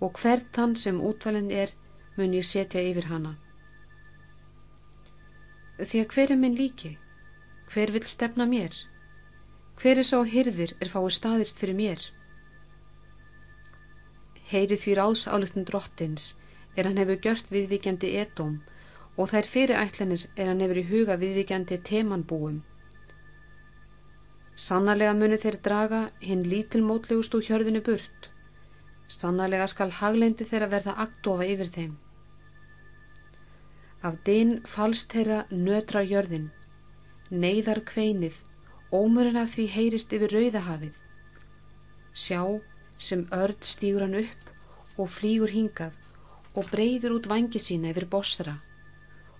og hvert hann sem útvalin er mun ég setja yfir hana. Því að hver er minn líki? Hver vil stefna mér? Hver er sá hyrðir er fáið staðist fyrir mér? heyri því ráðsálutun drottins er hann hefur gjört viðvíkjandi edóm og þær fyrirætlanir er hann hefur í huga viðvíkjandi temanbúum. Sannarlega muni þeir draga hinn lítilmótlegust úr hjörðinu burt. Sannarlega skal haglendi þeirra verða aktofa yfir þeim. Af dinn falst þeirra nötra jörðin, neyðar kveinið, ómurinn af því heyrist yfir rauðahafið. Sjá, sem örd stýgur hann upp og flýgur hingað og breyður út vangi sína yfir bosra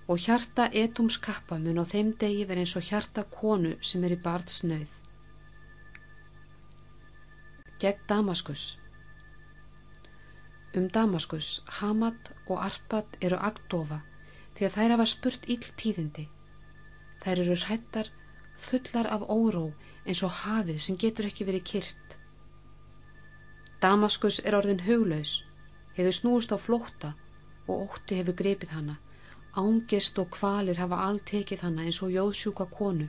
og hjarta etums kappa mun á þeim degi verið eins og hjarta konu sem er í barðsnauð. Gegn Damaskus Um Damaskus, Hamad og Arpad eru agdofa því að þær hafa spurt íll tíðindi. Þær eru hrættar fullar af óró eins og hafið sem getur ekki verið kyrt. Damaskus er orðin huglaus, hefur snúist á flótta og ótti hefur grepið hana. Ángest og kvalir hafa alltekið hana eins og jóðsjúka konu.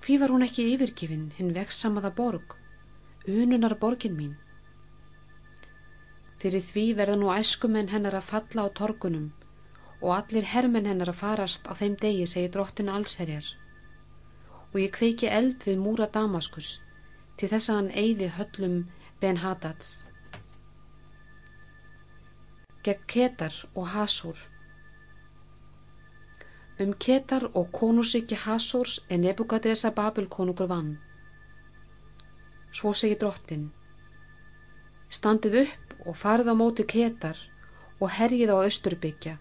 Hví var hún ekki yfirgifin, hinn vekssamaða borg, ununar borgin mín? Fyrir því verða nú æskumenn hennar að falla á torgunum og allir hermenn hennar að farast á þeim degi, segir drottin allsherjar. Og ég kveiki eld við múra Damaskus til þess að hann eigði höllum Ben-Hadads. Gegn Ketar og Hasúr Um Ketar og konusíki Hasúrs er Nebukadresa Babilkonungur vann. Svo segir drottin Standið upp og farið á móti Ketar og herjið á Östurbyggja.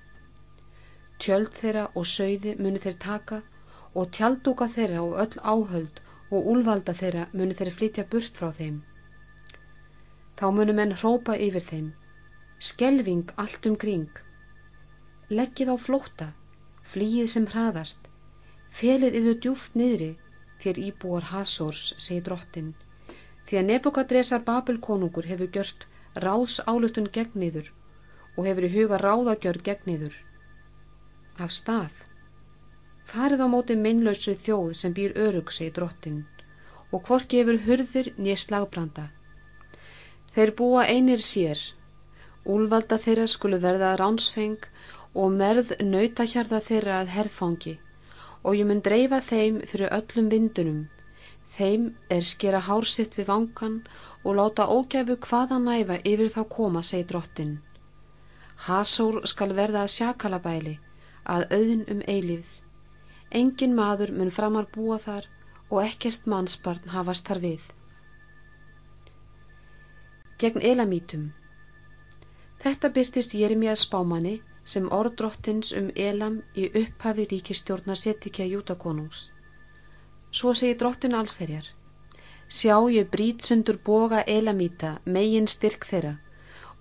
Tjöld þeirra og sögði muni þeir taka og tjaldúka þeirra og öll áhöld og úlvalda þeirra munu þeirra flytja burt frá þeim. Þá munu menn hrópa yfir þeim. skelving allt um kring. Leggið á flótta, flýið sem hraðast, felið yður djúft niðri þér íbúar Hasors, segi drottin, því að Nebukadresar Babelkonungur hefur gjört ráðs álutun gegn niður og hefur í huga ráðagjör gegn niður. Af stað. Farið á móti meinlausri þjóð sem býr örug, segi drottin, og hvorki hefur hurðir nýja slagbranda. Þeir búa einir sér, úlvalda þeirra skulu verða ránsfeng og merð nautahjarða þeirra að herfangi og ég mun dreifa þeim fyrir öllum vindunum. Þeim er skera hársitt við vangan og láta ógæfu hvaða næfa yfir þá koma, segi drottin. Hasór skal verða að sjakalabæli, að auðn um eilífð. Engin maður mun framar búa þar og ekkert mannsbarn hafast þar við. Gegn elamítum Þetta byrtist Jeremia spámanni sem orðdrottins um Elam í upphafi ríkistjórnar setikja Jútakonungs. Svo segi drottin alls þeirjar. Sjá ég brítsundur boga Elamíta megin styrk þeirra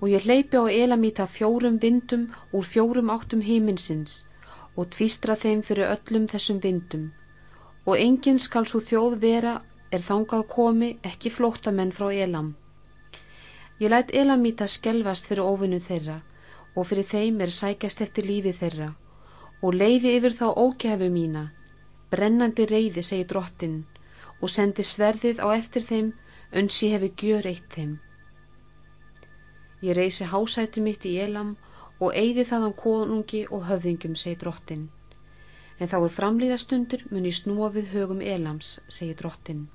og ég hleypi á Elamíta fjórum vindum úr fjórum áttum heiminsins og tvístra þeim fyrir öllum þessum vindum og enginn skal svo þjóð vera er þangað komi ekki flóttamenn frá Elam. Ég læt Elamíta skelvast fyrir óvinnu þeirra og fyrir þeim er sækjast eftir lífi þeirra. Og leiði yfir þá ógæfu mína brennandi reyði segi drottin og sendi sverðið á eftir þeim uns ég hefi gjör eitt þeim. Ég reysi hásæti mitt í elam og eigði það á konungi og höfðingum segi drottin en þá er framlýðastundur mun ég snúa við högum elams segi drottin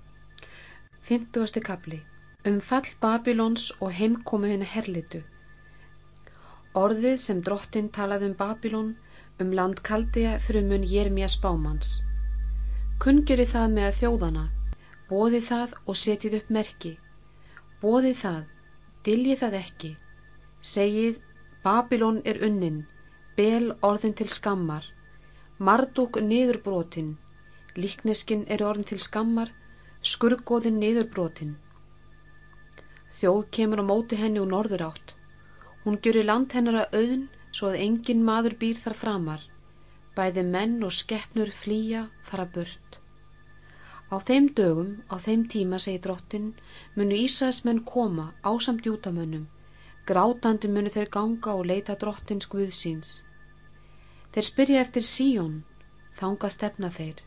50. kapli um fall Babilons og heimkomu henni herlitu Orðið sem drottin talaði um Babilón um land Kaldea fyrir mun Jeremia spámans. Kungjuri það með þjóðana, bóði það og setið upp merki. Bóði það, dilji það ekki. Segið, Babilón er unnin, bel orðin til skammar, mardúk niðurbrotin, líkneskinn er orðin til skammar, skurgóðin niðurbrotin. Þjóð kemur á móti henni úr norður átt Hún gjöri land hennar að auðn svo að engin maður býr þar framar, bæði menn og skeppnur flýja fara burt. Á þeim dögum, á þeim tíma, segi drottin, munu Ísæsmenn koma ásamt jútamönnum, grátandi munu þeir ganga og leita drottins Guðsíns. Þeir spyrja eftir síjón, þanga stefna þeir.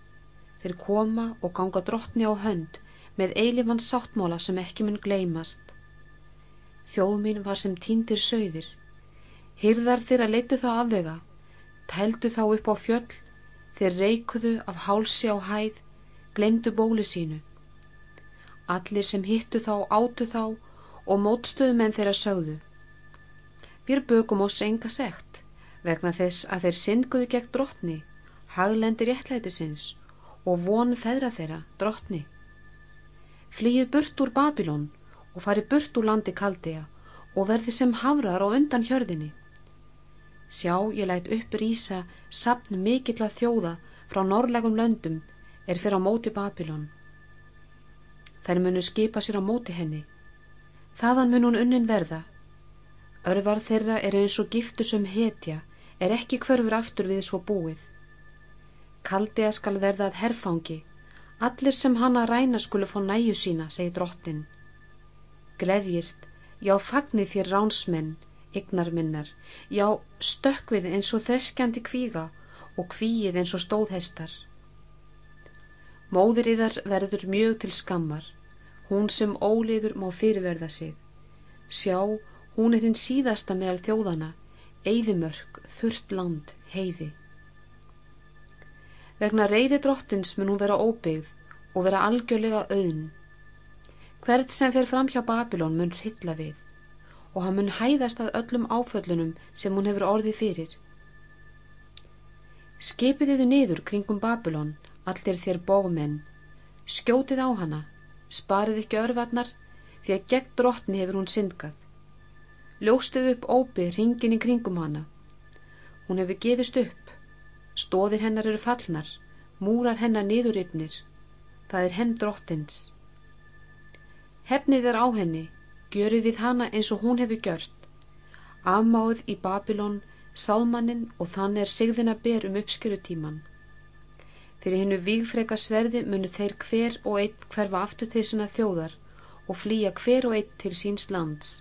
Þeir koma og ganga drottni á hönd með eilifans sáttmála sem ekki mun gleymast. Þjóð mín var sem týndir sögðir. Hyrðar þeirra leitu þá afvega, tældu þá upp á fjöll, þeir reikuðu af hálsi á hæð, glemdu bóli sínu. Allir sem hittu þá átu þá og mótstöðum en þeirra sögðu. Við bögum oss enga segt, vegna þess að þeir syndguðu gegn drottni, haglendir réttlætisins og von feðra þeirra, drottni. Flýið burt úr Babilón og fari burt úr landi Kaldea og verði sem hafrar á undan hjörðinni. Sjá, ég læt upp rýsa sapn mikill að þjóða frá norrlegum löndum er fyrir á móti Babilón. Þær munu skipa sér á móti henni. Þaðan mun hún unnin verða. Örvar þeirra er eins og giftu sem hetja, er ekki hverfur aftur við svo búið. Kaldea skal verða að herfangi, allir sem hanna ræna skulu fá næju sína, segi drottin. Gleðjist, já fagnir þér ránsmenn, ygnar minnar, já stökkvið eins og þreskjandi kvíga og kvíið eins og stóðhestar. Móður yðar verður mjög til skammar, hún sem óliður má fyrirverða sig. Sjá, hún er hinn síðasta meðal þjóðana, eigðimörk, þurrt land, heiði. Vegna reyði drottins mun hún vera óbyggð og vera algjörlega auðn Hvert sem fer fram hjá Babilón mun hrilla við og hann mun hæðast að öllum áföllunum sem hún hefur orðið fyrir. Skipið þiðu niður kringum Babilón, allir þér bómenn, skjótið á hana, sparið ekki örvarnar því að gegn drottni hefur hún syndgað. Ljóstið upp ópi ringin í kringum hana. Hún hefur gefist upp, stóðir hennar eru fallnar, múrar hennar niðuripnir, það er henn drottins. Hefnið er á henni, gjörið við hana eins og hún hefur gjört. afmáð í Babilón sáðmannin og þannig er sigðina ber um uppskerutíman. Fyrir hennu vígfreka sverði munu þeir hver og einn hverfa aftur til sinna þjóðar og flýja hver og einn til síns lands.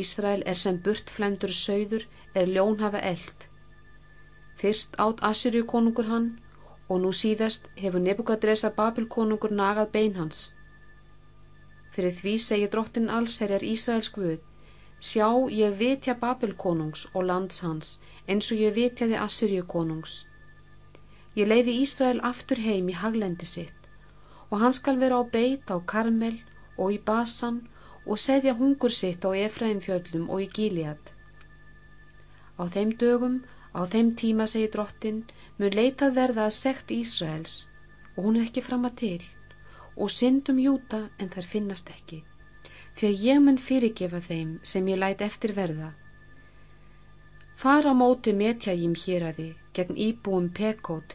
Ísrael er sem burtflemdur sögður er ljón hafa eld. Fyrst átt Assyrju konungur hann og nú síðast hefur Nebukadresa Babil konungur nagað bein hans. Fyrir því segir drottin allsherjar Ísraels guð Sjá, ég vitja Babel konungs og lands hans eins og ég vitjaði Assyrju konungs. Ég leiði Ísrael aftur heim í haglendi sitt og hann skal vera á beit á Karmel og í Basan og segja hungur sitt á Efraimfjöllum og í Gíliad. Á þeim dögum, á þeim tíma, segir drottin, mun leitað verða að sekt Ísraels og hún er ekki fram að til og syndum Júta en þær finnast ekki því að ég mun fyrirgefa þeim sem ég læt eftir verða. Fara á móti metjægjum hér að þið gegn íbúum pekót,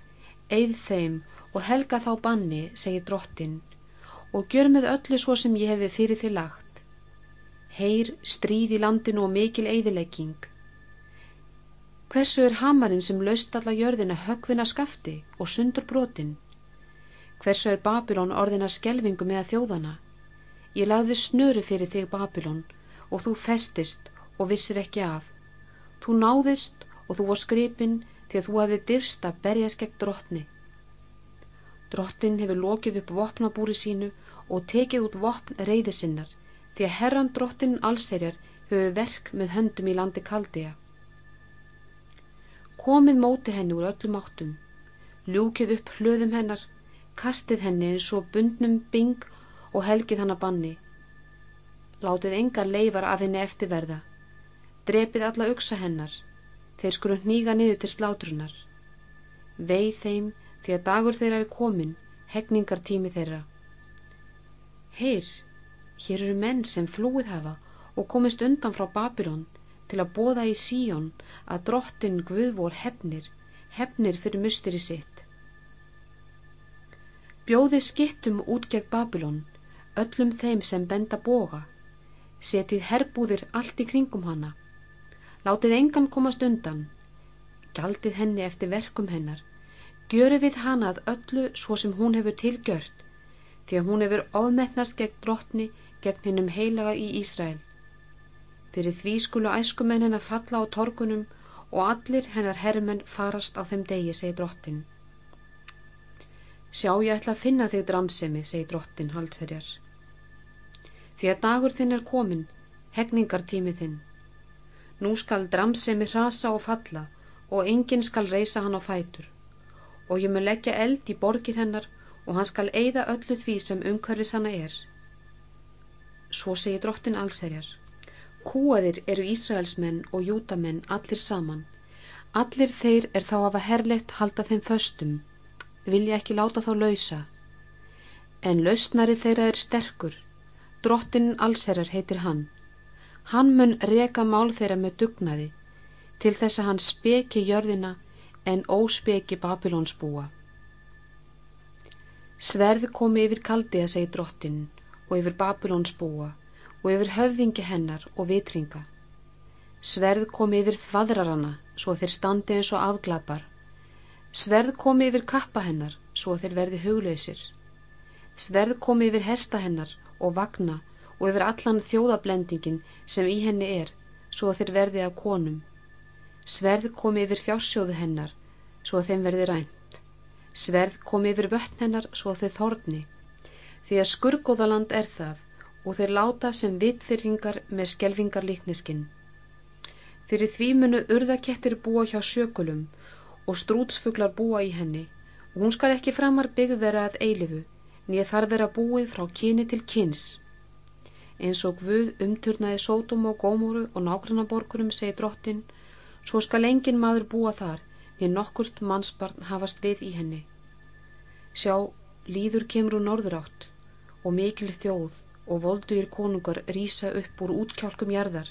eið þeim og helga þá banni, segir drottin, og gjör með öllu svo sem ég hefði fyrir þið lagt. Heyr, stríð í landinu og mikil eidilegging. Hversu er hamarinn sem löst alla jörðina högvina skafti og sundur brotin? Hversu er Babilón orðina skelvingu með þjóðana? Ég lagði snöru fyrir þig Babilón og þú festist og vissir ekki af. Þú náðist og þú var skripin því að þú hafði dyrst að berjast gegn drottni. Drottin hefur lokið upp vopnabúri sínu og tekið út vopn reyði sinnar því að herran drottin allserjar höfu verk með höndum í landi Kaldea. Komið móti henni úr öllum áttum, ljúkið upp hlöðum hennar, kastið henni eins og bundnum bing og helgið hann að banni. Látið engar leifar af henni eftirverða. Drepið alla uksa hennar. Þeir skuru hníga niður til slátrunar. Veið þeim því að dagur þeirra er komin, hegningar tími þeirra. Heyr, hér eru menn sem flúið hafa og komist undan frá Babylon til að bóða í Síón að drottin Guð vor hefnir, hefnir fyrir musteri sitt. Bjóði skittum út gegn Babylon öllum þeim sem benda boga, setið herbúðir allt í kringum hana, látið engan komast undan, gjaldið henni eftir verkum hennar, gjöru við hana að öllu svo sem hún hefur tilgjört, því að hún hefur ofmetnast gegn drottni gegn hennum heilaga í Ísrael. Fyrir því skulu æskumenn hennar falla á torkunum og allir hennar herrmenn farast á þeim degi, segi drottin. Sjá ég ætla að finna þig dramsemi, segi drottin halsherjar því að dagur þinn er komin, hegningartími þinn. Nú skal dramsemi hrasa og falla og enginn skal reysa hann á fætur og ég mun leggja eld í borgir hennar og hann skal eigða öllu því sem umhverfis hanna er. Svo segir drottin allserjar. Kúaðir eru Ísraelsmenn og Jútamenn allir saman. Allir þeir er þá af að herleitt halda þeim föstum, vilja ekki láta þá lausa. En lausnari þeirra er sterkur, Drottin allserrar heitir hann. Hann mun reka mál þeirra með dugnaði til þess að hann speki jörðina en óspeki Babilóns búa. Sverð komi yfir kaldiða, segi drottin, og yfir Babilóns búa og yfir höfðingi hennar og vitringa. Sverð komi yfir þvaðrarana svo þeir standi eins og afglapar. Sverð komi yfir kappa hennar svo þeir verði huglausir. Sverð komi yfir hesta hennar og vagna og yfir allan þjóðablendingin sem í henni er, svo þeir verði að konum. Sverð komi yfir fjársjóðu hennar, svo þeim verði rænt. Sverð komi yfir vötn hennar, svo þau þorni. Því að skurgóðaland er það og þeir láta sem vitfyrringar með skelvingar líkniskinn. Fyrir því munu urðakettir búa hjá sjökulum og strútsfuglar búa í henni og hún skal ekki framar byggð vera að eilifu nýja þar vera búið frá kyni til kyns. Eins og Guð umturnaði Sótum og Gómoru og nágrannaborgurum segi drottin, svo skal engin maður búa þar, nýja nokkurt mannsbarn hafast við í henni. Sjá, líður kemur úr norður átt og mikil þjóð og volduðir konungar rýsa upp úr útkjálkum jarðar.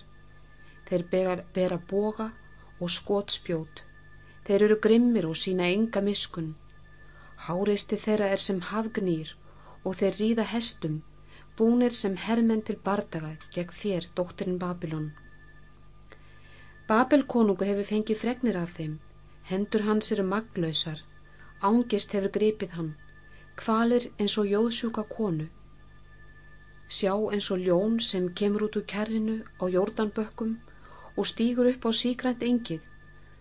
Þeir bera boga og skotspjót. Þeir eru grimmir og sína enga miskun. Háreisti þeirra er sem hafgnýr og þeir ríða hestum, búnir sem hermenn til bardaga gegn þér, dóttirinn Babilón. Babel konungur hefur fengið fregnir af þeim, hendur hans eru maglausar, ángist hefur gripið hann, kvalir eins og jóðsjúka konu. Sjá eins og ljón sem kemur út úr kerrinu á jórdanbökkum og stýgur upp á sígrænt engið,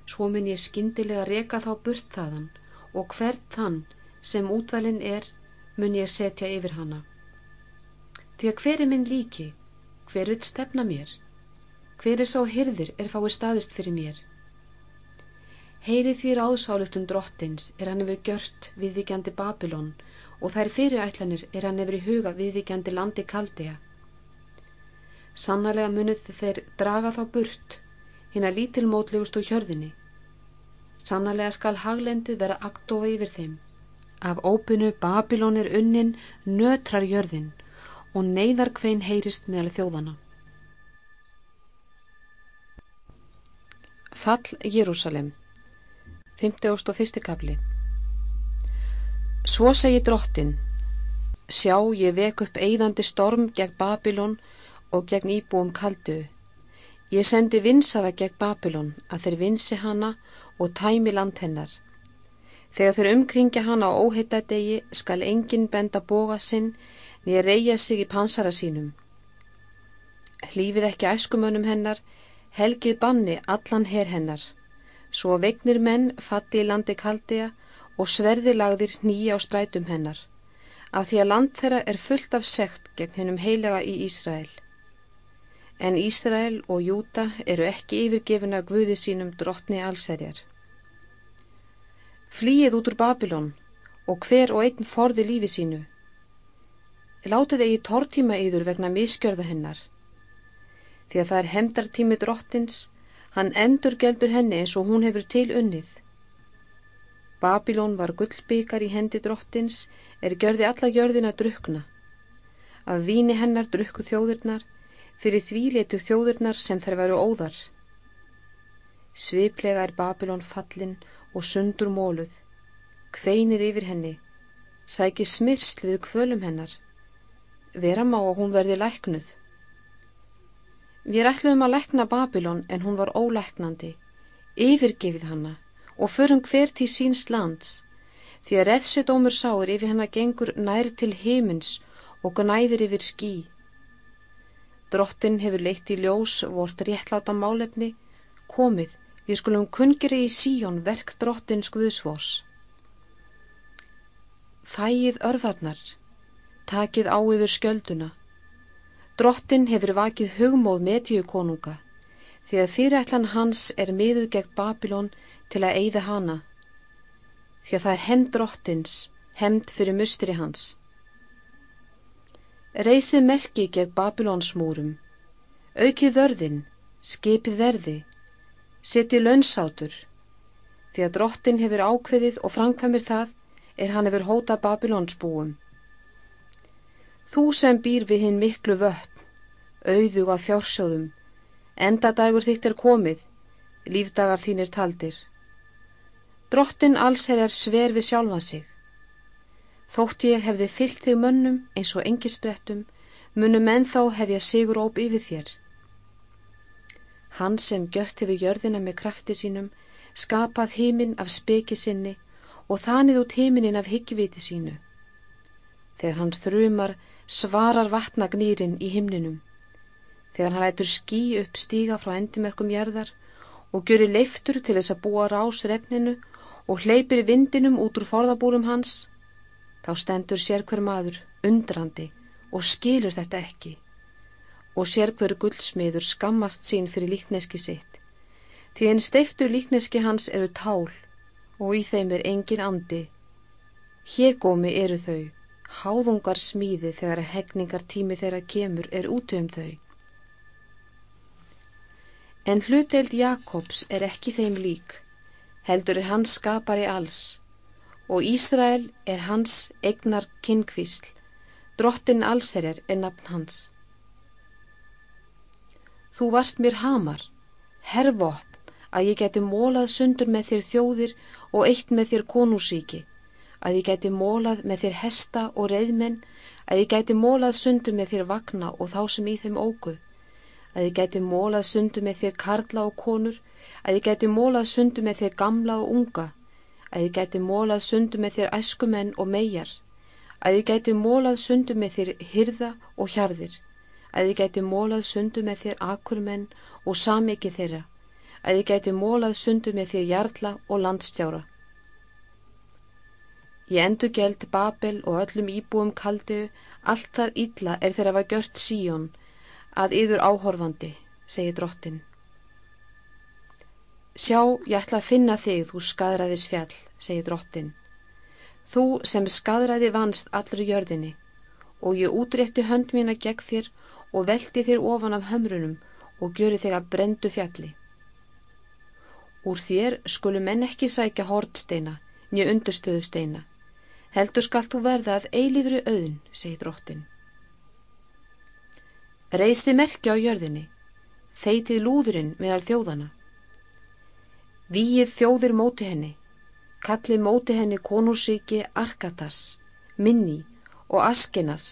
svo mun ég skindilega reka þá burt þaðan og hvert þann sem útvalinn er mun ég setja yfir hana. Því að hver er minn líki, hver vil stefna mér, hver er sá hyrðir er fái staðist fyrir mér. Heyrið því ráðsálutun drottins er hann yfir gjört viðvíkjandi Babilón og þær fyrirætlanir er hann yfir í huga viðvíkjandi landi Kaldea. Sannarlega munið þeir draga þá burt, hinn að lítilmótlegust úr hjörðinni. Sannarlega skal haglendi vera aktofa yfir þeim. Af ópunu Babilón er unnin nötrar jörðin og neyðar kvein heyrist meðal þjóðana. Fall Jérúsalem 51. kapli Svo segi drottin Sjá ég vek upp eigðandi storm gegn Babilón og gegn íbúum kaldu. Ég sendi vinsara gegn Babylon að þeir vinsi hana og tæmi land hennar. Þegar þeir umkringja hana á óheitadegi skal enginn benda boga sinn niður reyja sig í pansara sínum. Hlífið ekki æskumönum hennar, helgið banni allan her hennar. Svo vegnir menn fatti í landi kaldiða og sverði lagðir nýja á strætum hennar. Af því að land þeirra er fullt af sekt gegn hennum heilega í Ísrael en Ísrael og Júta eru ekki yfirgefin að guði sínum drottni allserjar. Flýið út úr Babilón og hver og einn forði lífi sínu. Látið eigi tortíma yður vegna miskjörða hennar. Því að það er hemdartími drottins, hann endur geldur henni eins og hún hefur til unnið. Babilón var gullbyggar í hendi drottins, er gjörði alla gjörðin að drukna. Af víni hennar drukku þjóðurnar, fyrir því letu þjóðurnar sem þær veru óðar. Sviplega er Babilón fallin og sundur móluð, kveinið yfir henni, sæki smyrsl við kvölum hennar, vera má að hún verði læknuð. Við ætluðum að lækna Babilón en hún var ólæknandi, yfirgefið hanna og förum hvert í síns lands, því að refsidómur sáur yfir hennar gengur nær til heimins og gnæfir yfir ský. Drottin hefur leitt í ljós vort réttláta málefni, komið, við skulum kungri í síjón verk drottins Guðsvors. Fæið örfarnar, takið áiður skjölduna. Drottin hefur vakið hugmóð metju konunga, því að fyrirætlan hans er miðu gegn Babilón til að eigða hana, því að það er hemd drottins, hemd fyrir mustri hans. Reysið merki gegn Babilónsmúrum, aukið vörðin, skipið verði, setið launsátur, því að drottin hefur ákveðið og framkvæmir það er hann hefur hóta Babilónsbúum. Þú sem býr við hinn miklu vötn, auðug af fjársjóðum, endadægur þitt er komið, lífdagar þínir taldir. Drottin alls er sver við sjálfa sig. Þótt ég hefði fyllt þig mönnum eins og engisbrettum, munum en þá hef ég sigur óp yfir þér. Hann sem gjört hefur jörðina með krafti sínum, skapað heiminn af speki sinni og þanið út heiminin af higgjviti sínu. Þegar hann þrumar, svarar vatnagnýrin í himninum. Þegar hann lætur skí upp stíga frá endimerkum jærðar og gjörir leiftur til þess að búa rás regninu og hleypir vindinum út úr forðabúrum hans, Þá stendur sérkver maður undrandi og skilur þetta ekki og sérkver guldsmiður skammast sín fyrir líkneski sitt. Því en steiftu líkneski hans eru tál og í þeim er engin andi. Hégómi eru þau, háðungar smíði þegar hegningar tími þeirra kemur er út um þau. En hluteld Jakobs er ekki þeim lík, heldur er hans skapari alls og Ísrael er hans egnar kynkvísl, drottin allserjar er nafn hans. Þú varst mér hamar, hervopn, að ég geti mólað sundur með þér þjóðir og eitt með þér konúsíki, að ég geti mólað með þér hesta og reyðmenn, að ég geti mólað sundur með þér vagna og þá sem í þeim ógu, að ég gæti mólað sundu með þér karla og konur, að ég gæti mólað sundu með þér gamla og unga, að ég gæti mólað sundu með þér æskumenn og megar, að ég gæti mólað sundu með þér hyrða og hjarðir, að ég gæti mólað sundu með þér akurmenn og samiki þeirra, að ég gæti mólað sundu með þér jarla og landstjára. Ég endur gæld Babel og öllum íbúum kaldiðu, allt það illa er þeirra var gjört síjón, að yður áhorfandi, segir drottin. Sjá, ég ætla að finna þig, þú skadræðis fjall, segir drottin. Þú sem skadræði vanst allur jörðinni og ég útrétti hönd mína gegn þér og velti þér ofan af hömrunum og gjöri þig að brendu fjalli. Úr þér skulu menn ekki sækja hortsteina, nýja undurstöðusteina. Heldur skalt þú verða að eilifri auðn, segir drottin. Reisði merkja á jörðinni, þeitið lúðurinn meðal þjóðana. Víið þjóðir móti henni, kallið móti henni konúrsíki Arkatas, Minni og Askenas,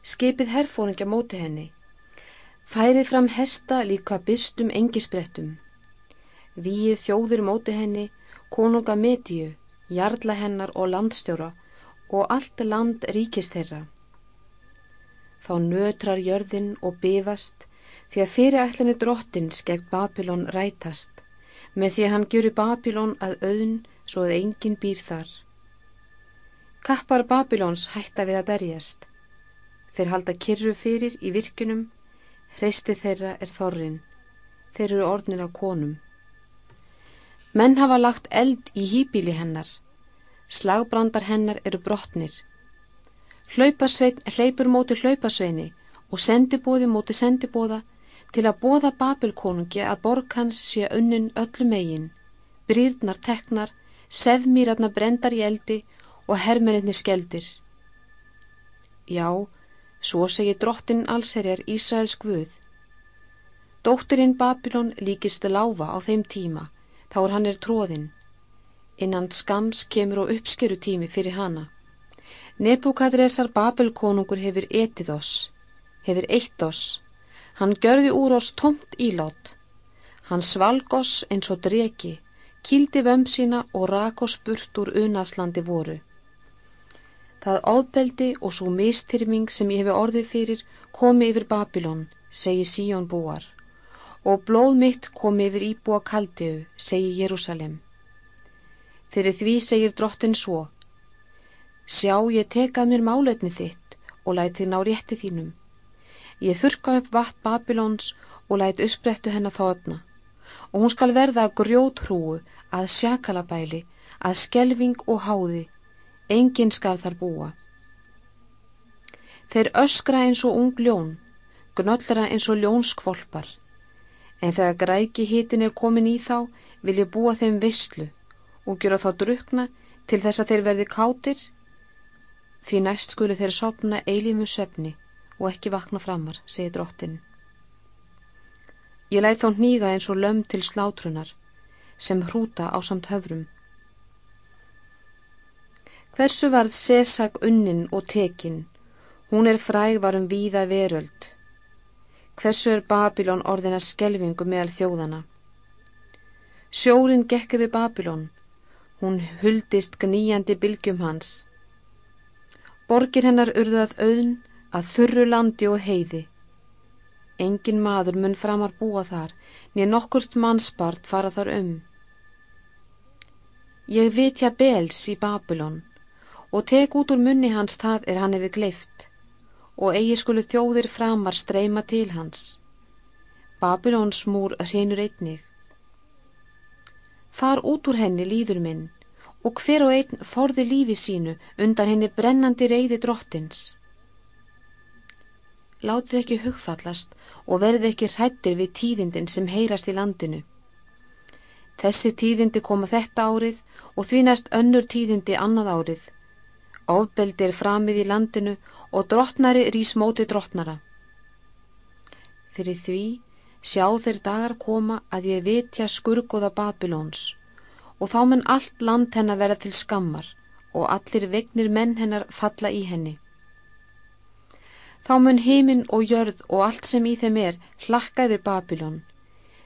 skipið herfóringja móti henni, færið fram hesta líka bystum engisbrettum, víið þjóðir móti henni, konunga Mediu, jarla hennar og landstjóra og allt land ríkist þeirra. Þá nötrar jörðin og bifast því að fyrirætlinu drottins gegn Babilón rætast með því hann gjuru Babilón að auðn svo að enginn býr þar. Kappar Babilóns hætta við að berjast. Þeir halda kyrru fyrir í virkunum, hreisti þeirra er þorrin, þeir eru orðnir á konum. Menn hafa lagt eld í hýbíli hennar, slagbrandar hennar eru brotnir, Hlaupasvein hleypur móti hlaupasveini og sendibóði móti sendibóða til að bóða Babilkonungi að borg hans sé unnin öllu megin, brýrnar teknar, sefmýratna brendar í eldi og hermeninnir skeldir. Já, svo segir drottin allserjar Ísraels guð. Dótturinn Babilon líkist láfa á þeim tíma, þá er hann er tróðinn. Innan skams kemur og uppskeru tími fyrir hana. Nebukadresar Babelkonungur hefur etið oss, hefur eitt oss, hann görði úr oss tomt ílát, hann svalg oss eins og dregi, kýldi vömb sína og rak oss burt úr unaslandi voru. Það ábeldi og svo mistyrming sem ég hefi orðið fyrir komi yfir Babilón, segi Síón búar, og blóð mitt komi yfir íbúa Kaldeu, segi Jérúsalem. Fyrir því segir drottin svo, Sjá ég tekað mér málefni þitt og læt þið ná rétti þínum. Ég þurka upp vatn Babilóns og læt uppsprettu hennar þóðna og hún skal verða að grjót hrúu, að sjakalabæli, að skelving og háði. Engin skal þar búa. Þeir öskra eins og ung ljón, gnöllra eins og ljónskvolpar. En þegar græki hitin er komin í þá, vil ég búa þeim visslu og gera þá drukna til þess að þeir verði kátir Því næst skuli þeir sopna eilímu svefni og ekki vakna framar, segir drottin. Ég læð þá nýga eins og löm til slátrunar, sem hrúta á samt höfrum. Hversu varð Sesag unnin og tekin, hún er fræg varum víða veröld. Hversu er Babilón orðina skelvingu meðal þjóðana? Sjórin gekki við Babilón, hún huldist gníjandi bylgjum hans, Borgir hennar urðað auðn að þurru landi og heiði. Engin maður mun framar búa þar, nýja nokkurt mannspart fara þar um. Ég vitja Bels í Babylon og tek út úr munni hans það er hann hefur gleift og eigi skulu þjóðir framar streyma til hans. Babylons múr hreinur einnig. Far út úr henni líður minn og hver og einn forði lífi sínu undan henni brennandi reyði drottins. Látið ekki hugfallast og verði ekki hrættir við tíðindin sem heyrast í landinu. Þessi tíðindi koma þetta árið og því næst önnur tíðindi annað árið. Ofbeldi er framið í landinu og drottnari rís móti drottnara. Fyrir því sjá þeir dagar koma að ég vitja skurgoða Babilóns og þá mun allt land hennar verða til skammar og allir vegnir menn hennar falla í henni. Þá mun heiminn og jörð og allt sem í þeim er hlakka yfir Babilón,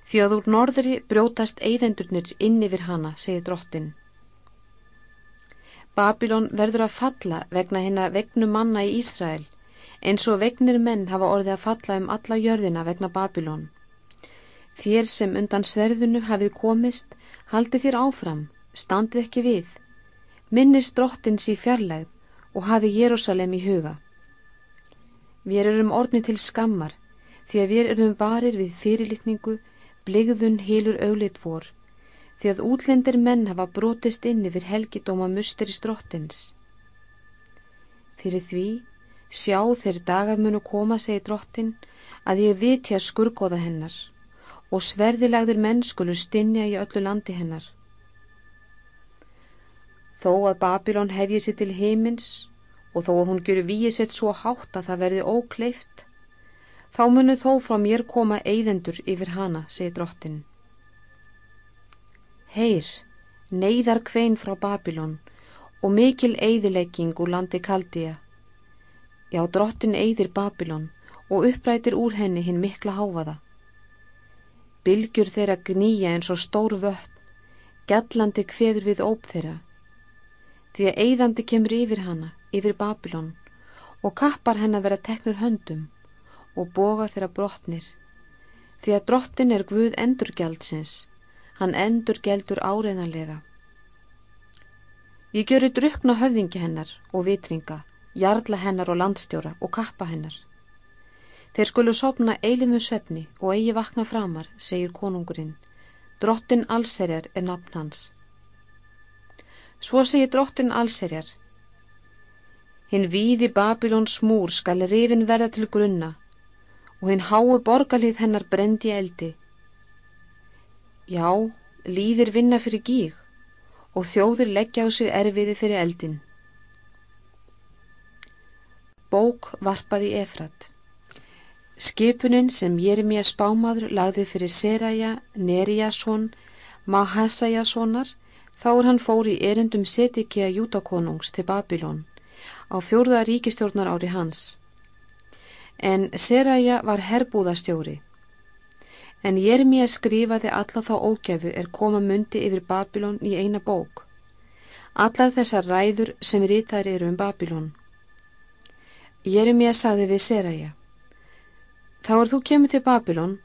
því að úr norðri brjótast eigðendurnir inn yfir hana, segir drottin. Babilón verður að falla vegna hennar vegnu manna í Ísrael, eins og vegnir menn hafa orðið að falla um alla jörðina vegna Babilón. Þér sem undan sverðunu hafið komist, haldi þér áfram, standið ekki við, minnist drottins í fjarlægð og hafi Jérúsalem í huga. Við erum orðni til skammar því að við erum varir við fyrirlitningu, bligðun heilur auðlit vor, því að útlendir menn hafa brotist inn yfir helgidóma mustur í strottins. Fyrir því, sjá þeir dagamunu koma, segi drottin, að ég viti að skurgoða hennar og sverðilagðir menn skulu stinja í öllu landi hennar. Þó að Babilón hefji sér til heimins og þó að hún gjur víið sér svo hátt að það verði ókleift, þá munu þó frá mér koma eigðendur yfir hana, segir drottin. Heyr, neyðar kvein frá Babilón og mikil eigðilegging úr landi Kaldía. Já, drottin eigðir Babilón og upprætir úr henni hinn mikla háfaða. Bylgjur þeirra gnýja eins og stór vött, gallandi kveður við óp þeirra. Því að eigðandi kemur yfir hana yfir Babilón og kappar henn að vera teknur höndum og boga þeirra brotnir því að drottin er Guð endurgjaldsins hann endurgjaldur áreðanlega Ég gjöru drukna höfðingi hennar og vitringa, jarla hennar og landstjóra og kappa hennar. Þeir skulu sopna eilimu svefni og eigi vakna framar, segir konungurinn. Drottin allserjar er nafn hans. Svo segir drottin allserjar, Hinn víði Babilóns smúr skal rifin verða til grunna og hinn háu borgarlið hennar brendi eldi. Já, líðir vinna fyrir gíg og þjóður leggja á sig erfiði fyrir eldin. Bók varpaði Efrat. Skipunin sem Jeremia spámaður lagði fyrir Seraja, Neriasson, Mahasajasonar þá er hann fór í erindum Setikja Jútakonungs til Babilón á fjórða ríkistjórnar ári hans. En Seraja var herbúðastjóri. En Jeremia skrifaði alla þá ógæfu er koma myndi yfir Babilón í eina bók. Allar þessar ræður sem rítar eru um Babilón. Jeremia saði við Seraja. Þá er þú kemur til Babilón,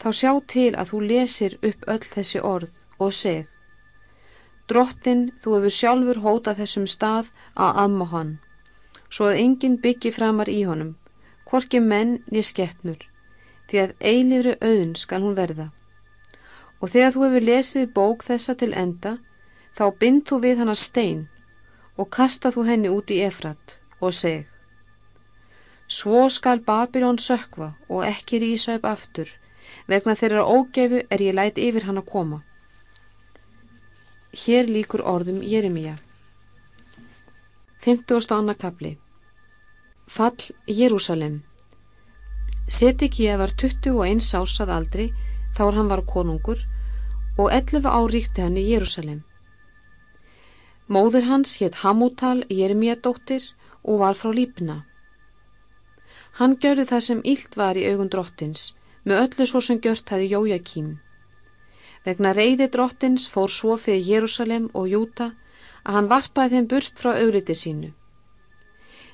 þá sjá til að þú lesir upp öll þessi orð og seg. Drottin, þú hefur sjálfur hótað þessum stað að amma hann svo að enginn byggi framar í honum, hvorki menn niður skeppnur, því að eilifri auðn skal hún verða. Og þegar þú hefur lesið bók þessa til enda, þá bind þú við hana stein og kasta þú henni út í efrat og seg. Svo skal Babilón sökva og ekki rýsa upp aftur, vegna þeirra ógefu er ég læt yfir hann að koma. Hér líkur orðum Jeremia. 50. annarkabli Fall Jérúsalem Setikíja var 21 árs að aldri þá er hann var konungur og 11 ár ríkti hann í Jérúsalem. Móður hans hétt Hamútal Jeremíadóttir og var frá Lípna. Hann gjörði það sem ílt var í augun drottins með öllu svo sem gjört hafi Jójakím. Vegna reyði drottins fór svo fyrir Jérúsalem og Júta að hann varpaði þeim burt frá augriti sínu.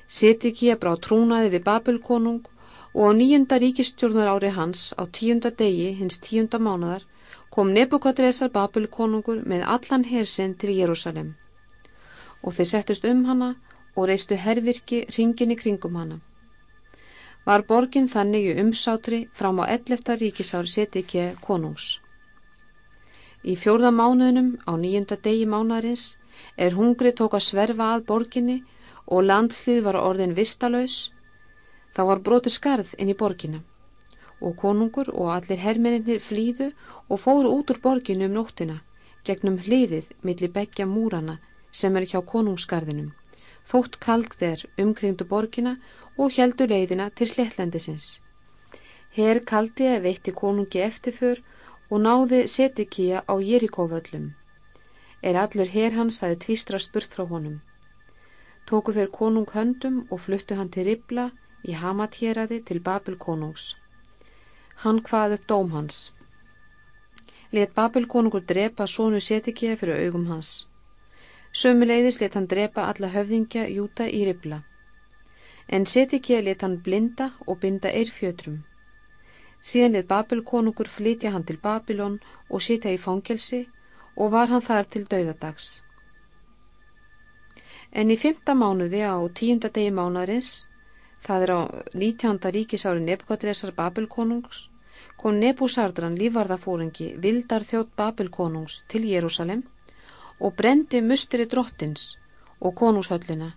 Sitikía brá trúnaði við Babelkonung og á nýjunda ríkistjórnar ári hans á tíunda degi hins tíunda mánadar kom Nebukadresar Babelkonungur með allan hersinn til Jérúsalem og þeir settust um hana og reistu hervirki ringin í kringum hana. Var borgin þannig í umsátri fram á 11. ríkisári Sitikía konungs. Í fjórða mánuðnum á nýjunda degi mánadarins Er hungri tók að sverfa að borginni og landslið var orðin vistalös, þá var brotu skarð inn í borginna og konungur og allir hermeninnir flýðu og fóru út úr borginu um nóttina gegnum hliðið millir begja múrana sem er hjá konungsgarðinum, þótt kalk þeir umkringdu borgina og heldu leiðina til slettlendisins. Herr kaldi að veitti konungi eftirför og náði setikíja á Jerikóvöllum er allur hér hans aðeins tvístra spurt frá honum. Tóku þeir konung höndum og fluttu hann til Ribla í Hamatjeraði til Babilkonungs. Hann hvað upp dóm hans. Let Babilkonungur drepa sónu Setikija fyrir augum hans. Sömuleiðis let hann drepa alla höfðingja Júta í ribla. En Setikija let hann blinda og binda eirfjötrum. Síðan let Babilkonungur flytja hann til Babilón og sitja í fangelsi og var hann þar til dauðadags. En í fymta mánuði á tíunda degi mánuðarins, það er á 19. ríkisári Nebukadresar Babilkonungs, kom Nebusardran lífarðafóringi vildar þjótt Babilkonungs til Jérúsalem og brendi musteri drottins og konungshöllina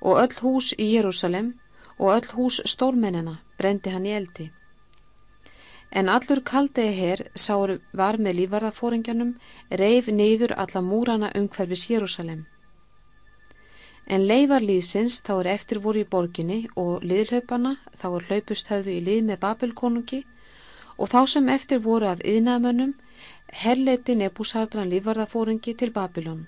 og öll hús í Jérúsalem og öll hús stórmennina brendi hann í eldi. En allur kaldiði herr sáur var með lífarðafóringjanum reif neyður alla múrana umhverfis Jérúsalem. En leifar líðsins þá er eftir voru í borginni og liðlaupana þá er hlaupust höfðu í lið með Babelkonungi og þá sem eftir voru af yðnaðmönnum herleiti nebúsardran lífarðafóringi til Babilón.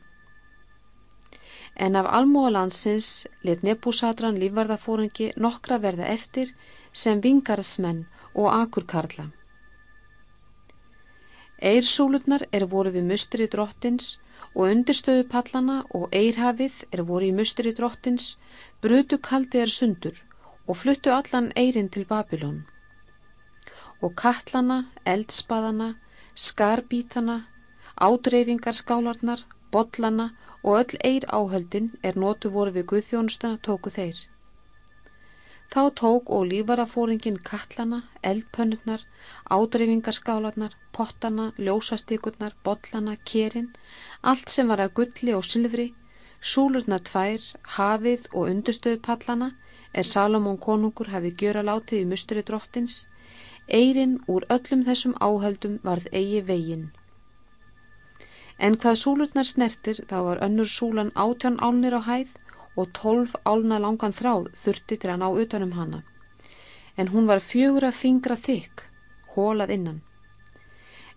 En af almúalandsins let nebúsardran lífarðafóringi nokkra verða eftir sem vingarsmenn og akurkarla. Eirsúlurnar er voru við mustri drottins og undirstöðu pallana og eirhafið er voru í mustri drottins, brutu kaldi er sundur og fluttu allan eirin til Babilón. Og kallana, eldspaðana, skarbítana, ádreifingarskálarnar, botlana og öll eir áhöldin er notu voru við Guðþjónustuna tóku þeir. Þá tók og lífarafóringin kallana, eldpönnurnar, ádreifingarskálarnar, pottana, ljósastíkurnar, botlana, kerin, allt sem var að gulli og sylfri, súlurnar tvær, hafið og undurstöðupallana er Salomón konungur hafið gjöra látið í musturi drottins, eirin úr öllum þessum áhaldum varð eigi veginn. En hvað súlurnar snertir þá var önnur súlan átján álnir á hæð og tólf álna langan þráð þurfti til að ná utanum hana. En hún var fjögur að fingra þykk, hólað innan.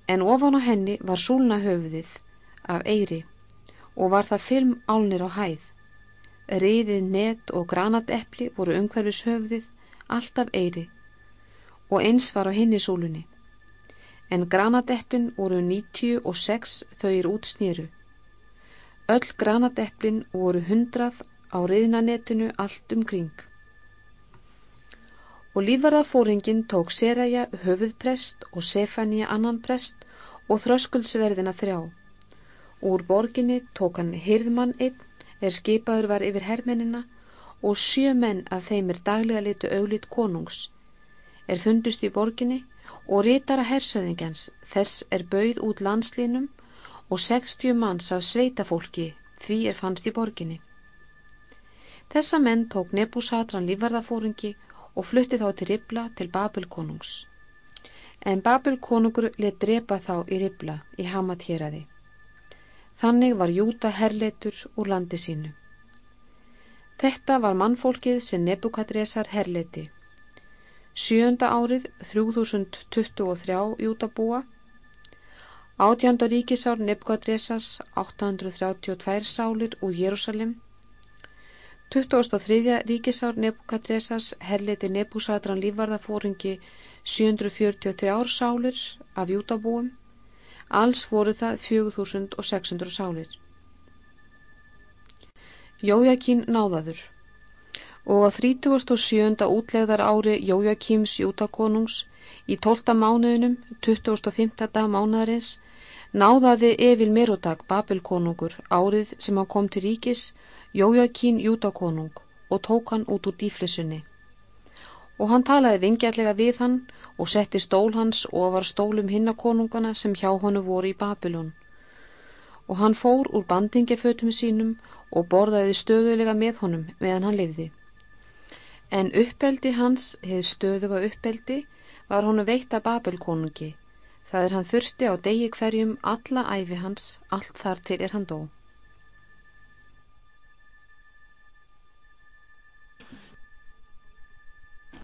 En ofan á henni var súlna höfuðið af eiri og var það film álnir á hæð. Riðið, net og granateppli voru umhverfis höfuðið, allt af eiri og eins var á henni súlunni. En granateppin voru 96 þau er út snýru. Öll granateplin voru hundrað á reyðnanetinu allt um kring. Og lífarðafóringin tók Seraja höfuðprest og Sefania annan prest og þröskuldsverðina þrjá. Úr borginni tók hann hirðmann einn er skipaður var yfir hermennina og sjö menn af þeim er daglega litu auðlit konungs. Er fundust í borginni og rítara hersöðingjans þess er bauð út landslínum og 60 manns af sveitafólki því er fannst í borginni. Þessa menn tók Nebúsatran lífverðafóringi og flutti þá til Ribla til Babilkonungs. En Babilkonungur let drepa þá í Ribla í Hamatjeraði. Þannig var Júta herleitur úr landi sínu. Þetta var mannfólkið sem Nebukadresar herleiti. Sjönda árið 3023 Jútabúa, átjönda ríkisár Nebukadresars 832 sálir úr Jérúsalim 2003. ríkisár Nebukadresas herleiti Nebusatran lífvarðafóringi 743 sálir af jútabúum, alls voru það 4600 sálir. Jójakín náðaður og á 37. útlegðar ári Jójakíms jútakonungs í 12. mánuðinum 25. dag mánuðarins náðaði Evil Merodag Babilkonungur árið sem hann kom til ríkis Jójakín Júdakonung og tók hann út úr dýflissunni. Og hann talaði vingjallega við hann og setti stól hans ofar stólum hinnakonungana sem hjá hannu voru í Babilón. Og hann fór úr bandingefötum sínum og borðaði stöðulega með honum meðan hann lifði. En uppeldi hans, hefði stöðuga uppeldi, var honu veitt að Babilkonungi. Það er hann þurfti á degi hverjum alla æfi hans, allt þar til er hann dó.